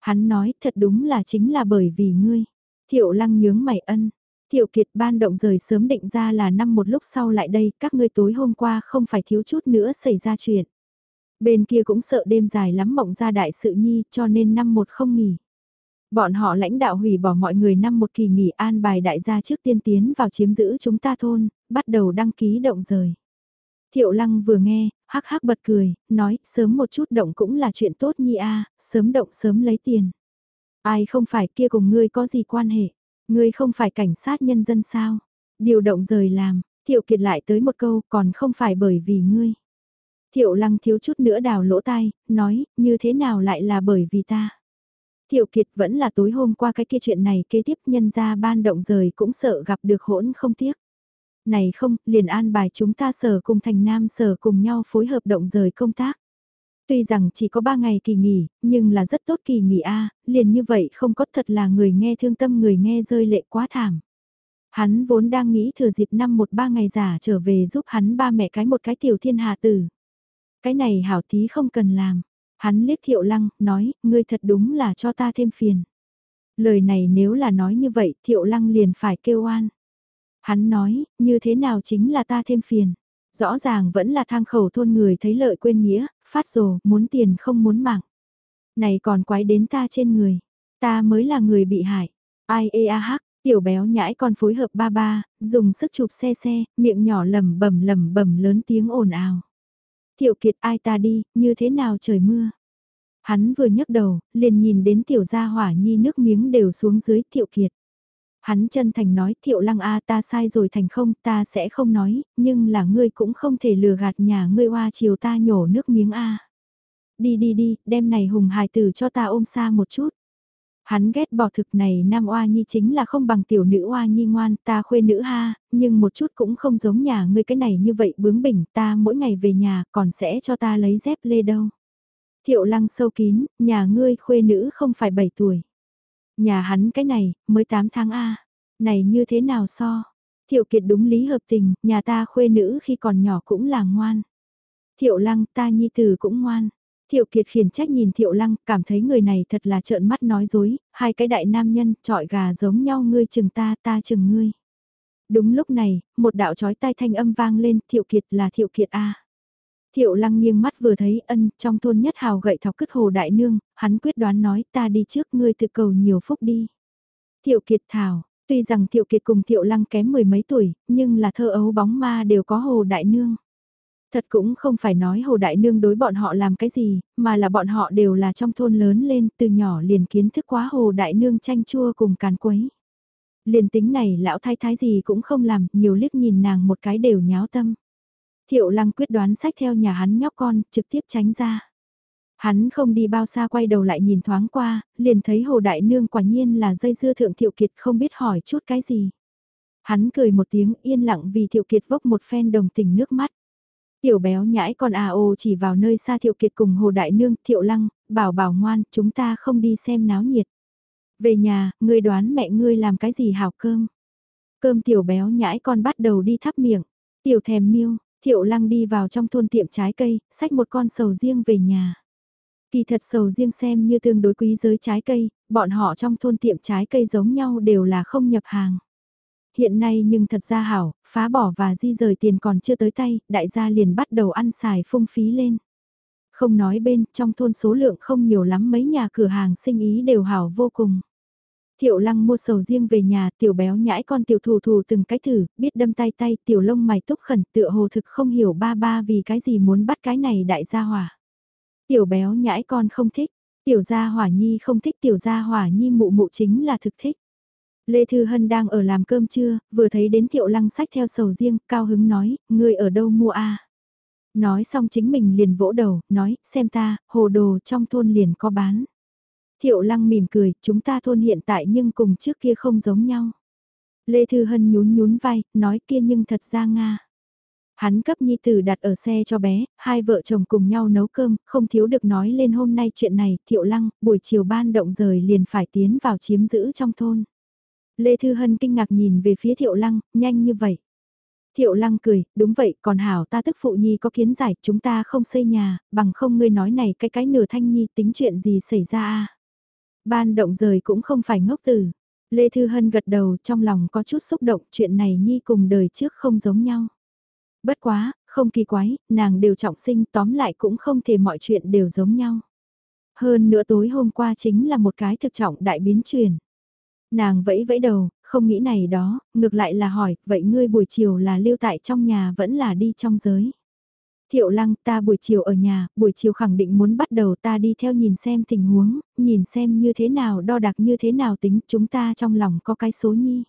Hắn nói, thật đúng là chính là bởi vì ngươi. Thiệu lăng nhướng mày ân. Thiệu kiệt ban động rời sớm định ra là năm một lúc sau lại đây, các ngươi tối hôm qua không phải thiếu chút nữa xảy ra chuyện. Bên kia cũng sợ đêm dài lắm mộng ra đại sự nhi cho nên năm một không nghỉ. Bọn họ lãnh đạo hủy bỏ mọi người năm một kỳ nghỉ an bài đại gia trước tiên tiến vào chiếm giữ chúng ta thôn, bắt đầu đăng ký động rời. Thiệu lăng vừa nghe, hắc hắc bật cười, nói sớm một chút động cũng là chuyện tốt nhi a sớm động sớm lấy tiền. Ai không phải kia cùng ngươi có gì quan hệ, ngươi không phải cảnh sát nhân dân sao, điều động rời làm, thiệu kiệt lại tới một câu còn không phải bởi vì ngươi. Thiệu lăng thiếu chút nữa đào lỗ tai, nói, như thế nào lại là bởi vì ta. Thiệu Kiệt vẫn là tối hôm qua cái kia chuyện này kế tiếp nhân ra ban động rời cũng sợ gặp được hỗn không tiếc. Này không, liền an bài chúng ta sở cùng thành nam sở cùng nhau phối hợp động rời công tác. Tuy rằng chỉ có 3 ngày kỳ nghỉ, nhưng là rất tốt kỳ nghỉ A, liền như vậy không có thật là người nghe thương tâm người nghe rơi lệ quá thảm. Hắn vốn đang nghĩ thừa dịp năm một ba ngày giả trở về giúp hắn ba mẹ cái một cái tiểu thiên hạ tử. Cái này hảo tí không cần làm. Hắn liếc thiệu lăng, nói, ngươi thật đúng là cho ta thêm phiền. Lời này nếu là nói như vậy, thiệu lăng liền phải kêu oan. Hắn nói, như thế nào chính là ta thêm phiền. Rõ ràng vẫn là thang khẩu thôn người thấy lợi quên nghĩa, phát rồ, muốn tiền không muốn mạng. Này còn quái đến ta trên người. Ta mới là người bị hại. Ai ê a hắc, tiểu béo nhãi còn phối hợp ba ba, dùng sức chụp xe xe, miệng nhỏ lầm bẩm lầm bẩm lớn tiếng ồn ào. Thiệu kiệt ai ta đi, như thế nào trời mưa. Hắn vừa nhấc đầu, liền nhìn đến tiểu gia hỏa nhi nước miếng đều xuống dưới thiệu kiệt. Hắn chân thành nói thiệu lăng a ta sai rồi thành không ta sẽ không nói, nhưng là ngươi cũng không thể lừa gạt nhà ngươi hoa chiều ta nhổ nước miếng a. Đi đi đi, đem này hùng hài tử cho ta ôm xa một chút. Hắn ghét bỏ thực này nam oa nhi chính là không bằng tiểu nữ oa nhi ngoan ta khuê nữ ha, nhưng một chút cũng không giống nhà ngươi cái này như vậy bướng bỉnh ta mỗi ngày về nhà còn sẽ cho ta lấy dép lê đâu. Thiệu lăng sâu kín, nhà ngươi khuê nữ không phải 7 tuổi. Nhà hắn cái này, mới 8 tháng A. Này như thế nào so? Thiệu kiệt đúng lý hợp tình, nhà ta khuê nữ khi còn nhỏ cũng là ngoan. Thiệu lăng ta nhi tử cũng ngoan. Thiệu kiệt khiển trách nhìn thiệu lăng, cảm thấy người này thật là trợn mắt nói dối, hai cái đại nam nhân, trọi gà giống nhau ngươi chừng ta, ta chừng ngươi. Đúng lúc này, một đạo chói tai thanh âm vang lên, thiệu kiệt là thiệu kiệt A. Thiệu lăng nghiêng mắt vừa thấy ân trong thôn nhất hào gậy thọc cứt hồ đại nương, hắn quyết đoán nói ta đi trước ngươi tự cầu nhiều phúc đi. Thiệu kiệt thảo, tuy rằng thiệu kiệt cùng thiệu lăng kém mười mấy tuổi, nhưng là thơ ấu bóng ma đều có hồ đại nương. Thật cũng không phải nói hồ đại nương đối bọn họ làm cái gì, mà là bọn họ đều là trong thôn lớn lên từ nhỏ liền kiến thức quá hồ đại nương chanh chua cùng càn quấy. Liền tính này lão thái thái gì cũng không làm, nhiều liếc nhìn nàng một cái đều nháo tâm. Thiệu lăng quyết đoán sách theo nhà hắn nhóc con, trực tiếp tránh ra. Hắn không đi bao xa quay đầu lại nhìn thoáng qua, liền thấy hồ đại nương quả nhiên là dây dưa thượng thiệu kiệt không biết hỏi chút cái gì. Hắn cười một tiếng yên lặng vì thiệu kiệt vốc một phen đồng tình nước mắt. Tiểu béo nhãi con à ô chỉ vào nơi xa thiệu kiệt cùng hồ đại nương, thiệu lăng, bảo bảo ngoan, chúng ta không đi xem náo nhiệt. Về nhà, ngươi đoán mẹ ngươi làm cái gì hảo cơm. Cơm tiểu béo nhãi con bắt đầu đi thắp miệng. Tiểu thèm miêu, Thiệu lăng đi vào trong thôn tiệm trái cây, xách một con sầu riêng về nhà. Kỳ thật sầu riêng xem như tương đối quý giới trái cây, bọn họ trong thôn tiệm trái cây giống nhau đều là không nhập hàng. Hiện nay nhưng thật ra hảo, phá bỏ và di rời tiền còn chưa tới tay, đại gia liền bắt đầu ăn xài phung phí lên. Không nói bên, trong thôn số lượng không nhiều lắm mấy nhà cửa hàng sinh ý đều hảo vô cùng. Thiệu lăng mua sầu riêng về nhà, tiểu béo nhãi con tiểu thủ thủ từng cái thử, biết đâm tay tay, tiểu lông mày túc khẩn tựa hồ thực không hiểu ba ba vì cái gì muốn bắt cái này đại gia hỏa. Tiểu béo nhãi con không thích, tiểu gia hỏa nhi không thích tiểu gia hỏa nhi mụ mụ chính là thực thích. Lê Thư Hân đang ở làm cơm trưa, vừa thấy đến thiệu lăng sách theo sầu riêng, cao hứng nói, "Ngươi ở đâu mua a Nói xong chính mình liền vỗ đầu, nói, xem ta, hồ đồ trong thôn liền có bán. Thiệu lăng mỉm cười, chúng ta thôn hiện tại nhưng cùng trước kia không giống nhau. Lê Thư Hân nhún nhún vai, nói kia nhưng thật ra Nga. Hắn cấp nhi tử đặt ở xe cho bé, hai vợ chồng cùng nhau nấu cơm, không thiếu được nói lên hôm nay chuyện này, thiệu lăng, buổi chiều ban động rời liền phải tiến vào chiếm giữ trong thôn. Lê Thư Hân kinh ngạc nhìn về phía thiệu lăng, nhanh như vậy. Thiệu lăng cười, đúng vậy, còn hảo ta tức phụ nhi có kiến giải, chúng ta không xây nhà, bằng không ngươi nói này cái cái nửa thanh nhi tính chuyện gì xảy ra a Ban động rời cũng không phải ngốc tử. Lê Thư Hân gật đầu trong lòng có chút xúc động chuyện này Nhi cùng đời trước không giống nhau. Bất quá, không kỳ quái, nàng đều trọng sinh tóm lại cũng không thể mọi chuyện đều giống nhau. Hơn nữa tối hôm qua chính là một cái thực trọng đại biến truyền. Nàng vẫy vẫy đầu, không nghĩ này đó, ngược lại là hỏi, vậy ngươi buổi chiều là lưu tại trong nhà vẫn là đi trong giới. Thiệu lăng ta buổi chiều ở nhà, buổi chiều khẳng định muốn bắt đầu ta đi theo nhìn xem tình huống, nhìn xem như thế nào đo đạc như thế nào tính chúng ta trong lòng có cái số nhi.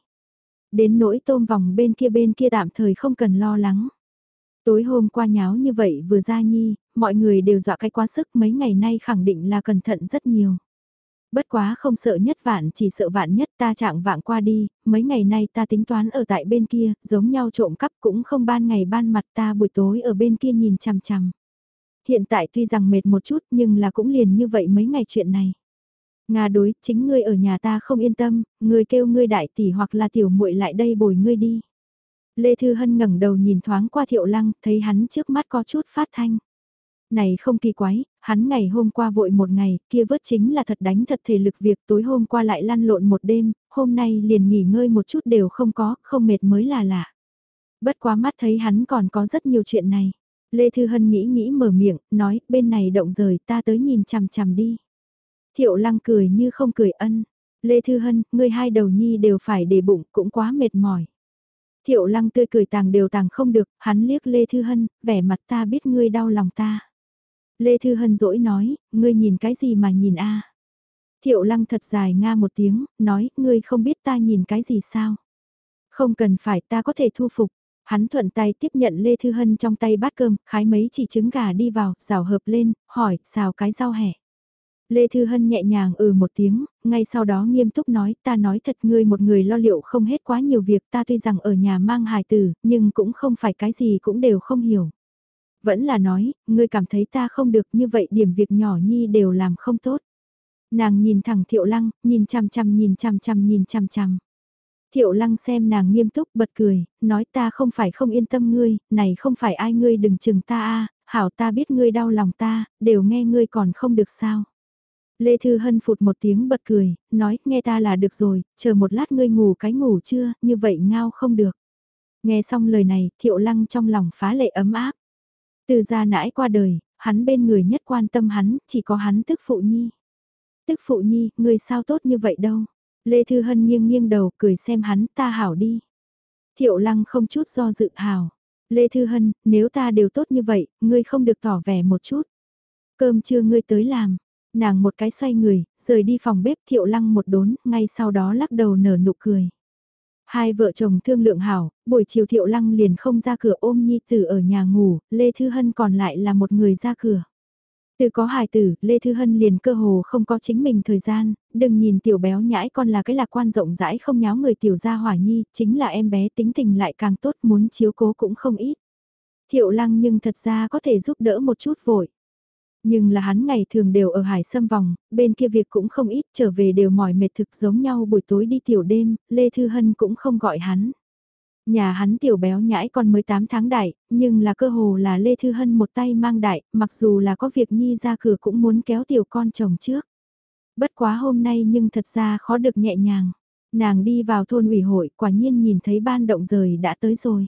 Đến nỗi tôm vòng bên kia bên kia tạm thời không cần lo lắng. Tối hôm qua nháo như vậy vừa ra nhi, mọi người đều dọa cái quá sức mấy ngày nay khẳng định là cẩn thận rất nhiều. Bất quá không sợ nhất vạn chỉ sợ vạn nhất ta trạng vạng qua đi, mấy ngày nay ta tính toán ở tại bên kia, giống nhau trộm cắp cũng không ban ngày ban mặt ta buổi tối ở bên kia nhìn chằm chằm. Hiện tại tuy rằng mệt một chút nhưng là cũng liền như vậy mấy ngày chuyện này. Nga đối, chính ngươi ở nhà ta không yên tâm, ngươi kêu ngươi đại tỷ hoặc là tiểu muội lại đây bồi ngươi đi. Lê Thư Hân ngẩng đầu nhìn thoáng qua thiệu lăng, thấy hắn trước mắt có chút phát thanh. Này không kỳ quái, hắn ngày hôm qua vội một ngày, kia vớt chính là thật đánh thật thể lực việc tối hôm qua lại lăn lộn một đêm, hôm nay liền nghỉ ngơi một chút đều không có, không mệt mới là lạ. Bất quá mắt thấy hắn còn có rất nhiều chuyện này. Lê Thư Hân nghĩ nghĩ mở miệng, nói, bên này động rời ta tới nhìn chằm chằm đi. Thiệu lăng cười như không cười ân. Lê Thư Hân, ngươi hai đầu nhi đều phải để bụng, cũng quá mệt mỏi. Thiệu lăng tươi cười tàng đều tàng không được, hắn liếc Lê Thư Hân, vẻ mặt ta biết ngươi đau lòng ta. Lê Thư Hân dỗi nói, ngươi nhìn cái gì mà nhìn a Thiệu lăng thật dài nga một tiếng, nói, ngươi không biết ta nhìn cái gì sao. Không cần phải ta có thể thu phục. Hắn thuận tay tiếp nhận Lê Thư Hân trong tay bát cơm, khái mấy chỉ trứng gà đi vào, rào hợp lên, hỏi, xào cái rau hẻ. Lê Thư Hân nhẹ nhàng ừ một tiếng, ngay sau đó nghiêm túc nói ta nói thật ngươi một người lo liệu không hết quá nhiều việc ta tuy rằng ở nhà mang hài tử, nhưng cũng không phải cái gì cũng đều không hiểu. Vẫn là nói, ngươi cảm thấy ta không được như vậy điểm việc nhỏ nhi đều làm không tốt. Nàng nhìn thẳng thiệu lăng, nhìn chằm chằm nhìn chằm chằm nhìn chằm chằm. Thiệu lăng xem nàng nghiêm túc bật cười, nói ta không phải không yên tâm ngươi, này không phải ai ngươi đừng chừng ta a hảo ta biết ngươi đau lòng ta, đều nghe ngươi còn không được sao. Lê Thư Hân phụt một tiếng bật cười, nói, nghe ta là được rồi, chờ một lát ngươi ngủ cái ngủ chưa, như vậy ngao không được. Nghe xong lời này, thiệu lăng trong lòng phá lệ ấm áp. Từ gia nãi qua đời, hắn bên người nhất quan tâm hắn, chỉ có hắn tức phụ nhi. Tức phụ nhi, ngươi sao tốt như vậy đâu. Lê Thư Hân nghiêng nghiêng đầu cười xem hắn ta hảo đi. Thiệu lăng không chút do dự hảo. Lê Thư Hân, nếu ta đều tốt như vậy, ngươi không được tỏ vẻ một chút. Cơm trưa ngươi tới làm, Nàng một cái xoay người, rời đi phòng bếp thiệu lăng một đốn, ngay sau đó lắc đầu nở nụ cười. Hai vợ chồng thương lượng hảo, buổi chiều thiệu lăng liền không ra cửa ôm nhi tử ở nhà ngủ, Lê Thư Hân còn lại là một người ra cửa. Từ có hài tử, Lê Thư Hân liền cơ hồ không có chính mình thời gian, đừng nhìn tiểu béo nhãi con là cái lạc quan rộng rãi không nháo người tiểu gia hỏa nhi, chính là em bé tính tình lại càng tốt muốn chiếu cố cũng không ít. Thiệu lăng nhưng thật ra có thể giúp đỡ một chút vội. Nhưng là hắn ngày thường đều ở hải sâm vòng, bên kia việc cũng không ít trở về đều mỏi mệt thực giống nhau buổi tối đi tiểu đêm, Lê Thư Hân cũng không gọi hắn. Nhà hắn tiểu béo nhãi còn mới 8 tháng đại, nhưng là cơ hồ là Lê Thư Hân một tay mang đại, mặc dù là có việc nhi ra cửa cũng muốn kéo tiểu con chồng trước. Bất quá hôm nay nhưng thật ra khó được nhẹ nhàng. Nàng đi vào thôn ủy hội quả nhiên nhìn thấy ban động rời đã tới rồi.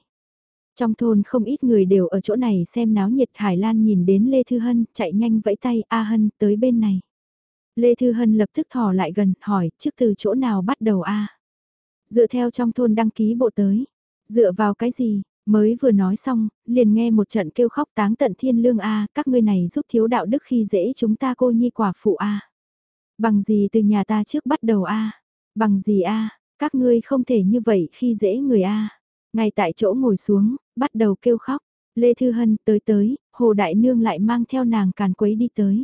Trong thôn không ít người đều ở chỗ này xem náo nhiệt Hải Lan nhìn đến Lê Thư Hân, chạy nhanh vẫy tay, A Hân, tới bên này. Lê Thư Hân lập tức thò lại gần, hỏi, trước từ chỗ nào bắt đầu A? Dựa theo trong thôn đăng ký bộ tới. Dựa vào cái gì? Mới vừa nói xong, liền nghe một trận kêu khóc táng tận thiên lương A, các ngươi này giúp thiếu đạo đức khi dễ chúng ta cô nhi quả phụ A. Bằng gì từ nhà ta trước bắt đầu A? Bằng gì A? Các ngươi không thể như vậy khi dễ người A. Ngay tại chỗ ngồi xuống, bắt đầu kêu khóc. Lê Thư Hân tới tới, Hồ Đại Nương lại mang theo nàng càn quấy đi tới.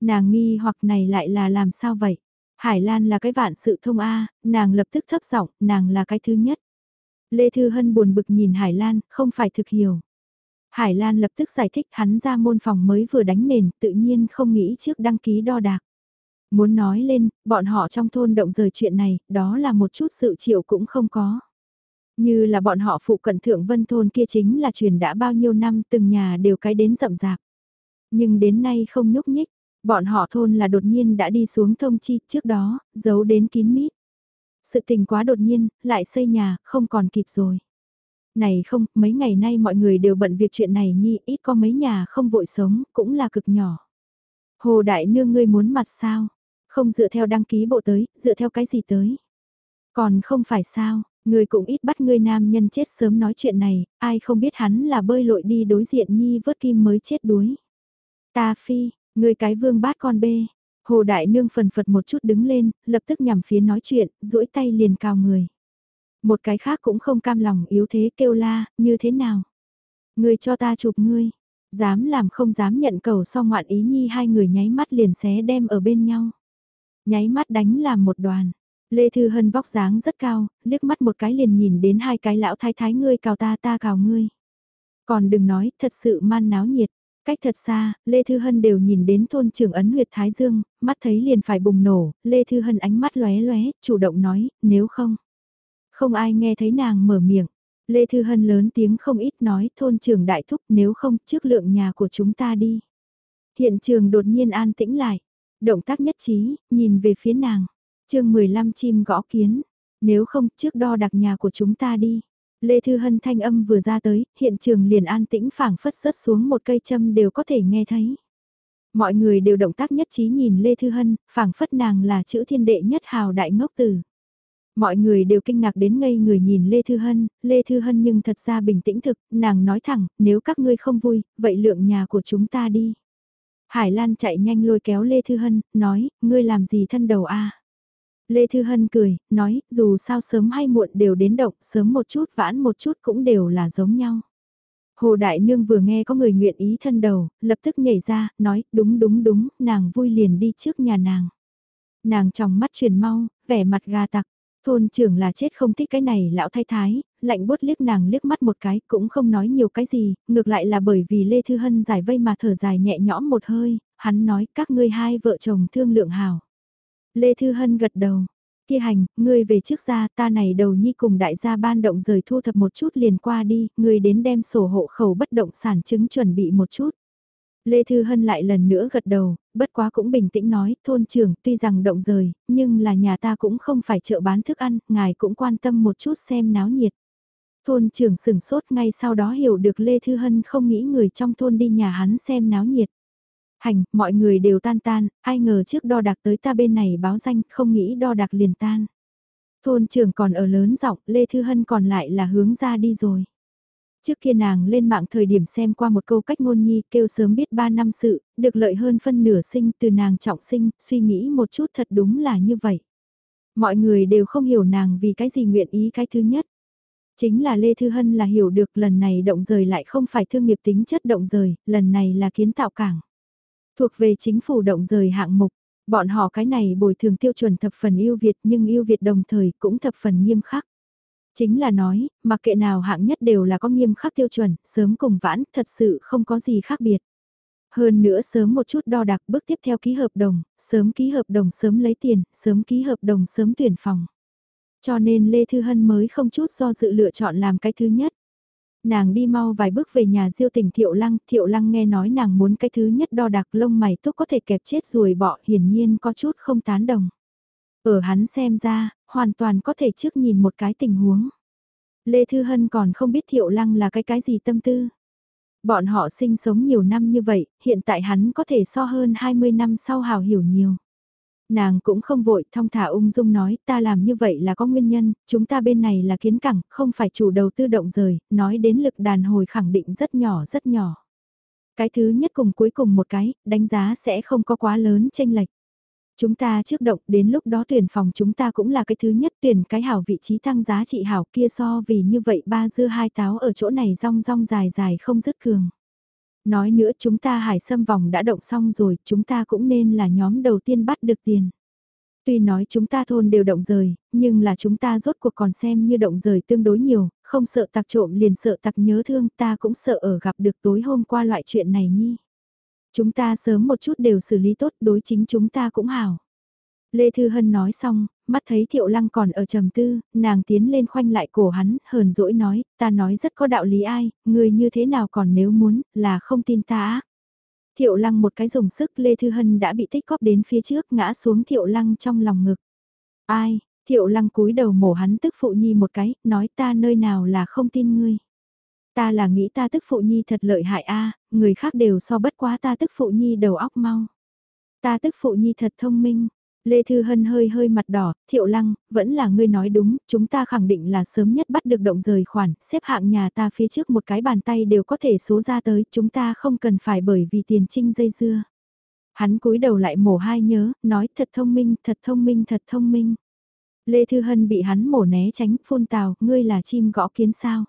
Nàng nghi hoặc này lại là làm sao vậy? Hải Lan là cái vạn sự thông A, nàng lập tức thấp giọng, nàng là cái thứ nhất. Lê Thư Hân buồn bực nhìn Hải Lan, không phải thực hiểu. Hải Lan lập tức giải thích hắn ra môn phòng mới vừa đánh nền, tự nhiên không nghĩ trước đăng ký đo đạc. Muốn nói lên, bọn họ trong thôn động rời chuyện này, đó là một chút sự chịu cũng không có. Như là bọn họ phụ cận thượng vân thôn kia chính là truyền đã bao nhiêu năm từng nhà đều cái đến rậm rạp. Nhưng đến nay không nhúc nhích, bọn họ thôn là đột nhiên đã đi xuống thông chi trước đó, giấu đến kín mít. Sự tình quá đột nhiên, lại xây nhà, không còn kịp rồi. Này không, mấy ngày nay mọi người đều bận việc chuyện này nhi, ít có mấy nhà không vội sống, cũng là cực nhỏ. Hồ Đại Nương ngươi muốn mặt sao? Không dựa theo đăng ký bộ tới, dựa theo cái gì tới? Còn không phải sao, Người cũng ít bắt người nam nhân chết sớm nói chuyện này, ai không biết hắn là bơi lội đi đối diện nhi vớt kim mới chết đuối. Ta phi, người cái vương bát con bê. Hồ Đại Nương phần phật một chút đứng lên, lập tức nhằm phía nói chuyện, duỗi tay liền cào người. Một cái khác cũng không cam lòng yếu thế kêu la, như thế nào? Người cho ta chụp ngươi, dám làm không dám nhận cầu so ngoạn ý nhi hai người nháy mắt liền xé đem ở bên nhau. Nháy mắt đánh làm một đoàn, Lê Thư Hân vóc dáng rất cao, liếc mắt một cái liền nhìn đến hai cái lão thái thái ngươi cào ta ta cào ngươi. Còn đừng nói, thật sự man náo nhiệt. Cách thật xa, Lê Thư Hân đều nhìn đến thôn trường ấn huyệt Thái Dương, mắt thấy liền phải bùng nổ, Lê Thư Hân ánh mắt lóe lóe, chủ động nói, nếu không. Không ai nghe thấy nàng mở miệng. Lê Thư Hân lớn tiếng không ít nói thôn trường đại thúc nếu không trước lượng nhà của chúng ta đi. Hiện trường đột nhiên an tĩnh lại. Động tác nhất trí, nhìn về phía nàng chương 15 chim gõ kiến. Nếu không trước đo đặc nhà của chúng ta đi. Lê Thư Hân thanh âm vừa ra tới, hiện trường liền an tĩnh phảng phất rớt xuống một cây châm đều có thể nghe thấy. Mọi người đều động tác nhất trí nhìn Lê Thư Hân, phảng phất nàng là chữ thiên đệ nhất hào đại ngốc tử. Mọi người đều kinh ngạc đến ngây người nhìn Lê Thư Hân, Lê Thư Hân nhưng thật ra bình tĩnh thực, nàng nói thẳng, nếu các ngươi không vui, vậy lượng nhà của chúng ta đi. Hải Lan chạy nhanh lôi kéo Lê Thư Hân, nói, ngươi làm gì thân đầu a Lê Thư Hân cười, nói, dù sao sớm hay muộn đều đến động, sớm một chút vãn một chút cũng đều là giống nhau. Hồ Đại Nương vừa nghe có người nguyện ý thân đầu, lập tức nhảy ra, nói, đúng đúng đúng, nàng vui liền đi trước nhà nàng. Nàng trong mắt chuyển mau, vẻ mặt gà tặc, thôn trưởng là chết không thích cái này lão thái thái, lạnh bút liếc nàng liếc mắt một cái, cũng không nói nhiều cái gì, ngược lại là bởi vì Lê Thư Hân giải vây mà thở dài nhẹ nhõm một hơi, hắn nói các ngươi hai vợ chồng thương lượng hào. Lê Thư Hân gật đầu. Kia hành, ngươi về trước ra ta này đầu nhi cùng đại gia ban động rời thu thập một chút liền qua đi, ngươi đến đem sổ hộ khẩu bất động sản chứng chuẩn bị một chút. Lê Thư Hân lại lần nữa gật đầu, bất quá cũng bình tĩnh nói, thôn trưởng tuy rằng động rời, nhưng là nhà ta cũng không phải chợ bán thức ăn, ngài cũng quan tâm một chút xem náo nhiệt. Thôn trưởng sửng sốt ngay sau đó hiểu được Lê Thư Hân không nghĩ người trong thôn đi nhà hắn xem náo nhiệt. Hành, mọi người đều tan tan, ai ngờ trước đo đạc tới ta bên này báo danh, không nghĩ đo đạc liền tan. Thôn trưởng còn ở lớn giọng Lê Thư Hân còn lại là hướng ra đi rồi. Trước kia nàng lên mạng thời điểm xem qua một câu cách ngôn nhi kêu sớm biết 3 năm sự, được lợi hơn phân nửa sinh từ nàng trọng sinh, suy nghĩ một chút thật đúng là như vậy. Mọi người đều không hiểu nàng vì cái gì nguyện ý cái thứ nhất. Chính là Lê Thư Hân là hiểu được lần này động rời lại không phải thương nghiệp tính chất động rời, lần này là kiến tạo cảng. Thuộc về chính phủ động rời hạng mục, bọn họ cái này bồi thường tiêu chuẩn thập phần yêu Việt nhưng yêu Việt đồng thời cũng thập phần nghiêm khắc. Chính là nói, mặc kệ nào hạng nhất đều là có nghiêm khắc tiêu chuẩn, sớm cùng vãn, thật sự không có gì khác biệt. Hơn nữa sớm một chút đo đạc bước tiếp theo ký hợp đồng, sớm ký hợp đồng sớm lấy tiền, sớm ký hợp đồng sớm tuyển phòng. Cho nên Lê Thư Hân mới không chút do dự lựa chọn làm cái thứ nhất. Nàng đi mau vài bước về nhà diêu tình Thiệu Lăng, Thiệu Lăng nghe nói nàng muốn cái thứ nhất đo đạc lông mày túc có thể kẹp chết ruồi bọ hiển nhiên có chút không tán đồng. Ở hắn xem ra, hoàn toàn có thể trước nhìn một cái tình huống. Lê Thư Hân còn không biết Thiệu Lăng là cái cái gì tâm tư. Bọn họ sinh sống nhiều năm như vậy, hiện tại hắn có thể so hơn 20 năm sau hào hiểu nhiều. Nàng cũng không vội, thong thả ung dung nói, ta làm như vậy là có nguyên nhân, chúng ta bên này là kiến cẳng, không phải chủ đầu tư động rời, nói đến lực đàn hồi khẳng định rất nhỏ rất nhỏ. Cái thứ nhất cùng cuối cùng một cái, đánh giá sẽ không có quá lớn tranh lệch. Chúng ta trước động đến lúc đó tuyển phòng chúng ta cũng là cái thứ nhất tuyển cái hảo vị trí tăng giá trị hảo kia so vì như vậy ba dưa hai táo ở chỗ này rong rong dài dài không dứt cường. Nói nữa chúng ta hải sâm vòng đã động xong rồi, chúng ta cũng nên là nhóm đầu tiên bắt được tiền. Tuy nói chúng ta thôn đều động rời, nhưng là chúng ta rốt cuộc còn xem như động rời tương đối nhiều, không sợ tặc trộm liền sợ tặc nhớ thương ta cũng sợ ở gặp được tối hôm qua loại chuyện này nhi. Chúng ta sớm một chút đều xử lý tốt đối chính chúng ta cũng hảo. Lê Thư Hân nói xong, mắt thấy Thiệu Lăng còn ở trầm tư, nàng tiến lên khoanh lại cổ hắn, hờn dỗi nói, ta nói rất có đạo lý ai, người như thế nào còn nếu muốn, là không tin ta. Thiệu Lăng một cái dùng sức Lê Thư Hân đã bị tích cóp đến phía trước ngã xuống Thiệu Lăng trong lòng ngực. Ai, Thiệu Lăng cúi đầu mổ hắn tức phụ nhi một cái, nói ta nơi nào là không tin ngươi. Ta là nghĩ ta tức phụ nhi thật lợi hại a người khác đều so bất quá ta tức phụ nhi đầu óc mau. Ta tức phụ nhi thật thông minh, Lê Thư Hân hơi hơi mặt đỏ, thiệu lăng, vẫn là ngươi nói đúng, chúng ta khẳng định là sớm nhất bắt được động rời khoản, xếp hạng nhà ta phía trước một cái bàn tay đều có thể số ra tới, chúng ta không cần phải bởi vì tiền trinh dây dưa. Hắn cúi đầu lại mổ hai nhớ, nói thật thông minh, thật thông minh, thật thông minh. Lê Thư Hân bị hắn mổ né tránh, phun tào, ngươi là chim gõ kiến sao.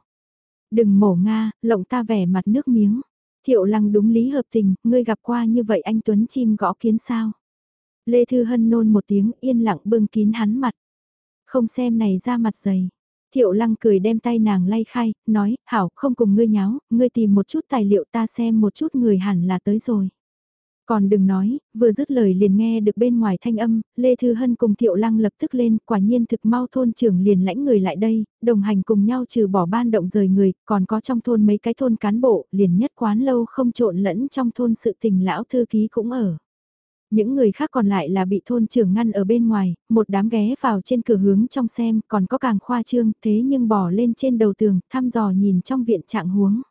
Đừng mổ Nga, lộng ta vẻ mặt nước miếng. Thiệu lăng đúng lý hợp tình, ngươi gặp qua như vậy anh Tuấn chim gõ kiến sao. Lê Thư Hân nôn một tiếng yên lặng bưng kín hắn mặt. Không xem này ra mặt dày. Thiệu lăng cười đem tay nàng lay khai, nói, hảo, không cùng ngươi nháo, ngươi tìm một chút tài liệu ta xem một chút người hẳn là tới rồi. Còn đừng nói, vừa dứt lời liền nghe được bên ngoài thanh âm, Lê Thư Hân cùng Thiệu Lăng lập tức lên, quả nhiên thực mau thôn trưởng liền lãnh người lại đây, đồng hành cùng nhau trừ bỏ ban động rời người, còn có trong thôn mấy cái thôn cán bộ, liền nhất quán lâu không trộn lẫn trong thôn sự tình lão thư ký cũng ở. Những người khác còn lại là bị thôn trưởng ngăn ở bên ngoài, một đám ghé vào trên cửa hướng trong xem, còn có càng khoa trương, thế nhưng bỏ lên trên đầu tường, thăm dò nhìn trong viện trạng huống.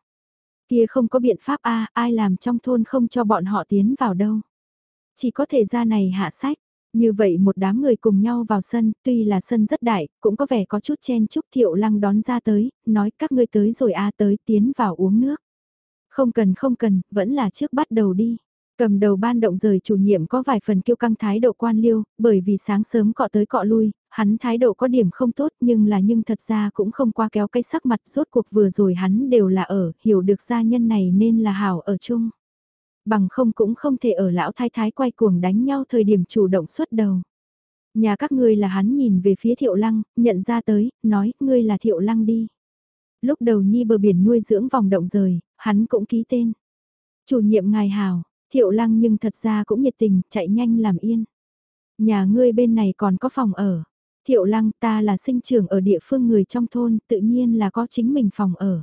Kia không có biện pháp a ai làm trong thôn không cho bọn họ tiến vào đâu. Chỉ có thể ra này hạ sách. Như vậy một đám người cùng nhau vào sân, tuy là sân rất đại, cũng có vẻ có chút chen chúc thiệu lăng đón ra tới, nói các ngươi tới rồi a tới tiến vào uống nước. Không cần không cần, vẫn là trước bắt đầu đi. Cầm đầu ban động rời chủ nhiệm có vài phần kiêu căng thái độ quan liêu, bởi vì sáng sớm cọ tới cọ lui, hắn thái độ có điểm không tốt nhưng là nhưng thật ra cũng không qua kéo cái sắc mặt rốt cuộc vừa rồi hắn đều là ở, hiểu được gia nhân này nên là hảo ở chung. Bằng không cũng không thể ở lão thái thái quay cuồng đánh nhau thời điểm chủ động xuất đầu. Nhà các ngươi là hắn nhìn về phía thiệu lăng, nhận ra tới, nói, ngươi là thiệu lăng đi. Lúc đầu nhi bờ biển nuôi dưỡng vòng động rời, hắn cũng ký tên. Chủ nhiệm ngài hào, thiệu lăng nhưng thật ra cũng nhiệt tình, chạy nhanh làm yên. Nhà ngươi bên này còn có phòng ở. Thiệu lăng ta là sinh trưởng ở địa phương người trong thôn, tự nhiên là có chính mình phòng ở.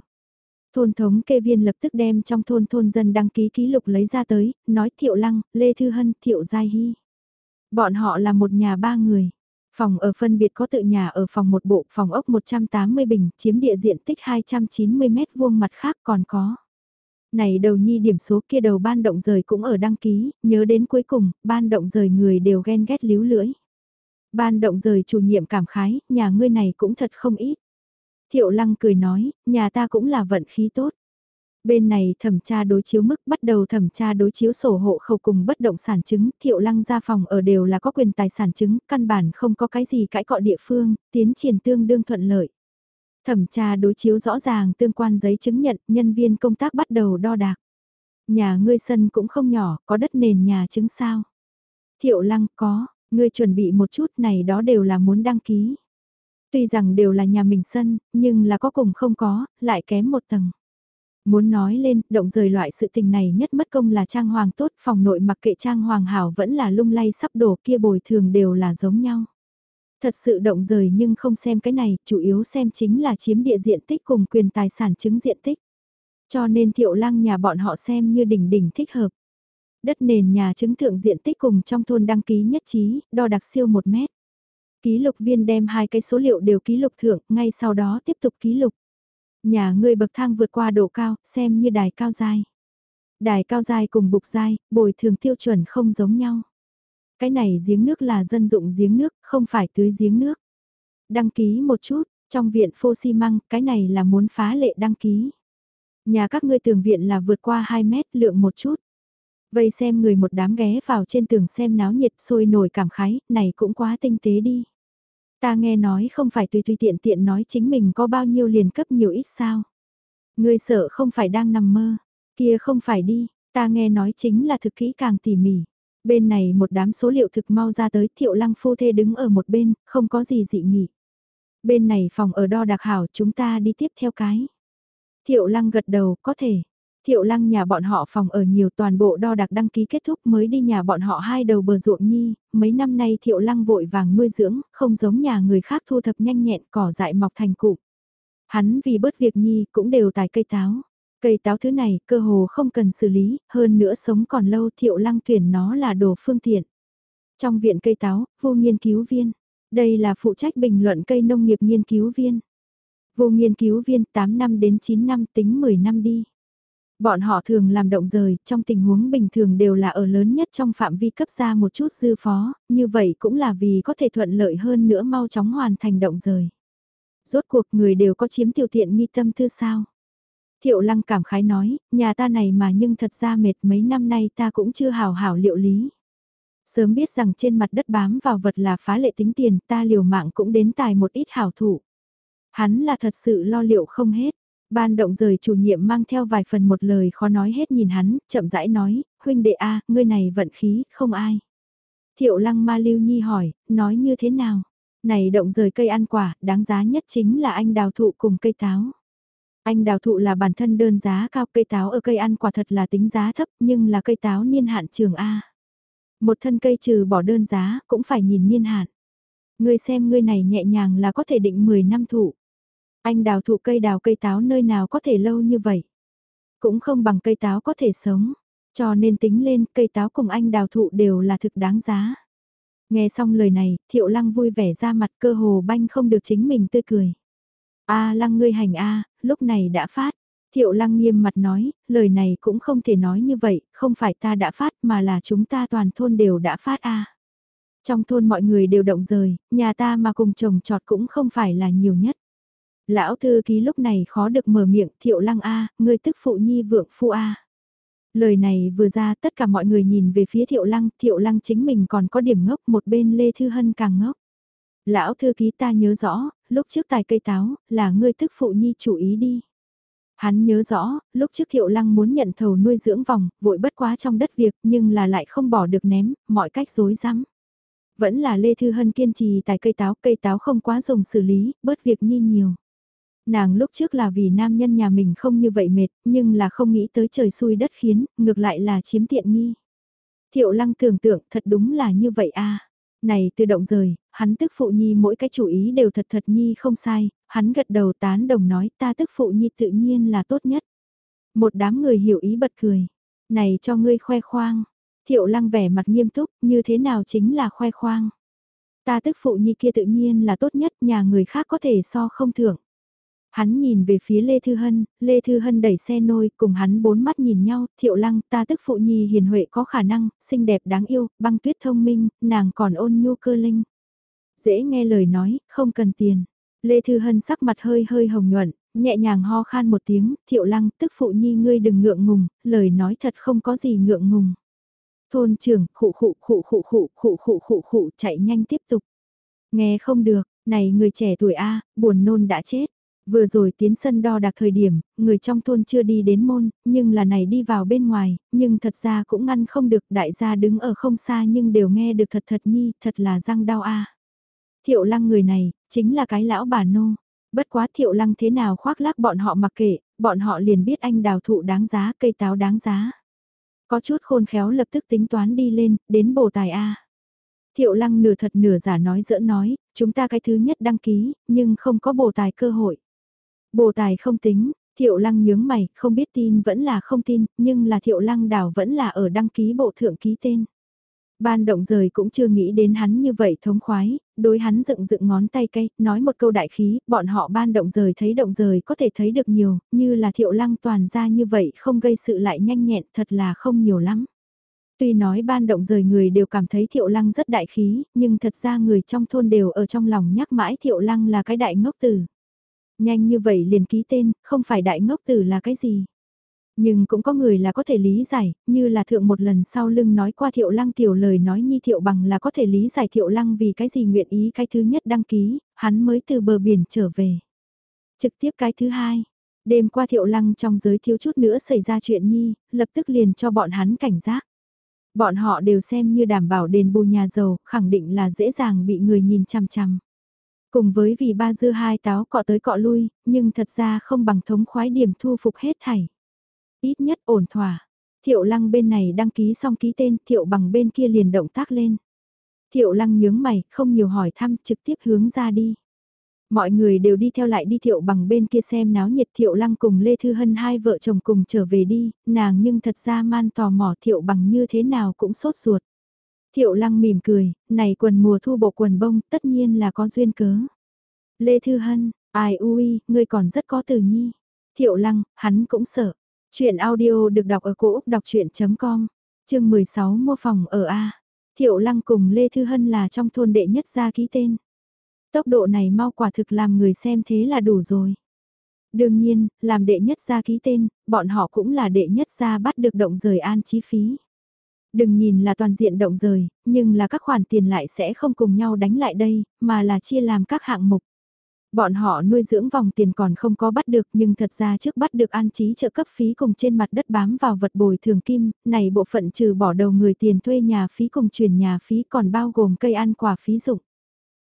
Thôn thống kê viên lập tức đem trong thôn thôn dân đăng ký ký lục lấy ra tới, nói Thiệu Lăng, Lê Thư Hân, Thiệu Giai Hy. Bọn họ là một nhà ba người. Phòng ở phân biệt có tự nhà ở phòng một bộ, phòng ốc 180 bình, chiếm địa diện tích 290 mét vuông mặt khác còn có. Này đầu nhi điểm số kia đầu ban động rời cũng ở đăng ký, nhớ đến cuối cùng, ban động rời người đều ghen ghét líu lưỡi. Ban động rời chủ nhiệm cảm khái, nhà ngươi này cũng thật không ít. Thiệu lăng cười nói, nhà ta cũng là vận khí tốt. Bên này thẩm tra đối chiếu mức bắt đầu thẩm tra đối chiếu sổ hộ khẩu cùng bất động sản chứng, thiệu lăng ra phòng ở đều là có quyền tài sản chứng, căn bản không có cái gì cãi cọ địa phương, tiến triển tương đương thuận lợi. Thẩm tra đối chiếu rõ ràng tương quan giấy chứng nhận, nhân viên công tác bắt đầu đo đạc. Nhà ngươi sân cũng không nhỏ, có đất nền nhà chứng sao? Thiệu lăng có, ngươi chuẩn bị một chút này đó đều là muốn đăng ký. Tuy rằng đều là nhà mình sân, nhưng là có cùng không có, lại kém một tầng. Muốn nói lên, động rời loại sự tình này nhất mất công là trang hoàng tốt, phòng nội mặc kệ trang hoàng hảo vẫn là lung lay sắp đổ kia bồi thường đều là giống nhau. Thật sự động rời nhưng không xem cái này, chủ yếu xem chính là chiếm địa diện tích cùng quyền tài sản chứng diện tích. Cho nên thiệu lăng nhà bọn họ xem như đỉnh đỉnh thích hợp. Đất nền nhà chứng thượng diện tích cùng trong thôn đăng ký nhất trí, đo đặc siêu 1 mét. Ký lục viên đem hai cái số liệu đều ký lục thượng, ngay sau đó tiếp tục ký lục. Nhà người bậc thang vượt qua độ cao, xem như đài cao dài. Đài cao dài cùng bục dài, bồi thường tiêu chuẩn không giống nhau. Cái này giếng nước là dân dụng giếng nước, không phải tưới giếng nước. Đăng ký một chút, trong viện phô xi măng, cái này là muốn phá lệ đăng ký. Nhà các ngươi tường viện là vượt qua 2 mét lượng một chút. Vây xem người một đám ghé vào trên tường xem náo nhiệt sôi nổi cảm khái, này cũng quá tinh tế đi. Ta nghe nói không phải tùy tùy tiện tiện nói chính mình có bao nhiêu liền cấp nhiều ít sao. Ngươi sợ không phải đang nằm mơ, kia không phải đi, ta nghe nói chính là thực kỹ càng tỉ mỉ. Bên này một đám số liệu thực mau ra tới thiệu lăng phu thê đứng ở một bên, không có gì dị nghị. Bên này phòng ở đo đặc hảo chúng ta đi tiếp theo cái. Thiệu lăng gật đầu, có thể. Thiệu lăng nhà bọn họ phòng ở nhiều toàn bộ đo đạc đăng ký kết thúc mới đi nhà bọn họ hai đầu bờ ruộng nhi, mấy năm nay thiệu lăng vội vàng nuôi dưỡng, không giống nhà người khác thu thập nhanh nhẹn cỏ dại mọc thành cụ. Hắn vì bớt việc nhi cũng đều tài cây táo. Cây táo thứ này cơ hồ không cần xử lý, hơn nữa sống còn lâu thiệu lăng tuyển nó là đồ phương tiện. Trong viện cây táo, vô nghiên cứu viên. Đây là phụ trách bình luận cây nông nghiệp nghiên cứu viên. Vô nghiên cứu viên 8 năm đến 9 năm tính 10 năm đi. Bọn họ thường làm động rời, trong tình huống bình thường đều là ở lớn nhất trong phạm vi cấp ra một chút dư phó, như vậy cũng là vì có thể thuận lợi hơn nữa mau chóng hoàn thành động rời. Rốt cuộc người đều có chiếm tiểu tiện nghi tâm thư sao. Thiệu lăng cảm khái nói, nhà ta này mà nhưng thật ra mệt mấy năm nay ta cũng chưa hào hảo liệu lý. Sớm biết rằng trên mặt đất bám vào vật là phá lệ tính tiền ta liều mạng cũng đến tài một ít hảo thủ. Hắn là thật sự lo liệu không hết. Ban động rời chủ nhiệm mang theo vài phần một lời khó nói hết nhìn hắn, chậm rãi nói, huynh đệ A, ngươi này vận khí, không ai. Thiệu lăng ma lưu nhi hỏi, nói như thế nào? Này động rời cây ăn quả, đáng giá nhất chính là anh đào thụ cùng cây táo. Anh đào thụ là bản thân đơn giá cao cây táo ở cây ăn quả thật là tính giá thấp nhưng là cây táo niên hạn trường A. Một thân cây trừ bỏ đơn giá cũng phải nhìn niên hạn. Ngươi xem ngươi này nhẹ nhàng là có thể định 10 năm thụ. Anh đào thụ cây đào cây táo nơi nào có thể lâu như vậy. Cũng không bằng cây táo có thể sống. Cho nên tính lên cây táo cùng anh đào thụ đều là thực đáng giá. Nghe xong lời này, thiệu lăng vui vẻ ra mặt cơ hồ banh không được chính mình tươi cười a lăng ngươi hành a lúc này đã phát. Thiệu lăng nghiêm mặt nói, lời này cũng không thể nói như vậy, không phải ta đã phát mà là chúng ta toàn thôn đều đã phát a Trong thôn mọi người đều động rời, nhà ta mà cùng chồng trọt cũng không phải là nhiều nhất. Lão thư ký lúc này khó được mở miệng, thiệu lăng a ngươi tức phụ nhi vượng phu a Lời này vừa ra tất cả mọi người nhìn về phía thiệu lăng, thiệu lăng chính mình còn có điểm ngốc một bên Lê Thư Hân càng ngốc. Lão thư ký ta nhớ rõ, lúc trước tài cây táo, là ngươi tức phụ nhi chủ ý đi. Hắn nhớ rõ, lúc trước thiệu lăng muốn nhận thầu nuôi dưỡng vòng, vội bất quá trong đất việc nhưng là lại không bỏ được ném, mọi cách dối rắm Vẫn là Lê Thư Hân kiên trì tài cây táo, cây táo không quá dùng xử lý, bớt việc nhi nhiều. Nàng lúc trước là vì nam nhân nhà mình không như vậy mệt, nhưng là không nghĩ tới trời xui đất khiến, ngược lại là chiếm tiện nghi. Thiệu lăng tưởng tượng thật đúng là như vậy a Này tự động rời, hắn tức phụ nhi mỗi cái chủ ý đều thật thật nhi không sai, hắn gật đầu tán đồng nói ta tức phụ nhi tự nhiên là tốt nhất. Một đám người hiểu ý bật cười. Này cho ngươi khoe khoang. Thiệu lăng vẻ mặt nghiêm túc, như thế nào chính là khoe khoang. Ta tức phụ nhi kia tự nhiên là tốt nhất, nhà người khác có thể so không thưởng. Hắn nhìn về phía Lê Thư Hân, Lê Thư Hân đẩy xe nôi, cùng hắn bốn mắt nhìn nhau, thiệu lăng, ta tức phụ nhi hiền huệ có khả năng, xinh đẹp đáng yêu, băng tuyết thông minh, nàng còn ôn nhu cơ linh. Dễ nghe lời nói, không cần tiền. Lê Thư Hân sắc mặt hơi hơi hồng nhuận, nhẹ nhàng ho khan một tiếng, thiệu lăng, tức phụ nhi ngươi đừng ngượng ngùng, lời nói thật không có gì ngượng ngùng. Thôn trưởng, khụ khụ khụ khụ khụ khụ khụ khụ khụ chạy nhanh tiếp tục. Nghe không được, này người trẻ tuổi A, buồn nôn đã chết. Vừa rồi tiến sân đo đạc thời điểm, người trong thôn chưa đi đến môn, nhưng là này đi vào bên ngoài, nhưng thật ra cũng ngăn không được đại gia đứng ở không xa nhưng đều nghe được thật thật nhi, thật là răng đau a. Thiệu lăng người này, chính là cái lão bà nô. Bất quá thiệu lăng thế nào khoác lác bọn họ mặc kệ, bọn họ liền biết anh đào thụ đáng giá, cây táo đáng giá. Có chút khôn khéo lập tức tính toán đi lên, đến bồ tài A. Thiệu lăng nửa thật nửa giả nói dỡ nói, chúng ta cái thứ nhất đăng ký, nhưng không có bồ tài cơ hội. Bồ tài không tính, thiệu lăng nhướng mày, không biết tin vẫn là không tin, nhưng là thiệu lăng đảo vẫn là ở đăng ký bộ thượng ký tên. Ban động rời cũng chưa nghĩ đến hắn như vậy thống khoái, đối hắn dựng dựng ngón tay cây, nói một câu đại khí, bọn họ ban động rời thấy động rời có thể thấy được nhiều, như là thiệu lăng toàn ra như vậy không gây sự lại nhanh nhẹn thật là không nhiều lắm. Tuy nói ban động rời người đều cảm thấy thiệu lăng rất đại khí, nhưng thật ra người trong thôn đều ở trong lòng nhắc mãi thiệu lăng là cái đại ngốc tử. Nhanh như vậy liền ký tên, không phải đại ngốc tử là cái gì. Nhưng cũng có người là có thể lý giải, như là thượng một lần sau lưng nói qua thiệu lăng tiểu lời nói nhi thiệu bằng là có thể lý giải thiệu lăng vì cái gì nguyện ý cái thứ nhất đăng ký, hắn mới từ bờ biển trở về. Trực tiếp cái thứ hai, đêm qua thiệu lăng trong giới thiếu chút nữa xảy ra chuyện nhi, lập tức liền cho bọn hắn cảnh giác. Bọn họ đều xem như đảm bảo đền bù nhà giàu, khẳng định là dễ dàng bị người nhìn chằm chằm. Cùng với vì ba dưa hai táo cọ tới cọ lui, nhưng thật ra không bằng thống khoái điểm thu phục hết thảy. Ít nhất ổn thỏa. Thiệu lăng bên này đăng ký xong ký tên, thiệu bằng bên kia liền động tác lên. Thiệu lăng nhướng mày, không nhiều hỏi thăm, trực tiếp hướng ra đi. Mọi người đều đi theo lại đi thiệu bằng bên kia xem náo nhiệt thiệu lăng cùng Lê Thư Hân hai vợ chồng cùng trở về đi, nàng nhưng thật ra man tò mò thiệu bằng như thế nào cũng sốt ruột. Thiệu lăng mỉm cười, này quần mùa thu bộ quần bông tất nhiên là có duyên cớ. Lê Thư Hân, ai ui, ngươi còn rất có từ nhi. Thiệu lăng, hắn cũng sợ. Chuyện audio được đọc ở cổ Úc đọc chuyện.com, chương 16 mua phòng ở A. Thiệu lăng cùng Lê Thư Hân là trong thôn đệ nhất gia ký tên. Tốc độ này mau quả thực làm người xem thế là đủ rồi. Đương nhiên, làm đệ nhất gia ký tên, bọn họ cũng là đệ nhất gia bắt được động rời an chi phí. Đừng nhìn là toàn diện động rời, nhưng là các khoản tiền lại sẽ không cùng nhau đánh lại đây, mà là chia làm các hạng mục. Bọn họ nuôi dưỡng vòng tiền còn không có bắt được nhưng thật ra trước bắt được an trí trợ cấp phí cùng trên mặt đất bám vào vật bồi thường kim, này bộ phận trừ bỏ đầu người tiền thuê nhà phí cùng chuyển nhà phí còn bao gồm cây ăn quả phí dụng.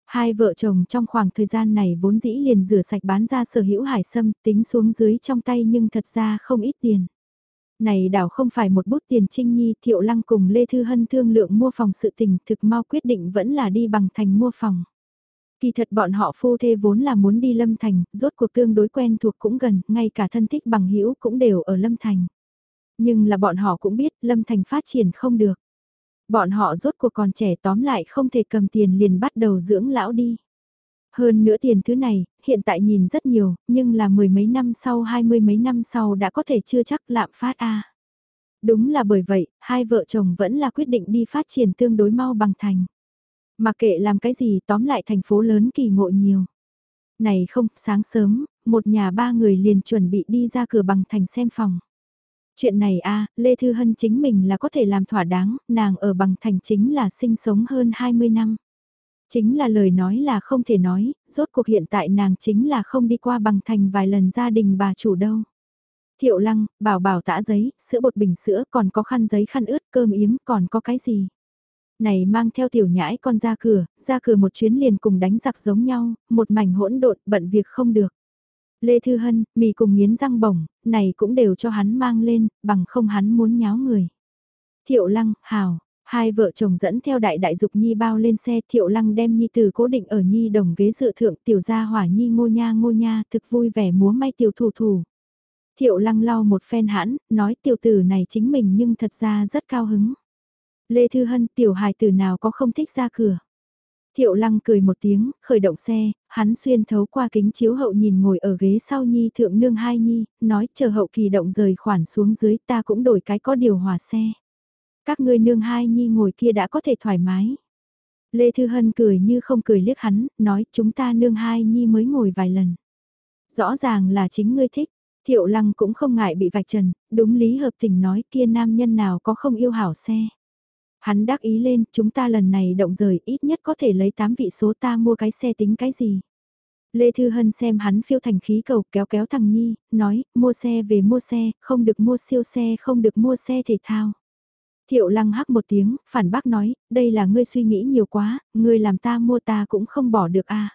Hai vợ chồng trong khoảng thời gian này vốn dĩ liền rửa sạch bán ra sở hữu hải sâm tính xuống dưới trong tay nhưng thật ra không ít tiền. Này đảo không phải một bút tiền trinh nhi thiệu lăng cùng Lê Thư Hân thương lượng mua phòng sự tình thực mau quyết định vẫn là đi bằng thành mua phòng. Kỳ thật bọn họ phu thê vốn là muốn đi Lâm Thành, rốt cuộc tương đối quen thuộc cũng gần, ngay cả thân thích bằng hữu cũng đều ở Lâm Thành. Nhưng là bọn họ cũng biết Lâm Thành phát triển không được. Bọn họ rốt cuộc còn trẻ tóm lại không thể cầm tiền liền bắt đầu dưỡng lão đi. Hơn nữa tiền thứ này, hiện tại nhìn rất nhiều, nhưng là mười mấy năm sau hai mươi mấy năm sau đã có thể chưa chắc lạm phát a. Đúng là bởi vậy, hai vợ chồng vẫn là quyết định đi phát triển tương đối mau bằng thành. Mà kệ làm cái gì tóm lại thành phố lớn kỳ ngộ nhiều. Này không, sáng sớm, một nhà ba người liền chuẩn bị đi ra cửa bằng thành xem phòng. Chuyện này a Lê Thư Hân chính mình là có thể làm thỏa đáng, nàng ở bằng thành chính là sinh sống hơn 20 năm. Chính là lời nói là không thể nói, rốt cuộc hiện tại nàng chính là không đi qua bằng thành vài lần gia đình bà chủ đâu. Thiệu lăng, bảo bảo tã giấy, sữa bột bình sữa, còn có khăn giấy khăn ướt, cơm yếm, còn có cái gì? Này mang theo tiểu nhãi con ra cửa, ra cửa một chuyến liền cùng đánh giặc giống nhau, một mảnh hỗn độn, bận việc không được. Lê Thư Hân, mì cùng miến răng bổng, này cũng đều cho hắn mang lên, bằng không hắn muốn nháo người. Thiệu lăng, hào, hai vợ chồng dẫn theo đại đại dục nhi bao lên xe thiệu lăng đem nhi từ cố định ở nhi đồng ghế dựa thượng tiểu gia hỏa nhi ngô nha ngô nha thực vui vẻ múa may tiểu thủ thủ. Thiệu lăng lau một phen hãn, nói tiểu tử này chính mình nhưng thật ra rất cao hứng. Lê Thư Hân tiểu hài tử nào có không thích ra cửa. Thiệu lăng cười một tiếng, khởi động xe, hắn xuyên thấu qua kính chiếu hậu nhìn ngồi ở ghế sau nhi thượng nương hai nhi, nói chờ hậu kỳ động rời khoản xuống dưới ta cũng đổi cái có điều hòa xe. Các ngươi nương hai nhi ngồi kia đã có thể thoải mái. Lê Thư Hân cười như không cười liếc hắn, nói chúng ta nương hai nhi mới ngồi vài lần. Rõ ràng là chính ngươi thích, thiệu lăng cũng không ngại bị vạch trần, đúng lý hợp tình nói kia nam nhân nào có không yêu hảo xe. Hắn đắc ý lên, chúng ta lần này động rời ít nhất có thể lấy 8 vị số ta mua cái xe tính cái gì. Lê Thư Hân xem hắn phiêu thành khí cầu kéo kéo thằng Nhi, nói, mua xe về mua xe, không được mua siêu xe, không được mua xe thể thao. Thiệu lăng hắc một tiếng, phản bác nói, đây là ngươi suy nghĩ nhiều quá, ngươi làm ta mua ta cũng không bỏ được a.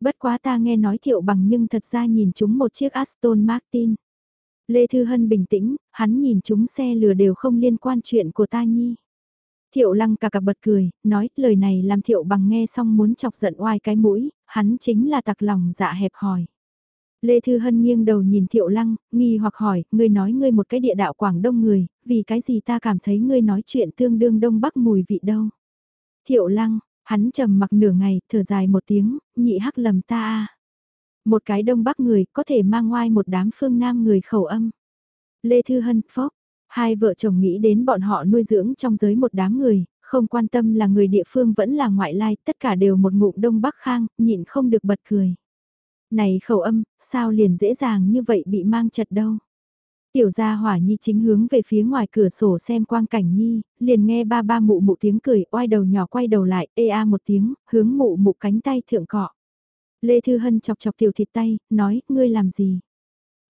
Bất quá ta nghe nói thiệu bằng nhưng thật ra nhìn chúng một chiếc Aston Martin. Lê Thư Hân bình tĩnh, hắn nhìn chúng xe lừa đều không liên quan chuyện của ta nhi. Thiệu lăng cả cà bật cười, nói lời này làm thiệu bằng nghe xong muốn chọc giận oai cái mũi, hắn chính là tặc lòng dạ hẹp hòi. Lê Thư Hân nghiêng đầu nhìn Thiệu Lăng, nghi hoặc hỏi, ngươi nói ngươi một cái địa đạo Quảng Đông người, vì cái gì ta cảm thấy ngươi nói chuyện tương đương Đông Bắc mùi vị đâu. Thiệu Lăng, hắn trầm mặc nửa ngày, thở dài một tiếng, nhị hắc lầm ta a Một cái Đông Bắc người có thể mang ngoài một đám phương Nam người khẩu âm. Lê Thư Hân, phốc, Hai vợ chồng nghĩ đến bọn họ nuôi dưỡng trong giới một đám người, không quan tâm là người địa phương vẫn là ngoại lai, tất cả đều một ngụm đông bắc khang, nhịn không được bật cười. Này khẩu âm, sao liền dễ dàng như vậy bị mang chật đâu. Tiểu gia hỏa nhi chính hướng về phía ngoài cửa sổ xem quang cảnh nhi, liền nghe ba ba mụ mụ tiếng cười, oai đầu nhỏ quay đầu lại, ê a một tiếng, hướng mụ mụ cánh tay thượng cọ. Lê Thư Hân chọc chọc tiểu thịt tay, nói, ngươi làm gì?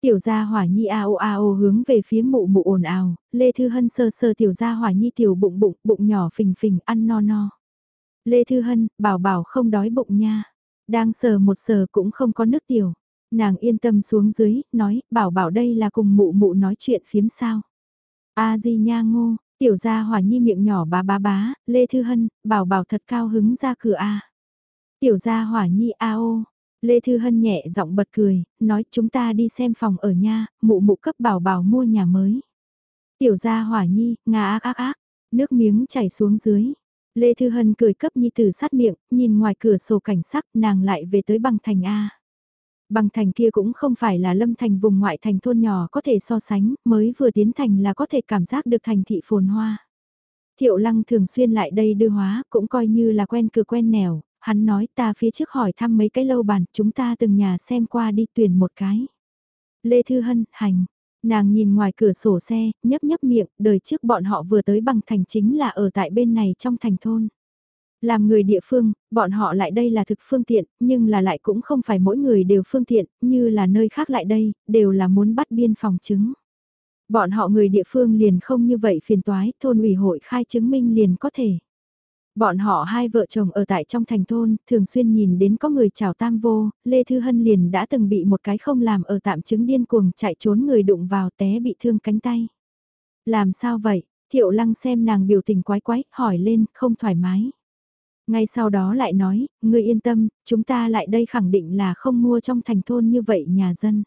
Tiểu gia hỏa nhi a o a o hướng về phía mụ mụ ồn ào, Lê Thư Hân sơ sơ tiểu gia hỏa nhi tiểu bụng bụng, bụng nhỏ phình phình, ăn no no. Lê Thư Hân, bảo bảo không đói bụng nha. Đang sờ một sờ cũng không có nước tiểu. Nàng yên tâm xuống dưới, nói, bảo bảo đây là cùng mụ mụ nói chuyện phiếm sao. A di nha ngô, tiểu gia hỏa nhi miệng nhỏ bá bá bá, Lê Thư Hân, bảo bảo thật cao hứng ra cửa A. Tiểu gia hỏa nhi a ô, Lê Thư Hân nhẹ giọng bật cười, nói chúng ta đi xem phòng ở nha, mụ mụ cấp bảo bảo mua nhà mới. Tiểu gia hỏa nhi, ngà ác ác ác, nước miếng chảy xuống dưới. Lê Thư Hân cười cấp nhi tử sát miệng, nhìn ngoài cửa sổ cảnh sắc nàng lại về tới bằng thành A. Bằng thành kia cũng không phải là lâm thành vùng ngoại thành thôn nhỏ có thể so sánh, mới vừa tiến thành là có thể cảm giác được thành thị phồn hoa. Thiệu lăng thường xuyên lại đây đưa hóa, cũng coi như là quen cửa quen nẻo, hắn nói ta phía trước hỏi thăm mấy cái lâu bàn, chúng ta từng nhà xem qua đi tuyển một cái. Lê Thư Hân, hành. Nàng nhìn ngoài cửa sổ xe, nhấp nhấp miệng, đời trước bọn họ vừa tới bằng thành chính là ở tại bên này trong thành thôn. Làm người địa phương, bọn họ lại đây là thực phương tiện, nhưng là lại cũng không phải mỗi người đều phương tiện, như là nơi khác lại đây, đều là muốn bắt biên phòng chứng. Bọn họ người địa phương liền không như vậy phiền toái, thôn ủy hội khai chứng minh liền có thể. Bọn họ hai vợ chồng ở tại trong thành thôn, thường xuyên nhìn đến có người chào tam vô, Lê Thư Hân liền đã từng bị một cái không làm ở tạm chứng điên cuồng chạy trốn người đụng vào té bị thương cánh tay. Làm sao vậy? Thiệu lăng xem nàng biểu tình quái quái, hỏi lên, không thoải mái. Ngay sau đó lại nói, ngươi yên tâm, chúng ta lại đây khẳng định là không mua trong thành thôn như vậy nhà dân.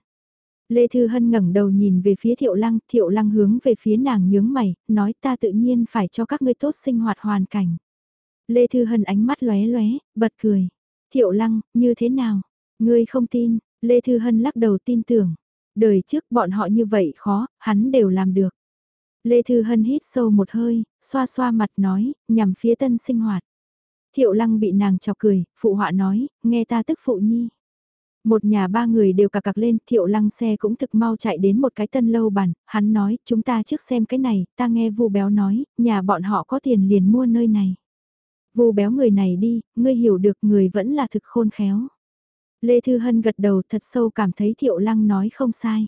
Lê Thư Hân ngẩng đầu nhìn về phía Thiệu Lăng, Thiệu Lăng hướng về phía nàng nhướng mày, nói ta tự nhiên phải cho các ngươi tốt sinh hoạt hoàn cảnh. Lê Thư Hân ánh mắt lóe lóe, bật cười. Thiệu Lăng, như thế nào? Ngươi không tin, Lê Thư Hân lắc đầu tin tưởng. Đời trước bọn họ như vậy khó, hắn đều làm được. Lê Thư Hân hít sâu một hơi, xoa xoa mặt nói, nhằm phía tân sinh hoạt. Thiệu Lăng bị nàng chọc cười, phụ họa nói, nghe ta tức phụ nhi. Một nhà ba người đều cà cặc lên, thiệu lăng xe cũng thực mau chạy đến một cái tân lâu bàn, hắn nói, chúng ta trước xem cái này, ta nghe vu béo nói, nhà bọn họ có tiền liền mua nơi này. Vu béo người này đi, ngươi hiểu được người vẫn là thực khôn khéo. Lê Thư Hân gật đầu thật sâu cảm thấy thiệu lăng nói không sai.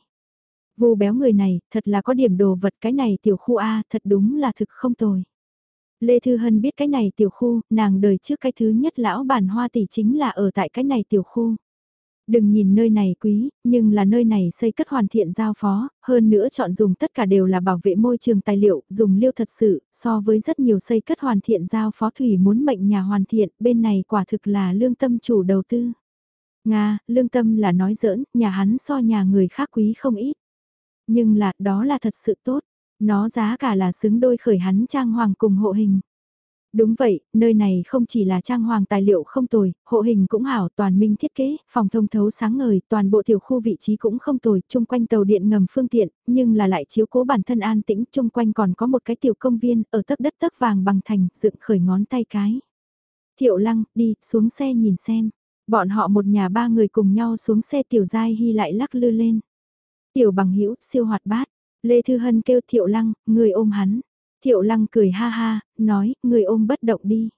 Vu béo người này, thật là có điểm đồ vật cái này tiểu khu A, thật đúng là thực không tồi. Lê Thư Hân biết cái này tiểu khu, nàng đời trước cái thứ nhất lão bản hoa tỷ chính là ở tại cái này tiểu khu. Đừng nhìn nơi này quý, nhưng là nơi này xây cất hoàn thiện giao phó, hơn nữa chọn dùng tất cả đều là bảo vệ môi trường tài liệu, dùng liêu thật sự, so với rất nhiều xây cất hoàn thiện giao phó thủy muốn mệnh nhà hoàn thiện, bên này quả thực là lương tâm chủ đầu tư. Nga, lương tâm là nói giỡn, nhà hắn so nhà người khác quý không ít. Nhưng là, đó là thật sự tốt, nó giá cả là xứng đôi khởi hắn trang hoàng cùng hộ hình. Đúng vậy, nơi này không chỉ là trang hoàng tài liệu không tồi, hộ hình cũng hảo, toàn minh thiết kế, phòng thông thấu sáng ngời, toàn bộ tiểu khu vị trí cũng không tồi, chung quanh tàu điện ngầm phương tiện, nhưng là lại chiếu cố bản thân an tĩnh, chung quanh còn có một cái tiểu công viên, ở tấc đất tấc vàng bằng thành, dựng khởi ngón tay cái. Thiệu lăng, đi, xuống xe nhìn xem. Bọn họ một nhà ba người cùng nhau xuống xe tiểu giai hy lại lắc lư lên. Tiểu bằng hữu siêu hoạt bát. Lê Thư Hân kêu Thiệu Lăng, người ôm hắn. Thiệu lăng cười ha ha, nói, người ôm bất động đi.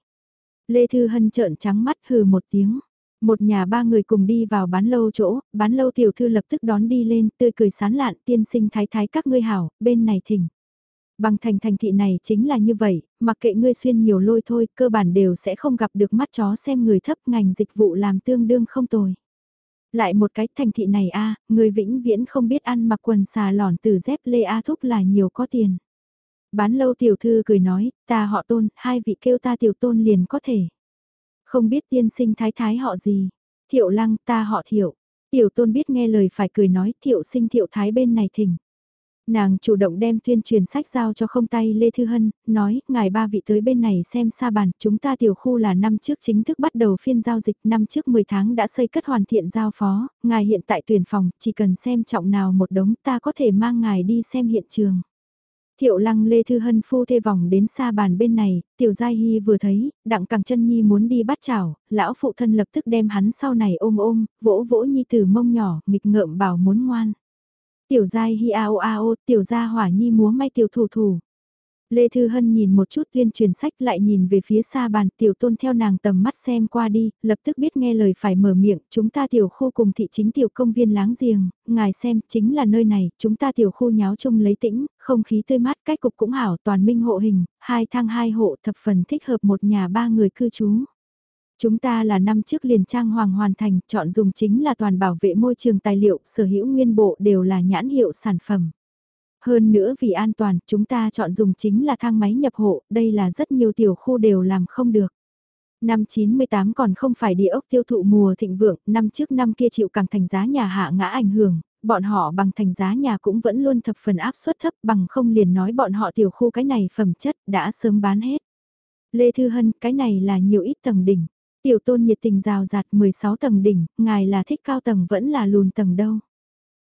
Lê Thư Hân trợn trắng mắt hừ một tiếng. Một nhà ba người cùng đi vào bán lâu chỗ, bán lâu tiểu thư lập tức đón đi lên, tươi cười sán lạn, tiên sinh thái thái các ngươi hảo, bên này thỉnh. Bằng thành thành thị này chính là như vậy, mặc kệ ngươi xuyên nhiều lôi thôi, cơ bản đều sẽ không gặp được mắt chó xem người thấp ngành dịch vụ làm tương đương không tồi. Lại một cái thành thị này a người vĩnh viễn không biết ăn mặc quần xà lỏn từ dép lê A thúc là nhiều có tiền. Bán lâu tiểu thư cười nói, ta họ tôn, hai vị kêu ta tiểu tôn liền có thể. Không biết tiên sinh thái thái họ gì. Thiệu lăng ta họ thiệu. Tiểu tôn biết nghe lời phải cười nói thiệu sinh thiệu thái bên này thỉnh. Nàng chủ động đem tuyên truyền sách giao cho không tay Lê Thư Hân, nói, ngài ba vị tới bên này xem xa bàn, chúng ta tiểu khu là năm trước chính thức bắt đầu phiên giao dịch, năm trước 10 tháng đã xây cất hoàn thiện giao phó, ngài hiện tại tuyển phòng, chỉ cần xem trọng nào một đống ta có thể mang ngài đi xem hiện trường. Thiệu lăng Lê Thư Hân phu thê vòng đến xa bàn bên này, Tiểu Giai Hy vừa thấy, đặng càng chân Nhi muốn đi bắt chảo, lão phụ thân lập tức đem hắn sau này ôm ôm, vỗ vỗ Nhi từ mông nhỏ, nghịch ngợm bảo muốn ngoan. Tiểu Giai Hy ao ao, Tiểu Gia Hỏa Nhi múa may tiểu thủ thủ. Lê Thư Hân nhìn một chút tuyên truyền sách lại nhìn về phía xa bàn tiểu tôn theo nàng tầm mắt xem qua đi, lập tức biết nghe lời phải mở miệng, chúng ta tiểu khu cùng thị chính tiểu công viên láng giềng, ngài xem, chính là nơi này, chúng ta tiểu khu nháo chung lấy tĩnh, không khí tươi mát, cách cục cũng hảo, toàn minh hộ hình, hai thang hai hộ thập phần thích hợp một nhà ba người cư trú. Chúng ta là năm trước liền trang hoàng hoàn thành, chọn dùng chính là toàn bảo vệ môi trường tài liệu, sở hữu nguyên bộ đều là nhãn hiệu sản phẩm. Hơn nữa vì an toàn, chúng ta chọn dùng chính là thang máy nhập hộ, đây là rất nhiều tiểu khu đều làm không được. Năm 98 còn không phải địa ốc tiêu thụ mùa thịnh vượng, năm trước năm kia chịu càng thành giá nhà hạ ngã ảnh hưởng, bọn họ bằng thành giá nhà cũng vẫn luôn thập phần áp suất thấp bằng không liền nói bọn họ tiểu khu cái này phẩm chất đã sớm bán hết. Lê Thư Hân, cái này là nhiều ít tầng đỉnh. Tiểu tôn nhiệt tình rào rạt 16 tầng đỉnh, ngài là thích cao tầng vẫn là lùn tầng đâu.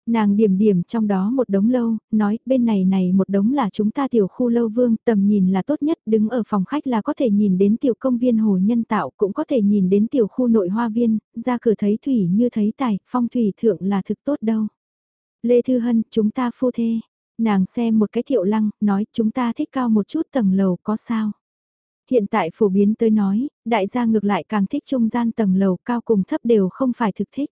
Nàng điểm điểm trong đó một đống lâu, nói bên này này một đống là chúng ta tiểu khu lâu vương, tầm nhìn là tốt nhất, đứng ở phòng khách là có thể nhìn đến tiểu công viên hồ nhân tạo, cũng có thể nhìn đến tiểu khu nội hoa viên, ra cửa thấy thủy như thấy tài, phong thủy thượng là thực tốt đâu. Lê Thư Hân, chúng ta phu thê, nàng xem một cái thiệu lăng, nói chúng ta thích cao một chút tầng lầu có sao. Hiện tại phổ biến tới nói, đại gia ngược lại càng thích trung gian tầng lầu cao cùng thấp đều không phải thực thích.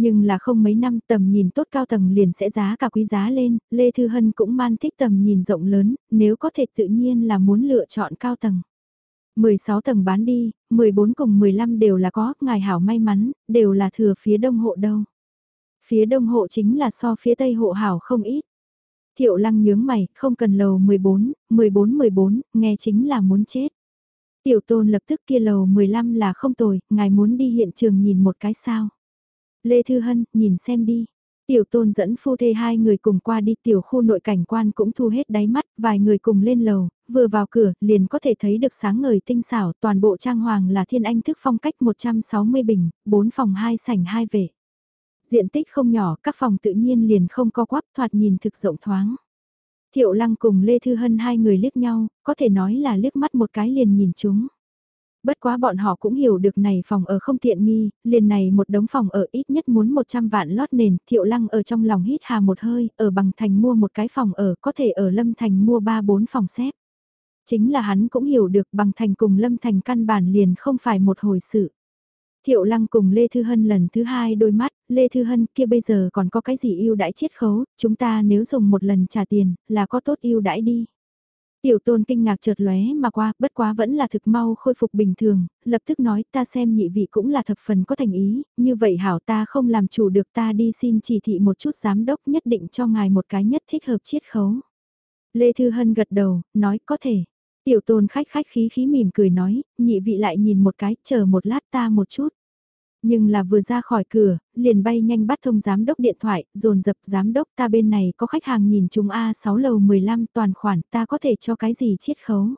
Nhưng là không mấy năm tầm nhìn tốt cao tầng liền sẽ giá cả quý giá lên, Lê Thư Hân cũng man thích tầm nhìn rộng lớn, nếu có thể tự nhiên là muốn lựa chọn cao tầng. 16 tầng bán đi, 14 cùng 15 đều là có, ngài hảo may mắn, đều là thừa phía đông hộ đâu. Phía đông hộ chính là so phía tây hộ hảo không ít. Thiệu lăng nhướng mày, không cần lầu 14, 14 14, nghe chính là muốn chết. Tiểu tôn lập tức kia lầu 15 là không tồi, ngài muốn đi hiện trường nhìn một cái sao. Lê Thư Hân, nhìn xem đi. Tiểu tôn dẫn phu thê hai người cùng qua đi tiểu khu nội cảnh quan cũng thu hết đáy mắt, vài người cùng lên lầu, vừa vào cửa liền có thể thấy được sáng ngời tinh xảo, toàn bộ trang hoàng là thiên anh thức phong cách 160 bình, 4 phòng 2 sảnh 2 vệ. Diện tích không nhỏ, các phòng tự nhiên liền không co quắp thoạt nhìn thực rộng thoáng. Thiệu lăng cùng Lê Thư Hân hai người liếc nhau, có thể nói là liếc mắt một cái liền nhìn chúng. Bất quá bọn họ cũng hiểu được này phòng ở không tiện nghi, liền này một đống phòng ở ít nhất muốn 100 vạn lót nền, thiệu lăng ở trong lòng hít hà một hơi, ở bằng thành mua một cái phòng ở, có thể ở lâm thành mua 3-4 phòng xếp. Chính là hắn cũng hiểu được bằng thành cùng lâm thành căn bản liền không phải một hồi sự. Thiệu lăng cùng Lê Thư Hân lần thứ hai đôi mắt, Lê Thư Hân kia bây giờ còn có cái gì yêu đãi chiết khấu, chúng ta nếu dùng một lần trả tiền, là có tốt yêu đãi đi. Tiểu tôn kinh ngạc chợt lóe mà qua, bất quá vẫn là thực mau khôi phục bình thường, lập tức nói ta xem nhị vị cũng là thập phần có thành ý, như vậy hảo ta không làm chủ được ta đi xin chỉ thị một chút giám đốc nhất định cho ngài một cái nhất thích hợp chiết khấu. Lê Thư Hân gật đầu, nói có thể. Tiểu tôn khách khách khí khí mỉm cười nói, nhị vị lại nhìn một cái, chờ một lát ta một chút. Nhưng là vừa ra khỏi cửa, liền bay nhanh bắt thông giám đốc điện thoại, dồn dập giám đốc ta bên này có khách hàng nhìn chúng A6 lầu 15 toàn khoản ta có thể cho cái gì chiết khấu.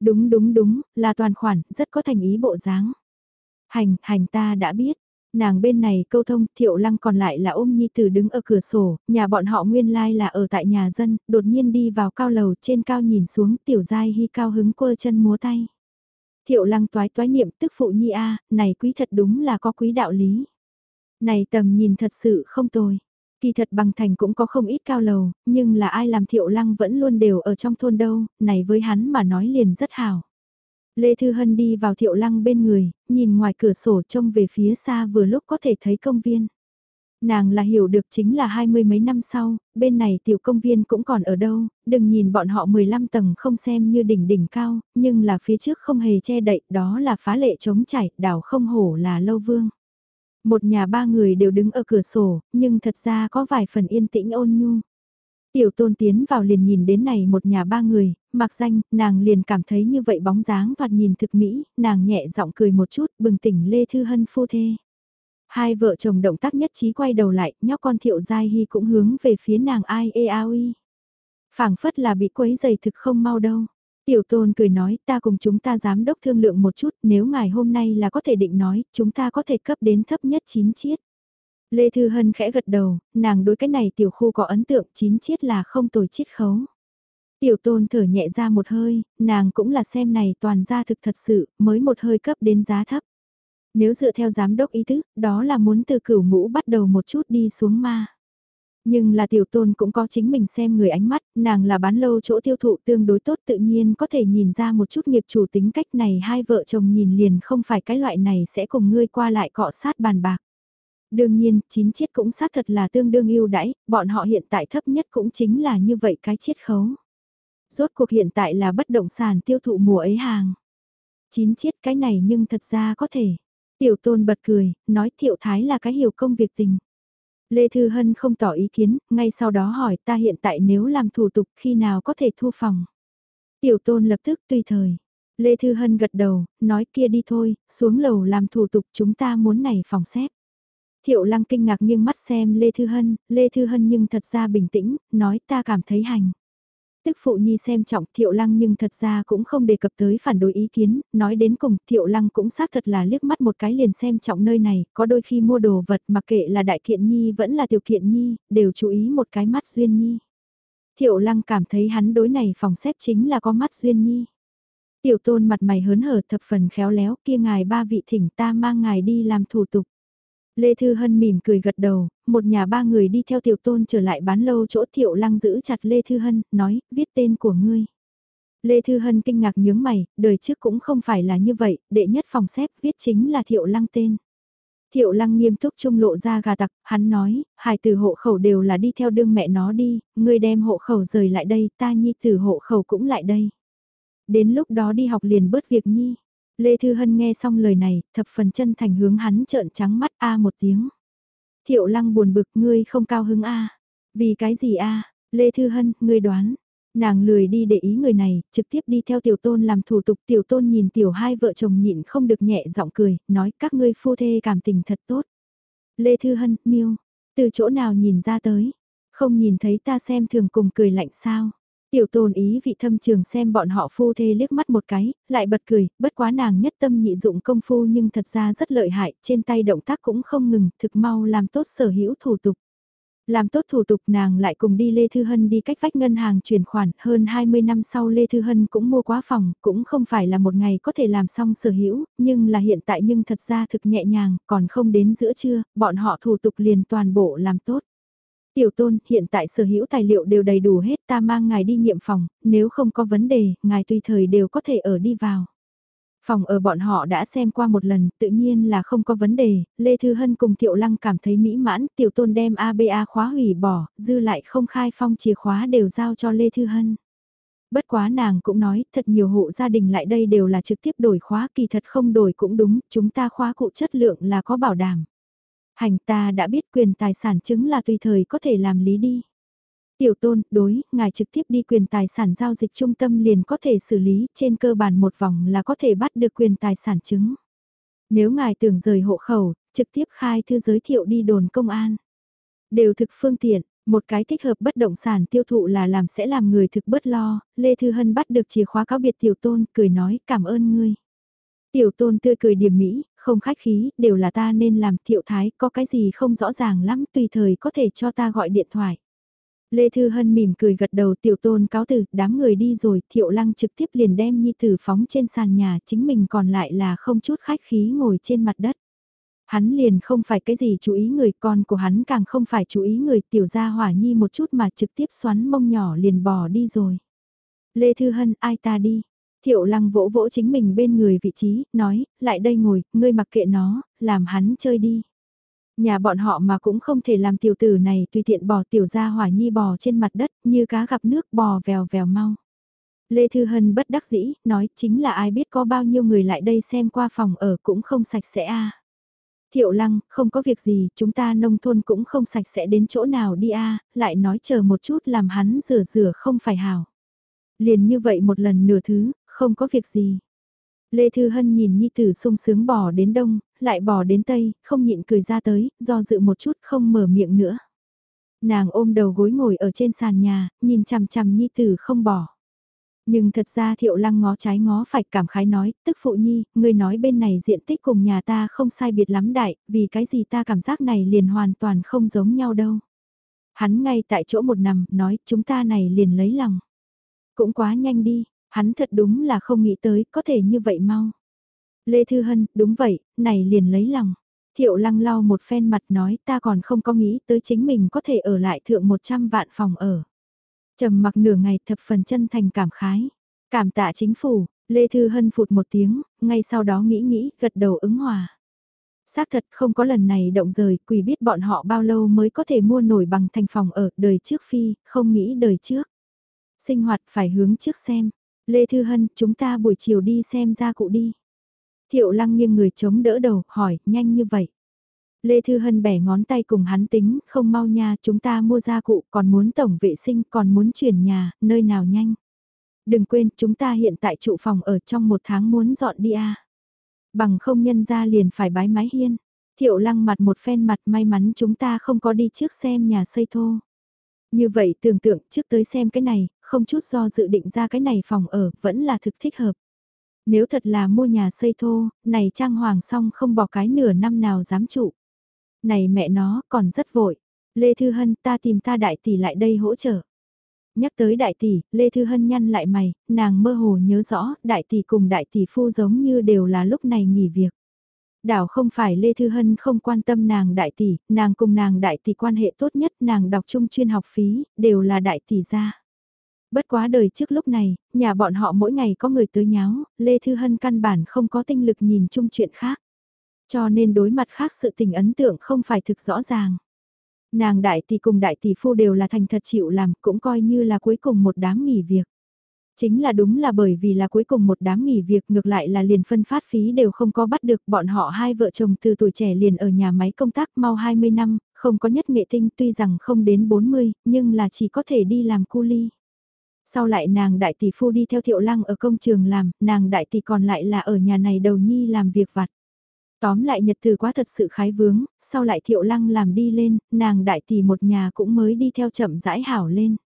Đúng đúng đúng, là toàn khoản, rất có thành ý bộ dáng. Hành, hành ta đã biết. Nàng bên này câu thông thiệu lăng còn lại là ôm nhi tử đứng ở cửa sổ, nhà bọn họ nguyên lai là ở tại nhà dân, đột nhiên đi vào cao lầu trên cao nhìn xuống tiểu giai hy cao hứng quơ chân múa tay. Thiệu lăng toái toái niệm tức phụ nhi a này quý thật đúng là có quý đạo lý. Này tầm nhìn thật sự không tồi. Kỳ thật bằng thành cũng có không ít cao lầu, nhưng là ai làm thiệu lăng vẫn luôn đều ở trong thôn đâu, này với hắn mà nói liền rất hào. Lê Thư Hân đi vào thiệu lăng bên người, nhìn ngoài cửa sổ trông về phía xa vừa lúc có thể thấy công viên. Nàng là hiểu được chính là hai mươi mấy năm sau, bên này tiểu công viên cũng còn ở đâu, đừng nhìn bọn họ 15 tầng không xem như đỉnh đỉnh cao, nhưng là phía trước không hề che đậy, đó là phá lệ chống chảy, đảo không hổ là lâu vương. Một nhà ba người đều đứng ở cửa sổ, nhưng thật ra có vài phần yên tĩnh ôn nhu. Tiểu tôn tiến vào liền nhìn đến này một nhà ba người, mặc danh, nàng liền cảm thấy như vậy bóng dáng thoạt nhìn thực mỹ, nàng nhẹ giọng cười một chút, bừng tỉnh Lê Thư Hân phu thê. Hai vợ chồng động tác nhất trí quay đầu lại, nhóc con thiệu giai hy cũng hướng về phía nàng ai e ao y. phảng phất là bị quấy giày thực không mau đâu. Tiểu tôn cười nói ta cùng chúng ta giám đốc thương lượng một chút nếu ngài hôm nay là có thể định nói chúng ta có thể cấp đến thấp nhất 9 chiết. Lê Thư Hân khẽ gật đầu, nàng đối cái này tiểu khu có ấn tượng 9 chiết là không tồi chiết khấu. Tiểu tôn thở nhẹ ra một hơi, nàng cũng là xem này toàn ra thực thật sự, mới một hơi cấp đến giá thấp. Nếu dựa theo giám đốc ý tứ, đó là muốn từ cửu ngũ bắt đầu một chút đi xuống ma. Nhưng là tiểu tôn cũng có chính mình xem người ánh mắt, nàng là bán lâu chỗ tiêu thụ tương đối tốt tự nhiên có thể nhìn ra một chút nghiệp chủ tính cách này hai vợ chồng nhìn liền không phải cái loại này sẽ cùng ngươi qua lại cọ sát bàn bạc. Đương nhiên, chín chiết cũng xác thật là tương đương yêu đãi, bọn họ hiện tại thấp nhất cũng chính là như vậy cái chiết khấu. Rốt cuộc hiện tại là bất động sản tiêu thụ mùa ấy hàng. Chín chiết cái này nhưng thật ra có thể. Tiểu tôn bật cười, nói thiệu thái là cái hiểu công việc tình. Lê Thư Hân không tỏ ý kiến, ngay sau đó hỏi ta hiện tại nếu làm thủ tục khi nào có thể thu phòng. Tiểu tôn lập tức tùy thời. Lê Thư Hân gật đầu, nói kia đi thôi, xuống lầu làm thủ tục chúng ta muốn này phòng xếp. Thiệu lăng kinh ngạc nghiêng mắt xem Lê Thư Hân, Lê Thư Hân nhưng thật ra bình tĩnh, nói ta cảm thấy hành. Tức phụ nhi xem trọng thiệu lăng nhưng thật ra cũng không đề cập tới phản đối ý kiến, nói đến cùng thiệu lăng cũng xác thật là liếc mắt một cái liền xem trọng nơi này, có đôi khi mua đồ vật mặc kệ là đại kiện nhi vẫn là tiểu kiện nhi, đều chú ý một cái mắt duyên nhi. Thiệu lăng cảm thấy hắn đối này phòng xếp chính là có mắt duyên nhi. Tiểu tôn mặt mày hớn hở thập phần khéo léo kia ngài ba vị thỉnh ta mang ngài đi làm thủ tục. Lê Thư Hân mỉm cười gật đầu, một nhà ba người đi theo tiểu tôn trở lại bán lâu chỗ thiệu lăng giữ chặt Lê Thư Hân, nói, viết tên của ngươi. Lê Thư Hân kinh ngạc nhướng mày, đời trước cũng không phải là như vậy, đệ nhất phòng xếp viết chính là thiệu lăng tên. Thiệu lăng nghiêm túc trung lộ ra gà tặc, hắn nói, hài từ hộ khẩu đều là đi theo đương mẹ nó đi, ngươi đem hộ khẩu rời lại đây, ta nhi từ hộ khẩu cũng lại đây. Đến lúc đó đi học liền bớt việc nhi. Lê Thư Hân nghe xong lời này, thập phần chân thành hướng hắn trợn trắng mắt a một tiếng. Thiệu lăng buồn bực ngươi không cao hứng a Vì cái gì a Lê Thư Hân, ngươi đoán. Nàng lười đi để ý người này, trực tiếp đi theo tiểu tôn làm thủ tục tiểu tôn nhìn tiểu hai vợ chồng nhịn không được nhẹ giọng cười, nói các ngươi phu thê cảm tình thật tốt. Lê Thư Hân, miêu, từ chỗ nào nhìn ra tới, không nhìn thấy ta xem thường cùng cười lạnh sao. Tiểu tôn ý vị thâm trường xem bọn họ phu thê liếc mắt một cái, lại bật cười, bất quá nàng nhất tâm nhị dụng công phu nhưng thật ra rất lợi hại, trên tay động tác cũng không ngừng, thực mau làm tốt sở hữu thủ tục. Làm tốt thủ tục nàng lại cùng đi Lê Thư Hân đi cách vách ngân hàng chuyển khoản, hơn 20 năm sau Lê Thư Hân cũng mua quá phòng, cũng không phải là một ngày có thể làm xong sở hữu, nhưng là hiện tại nhưng thật ra thực nhẹ nhàng, còn không đến giữa trưa, bọn họ thủ tục liền toàn bộ làm tốt. Tiểu tôn, hiện tại sở hữu tài liệu đều đầy đủ hết ta mang ngài đi nghiệm phòng, nếu không có vấn đề, ngài tùy thời đều có thể ở đi vào. Phòng ở bọn họ đã xem qua một lần, tự nhiên là không có vấn đề, Lê Thư Hân cùng Thiệu Lăng cảm thấy mỹ mãn, Tiểu Tôn đem ABA khóa hủy bỏ, dư lại không khai phong chìa khóa đều giao cho Lê Thư Hân. Bất quá nàng cũng nói, thật nhiều hộ gia đình lại đây đều là trực tiếp đổi khóa, kỳ thật không đổi cũng đúng, chúng ta khóa cụ chất lượng là có bảo đảm. Hành ta đã biết quyền tài sản chứng là tùy thời có thể làm lý đi. Tiểu tôn, đối, ngài trực tiếp đi quyền tài sản giao dịch trung tâm liền có thể xử lý, trên cơ bản một vòng là có thể bắt được quyền tài sản chứng. Nếu ngài tưởng rời hộ khẩu, trực tiếp khai thư giới thiệu đi đồn công an. Đều thực phương tiện, một cái thích hợp bất động sản tiêu thụ là làm sẽ làm người thực bớt lo, Lê Thư Hân bắt được chìa khóa cáo biệt tiểu tôn, cười nói cảm ơn ngươi. Tiểu tôn tươi cười điểm mỹ, không khách khí, đều là ta nên làm thiệu thái, có cái gì không rõ ràng lắm, tùy thời có thể cho ta gọi điện thoại. Lê Thư Hân mỉm cười gật đầu tiểu tôn cáo từ, đám người đi rồi, thiệu lăng trực tiếp liền đem nhi tử phóng trên sàn nhà, chính mình còn lại là không chút khách khí ngồi trên mặt đất. Hắn liền không phải cái gì chú ý người, con của hắn càng không phải chú ý người, tiểu gia hỏa nhi một chút mà trực tiếp xoắn mông nhỏ liền bò đi rồi. Lê Thư Hân, ai ta đi? Thiệu lăng vỗ vỗ chính mình bên người vị trí, nói, lại đây ngồi, ngươi mặc kệ nó, làm hắn chơi đi. Nhà bọn họ mà cũng không thể làm tiểu tử này tùy tiện bỏ tiểu ra hỏa nhi bò trên mặt đất như cá gặp nước bò vèo vèo mau. Lê Thư Hân bất đắc dĩ, nói chính là ai biết có bao nhiêu người lại đây xem qua phòng ở cũng không sạch sẽ a Thiệu lăng, không có việc gì, chúng ta nông thôn cũng không sạch sẽ đến chỗ nào đi a lại nói chờ một chút làm hắn rửa rửa không phải hào. Liền như vậy một lần nửa thứ, không có việc gì. Lê Thư Hân nhìn Nhi Tử sung sướng bỏ đến đông, lại bỏ đến tây, không nhịn cười ra tới, do dự một chút không mở miệng nữa. Nàng ôm đầu gối ngồi ở trên sàn nhà, nhìn chằm chằm Nhi Tử không bỏ. Nhưng thật ra thiệu lăng ngó trái ngó phải cảm khái nói, tức phụ nhi, người nói bên này diện tích cùng nhà ta không sai biệt lắm đại, vì cái gì ta cảm giác này liền hoàn toàn không giống nhau đâu. Hắn ngay tại chỗ một nằm, nói chúng ta này liền lấy lòng. Cũng quá nhanh đi, Hắn thật đúng là không nghĩ tới có thể như vậy mau. Lê Thư Hân, đúng vậy, này liền lấy lòng. Thiệu lăng lau một phen mặt nói ta còn không có nghĩ tới chính mình có thể ở lại thượng 100 vạn phòng ở. trầm mặc nửa ngày thập phần chân thành cảm khái. Cảm tạ chính phủ, Lê Thư Hân phụt một tiếng, ngay sau đó nghĩ nghĩ, gật đầu ứng hòa. Xác thật không có lần này động rời, quỷ biết bọn họ bao lâu mới có thể mua nổi bằng thành phòng ở đời trước phi, không nghĩ đời trước. Sinh hoạt phải hướng trước xem, Lê Thư Hân, chúng ta buổi chiều đi xem gia cụ đi. Thiệu lăng nghiêng người chống đỡ đầu, hỏi, nhanh như vậy. Lê Thư Hân bẻ ngón tay cùng hắn tính, không mau nha, chúng ta mua gia cụ, còn muốn tổng vệ sinh, còn muốn chuyển nhà, nơi nào nhanh. Đừng quên, chúng ta hiện tại trụ phòng ở trong một tháng muốn dọn đi à. Bằng không nhân ra liền phải bái mái hiên. Thiệu lăng mặt một phen mặt may mắn chúng ta không có đi trước xem nhà xây thô. Như vậy tưởng tượng trước tới xem cái này, không chút do dự định ra cái này phòng ở, vẫn là thực thích hợp. Nếu thật là mua nhà xây thô, này trang hoàng xong không bỏ cái nửa năm nào dám trụ. Này mẹ nó, còn rất vội. Lê Thư Hân ta tìm ta đại tỷ lại đây hỗ trợ. Nhắc tới đại tỷ, Lê Thư Hân nhăn lại mày, nàng mơ hồ nhớ rõ, đại tỷ cùng đại tỷ phu giống như đều là lúc này nghỉ việc. Đảo không phải Lê Thư Hân không quan tâm nàng đại tỷ, nàng cùng nàng đại tỷ quan hệ tốt nhất, nàng đọc chung chuyên học phí, đều là đại tỷ ra Bất quá đời trước lúc này, nhà bọn họ mỗi ngày có người tới nháo, Lê Thư Hân căn bản không có tinh lực nhìn chung chuyện khác. Cho nên đối mặt khác sự tình ấn tượng không phải thực rõ ràng. Nàng đại tỷ cùng đại tỷ phu đều là thành thật chịu làm, cũng coi như là cuối cùng một đám nghỉ việc. Chính là đúng là bởi vì là cuối cùng một đám nghỉ việc ngược lại là liền phân phát phí đều không có bắt được bọn họ hai vợ chồng từ tuổi trẻ liền ở nhà máy công tác mau 20 năm, không có nhất nghệ tinh tuy rằng không đến 40, nhưng là chỉ có thể đi làm cu ly. Sau lại nàng đại tỷ phu đi theo thiệu lăng ở công trường làm, nàng đại tỷ còn lại là ở nhà này đầu nhi làm việc vặt. Tóm lại nhật từ quá thật sự khái vướng, sau lại thiệu lăng làm đi lên, nàng đại tỷ một nhà cũng mới đi theo chậm rãi hảo lên.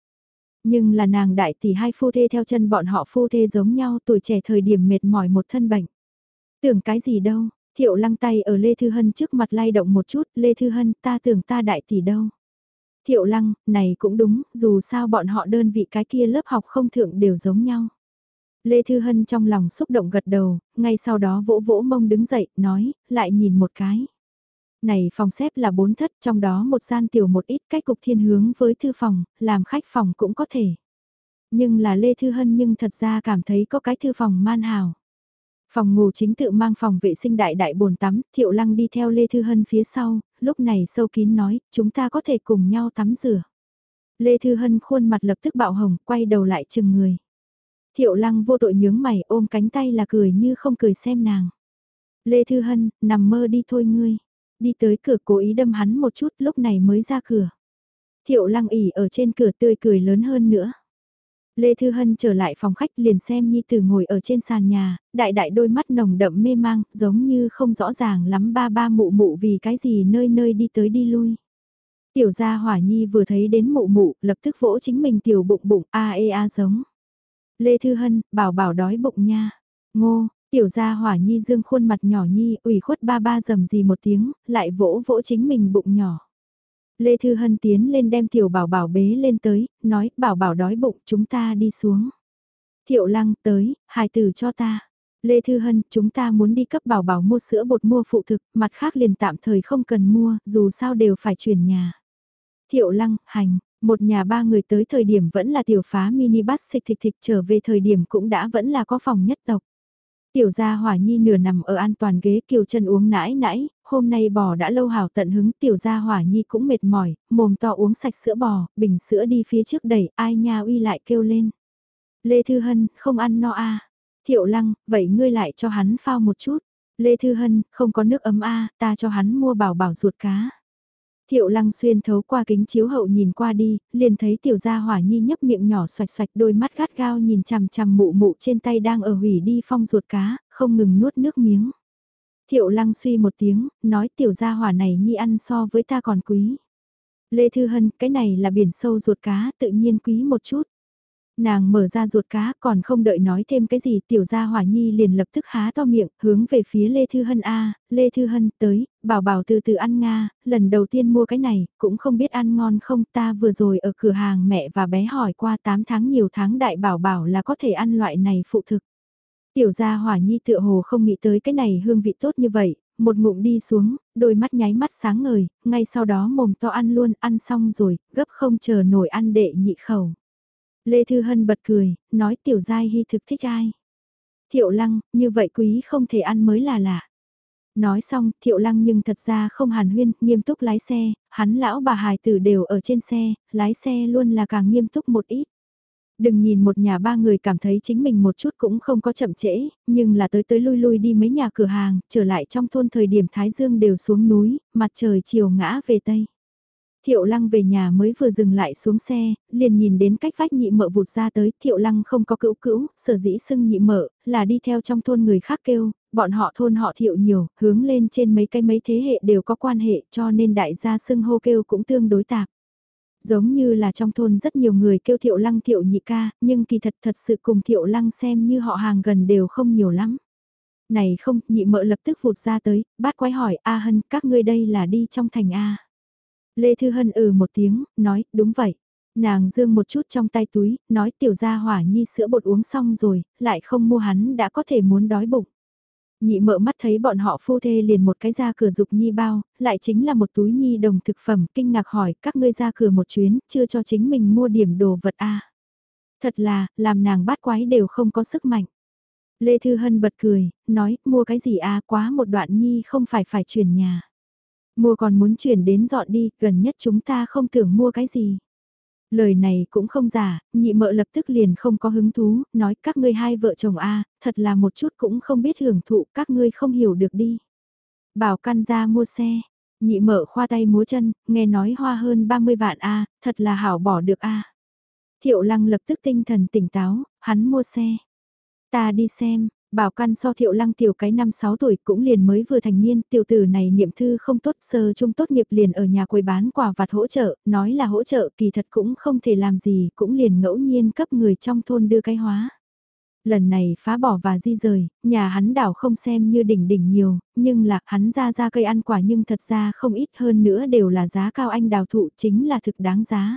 Nhưng là nàng đại tỷ hai phu thê theo chân bọn họ phu thê giống nhau tuổi trẻ thời điểm mệt mỏi một thân bệnh. Tưởng cái gì đâu, thiệu lăng tay ở Lê Thư Hân trước mặt lay động một chút, Lê Thư Hân ta tưởng ta đại tỷ đâu. Thiệu lăng, này cũng đúng, dù sao bọn họ đơn vị cái kia lớp học không thượng đều giống nhau. Lê Thư Hân trong lòng xúc động gật đầu, ngay sau đó vỗ vỗ mông đứng dậy, nói, lại nhìn một cái. Này phòng xếp là bốn thất, trong đó một gian tiểu một ít cách cục thiên hướng với thư phòng, làm khách phòng cũng có thể. Nhưng là Lê Thư Hân nhưng thật ra cảm thấy có cái thư phòng man hào. Phòng ngủ chính tự mang phòng vệ sinh đại đại bồn tắm, Thiệu Lăng đi theo Lê Thư Hân phía sau, lúc này sâu kín nói, chúng ta có thể cùng nhau tắm rửa. Lê Thư Hân khuôn mặt lập tức bạo hồng, quay đầu lại chừng người. Thiệu Lăng vô tội nhướng mày ôm cánh tay là cười như không cười xem nàng. Lê Thư Hân, nằm mơ đi thôi ngươi. Đi tới cửa cố ý đâm hắn một chút lúc này mới ra cửa. Thiệu Lăng ỉ ở trên cửa tươi cười lớn hơn nữa. Lê Thư Hân trở lại phòng khách liền xem Nhi Tử ngồi ở trên sàn nhà, đại đại đôi mắt nồng đậm mê mang, giống như không rõ ràng lắm ba ba mụ mụ vì cái gì nơi nơi đi tới đi lui. Tiểu gia hỏa Nhi vừa thấy đến mụ mụ, lập tức vỗ chính mình tiểu bụng bụng a e a giống. Lê Thư Hân, bảo bảo đói bụng nha. Ngô, tiểu gia hỏa Nhi dương khuôn mặt nhỏ Nhi, ủy khuất ba ba dầm gì một tiếng, lại vỗ vỗ chính mình bụng nhỏ. Lê Thư Hân tiến lên đem tiểu bảo bảo bế lên tới, nói bảo bảo đói bụng chúng ta đi xuống. Thiệu lăng tới, hài tử cho ta. Lê Thư Hân, chúng ta muốn đi cấp bảo bảo mua sữa bột mua phụ thực, mặt khác liền tạm thời không cần mua, dù sao đều phải chuyển nhà. Thiệu lăng, hành, một nhà ba người tới thời điểm vẫn là tiểu phá mini bus thịch thịch thịch trở về thời điểm cũng đã vẫn là có phòng nhất tộc. Tiểu gia hỏa nhi nửa nằm ở an toàn ghế kiều chân uống nãi nãi, hôm nay bò đã lâu hảo tận hứng tiểu gia hỏa nhi cũng mệt mỏi, mồm to uống sạch sữa bò, bình sữa đi phía trước đẩy, ai nha uy lại kêu lên. Lê Thư Hân, không ăn no a Thiệu lăng, vậy ngươi lại cho hắn phao một chút. Lê Thư Hân, không có nước ấm a ta cho hắn mua bảo bảo ruột cá. Thiệu lăng xuyên thấu qua kính chiếu hậu nhìn qua đi, liền thấy tiểu gia hỏa nhi nhấp miệng nhỏ xoạch xoạch đôi mắt gắt gao nhìn chằm chằm mụ mụ trên tay đang ở hủy đi phong ruột cá, không ngừng nuốt nước miếng. Thiệu lăng suy một tiếng, nói tiểu gia hỏa này nhi ăn so với ta còn quý. Lê Thư Hân, cái này là biển sâu ruột cá tự nhiên quý một chút. Nàng mở ra ruột cá còn không đợi nói thêm cái gì tiểu gia hỏa nhi liền lập tức há to miệng hướng về phía Lê Thư Hân A, Lê Thư Hân tới, bảo bảo từ từ ăn Nga, lần đầu tiên mua cái này, cũng không biết ăn ngon không ta vừa rồi ở cửa hàng mẹ và bé hỏi qua 8 tháng nhiều tháng đại bảo bảo là có thể ăn loại này phụ thực. Tiểu gia hỏa nhi tựa hồ không nghĩ tới cái này hương vị tốt như vậy, một ngụm đi xuống, đôi mắt nháy mắt sáng ngời, ngay sau đó mồm to ăn luôn, ăn xong rồi, gấp không chờ nổi ăn đệ nhị khẩu. Lê Thư Hân bật cười, nói tiểu giai hy thực thích ai. Thiệu lăng, như vậy quý không thể ăn mới là lạ. Nói xong, thiệu lăng nhưng thật ra không hàn huyên, nghiêm túc lái xe, hắn lão bà hài tử đều ở trên xe, lái xe luôn là càng nghiêm túc một ít. Đừng nhìn một nhà ba người cảm thấy chính mình một chút cũng không có chậm trễ, nhưng là tới tới lui lui đi mấy nhà cửa hàng, trở lại trong thôn thời điểm Thái Dương đều xuống núi, mặt trời chiều ngã về Tây. Thiệu lăng về nhà mới vừa dừng lại xuống xe, liền nhìn đến cách vách nhị mợ vụt ra tới, thiệu lăng không có cữu cữu, sở dĩ xưng nhị mợ, là đi theo trong thôn người khác kêu, bọn họ thôn họ thiệu nhiều, hướng lên trên mấy cái mấy thế hệ đều có quan hệ cho nên đại gia xưng hô kêu cũng tương đối tạp. Giống như là trong thôn rất nhiều người kêu thiệu lăng thiệu nhị ca, nhưng kỳ thật thật sự cùng thiệu lăng xem như họ hàng gần đều không nhiều lắm. Này không, nhị mợ lập tức vụt ra tới, bát quái hỏi, A Hân, các ngươi đây là đi trong thành A. Lê Thư Hân ừ một tiếng, nói, đúng vậy. Nàng dương một chút trong tay túi, nói tiểu gia hỏa nhi sữa bột uống xong rồi, lại không mua hắn đã có thể muốn đói bụng. Nhị mợ mắt thấy bọn họ phu thê liền một cái ra cửa dục nhi bao, lại chính là một túi nhi đồng thực phẩm, kinh ngạc hỏi các ngươi ra cửa một chuyến, chưa cho chính mình mua điểm đồ vật a Thật là, làm nàng bát quái đều không có sức mạnh. Lê Thư Hân bật cười, nói, mua cái gì a quá một đoạn nhi không phải phải chuyển nhà. Mua còn muốn chuyển đến dọn đi, gần nhất chúng ta không tưởng mua cái gì. Lời này cũng không giả, nhị mợ lập tức liền không có hứng thú, nói các ngươi hai vợ chồng a thật là một chút cũng không biết hưởng thụ, các ngươi không hiểu được đi. Bảo căn ra mua xe, nhị mợ khoa tay múa chân, nghe nói hoa hơn 30 vạn a thật là hảo bỏ được a Thiệu lăng lập tức tinh thần tỉnh táo, hắn mua xe. Ta đi xem, Bảo căn so thiệu lăng tiểu cái năm 6 tuổi cũng liền mới vừa thành niên, tiểu tử này niệm thư không tốt sơ trung tốt nghiệp liền ở nhà quầy bán quà vặt hỗ trợ, nói là hỗ trợ kỳ thật cũng không thể làm gì, cũng liền ngẫu nhiên cấp người trong thôn đưa cái hóa. Lần này phá bỏ và di rời, nhà hắn đảo không xem như đỉnh đỉnh nhiều, nhưng là hắn ra ra cây ăn quả nhưng thật ra không ít hơn nữa đều là giá cao anh đào thụ chính là thực đáng giá.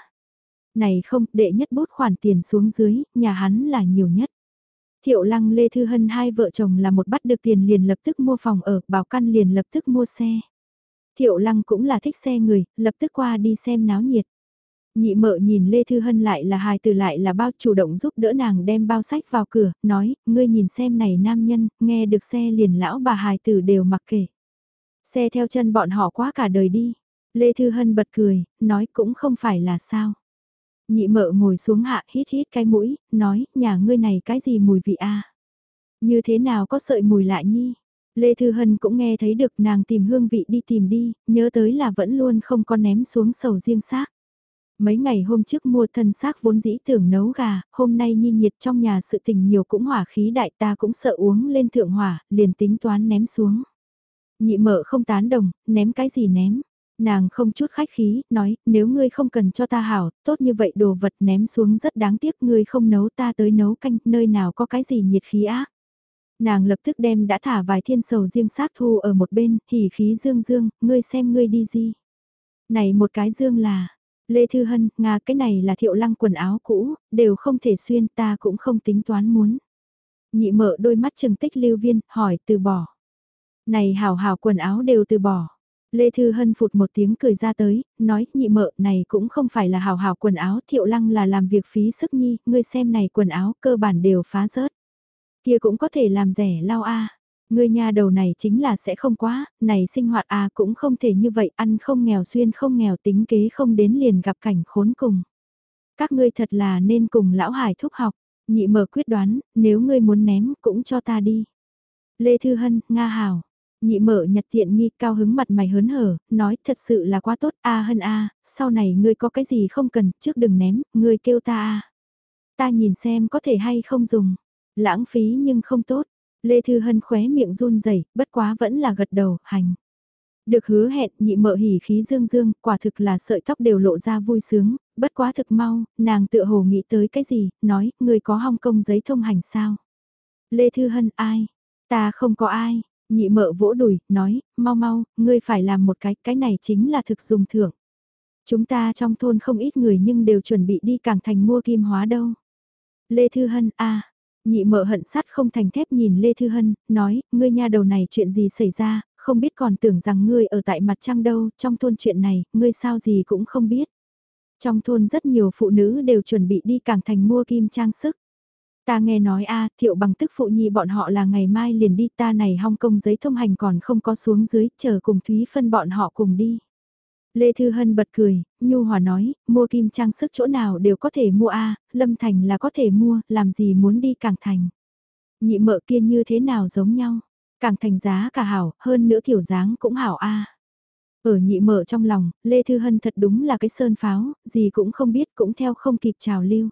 Này không, đệ nhất bút khoản tiền xuống dưới, nhà hắn là nhiều nhất. Thiệu Lăng Lê Thư Hân hai vợ chồng là một bắt được tiền liền lập tức mua phòng ở, Bảo Căn liền lập tức mua xe. Thiệu Lăng cũng là thích xe người, lập tức qua đi xem náo nhiệt. Nhị mợ nhìn Lê Thư Hân lại là hài từ lại là bao chủ động giúp đỡ nàng đem bao sách vào cửa, nói, ngươi nhìn xem này nam nhân, nghe được xe liền lão bà hài tử đều mặc kệ. Xe theo chân bọn họ quá cả đời đi. Lê Thư Hân bật cười, nói cũng không phải là sao. Nhị mợ ngồi xuống hạ hít hít cái mũi, nói, nhà ngươi này cái gì mùi vị a Như thế nào có sợi mùi lạ nhi? Lê Thư Hân cũng nghe thấy được nàng tìm hương vị đi tìm đi, nhớ tới là vẫn luôn không có ném xuống sầu riêng xác. Mấy ngày hôm trước mua thân xác vốn dĩ tưởng nấu gà, hôm nay nhi nhiệt trong nhà sự tình nhiều cũng hỏa khí đại ta cũng sợ uống lên thượng hỏa, liền tính toán ném xuống. Nhị mợ không tán đồng, ném cái gì ném, Nàng không chút khách khí, nói, nếu ngươi không cần cho ta hảo, tốt như vậy đồ vật ném xuống rất đáng tiếc ngươi không nấu ta tới nấu canh, nơi nào có cái gì nhiệt khí á Nàng lập tức đem đã thả vài thiên sầu riêng sát thu ở một bên, hỉ khí dương dương, ngươi xem ngươi đi gì. Này một cái dương là, Lê Thư Hân, Nga cái này là thiệu lăng quần áo cũ, đều không thể xuyên ta cũng không tính toán muốn. Nhị mở đôi mắt trừng tích lưu viên, hỏi từ bỏ. Này hảo hảo quần áo đều từ bỏ. Lê Thư Hân phụt một tiếng cười ra tới, nói, nhị mợ, này cũng không phải là hào hào quần áo, thiệu lăng là làm việc phí sức nhi, ngươi xem này quần áo cơ bản đều phá rớt. Kia cũng có thể làm rẻ lao a Ngươi nhà đầu này chính là sẽ không quá, này sinh hoạt à cũng không thể như vậy, ăn không nghèo xuyên không nghèo tính kế không đến liền gặp cảnh khốn cùng. Các ngươi thật là nên cùng lão hải thúc học, nhị mợ quyết đoán, nếu ngươi muốn ném cũng cho ta đi. Lê Thư Hân, Nga Hảo, Nhị mở nhặt tiện nghi cao hứng mặt mày hớn hở, nói thật sự là quá tốt a hân a, sau này ngươi có cái gì không cần, trước đừng ném, ngươi kêu ta a. Ta nhìn xem có thể hay không dùng, lãng phí nhưng không tốt. Lê Thư Hân khóe miệng run rẩy bất quá vẫn là gật đầu, hành. Được hứa hẹn nhị mợ hỉ khí dương dương, quả thực là sợi tóc đều lộ ra vui sướng, bất quá thực mau, nàng tự hồ nghĩ tới cái gì, nói, người có Hong Kong giấy thông hành sao? Lê Thư Hân ai? Ta không có ai, Nhị mợ vỗ đùi, nói, mau mau, ngươi phải làm một cái, cái này chính là thực dùng thưởng. Chúng ta trong thôn không ít người nhưng đều chuẩn bị đi cảng thành mua kim hóa đâu. Lê Thư Hân, a nhị mợ hận sắt không thành thép nhìn Lê Thư Hân, nói, ngươi nha đầu này chuyện gì xảy ra, không biết còn tưởng rằng ngươi ở tại mặt trăng đâu, trong thôn chuyện này, ngươi sao gì cũng không biết. Trong thôn rất nhiều phụ nữ đều chuẩn bị đi cảng thành mua kim trang sức. Ta nghe nói a thiệu bằng tức phụ nhi bọn họ là ngày mai liền đi ta này Hong Kong giấy thông hành còn không có xuống dưới, chờ cùng Thúy phân bọn họ cùng đi. Lê Thư Hân bật cười, Nhu Hòa nói, mua kim trang sức chỗ nào đều có thể mua a Lâm Thành là có thể mua, làm gì muốn đi Cảng Thành. Nhị mợ kia như thế nào giống nhau, Cảng Thành giá cả hảo, hơn nữa kiểu dáng cũng hảo a Ở nhị mợ trong lòng, Lê Thư Hân thật đúng là cái sơn pháo, gì cũng không biết cũng theo không kịp trào lưu.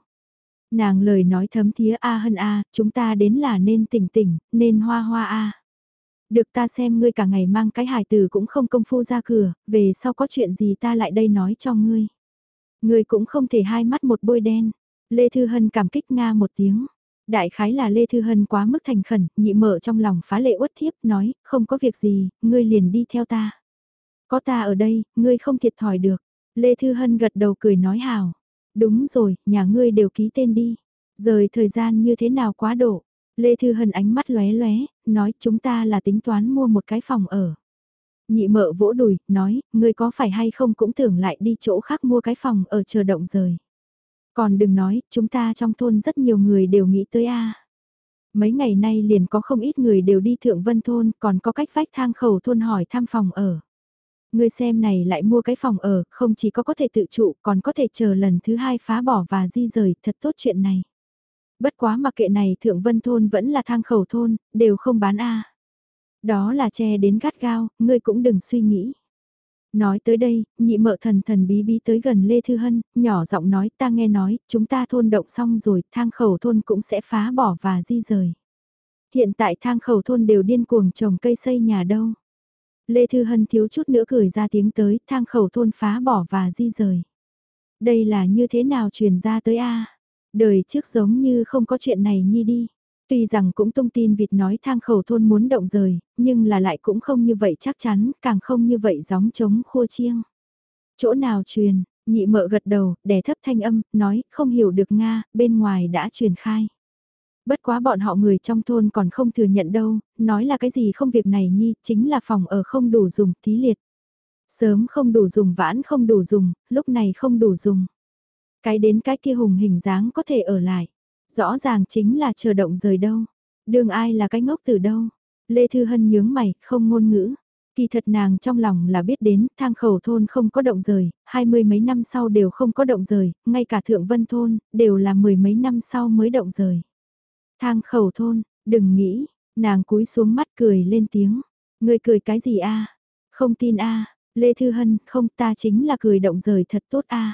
Nàng lời nói thấm thía A hân A, chúng ta đến là nên tỉnh tỉnh, nên hoa hoa A. Được ta xem ngươi cả ngày mang cái hài từ cũng không công phu ra cửa, về sau có chuyện gì ta lại đây nói cho ngươi. Ngươi cũng không thể hai mắt một bôi đen. Lê Thư Hân cảm kích Nga một tiếng. Đại khái là Lê Thư Hân quá mức thành khẩn, nhị mở trong lòng phá lệ uất thiếp, nói, không có việc gì, ngươi liền đi theo ta. Có ta ở đây, ngươi không thiệt thòi được. Lê Thư Hân gật đầu cười nói hào. Đúng rồi, nhà ngươi đều ký tên đi. Rời thời gian như thế nào quá độ. Lê Thư Hân ánh mắt lóe lóe, nói chúng ta là tính toán mua một cái phòng ở. Nhị mợ vỗ đùi, nói, ngươi có phải hay không cũng tưởng lại đi chỗ khác mua cái phòng ở chờ động rời. Còn đừng nói, chúng ta trong thôn rất nhiều người đều nghĩ tới a. Mấy ngày nay liền có không ít người đều đi thượng vân thôn, còn có cách vách thang khẩu thôn hỏi thăm phòng ở. Ngươi xem này lại mua cái phòng ở, không chỉ có có thể tự trụ, còn có thể chờ lần thứ hai phá bỏ và di rời, thật tốt chuyện này. Bất quá mặc kệ này Thượng Vân Thôn vẫn là thang khẩu thôn, đều không bán a Đó là che đến gắt gao, ngươi cũng đừng suy nghĩ. Nói tới đây, nhị mợ thần thần bí bí tới gần Lê Thư Hân, nhỏ giọng nói ta nghe nói, chúng ta thôn động xong rồi, thang khẩu thôn cũng sẽ phá bỏ và di rời. Hiện tại thang khẩu thôn đều điên cuồng trồng cây xây nhà đâu. Lê Thư Hân thiếu chút nữa cười ra tiếng tới, thang khẩu thôn phá bỏ và di rời. Đây là như thế nào truyền ra tới a Đời trước giống như không có chuyện này nhi đi. Tuy rằng cũng tung tin vịt nói thang khẩu thôn muốn động rời, nhưng là lại cũng không như vậy chắc chắn, càng không như vậy gióng trống khua chiêng. Chỗ nào truyền, nhị mợ gật đầu, đè thấp thanh âm, nói, không hiểu được Nga, bên ngoài đã truyền khai. Bất quá bọn họ người trong thôn còn không thừa nhận đâu, nói là cái gì không việc này nhi, chính là phòng ở không đủ dùng, tí liệt. Sớm không đủ dùng vãn không đủ dùng, lúc này không đủ dùng. Cái đến cái kia hùng hình dáng có thể ở lại. Rõ ràng chính là chờ động rời đâu. Đường ai là cái ngốc từ đâu. Lê Thư Hân nhướng mày, không ngôn ngữ. Kỳ thật nàng trong lòng là biết đến, thang khẩu thôn không có động rời, hai mươi mấy năm sau đều không có động rời, ngay cả thượng vân thôn, đều là mười mấy năm sau mới động rời. Thang khẩu thôn, đừng nghĩ, nàng cúi xuống mắt cười lên tiếng. Người cười cái gì a Không tin a Lê Thư Hân, không ta chính là cười động rời thật tốt a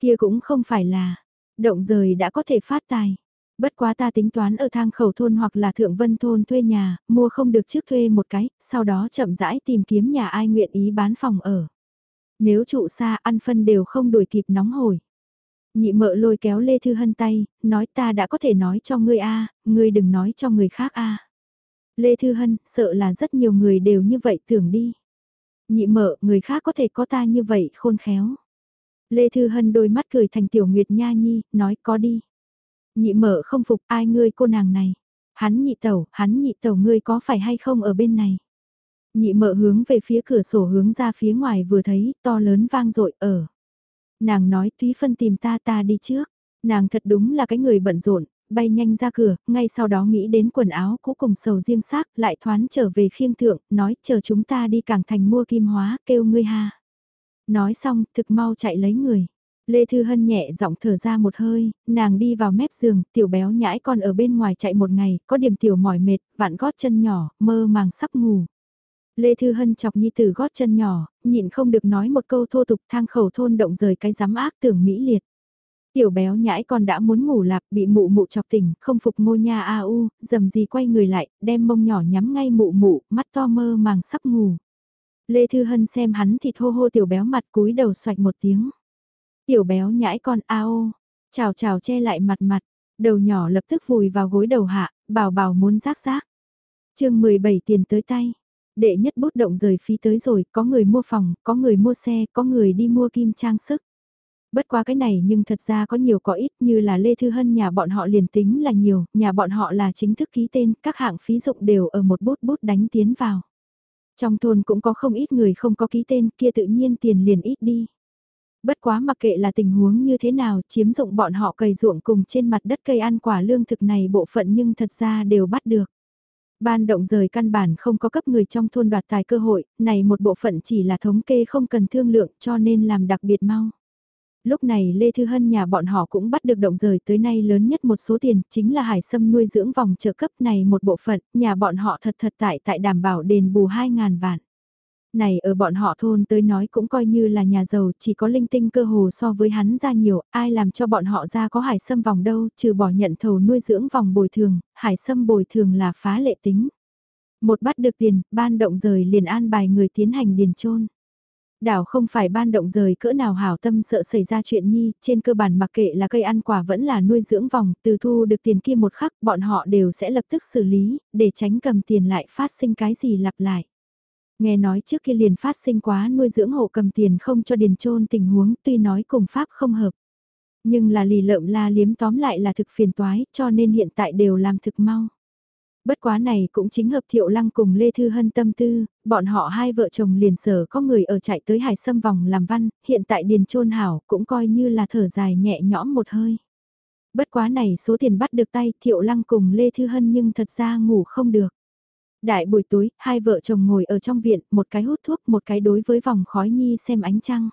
Kia cũng không phải là, động rời đã có thể phát tài. Bất quá ta tính toán ở thang khẩu thôn hoặc là thượng vân thôn thuê nhà, mua không được trước thuê một cái, sau đó chậm rãi tìm kiếm nhà ai nguyện ý bán phòng ở. Nếu trụ xa ăn phân đều không đuổi kịp nóng hổi. Nhị mợ lôi kéo Lê Thư Hân tay, nói ta đã có thể nói cho ngươi a ngươi đừng nói cho người khác a Lê Thư Hân, sợ là rất nhiều người đều như vậy tưởng đi. Nhị mợ, người khác có thể có ta như vậy khôn khéo. Lê Thư Hân đôi mắt cười thành tiểu nguyệt nha nhi, nói có đi. Nhị mợ không phục ai ngươi cô nàng này. Hắn nhị tẩu, hắn nhị tẩu ngươi có phải hay không ở bên này. Nhị mợ hướng về phía cửa sổ hướng ra phía ngoài vừa thấy, to lớn vang dội ở. Nàng nói Thúy Phân tìm ta ta đi trước. Nàng thật đúng là cái người bận rộn, bay nhanh ra cửa, ngay sau đó nghĩ đến quần áo cũ cùng sầu riêng xác, lại thoán trở về khiêng thượng, nói chờ chúng ta đi cảng thành mua kim hóa, kêu ngươi ha. Nói xong, thực mau chạy lấy người. Lê Thư Hân nhẹ giọng thở ra một hơi, nàng đi vào mép giường, tiểu béo nhãi con ở bên ngoài chạy một ngày, có điểm tiểu mỏi mệt, vạn gót chân nhỏ, mơ màng sắp ngủ. Lê Thư Hân chọc nhi tử gót chân nhỏ, nhịn không được nói một câu thô tục thang khẩu thôn động rời cái giám ác tưởng mỹ liệt. Tiểu béo nhãi con đã muốn ngủ lạp bị mụ mụ chọc tỉnh, không phục ngô nha a u, dầm gì quay người lại, đem mông nhỏ nhắm ngay mụ mụ, mắt to mơ màng sắp ngủ. Lê Thư Hân xem hắn thịt hô hô tiểu béo mặt cúi đầu xoạch một tiếng. Tiểu béo nhãi con a ao, chào chào che lại mặt mặt, đầu nhỏ lập tức vùi vào gối đầu hạ, bảo bảo muốn rác rác. chương 17 tiền tới tay. Đệ nhất bút động rời phí tới rồi, có người mua phòng, có người mua xe, có người đi mua kim trang sức. Bất quá cái này nhưng thật ra có nhiều có ít như là Lê Thư Hân nhà bọn họ liền tính là nhiều, nhà bọn họ là chính thức ký tên, các hạng phí dụng đều ở một bút bút đánh tiến vào. Trong thôn cũng có không ít người không có ký tên kia tự nhiên tiền liền ít đi. Bất quá mặc kệ là tình huống như thế nào chiếm dụng bọn họ cày ruộng cùng trên mặt đất cây ăn quả lương thực này bộ phận nhưng thật ra đều bắt được. Ban động rời căn bản không có cấp người trong thôn đoạt tài cơ hội, này một bộ phận chỉ là thống kê không cần thương lượng cho nên làm đặc biệt mau. Lúc này Lê Thư Hân nhà bọn họ cũng bắt được động rời tới nay lớn nhất một số tiền, chính là hải sâm nuôi dưỡng vòng trợ cấp này một bộ phận, nhà bọn họ thật thật tại tại đảm bảo đền bù 2.000 vạn. Này ở bọn họ thôn tới nói cũng coi như là nhà giàu, chỉ có linh tinh cơ hồ so với hắn ra nhiều, ai làm cho bọn họ ra có hải sâm vòng đâu, trừ bỏ nhận thầu nuôi dưỡng vòng bồi thường, hải sâm bồi thường là phá lệ tính. Một bắt được tiền, ban động rời liền an bài người tiến hành điền trôn. Đảo không phải ban động rời cỡ nào hảo tâm sợ xảy ra chuyện nhi, trên cơ bản mặc kệ là cây ăn quả vẫn là nuôi dưỡng vòng, từ thu được tiền kia một khắc bọn họ đều sẽ lập tức xử lý, để tránh cầm tiền lại phát sinh cái gì lặp lại. Nghe nói trước kia liền phát sinh quá nuôi dưỡng hộ cầm tiền không cho điền trôn tình huống tuy nói cùng Pháp không hợp. Nhưng là lì lợm la liếm tóm lại là thực phiền toái cho nên hiện tại đều làm thực mau. Bất quá này cũng chính hợp thiệu lăng cùng Lê Thư Hân tâm tư, bọn họ hai vợ chồng liền sở có người ở chạy tới hải sâm vòng làm văn, hiện tại điền trôn hảo cũng coi như là thở dài nhẹ nhõm một hơi. Bất quá này số tiền bắt được tay thiệu lăng cùng Lê Thư Hân nhưng thật ra ngủ không được. Đại buổi tối, hai vợ chồng ngồi ở trong viện, một cái hút thuốc, một cái đối với vòng khói nhi xem ánh trăng.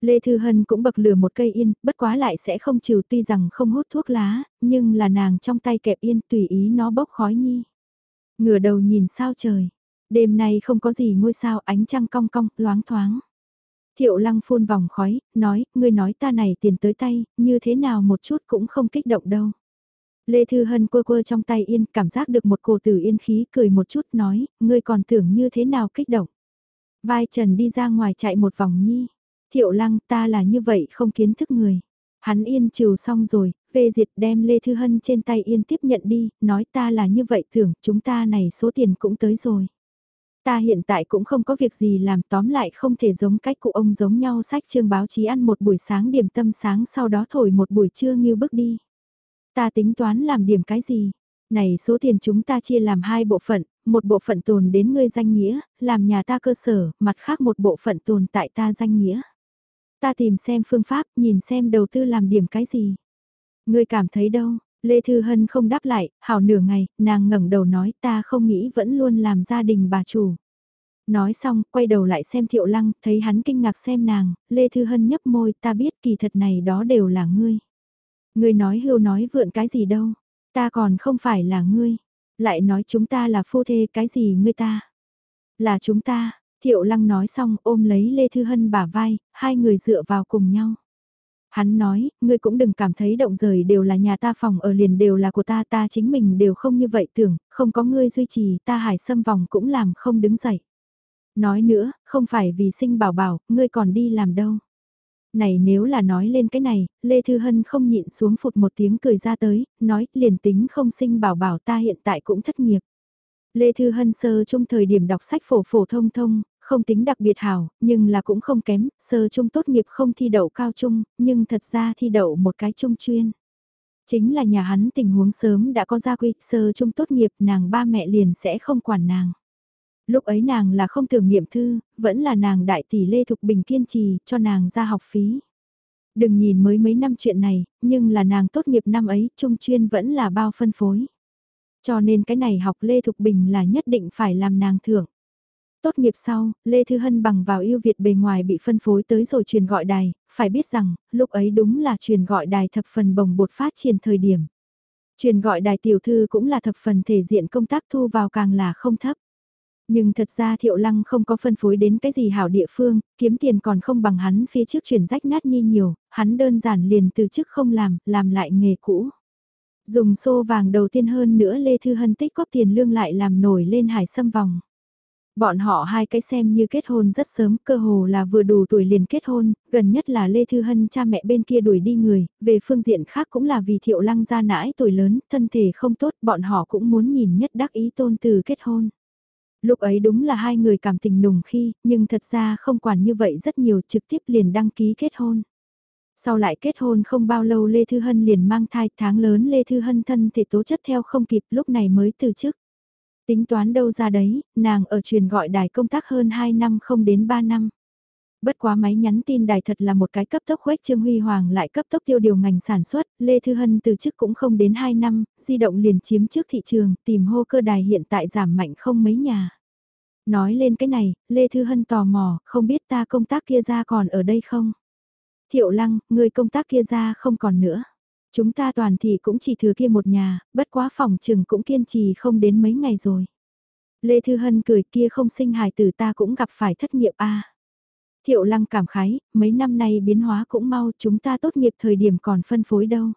Lê Thư Hân cũng bậc lửa một cây yên, bất quá lại sẽ không trừ tuy rằng không hút thuốc lá, nhưng là nàng trong tay kẹp yên tùy ý nó bốc khói nhi. Ngửa đầu nhìn sao trời, đêm nay không có gì ngôi sao ánh trăng cong cong, loáng thoáng. Thiệu lăng phun vòng khói, nói, ngươi nói ta này tiền tới tay, như thế nào một chút cũng không kích động đâu. Lê Thư Hân quơ quơ trong tay yên, cảm giác được một cổ tử yên khí, cười một chút nói, ngươi còn tưởng như thế nào kích động. Vai Trần đi ra ngoài chạy một vòng nhi. Thiệu lăng ta là như vậy không kiến thức người. Hắn yên trừ xong rồi, về diệt đem Lê Thư Hân trên tay yên tiếp nhận đi, nói ta là như vậy tưởng chúng ta này số tiền cũng tới rồi. Ta hiện tại cũng không có việc gì làm tóm lại không thể giống cách cụ ông giống nhau sách chương báo chí ăn một buổi sáng điểm tâm sáng sau đó thổi một buổi trưa như bước đi. Ta tính toán làm điểm cái gì? Này số tiền chúng ta chia làm hai bộ phận, một bộ phận tồn đến ngươi danh nghĩa, làm nhà ta cơ sở, mặt khác một bộ phận tồn tại ta danh nghĩa. Ta tìm xem phương pháp, nhìn xem đầu tư làm điểm cái gì. Ngươi cảm thấy đâu? Lê Thư Hân không đáp lại, hào nửa ngày, nàng ngẩng đầu nói ta không nghĩ vẫn luôn làm gia đình bà chủ. Nói xong, quay đầu lại xem Thiệu Lăng, thấy hắn kinh ngạc xem nàng, Lê Thư Hân nhấp môi, ta biết kỳ thật này đó đều là ngươi. Ngươi nói hưu nói vượn cái gì đâu, ta còn không phải là ngươi, lại nói chúng ta là phu thê cái gì ngươi ta. Là chúng ta, Thiệu Lăng nói xong ôm lấy Lê Thư Hân bả vai, hai người dựa vào cùng nhau. Hắn nói, ngươi cũng đừng cảm thấy động rời đều là nhà ta phòng ở liền đều là của ta ta chính mình đều không như vậy tưởng, không có ngươi duy trì ta hải xâm vòng cũng làm không đứng dậy. Nói nữa, không phải vì sinh bảo bảo, ngươi còn đi làm đâu. Này nếu là nói lên cái này, Lê Thư Hân không nhịn xuống phụt một tiếng cười ra tới, nói liền tính không sinh bảo bảo ta hiện tại cũng thất nghiệp. Lê Thư Hân sơ trong thời điểm đọc sách phổ phổ thông thông, không tính đặc biệt hảo, nhưng là cũng không kém, sơ trung tốt nghiệp không thi đậu cao trung, nhưng thật ra thi đậu một cái trung chuyên. Chính là nhà hắn tình huống sớm đã có gia quy, sơ trung tốt nghiệp nàng ba mẹ liền sẽ không quản nàng. Lúc ấy nàng là không tưởng nghiệm thư, vẫn là nàng đại tỷ Lê Thục Bình kiên trì cho nàng ra học phí. Đừng nhìn mới mấy năm chuyện này, nhưng là nàng tốt nghiệp năm ấy, trung chuyên vẫn là bao phân phối. Cho nên cái này học Lê Thục Bình là nhất định phải làm nàng thưởng. Tốt nghiệp sau, Lê Thư Hân bằng vào yêu Việt bề ngoài bị phân phối tới rồi truyền gọi đài, phải biết rằng, lúc ấy đúng là truyền gọi đài thập phần bồng bột phát triển thời điểm. Truyền gọi đài tiểu thư cũng là thập phần thể diện công tác thu vào càng là không thấp. Nhưng thật ra Thiệu Lăng không có phân phối đến cái gì hảo địa phương, kiếm tiền còn không bằng hắn phía trước chuyển rách nát nhi nhiều, hắn đơn giản liền từ chức không làm, làm lại nghề cũ. Dùng xô vàng đầu tiên hơn nữa Lê Thư Hân tích góp tiền lương lại làm nổi lên hải sâm vòng. Bọn họ hai cái xem như kết hôn rất sớm, cơ hồ là vừa đủ tuổi liền kết hôn, gần nhất là Lê Thư Hân cha mẹ bên kia đuổi đi người, về phương diện khác cũng là vì thiệu lăng ra nãi tuổi lớn, thân thể không tốt, bọn họ cũng muốn nhìn nhất đắc ý tôn từ kết hôn. Lúc ấy đúng là hai người cảm tình nùng khi, nhưng thật ra không quản như vậy rất nhiều trực tiếp liền đăng ký kết hôn. Sau lại kết hôn không bao lâu Lê Thư Hân liền mang thai tháng lớn Lê Thư Hân thân thể tố chất theo không kịp lúc này mới từ chức. Tính toán đâu ra đấy, nàng ở truyền gọi đài công tác hơn 2 năm không đến 3 năm. Bất quá máy nhắn tin đài thật là một cái cấp tốc khuếch Trương Huy Hoàng lại cấp tốc tiêu điều ngành sản xuất, Lê Thư Hân từ chức cũng không đến 2 năm, di động liền chiếm trước thị trường, tìm hô cơ đài hiện tại giảm mạnh không mấy nhà. Nói lên cái này, Lê Thư Hân tò mò, không biết ta công tác kia ra còn ở đây không? Thiệu Lăng, người công tác kia ra không còn nữa. Chúng ta toàn thì cũng chỉ thừa kia một nhà, bất quá phòng trừng cũng kiên trì không đến mấy ngày rồi. Lê Thư Hân cười kia không sinh hài tử ta cũng gặp phải thất nghiệp a Thiệu lăng cảm khái, mấy năm nay biến hóa cũng mau chúng ta tốt nghiệp thời điểm còn phân phối đâu.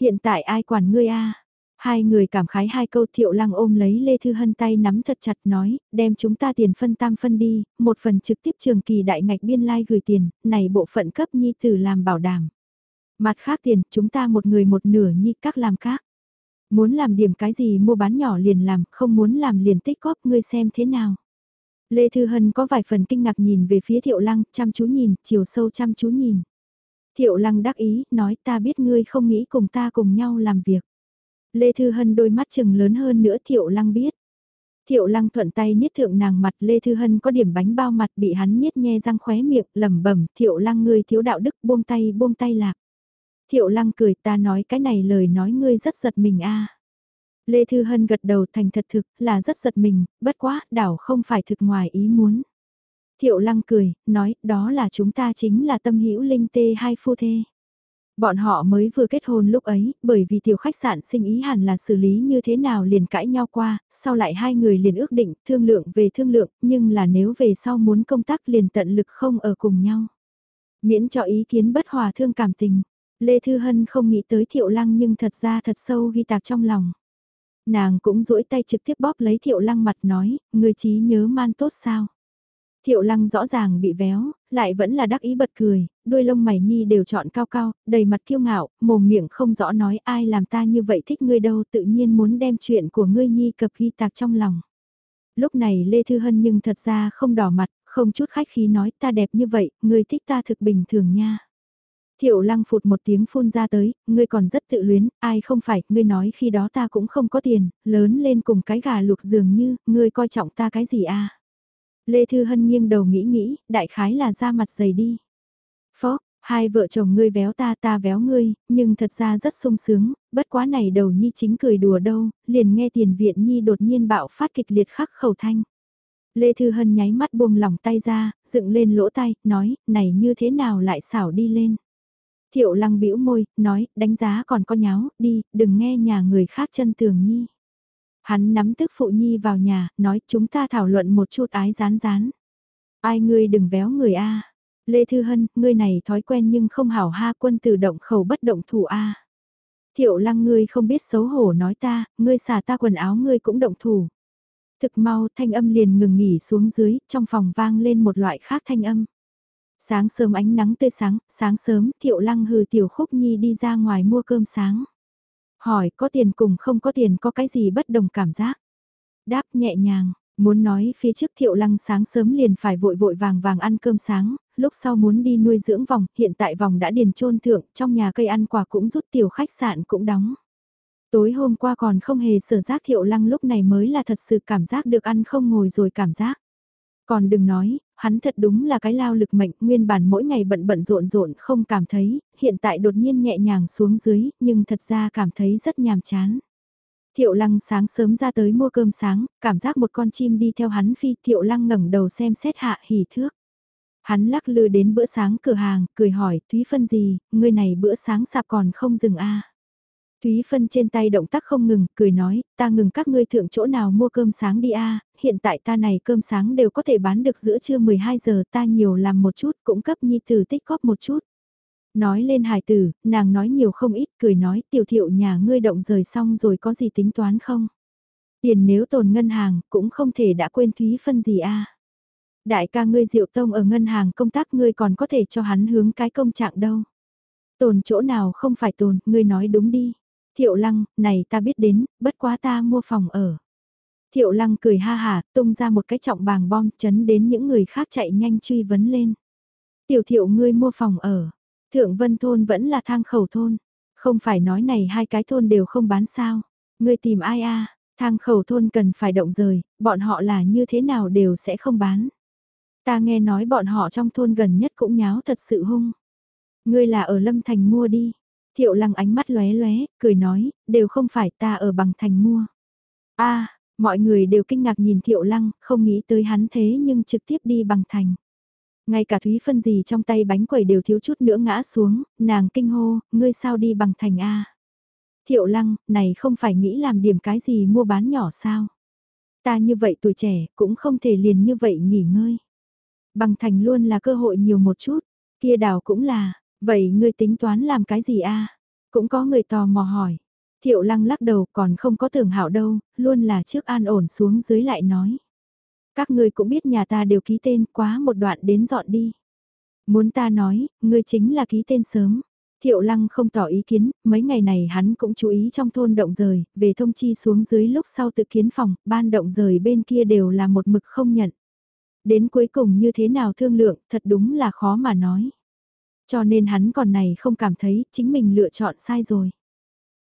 Hiện tại ai quản ngươi a Hai người cảm khái hai câu thiệu lăng ôm lấy Lê Thư Hân tay nắm thật chặt nói, đem chúng ta tiền phân tam phân đi, một phần trực tiếp trường kỳ đại ngạch biên lai like gửi tiền, này bộ phận cấp nhi tử làm bảo đảm. Mặt khác tiền, chúng ta một người một nửa nhi các làm khác. Muốn làm điểm cái gì mua bán nhỏ liền làm, không muốn làm liền tích góp ngươi xem thế nào. Lê Thư Hân có vài phần kinh ngạc nhìn về phía Thiệu Lăng, chăm chú nhìn, chiều sâu chăm chú nhìn. Thiệu Lăng đắc ý, nói ta biết ngươi không nghĩ cùng ta cùng nhau làm việc. Lê Thư Hân đôi mắt chừng lớn hơn nữa Thiệu Lăng biết. Thiệu Lăng thuận tay niết thượng nàng mặt Lê Thư Hân có điểm bánh bao mặt bị hắn niết nhe răng khóe miệng lẩm bẩm Thiệu Lăng ngươi thiếu đạo đức buông tay buông tay lạc. Thiệu lăng cười ta nói cái này lời nói ngươi rất giật mình a Lê Thư Hân gật đầu thành thật thực là rất giật mình, bất quá, đảo không phải thực ngoài ý muốn. Thiệu Lăng cười, nói, đó là chúng ta chính là tâm hữu linh tê hai phu thê. Bọn họ mới vừa kết hôn lúc ấy, bởi vì tiểu khách sạn sinh ý hẳn là xử lý như thế nào liền cãi nhau qua, sau lại hai người liền ước định thương lượng về thương lượng, nhưng là nếu về sau muốn công tác liền tận lực không ở cùng nhau. Miễn cho ý kiến bất hòa thương cảm tình, Lê Thư Hân không nghĩ tới Thiệu Lăng nhưng thật ra thật sâu ghi tạc trong lòng. Nàng cũng duỗi tay trực tiếp bóp lấy Thiệu Lăng mặt nói, người trí nhớ man tốt sao. Thiệu lăng rõ ràng bị véo, lại vẫn là đắc ý bật cười, đuôi lông mày nhi đều chọn cao cao, đầy mặt kiêu ngạo, mồm miệng không rõ nói ai làm ta như vậy thích ngươi đâu tự nhiên muốn đem chuyện của ngươi nhi cập ghi tạc trong lòng. Lúc này Lê Thư Hân nhưng thật ra không đỏ mặt, không chút khách khí nói ta đẹp như vậy, ngươi thích ta thực bình thường nha. Thiệu lăng phụt một tiếng phun ra tới, ngươi còn rất tự luyến, ai không phải, ngươi nói khi đó ta cũng không có tiền, lớn lên cùng cái gà luộc dường như, ngươi coi trọng ta cái gì à. Lê Thư Hân nghiêng đầu nghĩ nghĩ, đại khái là ra mặt dày đi. Phó, hai vợ chồng ngươi véo ta ta véo ngươi, nhưng thật ra rất sung sướng, bất quá này đầu nhi chính cười đùa đâu, liền nghe tiền viện nhi đột nhiên bạo phát kịch liệt khắc khẩu thanh. Lê Thư Hân nháy mắt buông lỏng tay ra, dựng lên lỗ tay, nói, này như thế nào lại xảo đi lên. Thiệu lăng bĩu môi, nói, đánh giá còn có nháo, đi, đừng nghe nhà người khác chân tường nhi. Hắn nắm tức phụ nhi vào nhà, nói chúng ta thảo luận một chút ái rán rán. Ai ngươi đừng véo người a Lê Thư Hân, ngươi này thói quen nhưng không hảo ha quân tự động khẩu bất động thủ a Thiệu lăng ngươi không biết xấu hổ nói ta, ngươi xả ta quần áo ngươi cũng động thủ. Thực mau thanh âm liền ngừng nghỉ xuống dưới, trong phòng vang lên một loại khác thanh âm. Sáng sớm ánh nắng tươi sáng, sáng sớm thiệu lăng hừ tiểu khúc nhi đi ra ngoài mua cơm sáng. Hỏi có tiền cùng không có tiền có cái gì bất đồng cảm giác. Đáp nhẹ nhàng, muốn nói phía trước thiệu lăng sáng sớm liền phải vội vội vàng vàng ăn cơm sáng, lúc sau muốn đi nuôi dưỡng vòng, hiện tại vòng đã điền trôn thượng, trong nhà cây ăn quả cũng rút tiểu khách sạn cũng đóng. Tối hôm qua còn không hề sở giác thiệu lăng lúc này mới là thật sự cảm giác được ăn không ngồi rồi cảm giác. Còn đừng nói, hắn thật đúng là cái lao lực mệnh, nguyên bản mỗi ngày bận bận rộn rộn không cảm thấy, hiện tại đột nhiên nhẹ nhàng xuống dưới, nhưng thật ra cảm thấy rất nhàm chán. Thiệu lăng sáng sớm ra tới mua cơm sáng, cảm giác một con chim đi theo hắn phi, thiệu lăng ngẩng đầu xem xét hạ hỉ thước. Hắn lắc lư đến bữa sáng cửa hàng, cười hỏi, Thúy Phân gì, người này bữa sáng sạp còn không dừng a Thúy Phân trên tay động tác không ngừng, cười nói, ta ngừng các ngươi thượng chỗ nào mua cơm sáng đi a hiện tại ta này cơm sáng đều có thể bán được giữa trưa 12 giờ ta nhiều làm một chút cũng cấp nhi tử tích góp một chút. Nói lên hài tử, nàng nói nhiều không ít, cười nói tiểu thiệu nhà ngươi động rời xong rồi có gì tính toán không? Tiền nếu tồn ngân hàng, cũng không thể đã quên Thúy Phân gì a Đại ca ngươi diệu tông ở ngân hàng công tác ngươi còn có thể cho hắn hướng cái công trạng đâu. Tồn chỗ nào không phải tồn, ngươi nói đúng đi. Thiệu lăng, này ta biết đến, bất quá ta mua phòng ở. Thiệu lăng cười ha hà, tung ra một cái trọng bàng bom chấn đến những người khác chạy nhanh truy vấn lên. Tiểu thiệu ngươi mua phòng ở. Thượng vân thôn vẫn là thang khẩu thôn. Không phải nói này hai cái thôn đều không bán sao. Ngươi tìm ai a Thang khẩu thôn cần phải động rời, bọn họ là như thế nào đều sẽ không bán. Ta nghe nói bọn họ trong thôn gần nhất cũng nháo thật sự hung. Ngươi là ở Lâm Thành mua đi. Thiệu lăng ánh mắt lóe lóe, cười nói, đều không phải ta ở bằng thành mua. a mọi người đều kinh ngạc nhìn thiệu lăng, không nghĩ tới hắn thế nhưng trực tiếp đi bằng thành. Ngay cả Thúy Phân gì trong tay bánh quẩy đều thiếu chút nữa ngã xuống, nàng kinh hô, ngươi sao đi bằng thành A. Thiệu lăng, này không phải nghĩ làm điểm cái gì mua bán nhỏ sao. Ta như vậy tuổi trẻ, cũng không thể liền như vậy nghỉ ngơi. Bằng thành luôn là cơ hội nhiều một chút, kia đảo cũng là, vậy ngươi tính toán làm cái gì a? Cũng có người tò mò hỏi. Thiệu lăng lắc đầu còn không có tưởng hảo đâu, luôn là trước an ổn xuống dưới lại nói. Các ngươi cũng biết nhà ta đều ký tên quá một đoạn đến dọn đi. Muốn ta nói, ngươi chính là ký tên sớm. Thiệu lăng không tỏ ý kiến, mấy ngày này hắn cũng chú ý trong thôn động rời, về thông chi xuống dưới lúc sau tự kiến phòng, ban động rời bên kia đều là một mực không nhận. Đến cuối cùng như thế nào thương lượng, thật đúng là khó mà nói. Cho nên hắn còn này không cảm thấy chính mình lựa chọn sai rồi.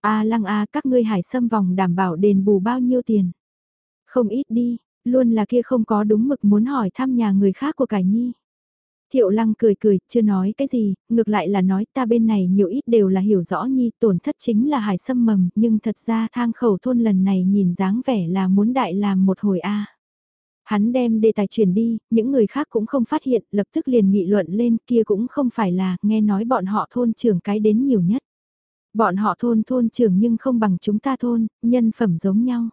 A lăng A các ngươi hải sâm vòng đảm bảo đền bù bao nhiêu tiền. Không ít đi, luôn là kia không có đúng mực muốn hỏi thăm nhà người khác của cải nhi. Thiệu lăng cười cười, chưa nói cái gì, ngược lại là nói ta bên này nhiều ít đều là hiểu rõ nhi, tổn thất chính là hải sâm mầm, nhưng thật ra thang khẩu thôn lần này nhìn dáng vẻ là muốn đại làm một hồi a. Hắn đem đề tài chuyển đi, những người khác cũng không phát hiện, lập tức liền nghị luận lên kia cũng không phải là, nghe nói bọn họ thôn trưởng cái đến nhiều nhất. Bọn họ thôn thôn trưởng nhưng không bằng chúng ta thôn, nhân phẩm giống nhau.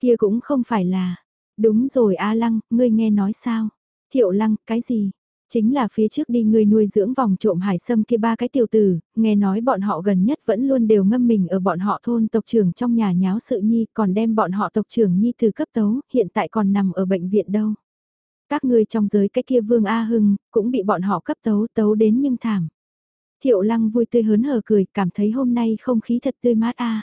Kia cũng không phải là, đúng rồi A Lăng, ngươi nghe nói sao? Thiệu Lăng, cái gì? Chính là phía trước đi người nuôi dưỡng vòng trộm hải sâm kia ba cái tiểu tử, nghe nói bọn họ gần nhất vẫn luôn đều ngâm mình ở bọn họ thôn tộc trưởng trong nhà nháo sự nhi còn đem bọn họ tộc trưởng nhi từ cấp tấu, hiện tại còn nằm ở bệnh viện đâu. Các ngươi trong giới cái kia vương A Hưng, cũng bị bọn họ cấp tấu tấu đến nhưng thảm. Thiệu lăng vui tươi hớn hở cười, cảm thấy hôm nay không khí thật tươi mát a.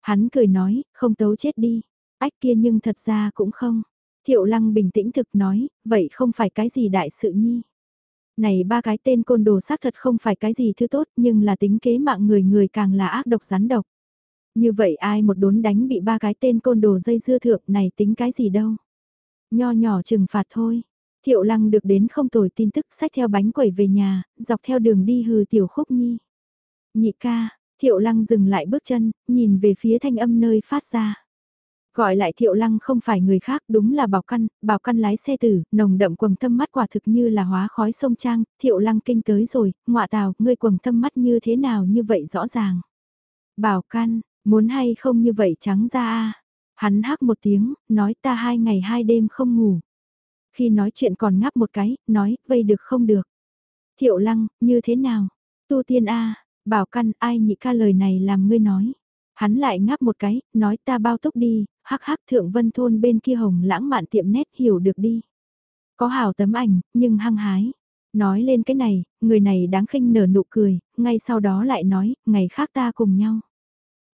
Hắn cười nói, không tấu chết đi. Ách kia nhưng thật ra cũng không. Thiệu lăng bình tĩnh thực nói, vậy không phải cái gì đại sự nhi. Này ba cái tên côn đồ xác thật không phải cái gì thứ tốt nhưng là tính kế mạng người người càng là ác độc rắn độc. Như vậy ai một đốn đánh bị ba cái tên côn đồ dây dưa thượng này tính cái gì đâu. Nho nhỏ trừng phạt thôi. Thiệu lăng được đến không tồi tin tức sách theo bánh quẩy về nhà, dọc theo đường đi hừ tiểu khúc nhi. Nhị ca, thiệu lăng dừng lại bước chân, nhìn về phía thanh âm nơi phát ra. Gọi lại thiệu lăng không phải người khác đúng là bảo căn, bảo căn lái xe tử, nồng đậm quầng thâm mắt quả thực như là hóa khói sông trang, thiệu lăng kinh tới rồi, ngọa tào, ngươi quầng thâm mắt như thế nào như vậy rõ ràng. Bảo căn, muốn hay không như vậy trắng ra a Hắn hắc một tiếng, nói ta hai ngày hai đêm không ngủ. Khi nói chuyện còn ngáp một cái, nói, vây được không được. Thiệu lăng, như thế nào? Tu tiên a bảo căn ai nhị ca lời này làm ngươi nói. Hắn lại ngáp một cái, nói ta bao tốc đi, hắc hắc thượng vân thôn bên kia hồng lãng mạn tiệm nét hiểu được đi. Có hào tấm ảnh, nhưng hăng hái. Nói lên cái này, người này đáng khinh nở nụ cười, ngay sau đó lại nói, ngày khác ta cùng nhau.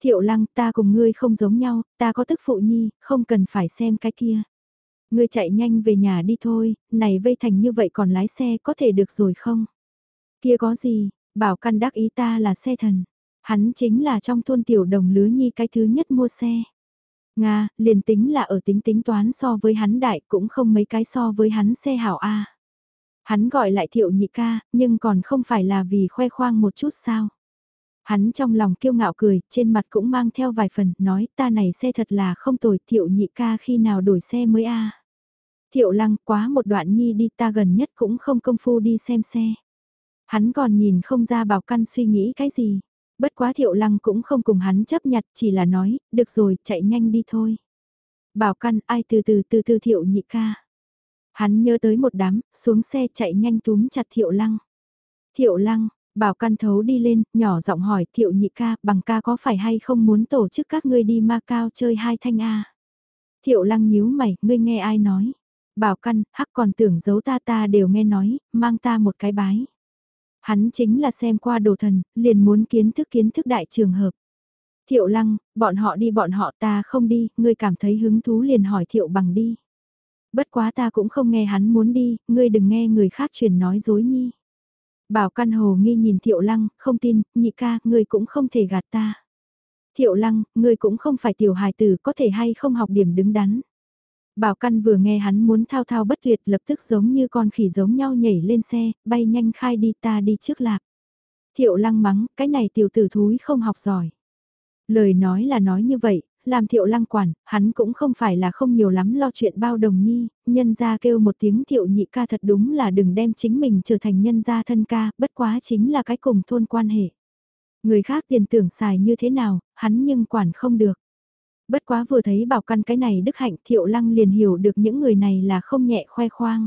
Thiệu lăng ta cùng ngươi không giống nhau, ta có tức phụ nhi, không cần phải xem cái kia. Ngươi chạy nhanh về nhà đi thôi, này vây thành như vậy còn lái xe có thể được rồi không? Kia có gì, bảo căn đắc ý ta là xe thần. Hắn chính là trong thôn tiểu đồng lứa nhi cái thứ nhất mua xe. Nga, liền tính là ở tính tính toán so với hắn đại cũng không mấy cái so với hắn xe hảo A. Hắn gọi lại thiệu nhị ca, nhưng còn không phải là vì khoe khoang một chút sao. Hắn trong lòng kiêu ngạo cười, trên mặt cũng mang theo vài phần, nói ta này xe thật là không tồi thiệu nhị ca khi nào đổi xe mới A. Thiệu lăng quá một đoạn nhi đi ta gần nhất cũng không công phu đi xem xe. Hắn còn nhìn không ra bảo căn suy nghĩ cái gì. Bất quá thiệu lăng cũng không cùng hắn chấp nhặt chỉ là nói, được rồi, chạy nhanh đi thôi. Bảo căn ai từ từ từ từ thiệu nhị ca. Hắn nhớ tới một đám, xuống xe chạy nhanh túm chặt thiệu lăng. Thiệu lăng, bảo căn thấu đi lên, nhỏ giọng hỏi thiệu nhị ca, bằng ca có phải hay không muốn tổ chức các ngươi đi ma cao chơi hai thanh A. Thiệu lăng nhíu mày, ngươi nghe ai nói. Bảo căn, hắc còn tưởng giấu ta ta đều nghe nói, mang ta một cái bái. Hắn chính là xem qua đồ thần, liền muốn kiến thức kiến thức đại trường hợp. Thiệu lăng, bọn họ đi bọn họ ta không đi, ngươi cảm thấy hứng thú liền hỏi thiệu bằng đi. Bất quá ta cũng không nghe hắn muốn đi, ngươi đừng nghe người khác truyền nói dối nhi. Bảo căn hồ nghi nhìn thiệu lăng, không tin, nhị ca, ngươi cũng không thể gạt ta. Thiệu lăng, ngươi cũng không phải tiểu hài tử có thể hay không học điểm đứng đắn. Bảo Căn vừa nghe hắn muốn thao thao bất tuyệt lập tức giống như con khỉ giống nhau nhảy lên xe, bay nhanh khai đi ta đi trước lạc. Thiệu lăng mắng, cái này tiểu tử thúi không học giỏi. Lời nói là nói như vậy, làm thiệu lăng quản, hắn cũng không phải là không nhiều lắm lo chuyện bao đồng nhi, nhân ra kêu một tiếng thiệu nhị ca thật đúng là đừng đem chính mình trở thành nhân gia thân ca, bất quá chính là cái cùng thôn quan hệ. Người khác tiền tưởng xài như thế nào, hắn nhưng quản không được. Bất quá vừa thấy bảo căn cái này đức hạnh thiệu lăng liền hiểu được những người này là không nhẹ khoe khoang.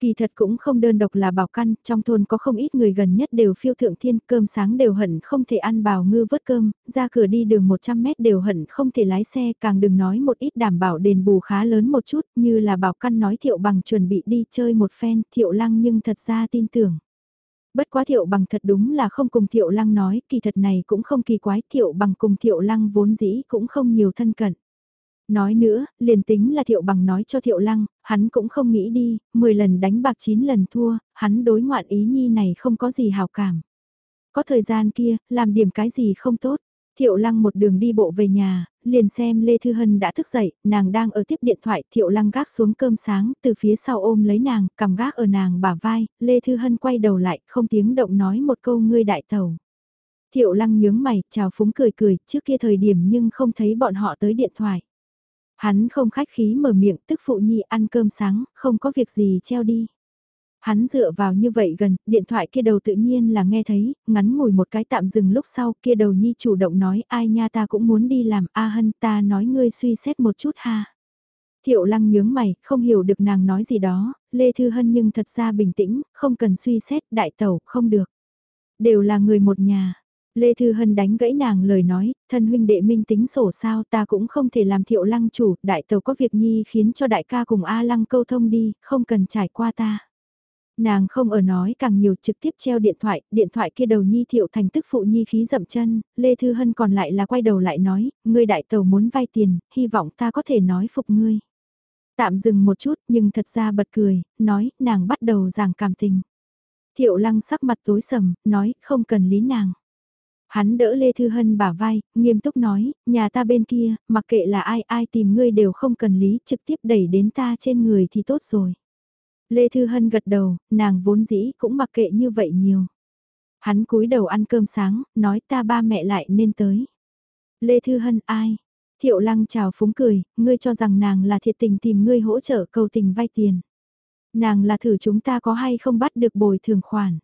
Kỳ thật cũng không đơn độc là bảo căn, trong thôn có không ít người gần nhất đều phiêu thượng thiên, cơm sáng đều hận không thể ăn bào ngư vớt cơm, ra cửa đi đường 100 mét đều hận không thể lái xe, càng đừng nói một ít đảm bảo đền bù khá lớn một chút, như là bảo căn nói thiệu bằng chuẩn bị đi chơi một phen, thiệu lăng nhưng thật ra tin tưởng. Bất quá thiệu bằng thật đúng là không cùng thiệu lăng nói, kỳ thật này cũng không kỳ quái, thiệu bằng cùng thiệu lăng vốn dĩ cũng không nhiều thân cận. Nói nữa, liền tính là thiệu bằng nói cho thiệu lăng, hắn cũng không nghĩ đi, 10 lần đánh bạc 9 lần thua, hắn đối ngoạn ý nhi này không có gì hào cảm. Có thời gian kia, làm điểm cái gì không tốt, Thiệu Lăng một đường đi bộ về nhà, liền xem Lê Thư Hân đã thức dậy, nàng đang ở tiếp điện thoại, Thiệu Lăng gác xuống cơm sáng, từ phía sau ôm lấy nàng, cầm gác ở nàng bả vai, Lê Thư Hân quay đầu lại, không tiếng động nói một câu ngươi đại tàu. Thiệu Lăng nhướng mày, chào phúng cười cười, trước kia thời điểm nhưng không thấy bọn họ tới điện thoại. Hắn không khách khí mở miệng tức phụ nhi ăn cơm sáng, không có việc gì treo đi. Hắn dựa vào như vậy gần, điện thoại kia đầu tự nhiên là nghe thấy, ngắn ngủi một cái tạm dừng lúc sau kia đầu nhi chủ động nói ai nha ta cũng muốn đi làm A hân ta nói ngươi suy xét một chút ha. Thiệu lăng nhướng mày, không hiểu được nàng nói gì đó, Lê Thư Hân nhưng thật ra bình tĩnh, không cần suy xét, đại tẩu, không được. Đều là người một nhà. Lê Thư Hân đánh gãy nàng lời nói, thân huynh đệ minh tính sổ sao ta cũng không thể làm thiệu lăng chủ, đại tàu có việc nhi khiến cho đại ca cùng A lăng câu thông đi, không cần trải qua ta. Nàng không ở nói càng nhiều trực tiếp treo điện thoại, điện thoại kia đầu nhi thiệu thành tức phụ nhi khí dậm chân, Lê Thư Hân còn lại là quay đầu lại nói, ngươi đại tàu muốn vay tiền, hy vọng ta có thể nói phục ngươi. Tạm dừng một chút nhưng thật ra bật cười, nói, nàng bắt đầu giảng cảm tình. Thiệu lăng sắc mặt tối sầm, nói, không cần lý nàng. Hắn đỡ Lê Thư Hân bả vai, nghiêm túc nói, nhà ta bên kia, mặc kệ là ai ai tìm ngươi đều không cần lý, trực tiếp đẩy đến ta trên người thì tốt rồi. Lê Thư Hân gật đầu, nàng vốn dĩ cũng mặc kệ như vậy nhiều. Hắn cúi đầu ăn cơm sáng, nói ta ba mẹ lại nên tới. Lê Thư Hân ai? Thiệu lăng chào phúng cười, ngươi cho rằng nàng là thiệt tình tìm ngươi hỗ trợ cầu tình vay tiền. Nàng là thử chúng ta có hay không bắt được bồi thường khoản.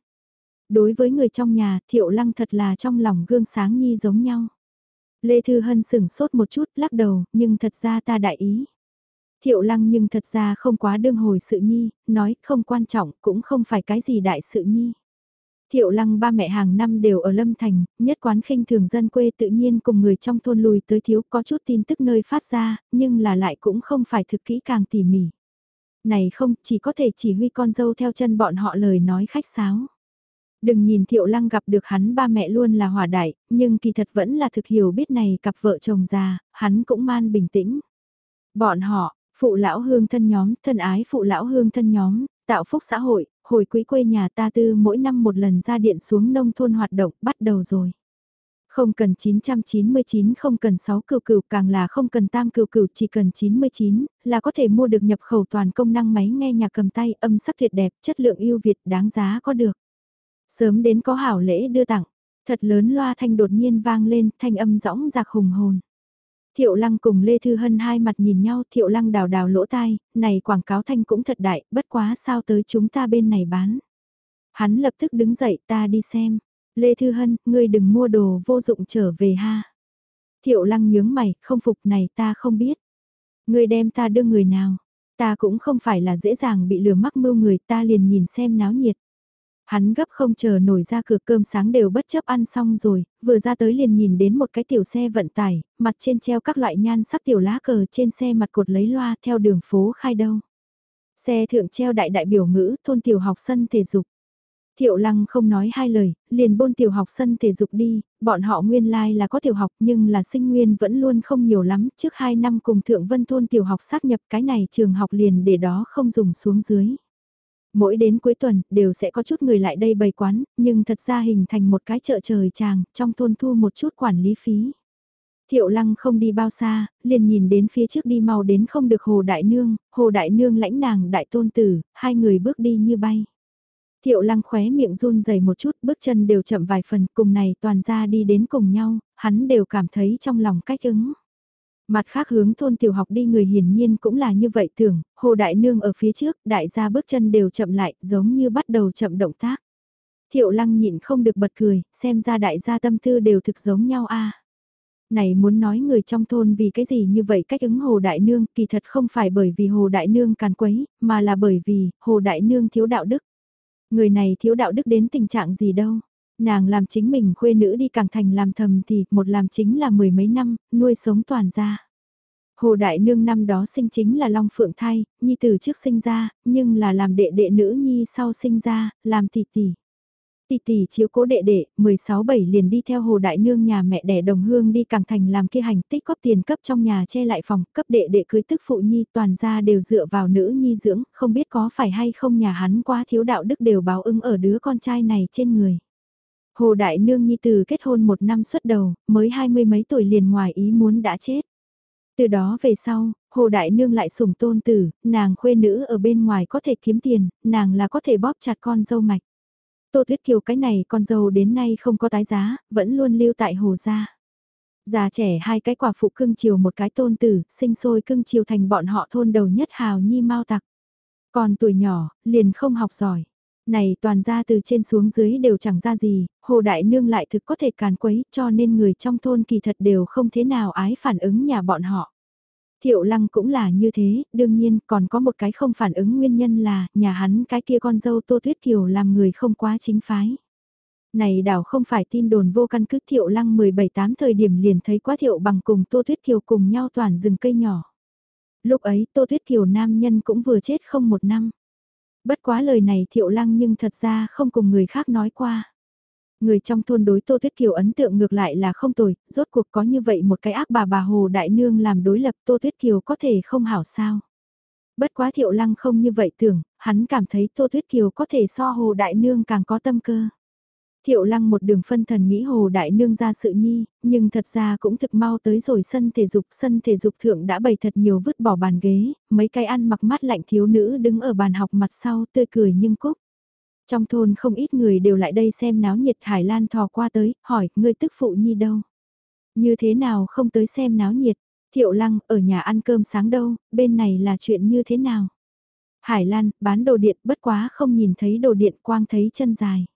Đối với người trong nhà, thiệu lăng thật là trong lòng gương sáng nhi giống nhau. Lê Thư Hân sửng sốt một chút lắc đầu, nhưng thật ra ta đại ý. Thiệu lăng nhưng thật ra không quá đương hồi sự nhi, nói không quan trọng cũng không phải cái gì đại sự nhi. Thiệu lăng ba mẹ hàng năm đều ở Lâm Thành, nhất quán khinh thường dân quê tự nhiên cùng người trong thôn lùi tới thiếu có chút tin tức nơi phát ra, nhưng là lại cũng không phải thực kỹ càng tỉ mỉ. Này không, chỉ có thể chỉ huy con dâu theo chân bọn họ lời nói khách sáo. Đừng nhìn Thiệu Lăng gặp được hắn ba mẹ luôn là hòa đại, nhưng kỳ thật vẫn là thực hiểu biết này cặp vợ chồng già, hắn cũng man bình tĩnh. Bọn họ, phụ lão hương thân nhóm, thân ái phụ lão hương thân nhóm, tạo phúc xã hội, hồi quý quê nhà ta tư mỗi năm một lần ra điện xuống nông thôn hoạt động bắt đầu rồi. Không cần 999, không cần 6 cừu cừu, càng là không cần tam cừu cừu, chỉ cần 99, là có thể mua được nhập khẩu toàn công năng máy nghe nhạc cầm tay, âm sắc tuyệt đẹp, chất lượng ưu việt, đáng giá có được. Sớm đến có hảo lễ đưa tặng, thật lớn loa thanh đột nhiên vang lên, thanh âm rõng rạc hùng hồn. Thiệu Lăng cùng Lê Thư Hân hai mặt nhìn nhau, Thiệu Lăng đào đào lỗ tai, này quảng cáo thanh cũng thật đại, bất quá sao tới chúng ta bên này bán. Hắn lập tức đứng dậy ta đi xem. Lê Thư Hân, ngươi đừng mua đồ vô dụng trở về ha. Thiệu Lăng nhướng mày, không phục này ta không biết. Ngươi đem ta đưa người nào, ta cũng không phải là dễ dàng bị lừa mắc mưu người ta liền nhìn xem náo nhiệt. Hắn gấp không chờ nổi ra cửa cơm sáng đều bất chấp ăn xong rồi, vừa ra tới liền nhìn đến một cái tiểu xe vận tải, mặt trên treo các loại nhan sắc tiểu lá cờ trên xe mặt cột lấy loa theo đường phố khai đâu. Xe thượng treo đại đại biểu ngữ thôn tiểu học sân thể dục. Thiệu lăng không nói hai lời, liền bôn tiểu học sân thể dục đi, bọn họ nguyên lai like là có tiểu học nhưng là sinh nguyên vẫn luôn không nhiều lắm, trước hai năm cùng thượng vân thôn tiểu học xác nhập cái này trường học liền để đó không dùng xuống dưới. Mỗi đến cuối tuần, đều sẽ có chút người lại đây bày quán, nhưng thật ra hình thành một cái chợ trời tràng, trong thôn thu một chút quản lý phí. Thiệu lăng không đi bao xa, liền nhìn đến phía trước đi mau đến không được Hồ Đại Nương, Hồ Đại Nương lãnh nàng đại tôn tử, hai người bước đi như bay. Thiệu lăng khóe miệng run dày một chút, bước chân đều chậm vài phần, cùng này toàn ra đi đến cùng nhau, hắn đều cảm thấy trong lòng cách ứng. Mặt khác hướng thôn tiểu học đi người hiển nhiên cũng là như vậy tưởng, hồ đại nương ở phía trước, đại gia bước chân đều chậm lại, giống như bắt đầu chậm động tác. Thiệu lăng nhịn không được bật cười, xem ra đại gia tâm tư đều thực giống nhau a. Này muốn nói người trong thôn vì cái gì như vậy cách ứng Hồ Đại Nương kỳ thật không phải bởi vì Hồ Đại Nương càn quấy, mà là bởi vì Hồ Đại Nương thiếu đạo đức. Người này thiếu đạo đức đến tình trạng gì đâu. Nàng làm chính mình khuê nữ đi càng thành làm thầm thì một làm chính là mười mấy năm, nuôi sống toàn gia. Hồ Đại Nương năm đó sinh chính là Long Phượng thay nhi từ trước sinh ra, nhưng là làm đệ đệ nữ nhi sau sinh ra, làm tỷ tỷ. Tỷ tỷ chiếu cố đệ đệ, 16-7 liền đi theo Hồ Đại Nương nhà mẹ đẻ đồng hương đi càng thành làm kia hành tích góp tiền cấp trong nhà che lại phòng, cấp đệ đệ cưới tức phụ nhi toàn ra đều dựa vào nữ nhi dưỡng, không biết có phải hay không nhà hắn quá thiếu đạo đức đều báo ứng ở đứa con trai này trên người. Hồ Đại Nương Nhi từ kết hôn một năm xuất đầu, mới hai mươi mấy tuổi liền ngoài ý muốn đã chết. Từ đó về sau, Hồ Đại Nương lại sủng tôn tử, nàng khuê nữ ở bên ngoài có thể kiếm tiền, nàng là có thể bóp chặt con dâu mạch. Tô Tuyết Kiều cái này con dâu đến nay không có tái giá, vẫn luôn lưu tại Hồ gia. Già trẻ hai cái quả phụ cưng chiều một cái tôn tử, sinh sôi cưng chiều thành bọn họ thôn đầu nhất hào nhi mau tặc. Còn tuổi nhỏ, liền không học giỏi. Này toàn ra từ trên xuống dưới đều chẳng ra gì, hồ đại nương lại thực có thể càn quấy cho nên người trong thôn kỳ thật đều không thế nào ái phản ứng nhà bọn họ. Thiệu lăng cũng là như thế, đương nhiên còn có một cái không phản ứng nguyên nhân là nhà hắn cái kia con dâu Tô Tuyết Kiều làm người không quá chính phái. Này đảo không phải tin đồn vô căn cứ thiệu lăng 17-8 thời điểm liền thấy quá thiệu bằng cùng Tô Tuyết Kiều cùng nhau toàn rừng cây nhỏ. Lúc ấy Tô Tuyết Kiều nam nhân cũng vừa chết không một năm. Bất quá lời này thiệu lăng nhưng thật ra không cùng người khác nói qua. Người trong thôn đối Tô Tuyết Kiều ấn tượng ngược lại là không tồi, rốt cuộc có như vậy một cái ác bà bà Hồ Đại Nương làm đối lập Tô Tuyết Kiều có thể không hảo sao. Bất quá thiệu lăng không như vậy tưởng, hắn cảm thấy Tô Tuyết Kiều có thể so Hồ Đại Nương càng có tâm cơ. Thiệu lăng một đường phân thần nghĩ hồ đại nương ra sự nhi, nhưng thật ra cũng thực mau tới rồi sân thể dục, sân thể dục thượng đã bày thật nhiều vứt bỏ bàn ghế, mấy cái ăn mặc mát lạnh thiếu nữ đứng ở bàn học mặt sau tươi cười nhưng cúc. Trong thôn không ít người đều lại đây xem náo nhiệt Hải Lan thò qua tới, hỏi, ngươi tức phụ nhi đâu? Như thế nào không tới xem náo nhiệt? Thiệu lăng, ở nhà ăn cơm sáng đâu, bên này là chuyện như thế nào? Hải Lan, bán đồ điện, bất quá không nhìn thấy đồ điện quang thấy chân dài.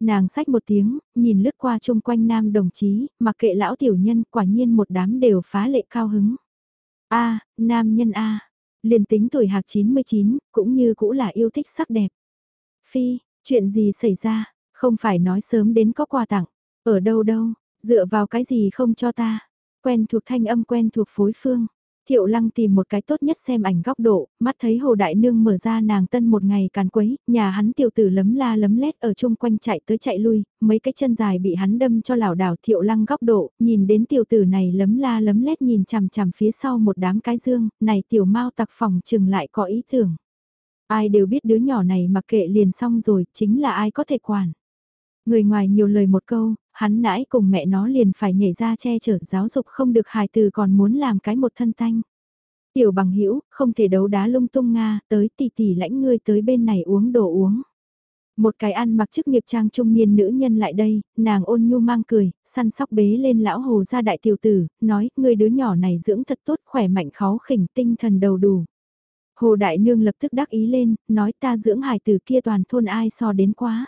Nàng sách một tiếng, nhìn lướt qua chung quanh nam đồng chí, mặc kệ lão tiểu nhân quả nhiên một đám đều phá lệ cao hứng. a nam nhân a. Liền tính tuổi hạc 99, cũng như cũ là yêu thích sắc đẹp. Phi, chuyện gì xảy ra, không phải nói sớm đến có quà tặng, ở đâu đâu, dựa vào cái gì không cho ta, quen thuộc thanh âm quen thuộc phối phương, Thiệu lăng tìm một cái tốt nhất xem ảnh góc độ, mắt thấy hồ đại nương mở ra nàng tân một ngày càn quấy, nhà hắn tiểu tử lấm la lấm lét ở chung quanh chạy tới chạy lui, mấy cái chân dài bị hắn đâm cho lảo đảo thiệu lăng góc độ, nhìn đến tiểu tử này lấm la lấm lét nhìn chằm chằm phía sau một đám cái dương, này tiểu mau tặc phòng chừng lại có ý tưởng. Ai đều biết đứa nhỏ này mặc kệ liền xong rồi, chính là ai có thể quản. Người ngoài nhiều lời một câu, hắn nãi cùng mẹ nó liền phải nhảy ra che chở giáo dục không được hài từ còn muốn làm cái một thân tanh. Tiểu bằng hữu không thể đấu đá lung tung Nga, tới tỷ tỷ lãnh ngươi tới bên này uống đồ uống. Một cái ăn mặc chức nghiệp trang trung niên nữ nhân lại đây, nàng ôn nhu mang cười, săn sóc bế lên lão hồ ra đại tiểu tử, nói, ngươi đứa nhỏ này dưỡng thật tốt khỏe mạnh khó khỉnh tinh thần đầu đủ. Hồ đại nương lập tức đắc ý lên, nói ta dưỡng hài tử kia toàn thôn ai so đến quá.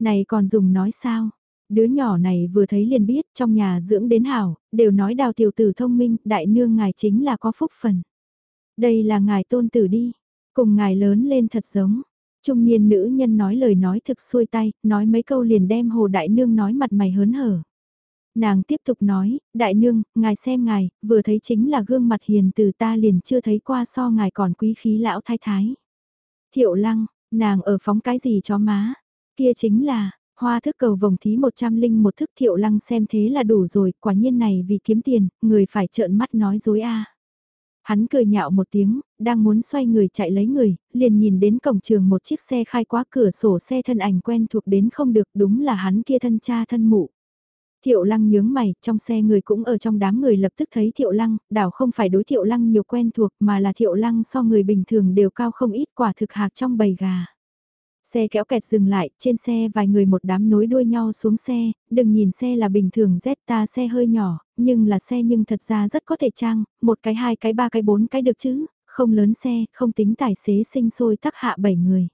Này còn dùng nói sao? Đứa nhỏ này vừa thấy liền biết trong nhà dưỡng đến hảo, đều nói đào tiểu tử thông minh, đại nương ngài chính là có phúc phần. Đây là ngài tôn tử đi, cùng ngài lớn lên thật giống. Trung niên nữ nhân nói lời nói thực xuôi tay, nói mấy câu liền đem hồ đại nương nói mặt mày hớn hở. Nàng tiếp tục nói, đại nương, ngài xem ngài, vừa thấy chính là gương mặt hiền từ ta liền chưa thấy qua so ngài còn quý khí lão thái thái. Thiệu lăng, nàng ở phóng cái gì cho má, Kia chính là, hoa thức cầu vòng thí một trăm linh một thức thiệu lăng xem thế là đủ rồi, quả nhiên này vì kiếm tiền, người phải trợn mắt nói dối a. Hắn cười nhạo một tiếng, đang muốn xoay người chạy lấy người, liền nhìn đến cổng trường một chiếc xe khai quá cửa sổ xe thân ảnh quen thuộc đến không được đúng là hắn kia thân cha thân mụ. Thiệu lăng nhướng mày, trong xe người cũng ở trong đám người lập tức thấy thiệu lăng, đảo không phải đối thiệu lăng nhiều quen thuộc mà là thiệu lăng so người bình thường đều cao không ít quả thực hạc trong bầy gà. Xe kéo kẹt dừng lại, trên xe vài người một đám nối đuôi nhau xuống xe, đừng nhìn xe là bình thường Zeta xe hơi nhỏ, nhưng là xe nhưng thật ra rất có thể trang, một cái hai cái ba cái bốn cái được chứ, không lớn xe, không tính tài xế sinh sôi tắc hạ bảy người.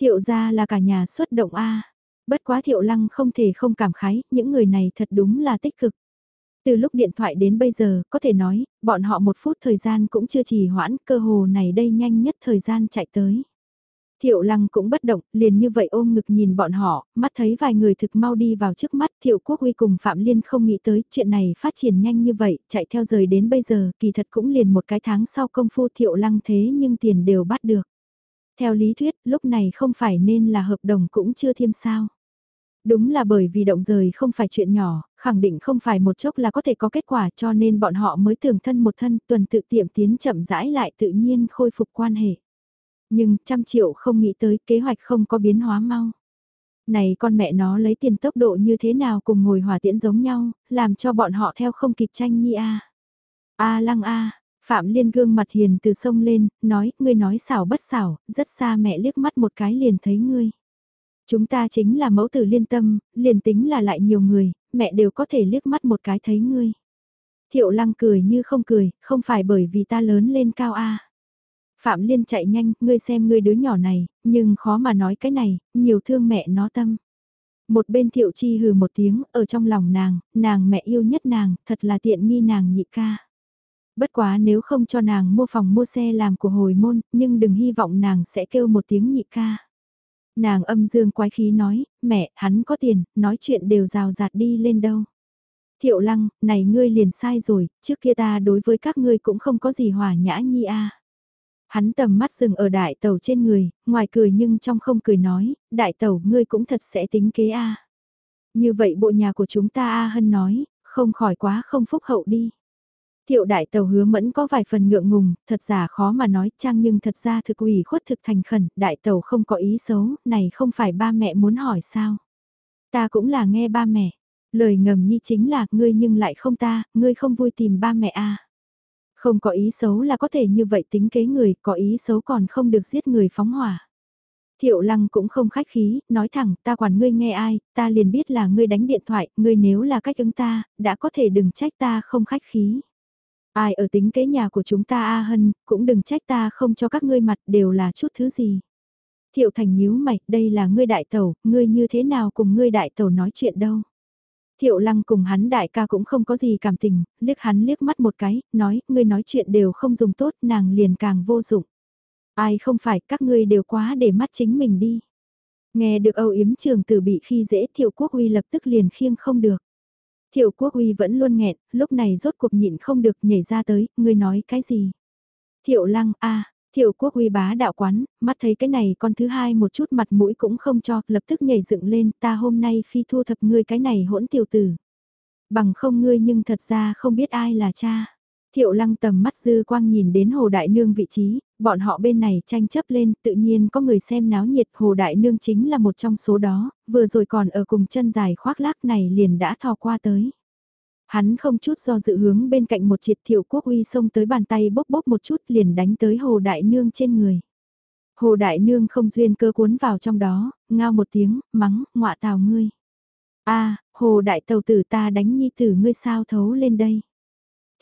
Thiệu ra là cả nhà xuất động A. Bất quá thiệu lăng không thể không cảm khái, những người này thật đúng là tích cực. Từ lúc điện thoại đến bây giờ, có thể nói, bọn họ một phút thời gian cũng chưa trì hoãn, cơ hồ này đây nhanh nhất thời gian chạy tới. Thiệu lăng cũng bất động, liền như vậy ôm ngực nhìn bọn họ, mắt thấy vài người thực mau đi vào trước mắt Thiệu Quốc Huy cùng Phạm Liên không nghĩ tới chuyện này phát triển nhanh như vậy, chạy theo rời đến bây giờ, kỳ thật cũng liền một cái tháng sau công phu Thiệu lăng thế nhưng tiền đều bắt được. Theo lý thuyết, lúc này không phải nên là hợp đồng cũng chưa thêm sao. Đúng là bởi vì động rời không phải chuyện nhỏ, khẳng định không phải một chốc là có thể có kết quả cho nên bọn họ mới tưởng thân một thân tuần tự tiệm tiến chậm rãi lại tự nhiên khôi phục quan hệ. Nhưng trăm triệu không nghĩ tới kế hoạch không có biến hóa mau. Này con mẹ nó lấy tiền tốc độ như thế nào cùng ngồi hỏa tiễn giống nhau, làm cho bọn họ theo không kịp tranh nhi a. A lăng a, Phạm Liên gương mặt hiền từ sông lên, nói, ngươi nói xảo bất xảo, rất xa mẹ liếc mắt một cái liền thấy ngươi. Chúng ta chính là mẫu tử liên tâm, liền tính là lại nhiều người, mẹ đều có thể liếc mắt một cái thấy ngươi. Thiệu lăng cười như không cười, không phải bởi vì ta lớn lên cao a. Phạm Liên chạy nhanh, ngươi xem ngươi đứa nhỏ này, nhưng khó mà nói cái này, nhiều thương mẹ nó tâm. Một bên thiệu chi hừ một tiếng, ở trong lòng nàng, nàng mẹ yêu nhất nàng, thật là tiện nghi nàng nhị ca. Bất quá nếu không cho nàng mua phòng mua xe làm của hồi môn, nhưng đừng hy vọng nàng sẽ kêu một tiếng nhị ca. Nàng âm dương quái khí nói, mẹ, hắn có tiền, nói chuyện đều rào rạt đi lên đâu. Thiệu lăng, này ngươi liền sai rồi, trước kia ta đối với các ngươi cũng không có gì hòa nhã nhi a. Hắn tầm mắt dừng ở đại tàu trên người, ngoài cười nhưng trong không cười nói, đại tàu ngươi cũng thật sẽ tính kế a. Như vậy bộ nhà của chúng ta a hân nói, không khỏi quá không phúc hậu đi. Thiệu đại tàu hứa mẫn có vài phần ngượng ngùng, thật giả khó mà nói trang nhưng thật ra thực ủy khuất thực thành khẩn, đại tàu không có ý xấu, này không phải ba mẹ muốn hỏi sao. Ta cũng là nghe ba mẹ, lời ngầm nhi chính là ngươi nhưng lại không ta, ngươi không vui tìm ba mẹ à. Không có ý xấu là có thể như vậy tính kế người, có ý xấu còn không được giết người phóng hỏa. Thiệu lăng cũng không khách khí, nói thẳng, ta quản ngươi nghe ai, ta liền biết là ngươi đánh điện thoại, ngươi nếu là cách ứng ta, đã có thể đừng trách ta không khách khí. Ai ở tính kế nhà của chúng ta A Hân, cũng đừng trách ta không cho các ngươi mặt đều là chút thứ gì. Thiệu thành nhíu mày, đây là ngươi đại tẩu, ngươi như thế nào cùng ngươi đại tẩu nói chuyện đâu. Thiệu lăng cùng hắn đại ca cũng không có gì cảm tình, liếc hắn liếc mắt một cái, nói, ngươi nói chuyện đều không dùng tốt, nàng liền càng vô dụng. Ai không phải, các ngươi đều quá để mắt chính mình đi. Nghe được âu yếm trường tử bị khi dễ thiệu quốc uy lập tức liền khiêng không được. Thiệu quốc uy vẫn luôn nghẹn, lúc này rốt cuộc nhịn không được nhảy ra tới, ngươi nói cái gì? Thiệu lăng, a thiệu quốc uy bá đạo quán, mắt thấy cái này con thứ hai một chút mặt mũi cũng không cho, lập tức nhảy dựng lên, ta hôm nay phi thu thập ngươi cái này hỗn tiểu tử. Bằng không ngươi nhưng thật ra không biết ai là cha. Thiệu lăng tầm mắt dư quang nhìn đến Hồ Đại Nương vị trí, bọn họ bên này tranh chấp lên, tự nhiên có người xem náo nhiệt Hồ Đại Nương chính là một trong số đó, vừa rồi còn ở cùng chân dài khoác lác này liền đã thò qua tới. Hắn không chút do dự hướng bên cạnh một triệt thiệu quốc uy xông tới bàn tay bốc bốc một chút liền đánh tới Hồ Đại Nương trên người. Hồ Đại Nương không duyên cơ cuốn vào trong đó, ngao một tiếng, mắng, ngọa tào ngươi. a Hồ Đại Tàu tử ta đánh nhi tử ngươi sao thấu lên đây.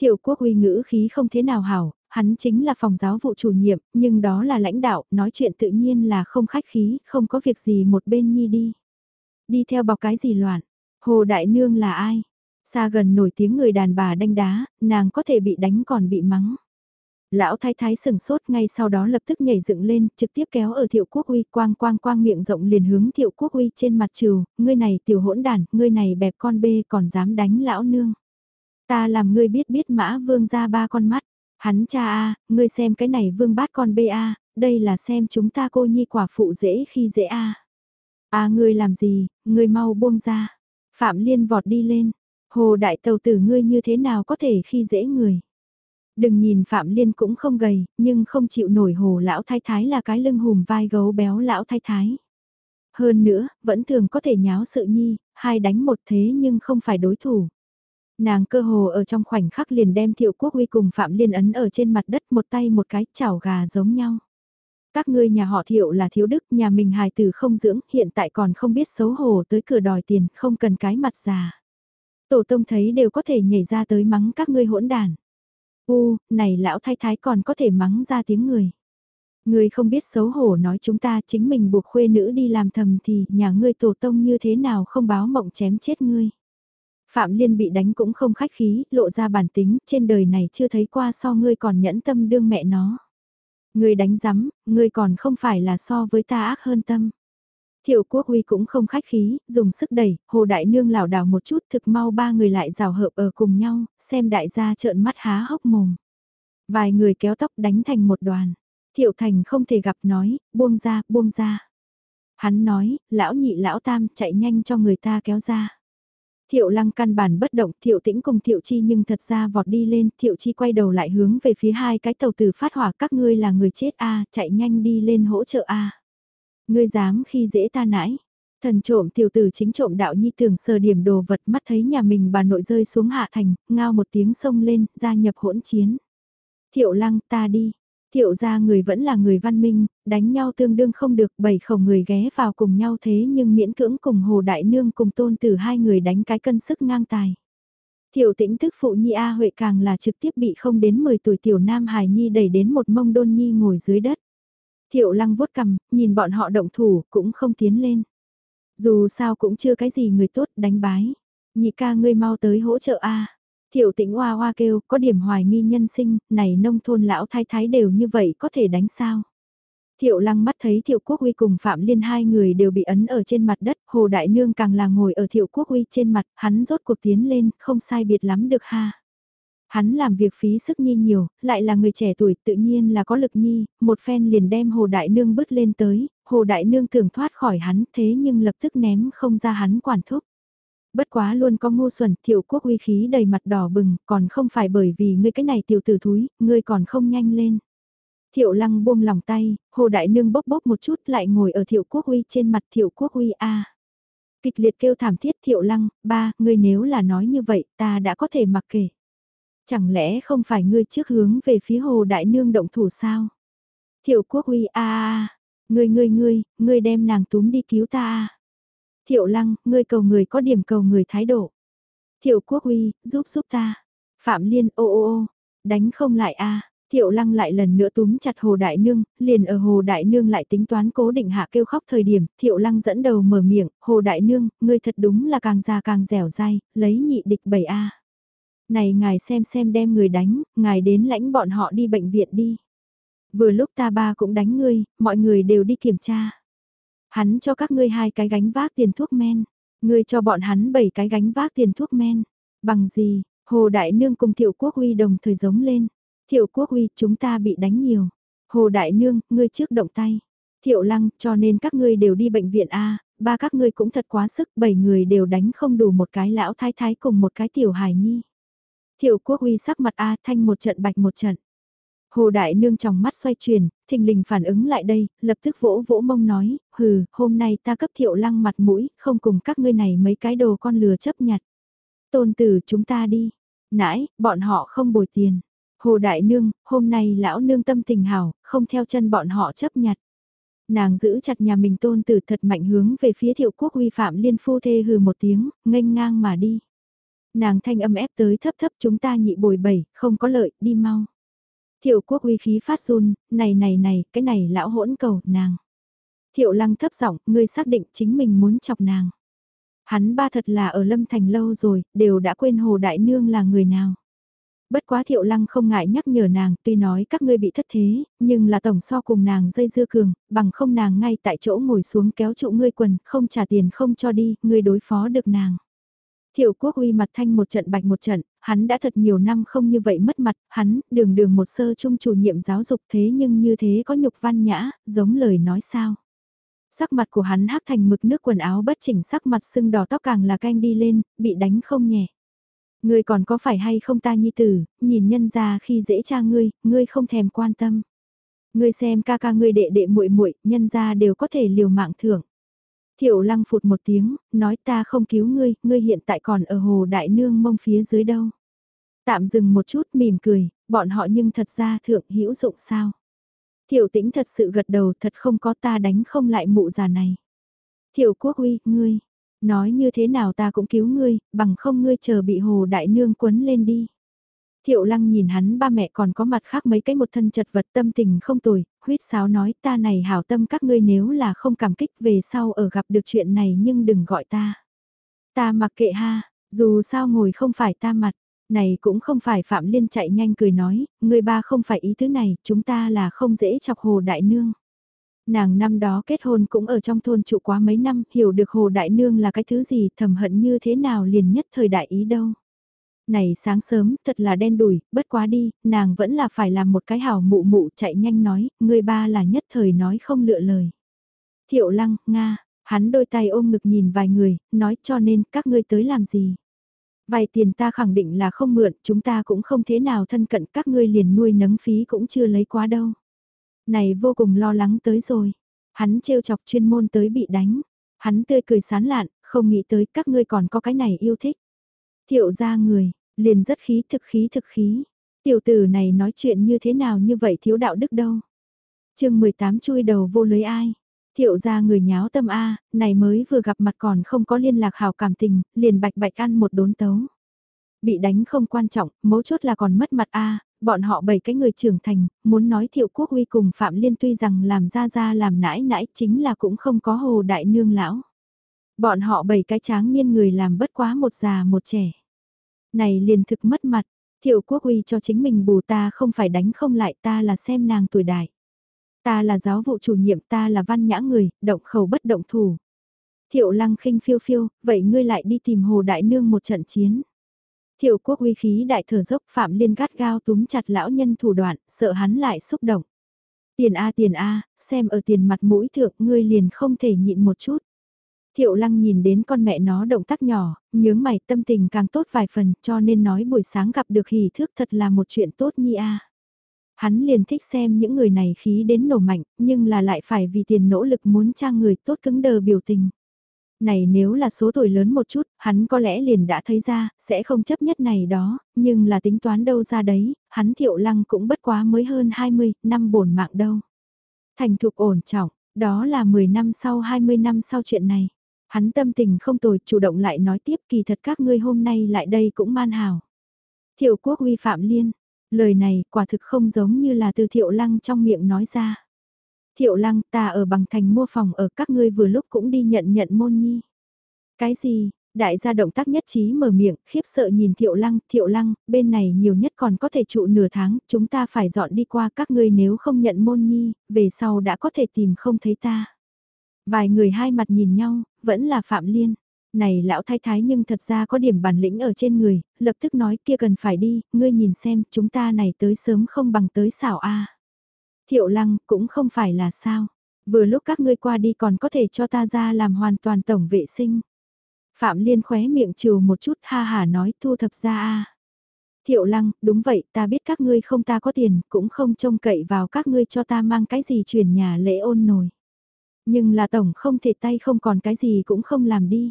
Thiệu quốc uy ngữ khí không thế nào hảo, hắn chính là phòng giáo vụ chủ nhiệm, nhưng đó là lãnh đạo, nói chuyện tự nhiên là không khách khí, không có việc gì một bên nhi đi. Đi theo bọc cái gì loạn, Hồ Đại Nương là ai? Xa gần nổi tiếng người đàn bà đánh đá, nàng có thể bị đánh còn bị mắng. Lão thái thái sừng sốt ngay sau đó lập tức nhảy dựng lên, trực tiếp kéo ở thiệu quốc uy quang quang quang miệng rộng liền hướng thiệu quốc uy trên mặt trừ, ngươi này tiểu hỗn đàn, ngươi này bẹp con bê còn dám đánh lão nương. Ta làm ngươi biết biết mã vương ra ba con mắt. Hắn cha a, ngươi xem cái này vương bát con bê a, đây là xem chúng ta cô nhi quả phụ dễ khi dễ a. A ngươi làm gì, ngươi mau buông ra. Phạm Liên vọt đi lên. Hồ đại tàu tử ngươi như thế nào có thể khi dễ người. Đừng nhìn Phạm Liên cũng không gầy, nhưng không chịu nổi hồ lão thái thái là cái lưng hùm vai gấu béo lão thái thái. Hơn nữa, vẫn thường có thể nháo sự nhi, hai đánh một thế nhưng không phải đối thủ. Nàng cơ hồ ở trong khoảnh khắc liền đem thiệu quốc uy cùng Phạm Liên ấn ở trên mặt đất một tay một cái chảo gà giống nhau. Các ngươi nhà họ thiệu là thiếu đức, nhà mình hài tử không dưỡng, hiện tại còn không biết xấu hổ tới cửa đòi tiền, không cần cái mặt già. Tổ tông thấy đều có thể nhảy ra tới mắng các ngươi hỗn đàn. U, này lão thái thái còn có thể mắng ra tiếng người. Ngươi không biết xấu hổ nói chúng ta chính mình buộc khuê nữ đi làm thầm thì nhà ngươi tổ tông như thế nào không báo mộng chém chết ngươi. Phạm Liên bị đánh cũng không khách khí, lộ ra bản tính, trên đời này chưa thấy qua so ngươi còn nhẫn tâm đương mẹ nó. Ngươi đánh rắm, ngươi còn không phải là so với ta ác hơn tâm. Thiệu quốc uy cũng không khách khí, dùng sức đẩy, hồ đại nương lảo đảo một chút thực mau ba người lại rào hợp ở cùng nhau, xem đại gia trợn mắt há hốc mồm. Vài người kéo tóc đánh thành một đoàn. Thiệu thành không thể gặp nói, buông ra, buông ra. Hắn nói, lão nhị lão tam chạy nhanh cho người ta kéo ra. Thiệu lăng căn bản bất động, thiệu tĩnh cùng thiệu chi nhưng thật ra vọt đi lên, thiệu chi quay đầu lại hướng về phía hai cái tàu tử phát hỏa các ngươi là người chết a chạy nhanh đi lên hỗ trợ a Ngươi dám khi dễ ta nãi, Thần trộm tiểu tử chính trộm đạo nhi tưởng sờ điểm đồ vật mắt thấy nhà mình bà nội rơi xuống hạ thành, ngao một tiếng sông lên, gia nhập hỗn chiến. Thiệu lăng ta đi, thiệu ra người vẫn là người văn minh, đánh nhau tương đương không được bảy khẩu người ghé vào cùng nhau thế nhưng miễn cưỡng cùng Hồ Đại Nương cùng tôn tử hai người đánh cái cân sức ngang tài. Thiệu tĩnh tức phụ nhi A Huệ càng là trực tiếp bị không đến 10 tuổi tiểu nam hài nhi đẩy đến một mông đôn nhi ngồi dưới đất. Thiệu lăng vuốt cầm, nhìn bọn họ động thủ cũng không tiến lên. Dù sao cũng chưa cái gì người tốt đánh bái. Nhị ca ngươi mau tới hỗ trợ A. Thiệu tĩnh hoa hoa kêu, có điểm hoài nghi nhân sinh, này nông thôn lão thái thái đều như vậy có thể đánh sao. Thiệu lăng mắt thấy Thiệu Quốc Huy cùng Phạm Liên hai người đều bị ấn ở trên mặt đất, Hồ Đại Nương càng là ngồi ở Thiệu Quốc Huy trên mặt, hắn rốt cuộc tiến lên, không sai biệt lắm được ha. Hắn làm việc phí sức nhi nhiều, lại là người trẻ tuổi tự nhiên là có lực nhi, một phen liền đem Hồ Đại Nương bứt lên tới, Hồ Đại Nương tưởng thoát khỏi hắn thế nhưng lập tức ném không ra hắn quản thúc. Bất quá luôn có ngu xuẩn, thiệu quốc uy khí đầy mặt đỏ bừng, còn không phải bởi vì ngươi cái này tiểu tử thúi, ngươi còn không nhanh lên. Thiệu lăng buông lòng tay, hồ đại nương bốc bốc một chút lại ngồi ở thiệu quốc uy trên mặt thiệu quốc uy a Kịch liệt kêu thảm thiết thiệu lăng, ba, ngươi nếu là nói như vậy ta đã có thể mặc kể. Chẳng lẽ không phải ngươi trước hướng về phía hồ đại nương động thủ sao? Thiệu quốc uy a a ngươi ngươi ngươi, ngươi đem nàng túm đi cứu ta a Thiệu lăng, ngươi cầu người có điểm cầu người thái độ. Thiệu quốc uy, giúp giúp ta. Phạm Liên, ô ô ô, đánh không lại a Thiệu lăng lại lần nữa túm chặt Hồ Đại Nương, liền ở Hồ Đại Nương lại tính toán cố định hạ kêu khóc thời điểm, Thiệu lăng dẫn đầu mở miệng, Hồ Đại Nương, ngươi thật đúng là càng già càng dẻo dai, lấy nhị địch bầy a này ngài xem xem đem người đánh, ngài đến lãnh bọn họ đi bệnh viện đi. Vừa lúc ta ba cũng đánh ngươi, mọi người đều đi kiểm tra. Hắn cho các ngươi hai cái gánh vác tiền thuốc men, ngươi cho bọn hắn bảy cái gánh vác tiền thuốc men. Bằng gì, Hồ Đại Nương cùng Thiệu Quốc Huy đồng thời giống lên. Thiệu Quốc Huy, chúng ta bị đánh nhiều. Hồ Đại Nương, ngươi trước động tay. Thiệu Lăng, cho nên các ngươi đều đi bệnh viện A, ba các ngươi cũng thật quá sức, bảy người đều đánh không đủ một cái lão thái thái cùng một cái tiểu hài nhi. Thiệu Quốc uy sắc mặt A thanh một trận bạch một trận. Hồ Đại Nương trong mắt xoay chuyển, thình lình phản ứng lại đây, lập tức vỗ vỗ mông nói, hừ, hôm nay ta cấp thiệu lăng mặt mũi, không cùng các ngươi này mấy cái đồ con lừa chấp nhặt. Tôn tử chúng ta đi. Nãy, bọn họ không bồi tiền. Hồ Đại Nương, hôm nay lão nương tâm tình hảo, không theo chân bọn họ chấp nhặt. Nàng giữ chặt nhà mình tôn tử thật mạnh hướng về phía thiệu quốc uy phạm liên phu thê hừ một tiếng, nghênh ngang mà đi. Nàng thanh âm ép tới thấp thấp chúng ta nhị bồi bảy, không có lợi, đi mau. Thiệu quốc uy khí phát run, này này này, cái này lão hỗn cầu, nàng. Thiệu lăng thấp giọng, ngươi xác định chính mình muốn chọc nàng. Hắn ba thật là ở Lâm Thành lâu rồi, đều đã quên Hồ Đại Nương là người nào. Bất quá thiệu lăng không ngại nhắc nhở nàng, tuy nói các ngươi bị thất thế, nhưng là tổng so cùng nàng dây dưa cường, bằng không nàng ngay tại chỗ ngồi xuống kéo trụ ngươi quần, không trả tiền không cho đi, ngươi đối phó được nàng. Thiệu quốc uy mặt thanh một trận bạch một trận, hắn đã thật nhiều năm không như vậy mất mặt, hắn, đường đường một sơ trung chủ nhiệm giáo dục thế nhưng như thế có nhục văn nhã, giống lời nói sao. Sắc mặt của hắn hắc thành mực nước quần áo bất chỉnh sắc mặt sưng đỏ tóc càng là canh đi lên, bị đánh không nhẹ. Ngươi còn có phải hay không ta nhi tử, nhìn nhân ra khi dễ cha ngươi, ngươi không thèm quan tâm. Ngươi xem ca ca ngươi đệ đệ muội muội, nhân ra đều có thể liều mạng thưởng. Thiệu lăng phụt một tiếng, nói ta không cứu ngươi, ngươi hiện tại còn ở hồ đại nương mông phía dưới đâu. Tạm dừng một chút mỉm cười, bọn họ nhưng thật ra thượng hữu dụng sao. Thiệu tĩnh thật sự gật đầu thật không có ta đánh không lại mụ già này. Thiệu quốc uy, ngươi, nói như thế nào ta cũng cứu ngươi, bằng không ngươi chờ bị hồ đại nương quấn lên đi. Thiệu lăng nhìn hắn ba mẹ còn có mặt khác mấy cái một thân chật vật tâm tình không tồi, huyết sáo nói ta này hảo tâm các ngươi nếu là không cảm kích về sau ở gặp được chuyện này nhưng đừng gọi ta. Ta mặc kệ ha, dù sao ngồi không phải ta mặt, này cũng không phải Phạm Liên chạy nhanh cười nói, người ba không phải ý thứ này, chúng ta là không dễ chọc Hồ Đại Nương. Nàng năm đó kết hôn cũng ở trong thôn trụ quá mấy năm, hiểu được Hồ Đại Nương là cái thứ gì thầm hận như thế nào liền nhất thời đại ý đâu này sáng sớm, thật là đen đủi, bất quá đi, nàng vẫn là phải làm một cái hào mụ mụ chạy nhanh nói, người ba là nhất thời nói không lựa lời. Thiệu lăng, Nga, hắn đôi tay ôm ngực nhìn vài người, nói cho nên các ngươi tới làm gì. Vài tiền ta khẳng định là không mượn, chúng ta cũng không thế nào thân cận các ngươi liền nuôi nấng phí cũng chưa lấy quá đâu. Này vô cùng lo lắng tới rồi. Hắn trêu chọc chuyên môn tới bị đánh. Hắn tươi cười sán lạn, không nghĩ tới các ngươi còn có cái này yêu thích. Thiệu ra người, liền rất khí thực khí thực khí. Tiểu tử này nói chuyện như thế nào như vậy thiếu đạo đức đâu. chương 18 chui đầu vô lưới ai. Thiệu ra người nháo tâm A, này mới vừa gặp mặt còn không có liên lạc hào cảm tình, liền bạch bạch ăn một đốn tấu. Bị đánh không quan trọng, mấu chốt là còn mất mặt A, bọn họ bảy cái người trưởng thành, muốn nói thiệu quốc huy cùng Phạm Liên tuy rằng làm ra ra làm nãi nãi chính là cũng không có hồ đại nương lão. Bọn họ bảy cái tráng niên người làm bất quá một già một trẻ. Này liền thực mất mặt, thiệu quốc uy cho chính mình bù ta không phải đánh không lại ta là xem nàng tuổi đại. Ta là giáo vụ chủ nhiệm ta là văn nhã người, động khẩu bất động thủ. Thiệu lăng khinh phiêu phiêu, vậy ngươi lại đi tìm hồ đại nương một trận chiến. Thiệu quốc uy khí đại thở dốc Phạm Liên gắt gao túm chặt lão nhân thủ đoạn, sợ hắn lại xúc động. Tiền A tiền A, xem ở tiền mặt mũi thượng ngươi liền không thể nhịn một chút. Thiệu lăng nhìn đến con mẹ nó động tác nhỏ, nhướng mày tâm tình càng tốt vài phần cho nên nói buổi sáng gặp được hỉ thước thật là một chuyện tốt nhi a. Hắn liền thích xem những người này khí đến nổ mạnh, nhưng là lại phải vì tiền nỗ lực muốn trang người tốt cứng đờ biểu tình. Này nếu là số tuổi lớn một chút, hắn có lẽ liền đã thấy ra, sẽ không chấp nhất này đó, nhưng là tính toán đâu ra đấy, hắn thiệu lăng cũng bất quá mới hơn 20, năm bổn mạng đâu. Thành thục ổn trọng, đó là 10 năm sau 20 năm sau chuyện này. Hắn tâm tình không tồi, chủ động lại nói tiếp kỳ thật các ngươi hôm nay lại đây cũng man hào. Thiệu quốc uy phạm liên, lời này quả thực không giống như là từ thiệu lăng trong miệng nói ra. Thiệu lăng ta ở bằng thành mua phòng ở các ngươi vừa lúc cũng đi nhận nhận môn nhi. Cái gì, đại gia động tác nhất trí mở miệng, khiếp sợ nhìn thiệu lăng, thiệu lăng, bên này nhiều nhất còn có thể trụ nửa tháng, chúng ta phải dọn đi qua các ngươi nếu không nhận môn nhi, về sau đã có thể tìm không thấy ta. Vài người hai mặt nhìn nhau, vẫn là Phạm Liên. Này lão thái thái nhưng thật ra có điểm bản lĩnh ở trên người, lập tức nói kia cần phải đi, ngươi nhìn xem chúng ta này tới sớm không bằng tới xảo a Thiệu lăng cũng không phải là sao. Vừa lúc các ngươi qua đi còn có thể cho ta ra làm hoàn toàn tổng vệ sinh. Phạm Liên khóe miệng trừ một chút ha hà nói thu thập ra a. Thiệu lăng, đúng vậy, ta biết các ngươi không ta có tiền, cũng không trông cậy vào các ngươi cho ta mang cái gì chuyển nhà lễ ôn nồi. Nhưng là tổng không thể tay không còn cái gì cũng không làm đi.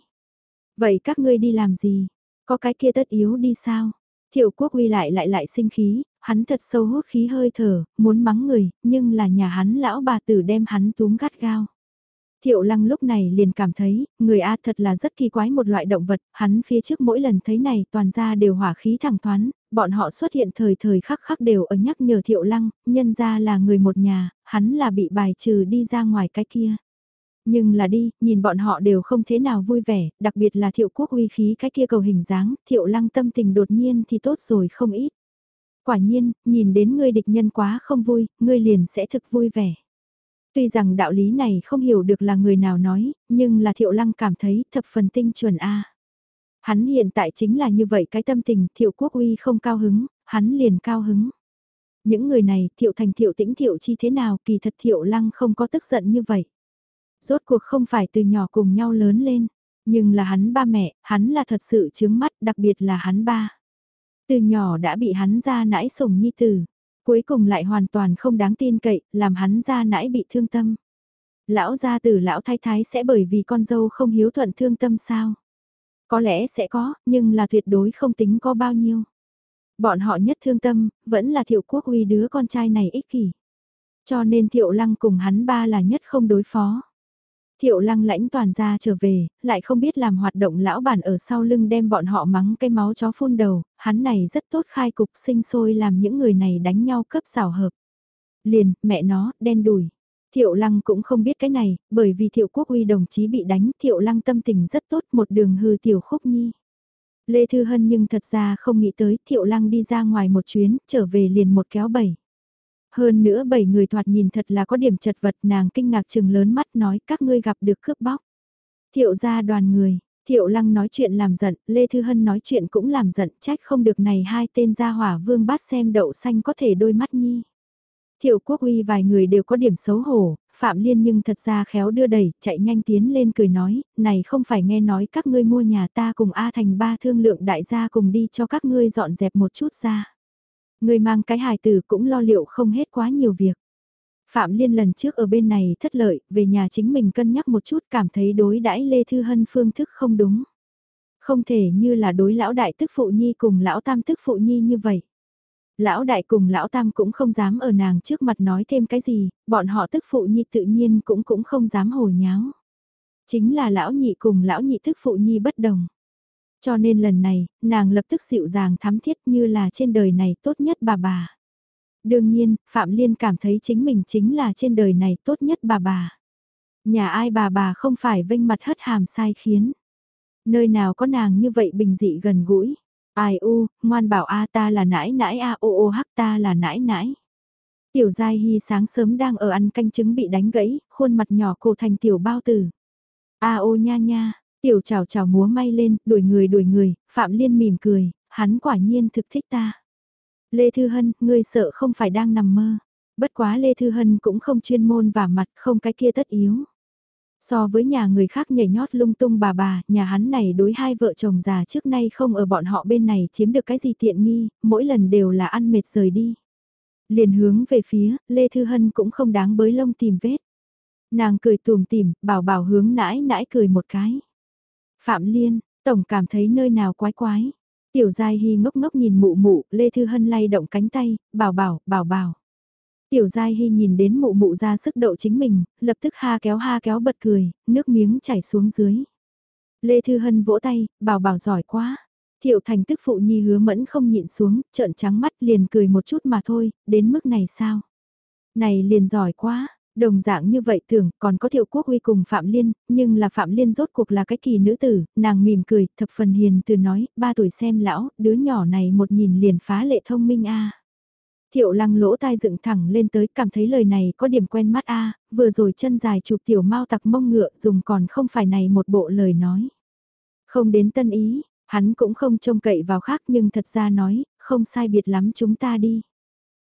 Vậy các ngươi đi làm gì? Có cái kia tất yếu đi sao? Thiệu quốc uy lại lại lại sinh khí, hắn thật sâu hút khí hơi thở, muốn mắng người, nhưng là nhà hắn lão bà tử đem hắn túm gắt gao. Thiệu lăng lúc này liền cảm thấy, người A thật là rất kỳ quái một loại động vật, hắn phía trước mỗi lần thấy này toàn ra đều hỏa khí thẳng thoáng, bọn họ xuất hiện thời thời khắc khắc đều ở nhắc nhở thiệu lăng, nhân ra là người một nhà, hắn là bị bài trừ đi ra ngoài cái kia. Nhưng là đi, nhìn bọn họ đều không thế nào vui vẻ, đặc biệt là thiệu quốc uy khí cái kia cầu hình dáng, thiệu lăng tâm tình đột nhiên thì tốt rồi không ít. Quả nhiên, nhìn đến ngươi địch nhân quá không vui, ngươi liền sẽ thực vui vẻ. Tuy rằng đạo lý này không hiểu được là người nào nói, nhưng là thiệu lăng cảm thấy thập phần tinh chuẩn A. Hắn hiện tại chính là như vậy cái tâm tình thiệu quốc uy không cao hứng, hắn liền cao hứng. Những người này thiệu thành thiệu tĩnh thiệu chi thế nào kỳ thật thiệu lăng không có tức giận như vậy. Rốt cuộc không phải từ nhỏ cùng nhau lớn lên, nhưng là hắn ba mẹ, hắn là thật sự chướng mắt đặc biệt là hắn ba. Từ nhỏ đã bị hắn ra nãi sủng nhi tử, cuối cùng lại hoàn toàn không đáng tin cậy, làm hắn ra nãi bị thương tâm. Lão gia tử lão thái thái sẽ bởi vì con dâu không hiếu thuận thương tâm sao? Có lẽ sẽ có, nhưng là tuyệt đối không tính có bao nhiêu. Bọn họ nhất thương tâm, vẫn là thiệu quốc uy đứa con trai này ích kỷ. Cho nên thiệu lăng cùng hắn ba là nhất không đối phó. Thiệu lăng lãnh toàn ra trở về, lại không biết làm hoạt động lão bản ở sau lưng đem bọn họ mắng cái máu chó phun đầu, hắn này rất tốt khai cục sinh sôi làm những người này đánh nhau cấp xảo hợp. Liền, mẹ nó, đen đùi. Thiệu lăng cũng không biết cái này, bởi vì thiệu quốc uy đồng chí bị đánh, thiệu lăng tâm tình rất tốt một đường hư tiểu khúc nhi. Lê Thư Hân nhưng thật ra không nghĩ tới thiệu lăng đi ra ngoài một chuyến, trở về liền một kéo bảy. Hơn nữa bảy người thoạt nhìn thật là có điểm chật vật nàng kinh ngạc chừng lớn mắt nói các ngươi gặp được cướp bóc. Thiệu ra đoàn người, thiệu lăng nói chuyện làm giận, Lê Thư Hân nói chuyện cũng làm giận trách không được này hai tên gia hỏa vương bát xem đậu xanh có thể đôi mắt nhi. Thiệu quốc uy vài người đều có điểm xấu hổ, Phạm Liên nhưng thật ra khéo đưa đẩy, chạy nhanh tiến lên cười nói, này không phải nghe nói các ngươi mua nhà ta cùng A thành ba thương lượng đại gia cùng đi cho các ngươi dọn dẹp một chút ra. Người mang cái hài tử cũng lo liệu không hết quá nhiều việc. Phạm Liên lần trước ở bên này thất lợi, về nhà chính mình cân nhắc một chút cảm thấy đối đãi Lê Thư Hân phương thức không đúng. Không thể như là đối lão đại tức phụ nhi cùng lão tam tức phụ nhi như vậy. Lão đại cùng lão tam cũng không dám ở nàng trước mặt nói thêm cái gì, bọn họ tức phụ nhi tự nhiên cũng cũng không dám hồ nháo. Chính là lão nhị cùng lão nhị tức phụ nhi bất đồng. Cho nên lần này, nàng lập tức dịu dàng thắm thiết như là trên đời này tốt nhất bà bà. Đương nhiên, Phạm Liên cảm thấy chính mình chính là trên đời này tốt nhất bà bà. Nhà ai bà bà không phải vinh mặt hất hàm sai khiến. Nơi nào có nàng như vậy bình dị gần gũi. Ai u, ngoan bảo a ta là nãi nãi a ô ô hắc ta là nãi nãi. Tiểu Giai Hy sáng sớm đang ở ăn canh trứng bị đánh gãy, khuôn mặt nhỏ cổ thành tiểu bao tử. A ô nha nha, tiểu chào chào múa may lên, đuổi người đuổi người, Phạm Liên mỉm cười, hắn quả nhiên thực thích ta. Lê Thư Hân, ngươi sợ không phải đang nằm mơ. Bất quá Lê Thư Hân cũng không chuyên môn và mặt không cái kia tất yếu. So với nhà người khác nhảy nhót lung tung bà bà, nhà hắn này đối hai vợ chồng già trước nay không ở bọn họ bên này chiếm được cái gì tiện nghi, mỗi lần đều là ăn mệt rời đi. Liền hướng về phía, Lê Thư Hân cũng không đáng bới lông tìm vết. Nàng cười tùm tìm, bảo bảo hướng nãi nãi cười một cái. Phạm Liên, Tổng cảm thấy nơi nào quái quái. Tiểu Giai Hy ngốc ngốc nhìn mụ mụ, Lê Thư Hân lay động cánh tay, bảo bảo, bảo bảo. Tiểu Giai Hy nhìn đến mụ mụ ra sức độ chính mình, lập tức ha kéo ha kéo bật cười, nước miếng chảy xuống dưới. Lê Thư Hân vỗ tay, bảo bảo giỏi quá. Thiệu thành tức phụ nhi hứa mẫn không nhịn xuống, trợn trắng mắt liền cười một chút mà thôi, đến mức này sao? Này liền giỏi quá, Đồng dạng như vậy tưởng còn có thiệu quốc uy cùng Phạm Liên, nhưng là Phạm Liên rốt cuộc là cái kỳ nữ tử, nàng mỉm cười, thập phần hiền từ nói, ba tuổi xem lão, đứa nhỏ này một nhìn liền phá lệ thông minh a. Thiệu lăng lỗ tai dựng thẳng lên tới cảm thấy lời này có điểm quen mắt a vừa rồi chân dài chụp tiểu mau tặc mông ngựa dùng còn không phải này một bộ lời nói. Không đến tân ý, hắn cũng không trông cậy vào khác nhưng thật ra nói, không sai biệt lắm chúng ta đi.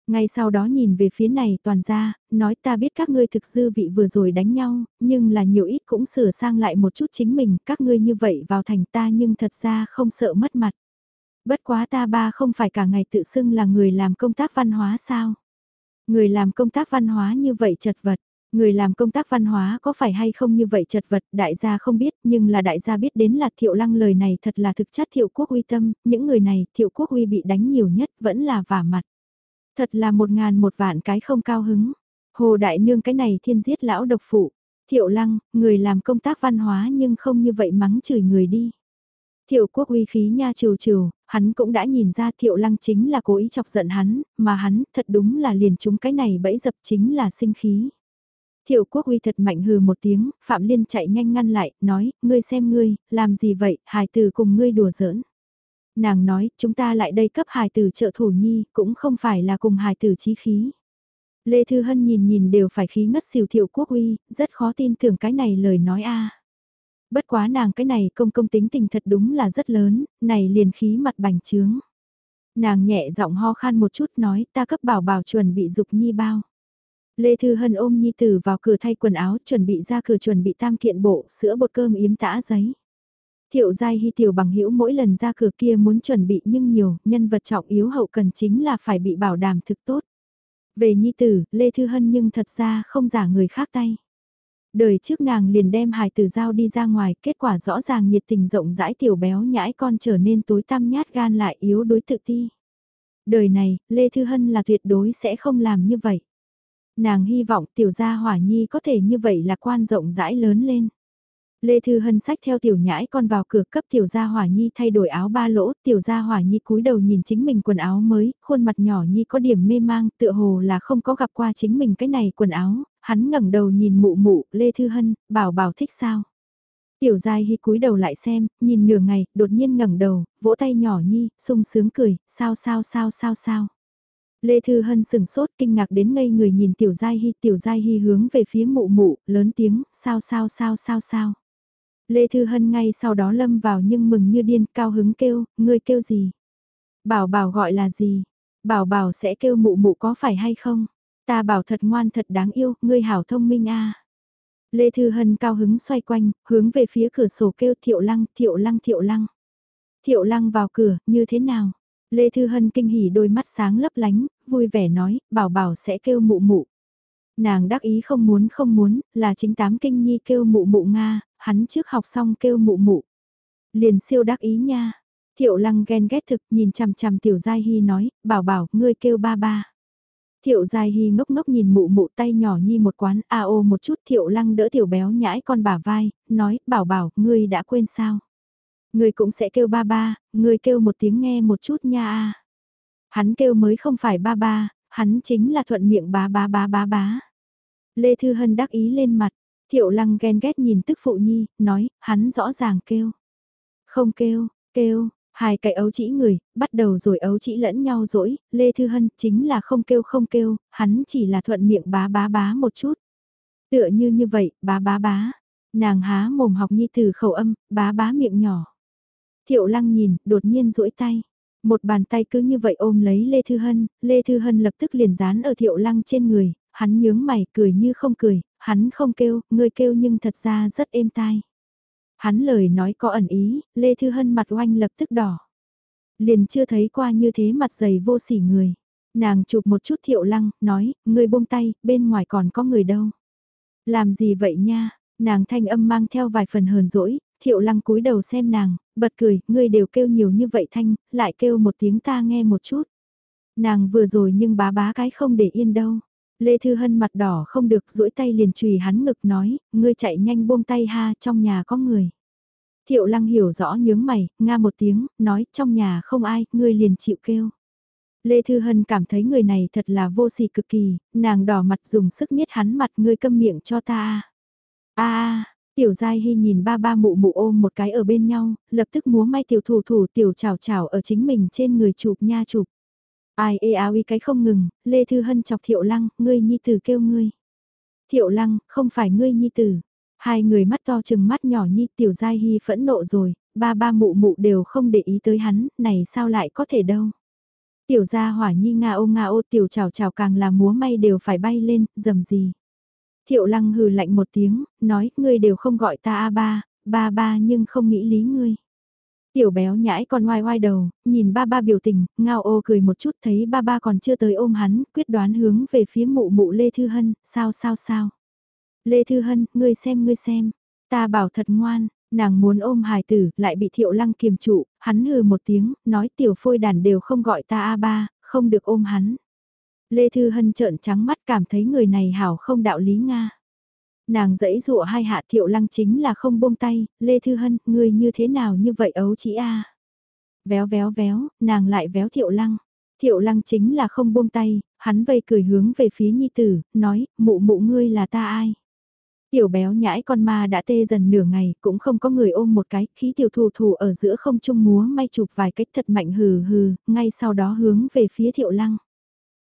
Ngay sau đó nhìn về phía này toàn ra, nói ta biết các ngươi thực dư vị vừa rồi đánh nhau, nhưng là nhiều ít cũng sửa sang lại một chút chính mình, các ngươi như vậy vào thành ta nhưng thật ra không sợ mất mặt. Bất quá ta ba không phải cả ngày tự xưng là người làm công tác văn hóa sao? Người làm công tác văn hóa như vậy chật vật. Người làm công tác văn hóa có phải hay không như vậy chật vật, đại gia không biết, nhưng là đại gia biết đến là thiệu lăng lời này thật là thực chất thiệu quốc uy tâm, những người này thiệu quốc uy bị đánh nhiều nhất vẫn là vả mặt. Thật là một ngàn một vạn cái không cao hứng. Hồ Đại Nương cái này thiên giết lão độc phụ. Thiệu Lăng, người làm công tác văn hóa nhưng không như vậy mắng chửi người đi. Thiệu quốc uy khí nha trừ trừ, hắn cũng đã nhìn ra Thiệu Lăng chính là cố ý chọc giận hắn, mà hắn thật đúng là liền chúng cái này bẫy dập chính là sinh khí. Thiệu quốc uy thật mạnh hừ một tiếng, Phạm Liên chạy nhanh ngăn lại, nói, ngươi xem ngươi, làm gì vậy, hài từ cùng ngươi đùa giỡn nàng nói, chúng ta lại đây cấp hài tử trợ thủ nhi, cũng không phải là cùng hài tử chí khí. Lê Thư Hân nhìn nhìn đều phải khí ngất xìu thiệu quốc uy, rất khó tin tưởng cái này lời nói a Bất quá nàng cái này công công tính tình thật đúng là rất lớn, này liền khí mặt bành trướng. Nàng nhẹ giọng ho khan một chút nói ta cấp bảo bảo chuẩn bị dục nhi bao. Lê Thư Hân ôm nhi tử vào cửa thay quần áo chuẩn bị ra cửa chuẩn bị tam kiện bộ sữa bột cơm yếm tã giấy. Thiệu giai hy tiểu bằng hữu mỗi lần ra cửa kia muốn chuẩn bị nhưng nhiều, nhân vật trọng yếu hậu cần chính là phải bị bảo đảm thực tốt. Về nhi tử, Lê Thư Hân nhưng thật ra không giả người khác tay. Đời trước nàng liền đem hài tử giao đi ra ngoài, kết quả rõ ràng nhiệt tình rộng rãi tiểu béo nhãi con trở nên tối tăm nhát gan lại yếu đối tự ti. Đời này, Lê Thư Hân là tuyệt đối sẽ không làm như vậy. Nàng hy vọng tiểu gia hỏa nhi có thể như vậy là quan rộng rãi lớn lên. Lê Thư Hân sách theo tiểu nhãi con vào cửa cấp tiểu gia hỏa nhi thay đổi áo ba lỗ, tiểu gia hỏa nhi cúi đầu nhìn chính mình quần áo mới, khuôn mặt nhỏ nhi có điểm mê mang, tựa hồ là không có gặp qua chính mình cái này quần áo, hắn ngẩng đầu nhìn mụ mụ, Lê Thư Hân, bảo bảo thích sao. Tiểu giai hy cúi đầu lại xem, nhìn nửa ngày, đột nhiên ngẩng đầu, vỗ tay nhỏ nhi, sung sướng cười, sao sao sao sao sao. Lê Thư Hân sừng sốt kinh ngạc đến ngây người nhìn tiểu giai hy, tiểu giai hy hướng về phía mụ mụ, lớn tiếng, sao sao sao sao sao. Lê Thư Hân ngay sau đó lâm vào nhưng mừng như điên cao hứng kêu, ngươi kêu gì? Bảo bảo gọi là gì? Bảo bảo sẽ kêu mụ mụ có phải hay không? Ta bảo thật ngoan thật đáng yêu, ngươi hảo thông minh a. Lê Thư Hân cao hứng xoay quanh, hướng về phía cửa sổ kêu thiệu lăng, thiệu lăng, thiệu lăng. Thiệu lăng vào cửa, như thế nào? Lê Thư Hân kinh hỉ đôi mắt sáng lấp lánh, vui vẻ nói, bảo bảo sẽ kêu mụ mụ. Nàng đắc ý không muốn không muốn, là chính tám kinh nhi kêu mụ mụ Nga, hắn trước học xong kêu mụ mụ. Liền siêu đắc ý nha. Thiệu lăng ghen ghét thực nhìn chằm chằm tiểu giai hy nói, bảo bảo, ngươi kêu ba ba. Thiệu Giai Hy ngốc ngốc nhìn mụ mụ tay nhỏ nhi một quán a ô một chút Thiệu Lăng đỡ Tiểu béo nhãi con bả vai, nói, bảo bảo, ngươi đã quên sao? Ngươi cũng sẽ kêu ba ba, ngươi kêu một tiếng nghe một chút nha a. Hắn kêu mới không phải ba ba, hắn chính là thuận miệng bá bá bá bá bá. Lê Thư Hân đắc ý lên mặt, Thiệu Lăng ghen ghét nhìn tức phụ nhi, nói, hắn rõ ràng kêu. Không kêu, kêu, Hai cái ấu chỉ người, bắt đầu rồi ấu chỉ lẫn nhau dỗi, Lê Thư Hân chính là không kêu không kêu, hắn chỉ là thuận miệng bá bá bá một chút. Tựa như như vậy, bá bá bá, nàng há mồm học nhi từ khẩu âm, bá bá miệng nhỏ. Thiệu lăng nhìn, đột nhiên duỗi tay. Một bàn tay cứ như vậy ôm lấy Lê Thư Hân, Lê Thư Hân lập tức liền dán ở thiệu lăng trên người, hắn nhướng mày cười như không cười, hắn không kêu, ngươi kêu nhưng thật ra rất êm tai. Hắn lời nói có ẩn ý, Lê Thư Hân mặt oanh lập tức đỏ. Liền chưa thấy qua như thế mặt dày vô sỉ người. Nàng chụp một chút thiệu lăng, nói, ngươi buông tay, bên ngoài còn có người đâu. Làm gì vậy nha, nàng thanh âm mang theo vài phần hờn dỗi, thiệu lăng cúi đầu xem nàng, bật cười, ngươi đều kêu nhiều như vậy thanh, lại kêu một tiếng ta nghe một chút. Nàng vừa rồi nhưng bá bá cái không để yên đâu. Lê Thư Hân mặt đỏ không được duỗi tay liền chùy hắn ngực nói, ngươi chạy nhanh buông tay ha, trong nhà có người. Thiệu lăng hiểu rõ nhướng mày, nga một tiếng, nói trong nhà không ai, ngươi liền chịu kêu. Lê Thư Hân cảm thấy người này thật là vô sỉ cực kỳ, nàng đỏ mặt dùng sức nhét hắn mặt ngươi câm miệng cho ta. a tiểu giai hy nhìn ba ba mụ mụ ôm một cái ở bên nhau, lập tức múa may tiểu thủ thủ tiểu chào chào ở chính mình trên người chụp nha chụp. Ai ê áo y cái không ngừng, Lê Thư Hân chọc Thiệu Lăng, ngươi nhi tử kêu ngươi. Thiệu Lăng, không phải ngươi nhi tử. Hai người mắt to chừng mắt nhỏ nhi tiểu giai hy phẫn nộ rồi, ba ba mụ mụ đều không để ý tới hắn, này sao lại có thể đâu. Tiểu gia hỏa nhi nga ô nga ô tiểu chào chào càng là múa may đều phải bay lên, dầm gì. Thiệu lăng hừ lạnh một tiếng, nói, ngươi đều không gọi ta a ba, ba ba nhưng không nghĩ lý ngươi. Tiểu béo nhãi còn oai oai đầu, nhìn ba ba biểu tình, ngao ô cười một chút thấy ba ba còn chưa tới ôm hắn, quyết đoán hướng về phía mụ mụ Lê Thư Hân, sao sao sao. Lê Thư Hân, ngươi xem ngươi xem, ta bảo thật ngoan, nàng muốn ôm hài tử, lại bị thiệu lăng kiềm trụ, hắn hừ một tiếng, nói tiểu phôi đàn đều không gọi ta a ba, không được ôm hắn. Lê Thư Hân trợn trắng mắt cảm thấy người này hảo không đạo lý Nga. Nàng dẫy dụa hai hạ thiệu lăng chính là không buông tay, Lê Thư Hân, người như thế nào như vậy ấu chỉ a Véo véo véo, nàng lại véo thiệu lăng. Thiệu lăng chính là không buông tay, hắn vây cười hướng về phía nhi tử, nói, mụ mụ ngươi là ta ai? Tiểu béo nhãi con ma đã tê dần nửa ngày, cũng không có người ôm một cái, khí tiểu thù thù ở giữa không trung múa may chụp vài cách thật mạnh hừ hừ, ngay sau đó hướng về phía thiệu lăng.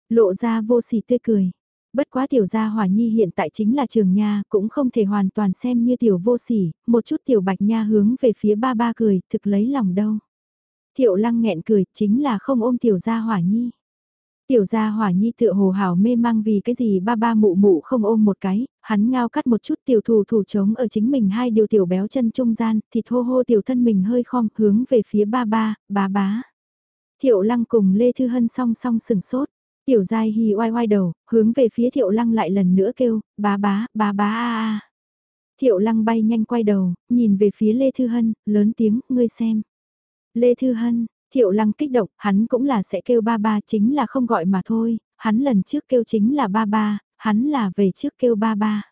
Lộ ra vô sỉ tươi cười. Bất quá tiểu gia hỏa nhi hiện tại chính là trường nha, cũng không thể hoàn toàn xem như tiểu vô sỉ, một chút tiểu bạch nha hướng về phía ba ba cười, thực lấy lòng đâu. Thiệu lăng nghẹn cười, chính là không ôm tiểu gia hỏa nhi. Tiểu gia hỏa nhi tựa hồ hào mê mang vì cái gì ba ba mụ mụ không ôm một cái, hắn ngao cắt một chút tiểu thủ thủ trống ở chính mình hai điều tiểu béo chân trung gian, thịt hô hô tiểu thân mình hơi khom hướng về phía ba ba, bá bá. Thiệu lăng cùng Lê Thư Hân song song sừng sốt, tiểu giai hì oai oai đầu, hướng về phía thiệu lăng lại lần nữa kêu, bá bá, bá bá a a. Thiệu lăng bay nhanh quay đầu, nhìn về phía Lê Thư Hân, lớn tiếng, ngươi xem. Lê Thư Hân, Thiệu lăng kích động, hắn cũng là sẽ kêu ba ba chính là không gọi mà thôi, hắn lần trước kêu chính là ba ba, hắn là về trước kêu ba ba.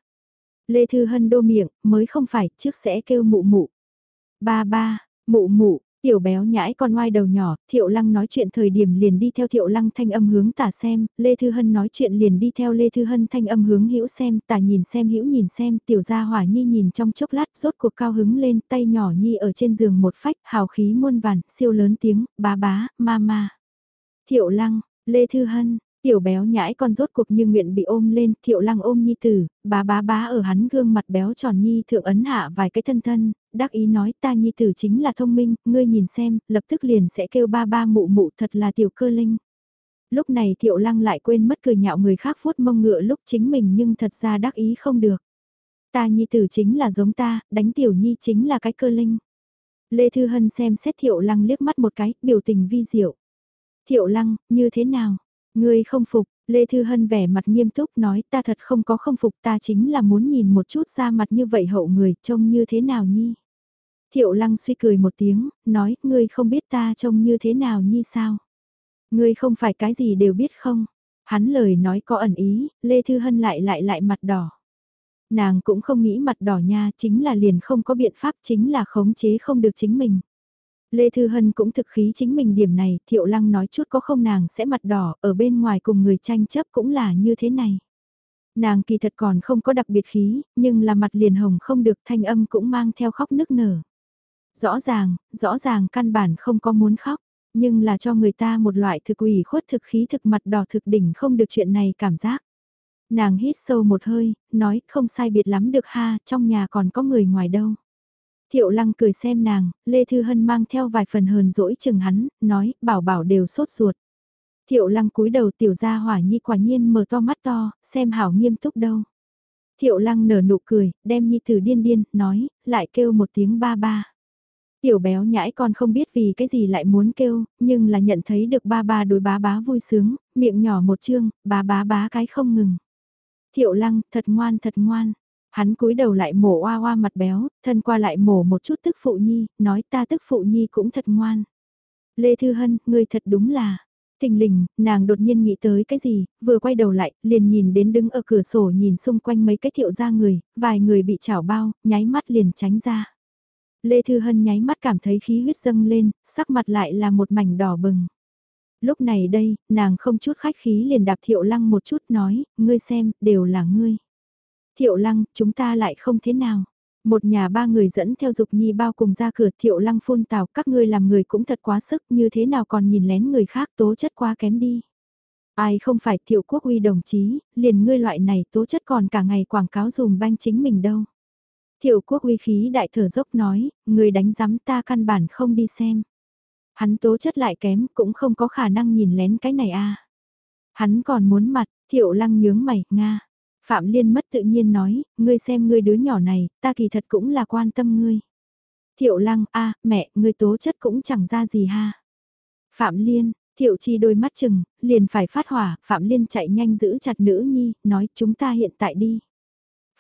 Lê Thư Hân đô miệng, mới không phải, trước sẽ kêu mụ mụ. Ba ba, mụ mụ, Tiểu béo nhãi con ngoai đầu nhỏ, Thiệu Lăng nói chuyện thời điểm liền đi theo Thiệu Lăng thanh âm hướng tả xem, Lê Thư Hân nói chuyện liền đi theo Lê Thư Hân thanh âm hướng hữu xem, tả nhìn xem hữu nhìn xem, tiểu gia hỏa nhi nhìn trong chốc lát, rốt cuộc cao hứng lên, tay nhỏ nhi ở trên giường một phách, hào khí muôn vàn, siêu lớn tiếng, bá bá, ma ma. Thiệu Lăng, Lê Thư Hân, Tiểu béo nhãi con rốt cuộc như nguyện bị ôm lên, thiệu lăng ôm nhi tử, bá bá bá ở hắn gương mặt béo tròn nhi thượng ấn hạ vài cái thân thân, đắc ý nói ta nhi tử chính là thông minh, ngươi nhìn xem, lập tức liền sẽ kêu ba ba mụ mụ thật là tiểu cơ linh. Lúc này thiệu lăng lại quên mất cười nhạo người khác vuốt mông ngựa lúc chính mình nhưng thật ra đắc ý không được. Ta nhi tử chính là giống ta, đánh tiểu nhi chính là cái cơ linh. Lê Thư Hân xem xét thiệu lăng liếc mắt một cái, biểu tình vi diệu. Thiệu lăng, như thế nào? Ngươi không phục, Lê Thư Hân vẻ mặt nghiêm túc nói ta thật không có không phục ta chính là muốn nhìn một chút ra mặt như vậy hậu người trông như thế nào nhi. Thiệu lăng suy cười một tiếng, nói ngươi không biết ta trông như thế nào nhi sao. Ngươi không phải cái gì đều biết không. Hắn lời nói có ẩn ý, Lê Thư Hân lại lại lại mặt đỏ. Nàng cũng không nghĩ mặt đỏ nha, chính là liền không có biện pháp chính là khống chế không được chính mình. Lê Thư Hân cũng thực khí chính mình điểm này, Thiệu Lăng nói chút có không nàng sẽ mặt đỏ, ở bên ngoài cùng người tranh chấp cũng là như thế này. Nàng kỳ thật còn không có đặc biệt khí, nhưng là mặt liền hồng không được thanh âm cũng mang theo khóc nức nở. Rõ ràng, rõ ràng căn bản không có muốn khóc, nhưng là cho người ta một loại thực ủy khuất thực khí thực mặt đỏ thực đỉnh không được chuyện này cảm giác. Nàng hít sâu một hơi, nói không sai biệt lắm được ha, trong nhà còn có người ngoài đâu. Thiệu lăng cười xem nàng, Lê Thư Hân mang theo vài phần hờn dỗi chừng hắn, nói, bảo bảo đều sốt ruột. Thiệu lăng cúi đầu tiểu ra hỏa nhi quả nhiên mở to mắt to, xem hảo nghiêm túc đâu. Thiệu lăng nở nụ cười, đem nhi tử điên điên, nói, lại kêu một tiếng ba ba. Tiểu béo nhãi con không biết vì cái gì lại muốn kêu, nhưng là nhận thấy được ba ba đối bá bá vui sướng, miệng nhỏ một chương, bá bá bá cái không ngừng. Thiệu lăng, thật ngoan thật ngoan. Hắn cúi đầu lại mổ oa oa mặt béo, thân qua lại mổ một chút tức phụ nhi, nói ta tức phụ nhi cũng thật ngoan. Lê Thư Hân, ngươi thật đúng là, Thình lình, nàng đột nhiên nghĩ tới cái gì, vừa quay đầu lại, liền nhìn đến đứng ở cửa sổ nhìn xung quanh mấy cái thiệu ra người, vài người bị chảo bao, nháy mắt liền tránh ra. Lê Thư Hân nháy mắt cảm thấy khí huyết dâng lên, sắc mặt lại là một mảnh đỏ bừng. Lúc này đây, nàng không chút khách khí liền đạp thiệu lăng một chút nói, ngươi xem, đều là ngươi. Thiệu lăng, chúng ta lại không thế nào. Một nhà ba người dẫn theo dục nhi bao cùng ra cửa thiệu lăng phun tào các ngươi làm người cũng thật quá sức như thế nào còn nhìn lén người khác tố chất quá kém đi. Ai không phải thiệu quốc uy đồng chí, liền ngươi loại này tố chất còn cả ngày quảng cáo dùm banh chính mình đâu. Thiệu quốc uy khí đại thở dốc nói, người đánh giám ta căn bản không đi xem. Hắn tố chất lại kém cũng không có khả năng nhìn lén cái này a à. Hắn còn muốn mặt, thiệu lăng nhướng mày, Nga. Phạm Liên mất tự nhiên nói, ngươi xem ngươi đứa nhỏ này, ta kỳ thật cũng là quan tâm ngươi. Thiệu lăng, a mẹ, ngươi tố chất cũng chẳng ra gì ha. Phạm Liên, Thiệu chi đôi mắt chừng, liền phải phát hỏa, Phạm Liên chạy nhanh giữ chặt nữ nhi, nói chúng ta hiện tại đi.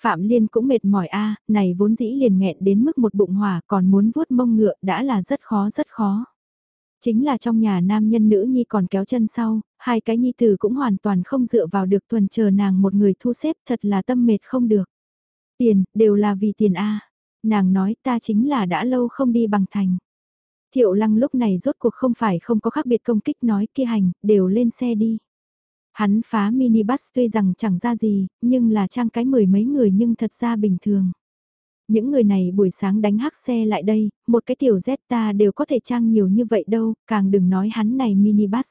Phạm Liên cũng mệt mỏi a này vốn dĩ liền nghẹn đến mức một bụng hỏa còn muốn vuốt mông ngựa đã là rất khó rất khó. Chính là trong nhà nam nhân nữ nhi còn kéo chân sau, hai cái nhi tử cũng hoàn toàn không dựa vào được tuần chờ nàng một người thu xếp thật là tâm mệt không được. Tiền, đều là vì tiền A. Nàng nói ta chính là đã lâu không đi bằng thành. Thiệu lăng lúc này rốt cuộc không phải không có khác biệt công kích nói kia hành, đều lên xe đi. Hắn phá minibus tuy rằng chẳng ra gì, nhưng là trang cái mười mấy người nhưng thật ra bình thường. Những người này buổi sáng đánh hắc xe lại đây, một cái tiểu Zeta đều có thể trang nhiều như vậy đâu, càng đừng nói hắn này minibus.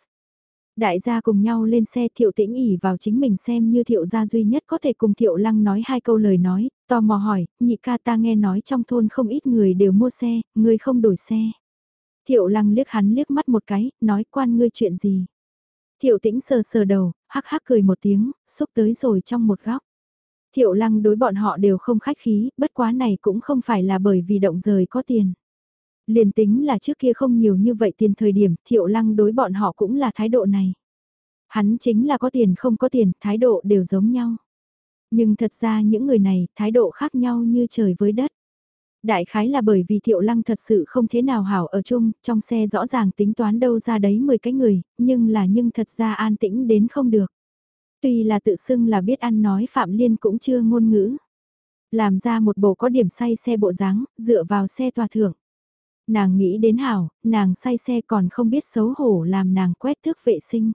Đại gia cùng nhau lên xe thiệu tĩnh ỉ vào chính mình xem như thiệu gia duy nhất có thể cùng thiệu lăng nói hai câu lời nói, tò mò hỏi, nhị ca ta nghe nói trong thôn không ít người đều mua xe, người không đổi xe. Thiệu lăng liếc hắn liếc mắt một cái, nói quan ngươi chuyện gì. Thiệu tĩnh sờ sờ đầu, hắc hắc cười một tiếng, xúc tới rồi trong một góc. Thiệu lăng đối bọn họ đều không khách khí, bất quá này cũng không phải là bởi vì động rời có tiền. Liền tính là trước kia không nhiều như vậy tiền thời điểm, thiệu lăng đối bọn họ cũng là thái độ này. Hắn chính là có tiền không có tiền, thái độ đều giống nhau. Nhưng thật ra những người này, thái độ khác nhau như trời với đất. Đại khái là bởi vì thiệu lăng thật sự không thế nào hảo ở chung, trong xe rõ ràng tính toán đâu ra đấy 10 cái người, nhưng là nhưng thật ra an tĩnh đến không được. Tuy là tự xưng là biết ăn nói Phạm Liên cũng chưa ngôn ngữ. Làm ra một bộ có điểm say xe bộ dáng dựa vào xe tòa thượng. Nàng nghĩ đến hảo, nàng say xe còn không biết xấu hổ làm nàng quét thước vệ sinh.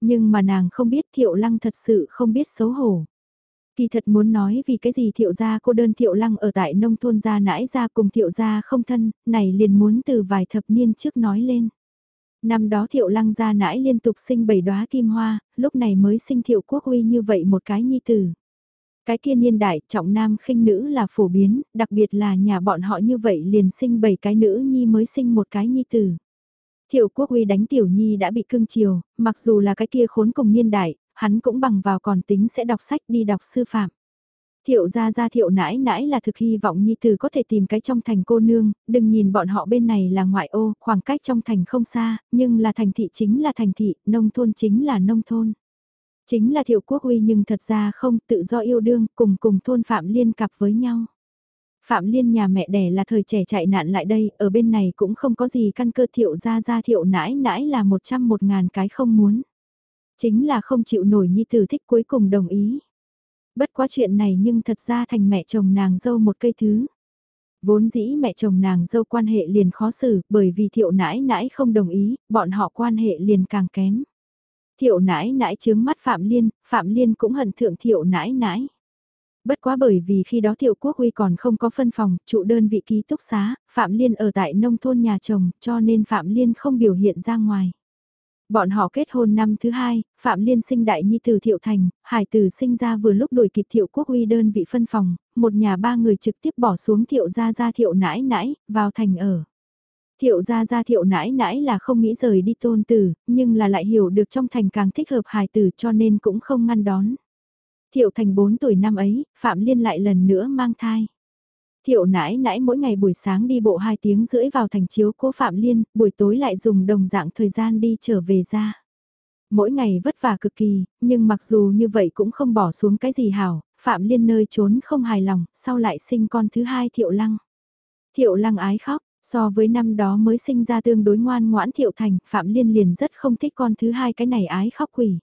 Nhưng mà nàng không biết thiệu lăng thật sự không biết xấu hổ. Kỳ thật muốn nói vì cái gì thiệu gia cô đơn thiệu lăng ở tại nông thôn gia nãi gia cùng thiệu gia không thân, này liền muốn từ vài thập niên trước nói lên. Năm đó thiệu lăng gia nãi liên tục sinh bảy đóa kim hoa, lúc này mới sinh thiệu quốc uy như vậy một cái nhi tử. Cái kia niên đại trọng nam khinh nữ là phổ biến, đặc biệt là nhà bọn họ như vậy liền sinh bảy cái nữ nhi mới sinh một cái nhi tử. Thiệu quốc uy đánh tiểu nhi đã bị cưng chiều, mặc dù là cái kia khốn cùng niên đại, hắn cũng bằng vào còn tính sẽ đọc sách đi đọc sư phạm. Thiệu ra ra thiệu nãi nãi là thực hy vọng nhi tử có thể tìm cái trong thành cô nương, đừng nhìn bọn họ bên này là ngoại ô, khoảng cách trong thành không xa, nhưng là thành thị chính là thành thị, nông thôn chính là nông thôn. Chính là thiệu quốc uy nhưng thật ra không tự do yêu đương cùng cùng thôn Phạm Liên cặp với nhau. Phạm Liên nhà mẹ đẻ là thời trẻ chạy nạn lại đây, ở bên này cũng không có gì căn cơ thiệu ra ra thiệu nãi nãi là một trăm một ngàn cái không muốn. Chính là không chịu nổi nhi tử thích cuối cùng đồng ý. Bất quá chuyện này nhưng thật ra thành mẹ chồng nàng dâu một cây thứ. Vốn dĩ mẹ chồng nàng dâu quan hệ liền khó xử bởi vì thiệu nãi nãi không đồng ý, bọn họ quan hệ liền càng kém. Thiệu nãi nãi chướng mắt Phạm Liên, Phạm Liên cũng hận thượng thiệu nãi nãi. Bất quá bởi vì khi đó thiệu quốc uy còn không có phân phòng, trụ đơn vị ký túc xá, Phạm Liên ở tại nông thôn nhà chồng, cho nên Phạm Liên không biểu hiện ra ngoài. Bọn họ kết hôn năm thứ hai, Phạm Liên sinh đại nhi từ Thiệu Thành, hải tử sinh ra vừa lúc đổi kịp Thiệu Quốc uy đơn vị phân phòng, một nhà ba người trực tiếp bỏ xuống Thiệu gia gia Thiệu nãi nãi, vào thành ở. Thiệu gia gia Thiệu nãi nãi là không nghĩ rời đi tôn tử, nhưng là lại hiểu được trong thành càng thích hợp Hải tử cho nên cũng không ngăn đón. Thiệu thành 4 tuổi năm ấy, Phạm Liên lại lần nữa mang thai. Thiệu nãi nãi mỗi ngày buổi sáng đi bộ 2 tiếng rưỡi vào thành chiếu cố Phạm Liên, buổi tối lại dùng đồng dạng thời gian đi trở về ra. Mỗi ngày vất vả cực kỳ, nhưng mặc dù như vậy cũng không bỏ xuống cái gì hảo, Phạm Liên nơi trốn không hài lòng, sau lại sinh con thứ hai Thiệu Lăng. Thiệu Lăng ái khóc, so với năm đó mới sinh ra tương đối ngoan ngoãn Thiệu Thành, Phạm Liên liền rất không thích con thứ hai cái này ái khóc quỷ.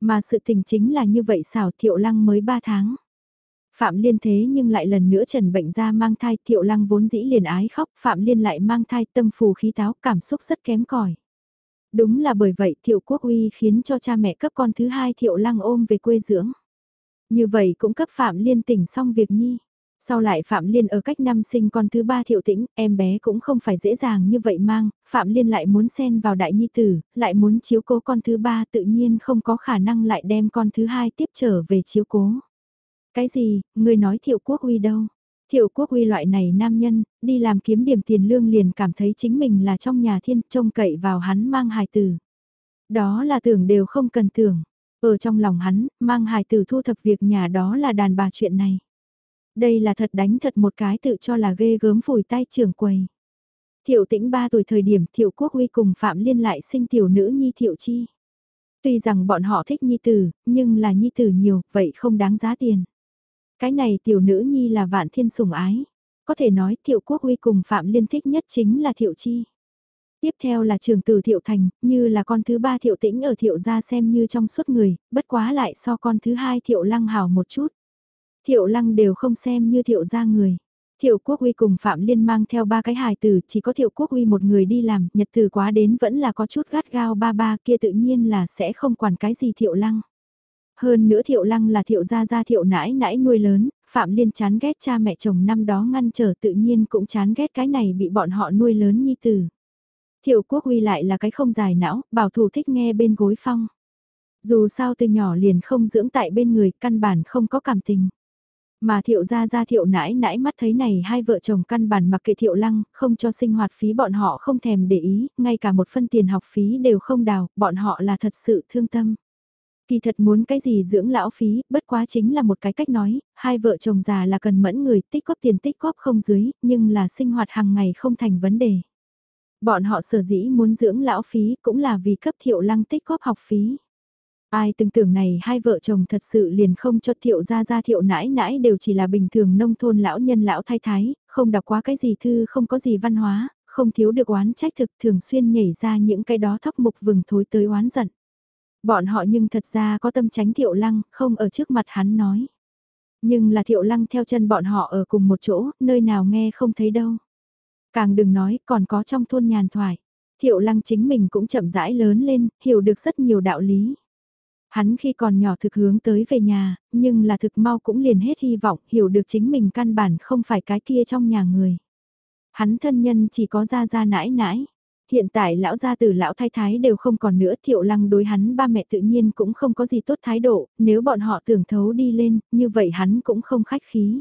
Mà sự tình chính là như vậy xảo Thiệu Lăng mới 3 tháng. Phạm Liên thế nhưng lại lần nữa trần bệnh ra mang thai Thiệu Lăng vốn dĩ liền ái khóc, Phạm Liên lại mang thai tâm phù khí táo cảm xúc rất kém cỏi. Đúng là bởi vậy Thiệu Quốc Uy khiến cho cha mẹ cấp con thứ hai Thiệu Lăng ôm về quê dưỡng. Như vậy cũng cấp Phạm Liên tỉnh xong việc nhi. Sau lại Phạm Liên ở cách năm sinh con thứ ba thiệu tĩnh, em bé cũng không phải dễ dàng như vậy mang, Phạm Liên lại muốn xen vào đại nhi tử, lại muốn chiếu cố con thứ ba tự nhiên không có khả năng lại đem con thứ hai tiếp trở về chiếu cố. Cái gì, người nói thiệu quốc uy đâu? Thiệu quốc uy loại này nam nhân, đi làm kiếm điểm tiền lương liền cảm thấy chính mình là trong nhà thiên trông cậy vào hắn mang hài tử. Đó là tưởng đều không cần tưởng. Ở trong lòng hắn, mang hài tử thu thập việc nhà đó là đàn bà chuyện này. Đây là thật đánh thật một cái tự cho là ghê gớm phủi tay trưởng quầy. Thiệu tĩnh 3 tuổi thời điểm Thiệu Quốc Huy cùng Phạm Liên lại sinh tiểu nữ Nhi Thiệu Chi. Tuy rằng bọn họ thích Nhi Tử, nhưng là Nhi Tử nhiều, vậy không đáng giá tiền. Cái này tiểu nữ Nhi là vạn thiên sủng ái. Có thể nói Thiệu Quốc Huy cùng Phạm Liên thích nhất chính là Thiệu Chi. Tiếp theo là trường tử Thiệu Thành, như là con thứ ba Thiệu Tĩnh ở Thiệu gia xem như trong suốt người, bất quá lại so con thứ hai Thiệu Lăng hào một chút. Thiệu lăng đều không xem như thiệu gia người. Thiệu Quốc Uy cùng Phạm Liên mang theo ba cái hài tử, chỉ có Thiệu Quốc Uy một người đi làm, nhật từ quá đến vẫn là có chút gắt gao ba ba kia tự nhiên là sẽ không quản cái gì Thiệu Lăng. Hơn nữa Thiệu Lăng là Thiệu gia gia Thiệu nãi nãi nuôi lớn, Phạm Liên chán ghét cha mẹ chồng năm đó ngăn trở tự nhiên cũng chán ghét cái này bị bọn họ nuôi lớn nhi tử. Thiệu Quốc Uy lại là cái không dài não, bảo thủ thích nghe bên gối phong. Dù sao từ nhỏ liền không dưỡng tại bên người, căn bản không có cảm tình. Mà thiệu gia gia thiệu nãi nãi mắt thấy này hai vợ chồng căn bản mặc kệ thiệu lăng, không cho sinh hoạt phí bọn họ không thèm để ý, ngay cả một phân tiền học phí đều không đào, bọn họ là thật sự thương tâm. Kỳ thật muốn cái gì dưỡng lão phí, bất quá chính là một cái cách nói, hai vợ chồng già là cần mẫn người tích góp tiền tích góp không dưới, nhưng là sinh hoạt hàng ngày không thành vấn đề. Bọn họ sở dĩ muốn dưỡng lão phí cũng là vì cấp thiệu lăng tích góp học phí. Ai từng tưởng này hai vợ chồng thật sự liền không cho thiệu gia gia thiệu nãi nãi đều chỉ là bình thường nông thôn lão nhân lão thái thái, không đọc quá cái gì thư không có gì văn hóa, không thiếu được oán trách thực thường xuyên nhảy ra những cái đó thóc mục vừng thối tới oán giận. Bọn họ nhưng thật ra có tâm tránh thiệu lăng, không ở trước mặt hắn nói. Nhưng là thiệu lăng theo chân bọn họ ở cùng một chỗ, nơi nào nghe không thấy đâu. Càng đừng nói, còn có trong thôn nhàn thoại. Thiệu lăng chính mình cũng chậm rãi lớn lên, hiểu được rất nhiều đạo lý. Hắn khi còn nhỏ thực hướng tới về nhà, nhưng là thực mau cũng liền hết hy vọng hiểu được chính mình căn bản không phải cái kia trong nhà người. Hắn thân nhân chỉ có ra ra nãi nãi. Hiện tại lão gia tử lão thái thái đều không còn nữa thiệu lăng đối hắn ba mẹ tự nhiên cũng không có gì tốt thái độ, nếu bọn họ tưởng thấu đi lên, như vậy hắn cũng không khách khí.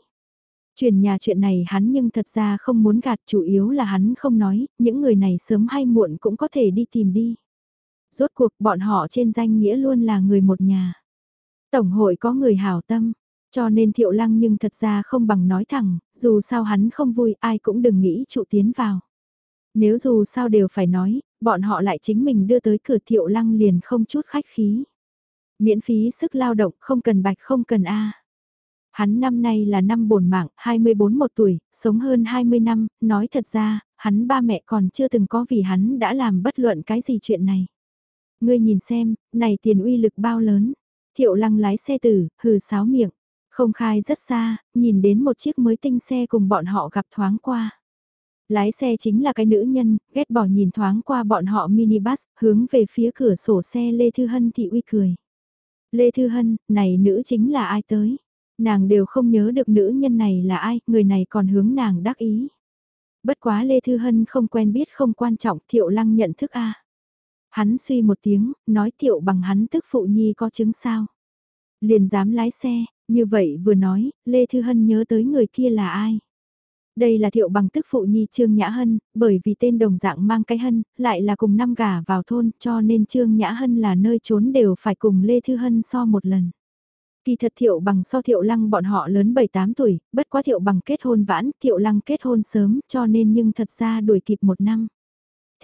Chuyển nhà chuyện này hắn nhưng thật ra không muốn gạt chủ yếu là hắn không nói, những người này sớm hay muộn cũng có thể đi tìm đi rốt cuộc bọn họ trên danh nghĩa luôn là người một nhà. Tổng hội có người hảo tâm, cho nên thiệu lăng nhưng thật ra không bằng nói thẳng, dù sao hắn không vui ai cũng đừng nghĩ trụ tiến vào. Nếu dù sao đều phải nói, bọn họ lại chính mình đưa tới cửa thiệu lăng liền không chút khách khí. Miễn phí sức lao động không cần bạch không cần A. Hắn năm nay là năm bổn mạng, 24 một tuổi, sống hơn 20 năm, nói thật ra, hắn ba mẹ còn chưa từng có vì hắn đã làm bất luận cái gì chuyện này. Ngươi nhìn xem, này tiền uy lực bao lớn. Thiệu lăng lái xe tử, hừ sáo miệng. Không khai rất xa, nhìn đến một chiếc mới tinh xe cùng bọn họ gặp thoáng qua. Lái xe chính là cái nữ nhân, ghét bỏ nhìn thoáng qua bọn họ minibus, hướng về phía cửa sổ xe Lê Thư Hân thị uy cười. Lê Thư Hân, này nữ chính là ai tới? Nàng đều không nhớ được nữ nhân này là ai, người này còn hướng nàng đắc ý. Bất quá Lê Thư Hân không quen biết không quan trọng Thiệu Lăng nhận thức a Hắn suy một tiếng, nói Thiệu bằng hắn tức phụ nhi có chứng sao. Liền dám lái xe, như vậy vừa nói, Lê Thư Hân nhớ tới người kia là ai. Đây là thiệu bằng tức phụ nhi Trương Nhã Hân, bởi vì tên đồng dạng mang cái hân, lại là cùng năm gà vào thôn cho nên Trương Nhã Hân là nơi trốn đều phải cùng Lê Thư Hân so một lần. Kỳ thật thiệu bằng so thiệu lăng bọn họ lớn 7-8 tuổi, bất quá thiệu bằng kết hôn vãn, thiệu lăng kết hôn sớm cho nên nhưng thật ra đuổi kịp một năm.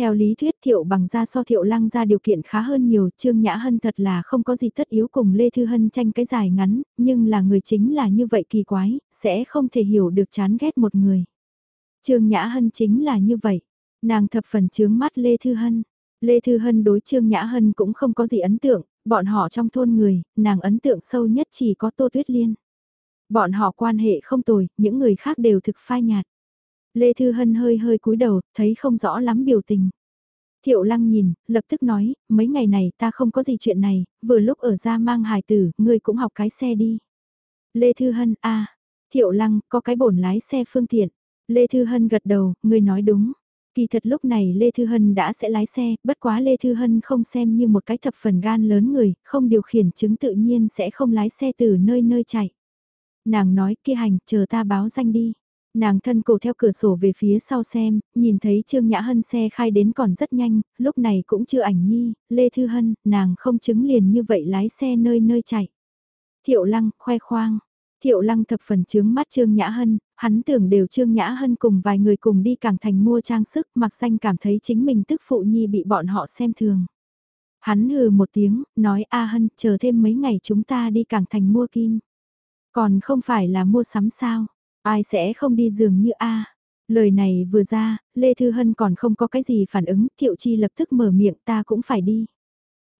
Theo lý thuyết thiệu bằng ra so thiệu lăng ra điều kiện khá hơn nhiều, Trương Nhã Hân thật là không có gì tất yếu cùng Lê Thư Hân tranh cái dài ngắn, nhưng là người chính là như vậy kỳ quái, sẽ không thể hiểu được chán ghét một người. Trương Nhã Hân chính là như vậy, nàng thập phần chướng mắt Lê Thư Hân. Lê Thư Hân đối Trương Nhã Hân cũng không có gì ấn tượng, bọn họ trong thôn người, nàng ấn tượng sâu nhất chỉ có Tô Tuyết Liên. Bọn họ quan hệ không tồi, những người khác đều thực phai nhạt. Lê Thư Hân hơi hơi cúi đầu, thấy không rõ lắm biểu tình. Thiệu lăng nhìn, lập tức nói, mấy ngày này ta không có gì chuyện này, vừa lúc ở ra mang hài tử, ngươi cũng học cái xe đi. Lê Thư Hân, a Thiệu lăng, có cái bổn lái xe phương tiện. Lê Thư Hân gật đầu, ngươi nói đúng. Kỳ thật lúc này Lê Thư Hân đã sẽ lái xe, bất quá Lê Thư Hân không xem như một cái thập phần gan lớn người, không điều khiển chứng tự nhiên sẽ không lái xe từ nơi nơi chạy. Nàng nói kia hành, chờ ta báo danh đi. Nàng thân cổ theo cửa sổ về phía sau xem, nhìn thấy Trương Nhã Hân xe khai đến còn rất nhanh, lúc này cũng chưa ảnh nhi, Lê Thư Hân, nàng không chứng liền như vậy lái xe nơi nơi chạy. Thiệu Lăng, khoe khoang. Thiệu Lăng thập phần chướng mắt Trương Nhã Hân, hắn tưởng đều Trương Nhã Hân cùng vài người cùng đi cảng thành mua trang sức mặc xanh cảm thấy chính mình tức phụ nhi bị bọn họ xem thường. Hắn hừ một tiếng, nói A Hân, chờ thêm mấy ngày chúng ta đi cảng thành mua kim. Còn không phải là mua sắm sao, ai sẽ không đi giường như A. Lời này vừa ra, Lê Thư Hân còn không có cái gì phản ứng, Thiệu Chi lập tức mở miệng ta cũng phải đi.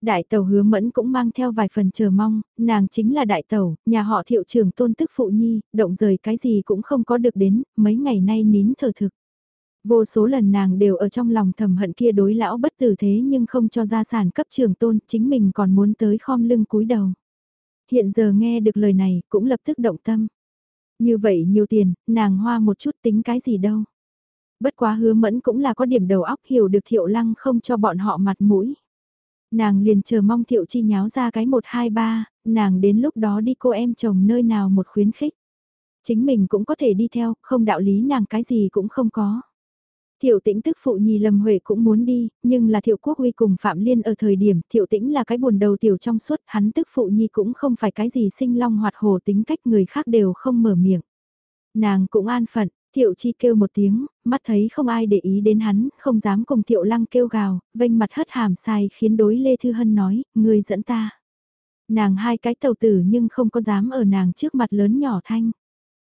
Đại tàu hứa mẫn cũng mang theo vài phần chờ mong, nàng chính là đại tàu, nhà họ thiệu trưởng tôn tức phụ nhi, động rời cái gì cũng không có được đến, mấy ngày nay nín thở thực. Vô số lần nàng đều ở trong lòng thầm hận kia đối lão bất tử thế nhưng không cho gia sản cấp trường tôn, chính mình còn muốn tới khom lưng cúi đầu. Hiện giờ nghe được lời này cũng lập tức động tâm. Như vậy nhiều tiền, nàng hoa một chút tính cái gì đâu. Bất quá hứa mẫn cũng là có điểm đầu óc hiểu được thiệu lăng không cho bọn họ mặt mũi. Nàng liền chờ mong thiệu chi nháo ra cái 123, nàng đến lúc đó đi cô em chồng nơi nào một khuyến khích. Chính mình cũng có thể đi theo, không đạo lý nàng cái gì cũng không có. Thiệu tĩnh tức phụ nhì Lâm Huệ cũng muốn đi, nhưng là Thiệu Quốc Huy cùng Phạm Liên ở thời điểm Thiệu tĩnh là cái buồn đầu tiểu trong suốt, hắn tức phụ nhi cũng không phải cái gì sinh long hoạt hồ tính cách người khác đều không mở miệng. Nàng cũng an phận, Thiệu chi kêu một tiếng, mắt thấy không ai để ý đến hắn, không dám cùng thiệu lăng kêu gào, vênh mặt hất hàm sai khiến đối Lê Thư Hân nói, người dẫn ta. Nàng hai cái tàu tử nhưng không có dám ở nàng trước mặt lớn nhỏ thanh.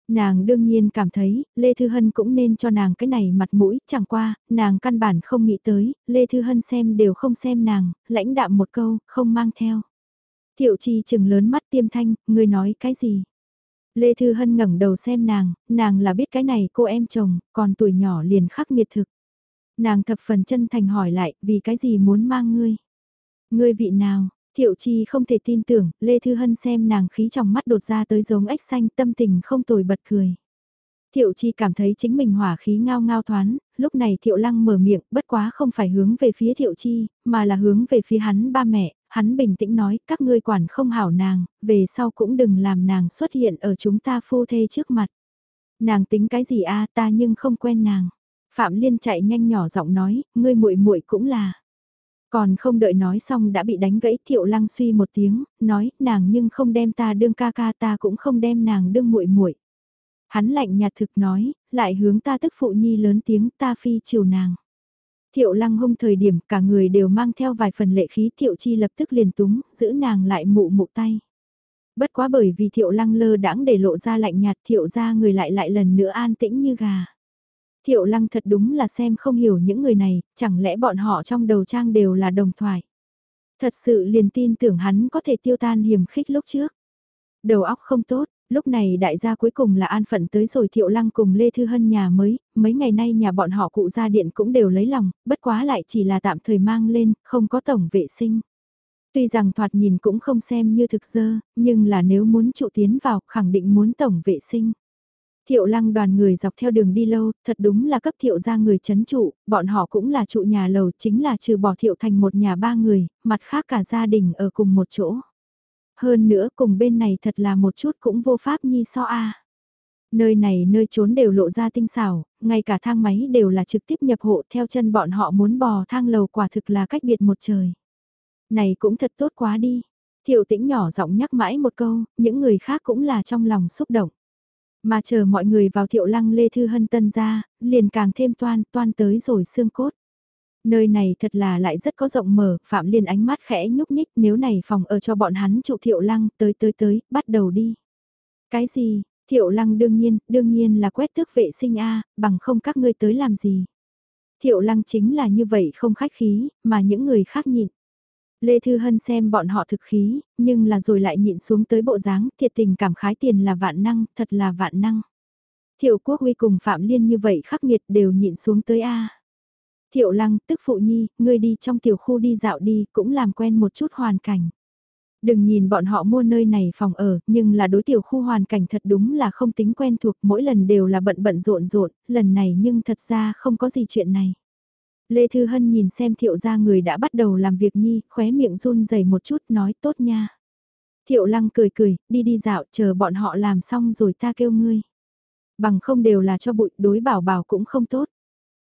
Nàng đương nhiên cảm thấy, Lê Thư Hân cũng nên cho nàng cái này mặt mũi, chẳng qua, nàng căn bản không nghĩ tới, Lê Thư Hân xem đều không xem nàng, lãnh đạm một câu, không mang theo. Thiệu chi chừng lớn mắt tiêm thanh, người nói cái gì? Lê Thư Hân ngẩng đầu xem nàng, nàng là biết cái này cô em chồng, còn tuổi nhỏ liền khắc nghiệt thực. Nàng thập phần chân thành hỏi lại, vì cái gì muốn mang ngươi? Ngươi vị nào? Thiệu Chi không thể tin tưởng, Lê Thư Hân xem nàng khí trong mắt đột ra tới giống ếch xanh tâm tình không tồi bật cười. Thiệu Chi cảm thấy chính mình hỏa khí ngao ngao thoán, lúc này Thiệu Lăng mở miệng, bất quá không phải hướng về phía Thiệu Chi, mà là hướng về phía hắn ba mẹ, hắn bình tĩnh nói, các ngươi quản không hảo nàng, về sau cũng đừng làm nàng xuất hiện ở chúng ta phu thê trước mặt. Nàng tính cái gì a ta nhưng không quen nàng. Phạm Liên chạy nhanh nhỏ giọng nói, ngươi muội muội cũng là. Còn không đợi nói xong đã bị đánh gãy Thiệu Lăng suy một tiếng, nói, nàng nhưng không đem ta đương ca ca ta cũng không đem nàng đương muội muội. Hắn lạnh nhạt thực nói, lại hướng ta tức phụ nhi lớn tiếng ta phi chiều nàng. Thiệu lăng hung thời điểm cả người đều mang theo vài phần lệ khí thiệu chi lập tức liền túng, giữ nàng lại mụ mụ tay. Bất quá bởi vì thiệu lăng lơ đãng để lộ ra lạnh nhạt thiệu ra người lại lại lần nữa an tĩnh như gà. Thiệu lăng thật đúng là xem không hiểu những người này, chẳng lẽ bọn họ trong đầu trang đều là đồng thoại. Thật sự liền tin tưởng hắn có thể tiêu tan hiểm khích lúc trước. Đầu óc không tốt, lúc này đại gia cuối cùng là an phận tới rồi thiệu lăng cùng Lê Thư Hân nhà mới, mấy ngày nay nhà bọn họ cụ gia điện cũng đều lấy lòng, bất quá lại chỉ là tạm thời mang lên, không có tổng vệ sinh. Tuy rằng thoạt nhìn cũng không xem như thực dơ, nhưng là nếu muốn trụ tiến vào khẳng định muốn tổng vệ sinh. Thiệu lăng đoàn người dọc theo đường đi lâu, thật đúng là cấp thiệu ra người chấn trụ, bọn họ cũng là trụ nhà lầu chính là trừ bỏ thiệu thành một nhà ba người, mặt khác cả gia đình ở cùng một chỗ. Hơn nữa cùng bên này thật là một chút cũng vô pháp nhi so a. Nơi này nơi trốn đều lộ ra tinh xảo, ngay cả thang máy đều là trực tiếp nhập hộ theo chân bọn họ muốn bò thang lầu quả thực là cách biệt một trời. Này cũng thật tốt quá đi. Thiệu tĩnh nhỏ giọng nhắc mãi một câu, những người khác cũng là trong lòng xúc động. Mà chờ mọi người vào thiệu lăng Lê Thư Hân Tân ra, liền càng thêm toan, toan tới rồi xương cốt. Nơi này thật là lại rất có rộng mở, Phạm Liên ánh mắt khẽ nhúc nhích nếu này phòng ở cho bọn hắn trụ thiệu lăng, tới tới tới, bắt đầu đi. Cái gì, thiệu lăng đương nhiên, đương nhiên là quét tước vệ sinh A, bằng không các ngươi tới làm gì. Thiệu lăng chính là như vậy không khách khí, mà những người khác nhịn. Lê Thư Hân xem bọn họ thực khí, nhưng là rồi lại nhịn xuống tới bộ dáng, thiệt tình cảm khái tiền là vạn năng, thật là vạn năng. Thiệu Quốc Huy cùng Phạm Liên như vậy khắc nghiệt đều nhịn xuống tới A. Thiệu Lăng, tức Phụ Nhi, ngươi đi trong tiểu khu đi dạo đi, cũng làm quen một chút hoàn cảnh. Đừng nhìn bọn họ mua nơi này phòng ở, nhưng là đối tiểu khu hoàn cảnh thật đúng là không tính quen thuộc, mỗi lần đều là bận bận rộn rộn, lần này nhưng thật ra không có gì chuyện này. Lê Thư Hân nhìn xem thiệu gia người đã bắt đầu làm việc nhi, khóe miệng run dày một chút nói tốt nha. Thiệu lăng cười cười, đi đi dạo, chờ bọn họ làm xong rồi ta kêu ngươi. Bằng không đều là cho bụi, đối bảo bảo cũng không tốt.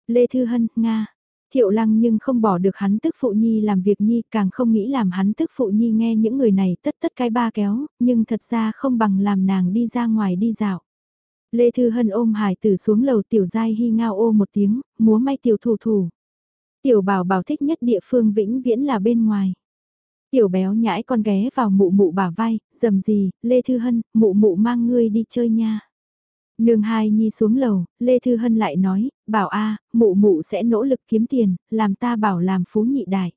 Lê Thư Hân, Nga. Thiệu lăng nhưng không bỏ được hắn tức phụ nhi làm việc nhi, càng không nghĩ làm hắn tức phụ nhi nghe những người này tất tất cái ba kéo, nhưng thật ra không bằng làm nàng đi ra ngoài đi dạo. Lê Thư Hân ôm hải tử xuống lầu tiểu giai hy ngao ô một tiếng, múa may tiểu thủ thủ. Tiểu bảo bảo thích nhất địa phương vĩnh viễn là bên ngoài. Tiểu béo nhãi con ghé vào mụ mụ bà vai, dầm gì, Lê Thư Hân, mụ mụ mang ngươi đi chơi nha. Nương hai nhi xuống lầu, Lê Thư Hân lại nói, bảo a mụ mụ sẽ nỗ lực kiếm tiền, làm ta bảo làm phú nhị đại.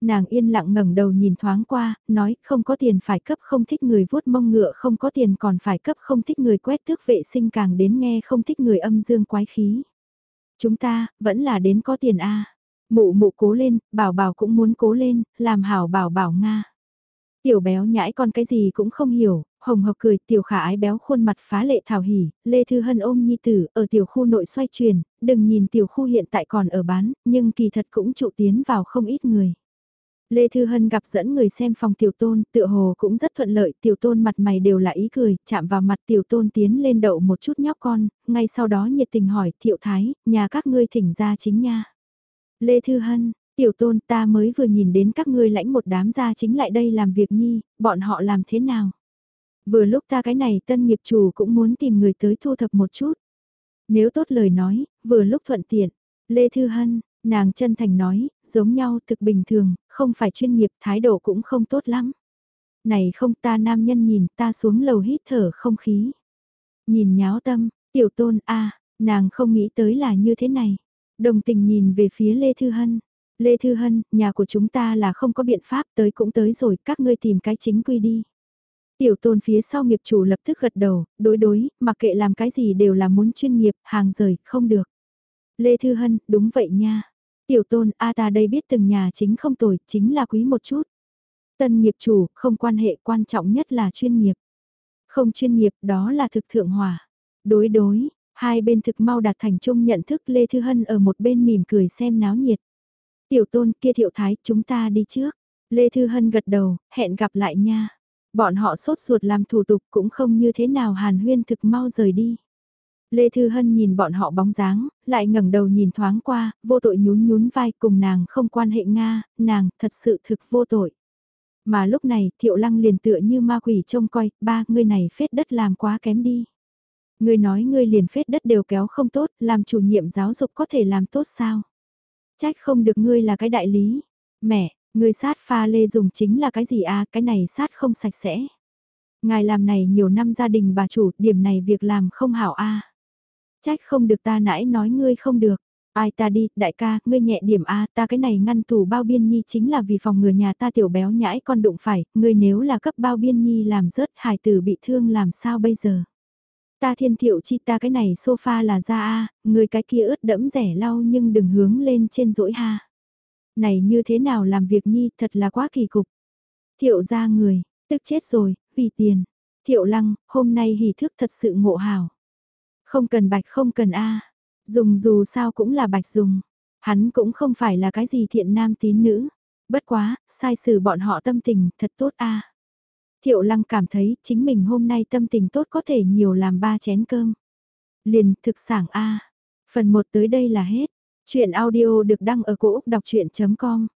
Nàng yên lặng ngẩng đầu nhìn thoáng qua, nói không có tiền phải cấp không thích người vuốt mông ngựa không có tiền còn phải cấp không thích người quét tước vệ sinh càng đến nghe không thích người âm dương quái khí. Chúng ta, vẫn là đến có tiền a Mụ mụ cố lên, bảo bảo cũng muốn cố lên, làm hảo bảo bảo Nga. Tiểu béo nhãi con cái gì cũng không hiểu, hồng hộc cười, tiểu khả ái béo khuôn mặt phá lệ thảo hỉ, Lê Thư Hân ôm nhi tử, ở tiểu khu nội xoay chuyển, đừng nhìn tiểu khu hiện tại còn ở bán, nhưng kỳ thật cũng trụ tiến vào không ít người. Lê Thư Hân gặp dẫn người xem phòng tiểu tôn, tựa hồ cũng rất thuận lợi, tiểu tôn mặt mày đều là ý cười, chạm vào mặt tiểu tôn tiến lên đậu một chút nhóc con, ngay sau đó nhiệt tình hỏi, thiệu thái, nhà các ngươi thỉnh ra chính nha. Lê Thư Hân, tiểu tôn ta mới vừa nhìn đến các ngươi lãnh một đám gia chính lại đây làm việc nhi, bọn họ làm thế nào? Vừa lúc ta cái này tân nghiệp chủ cũng muốn tìm người tới thu thập một chút. Nếu tốt lời nói, vừa lúc thuận tiện. Lê Thư Hân, nàng chân thành nói, giống nhau thực bình thường, không phải chuyên nghiệp, thái độ cũng không tốt lắm. Này không ta nam nhân nhìn ta xuống lầu hít thở không khí. Nhìn nháo tâm, tiểu tôn a nàng không nghĩ tới là như thế này. Đồng tình nhìn về phía Lê Thư Hân. Lê Thư Hân, nhà của chúng ta là không có biện pháp tới cũng tới rồi, các ngươi tìm cái chính quy đi. Tiểu tôn phía sau nghiệp chủ lập tức gật đầu, đối đối, mặc kệ làm cái gì đều là muốn chuyên nghiệp, hàng rời, không được. Lê Thư Hân, đúng vậy nha. Tiểu tôn, a ta đây biết từng nhà chính không tồi, chính là quý một chút. Tân nghiệp chủ, không quan hệ quan trọng nhất là chuyên nghiệp. Không chuyên nghiệp, đó là thực thượng hòa. Đối đối, Hai bên thực mau đạt thành chung nhận thức Lê Thư Hân ở một bên mỉm cười xem náo nhiệt. Tiểu tôn kia thiệu thái chúng ta đi trước. Lê Thư Hân gật đầu, hẹn gặp lại nha. Bọn họ sốt ruột làm thủ tục cũng không như thế nào hàn huyên thực mau rời đi. Lê Thư Hân nhìn bọn họ bóng dáng, lại ngẩng đầu nhìn thoáng qua, vô tội nhún nhún vai cùng nàng không quan hệ Nga, nàng thật sự thực vô tội. Mà lúc này thiệu lăng liền tựa như ma quỷ trông coi, ba người này phết đất làm quá kém đi. Ngươi nói ngươi liền phết đất đều kéo không tốt, làm chủ nhiệm giáo dục có thể làm tốt sao? Trách không được ngươi là cái đại lý. Mẹ, ngươi sát pha lê dùng chính là cái gì à, cái này sát không sạch sẽ. Ngài làm này nhiều năm gia đình bà chủ, điểm này việc làm không hảo a. Trách không được ta nãy nói ngươi không được. Ai ta đi, đại ca, ngươi nhẹ điểm A, ta cái này ngăn tủ bao biên nhi chính là vì phòng người nhà ta tiểu béo nhãi con đụng phải, ngươi nếu là cấp bao biên nhi làm rớt hài tử bị thương làm sao bây giờ. Ta thiên thiệu chi ta cái này sofa là ra A, người cái kia ướt đẫm rẻ lau nhưng đừng hướng lên trên rỗi ha. Này như thế nào làm việc nhi thật là quá kỳ cục. Thiệu ra người, tức chết rồi, vì tiền. Thiệu lăng, hôm nay hỉ thức thật sự ngộ hào. Không cần bạch không cần A. Dùng dù sao cũng là bạch dùng. Hắn cũng không phải là cái gì thiện nam tín nữ. Bất quá, sai xử bọn họ tâm tình thật tốt a. Thiệu lăng cảm thấy chính mình hôm nay tâm tình tốt có thể nhiều làm ba chén cơm. Liền thực sản a. Phần 1 tới đây là hết. Chuyện audio được đăng ở cổ Úc đọc chuyện.com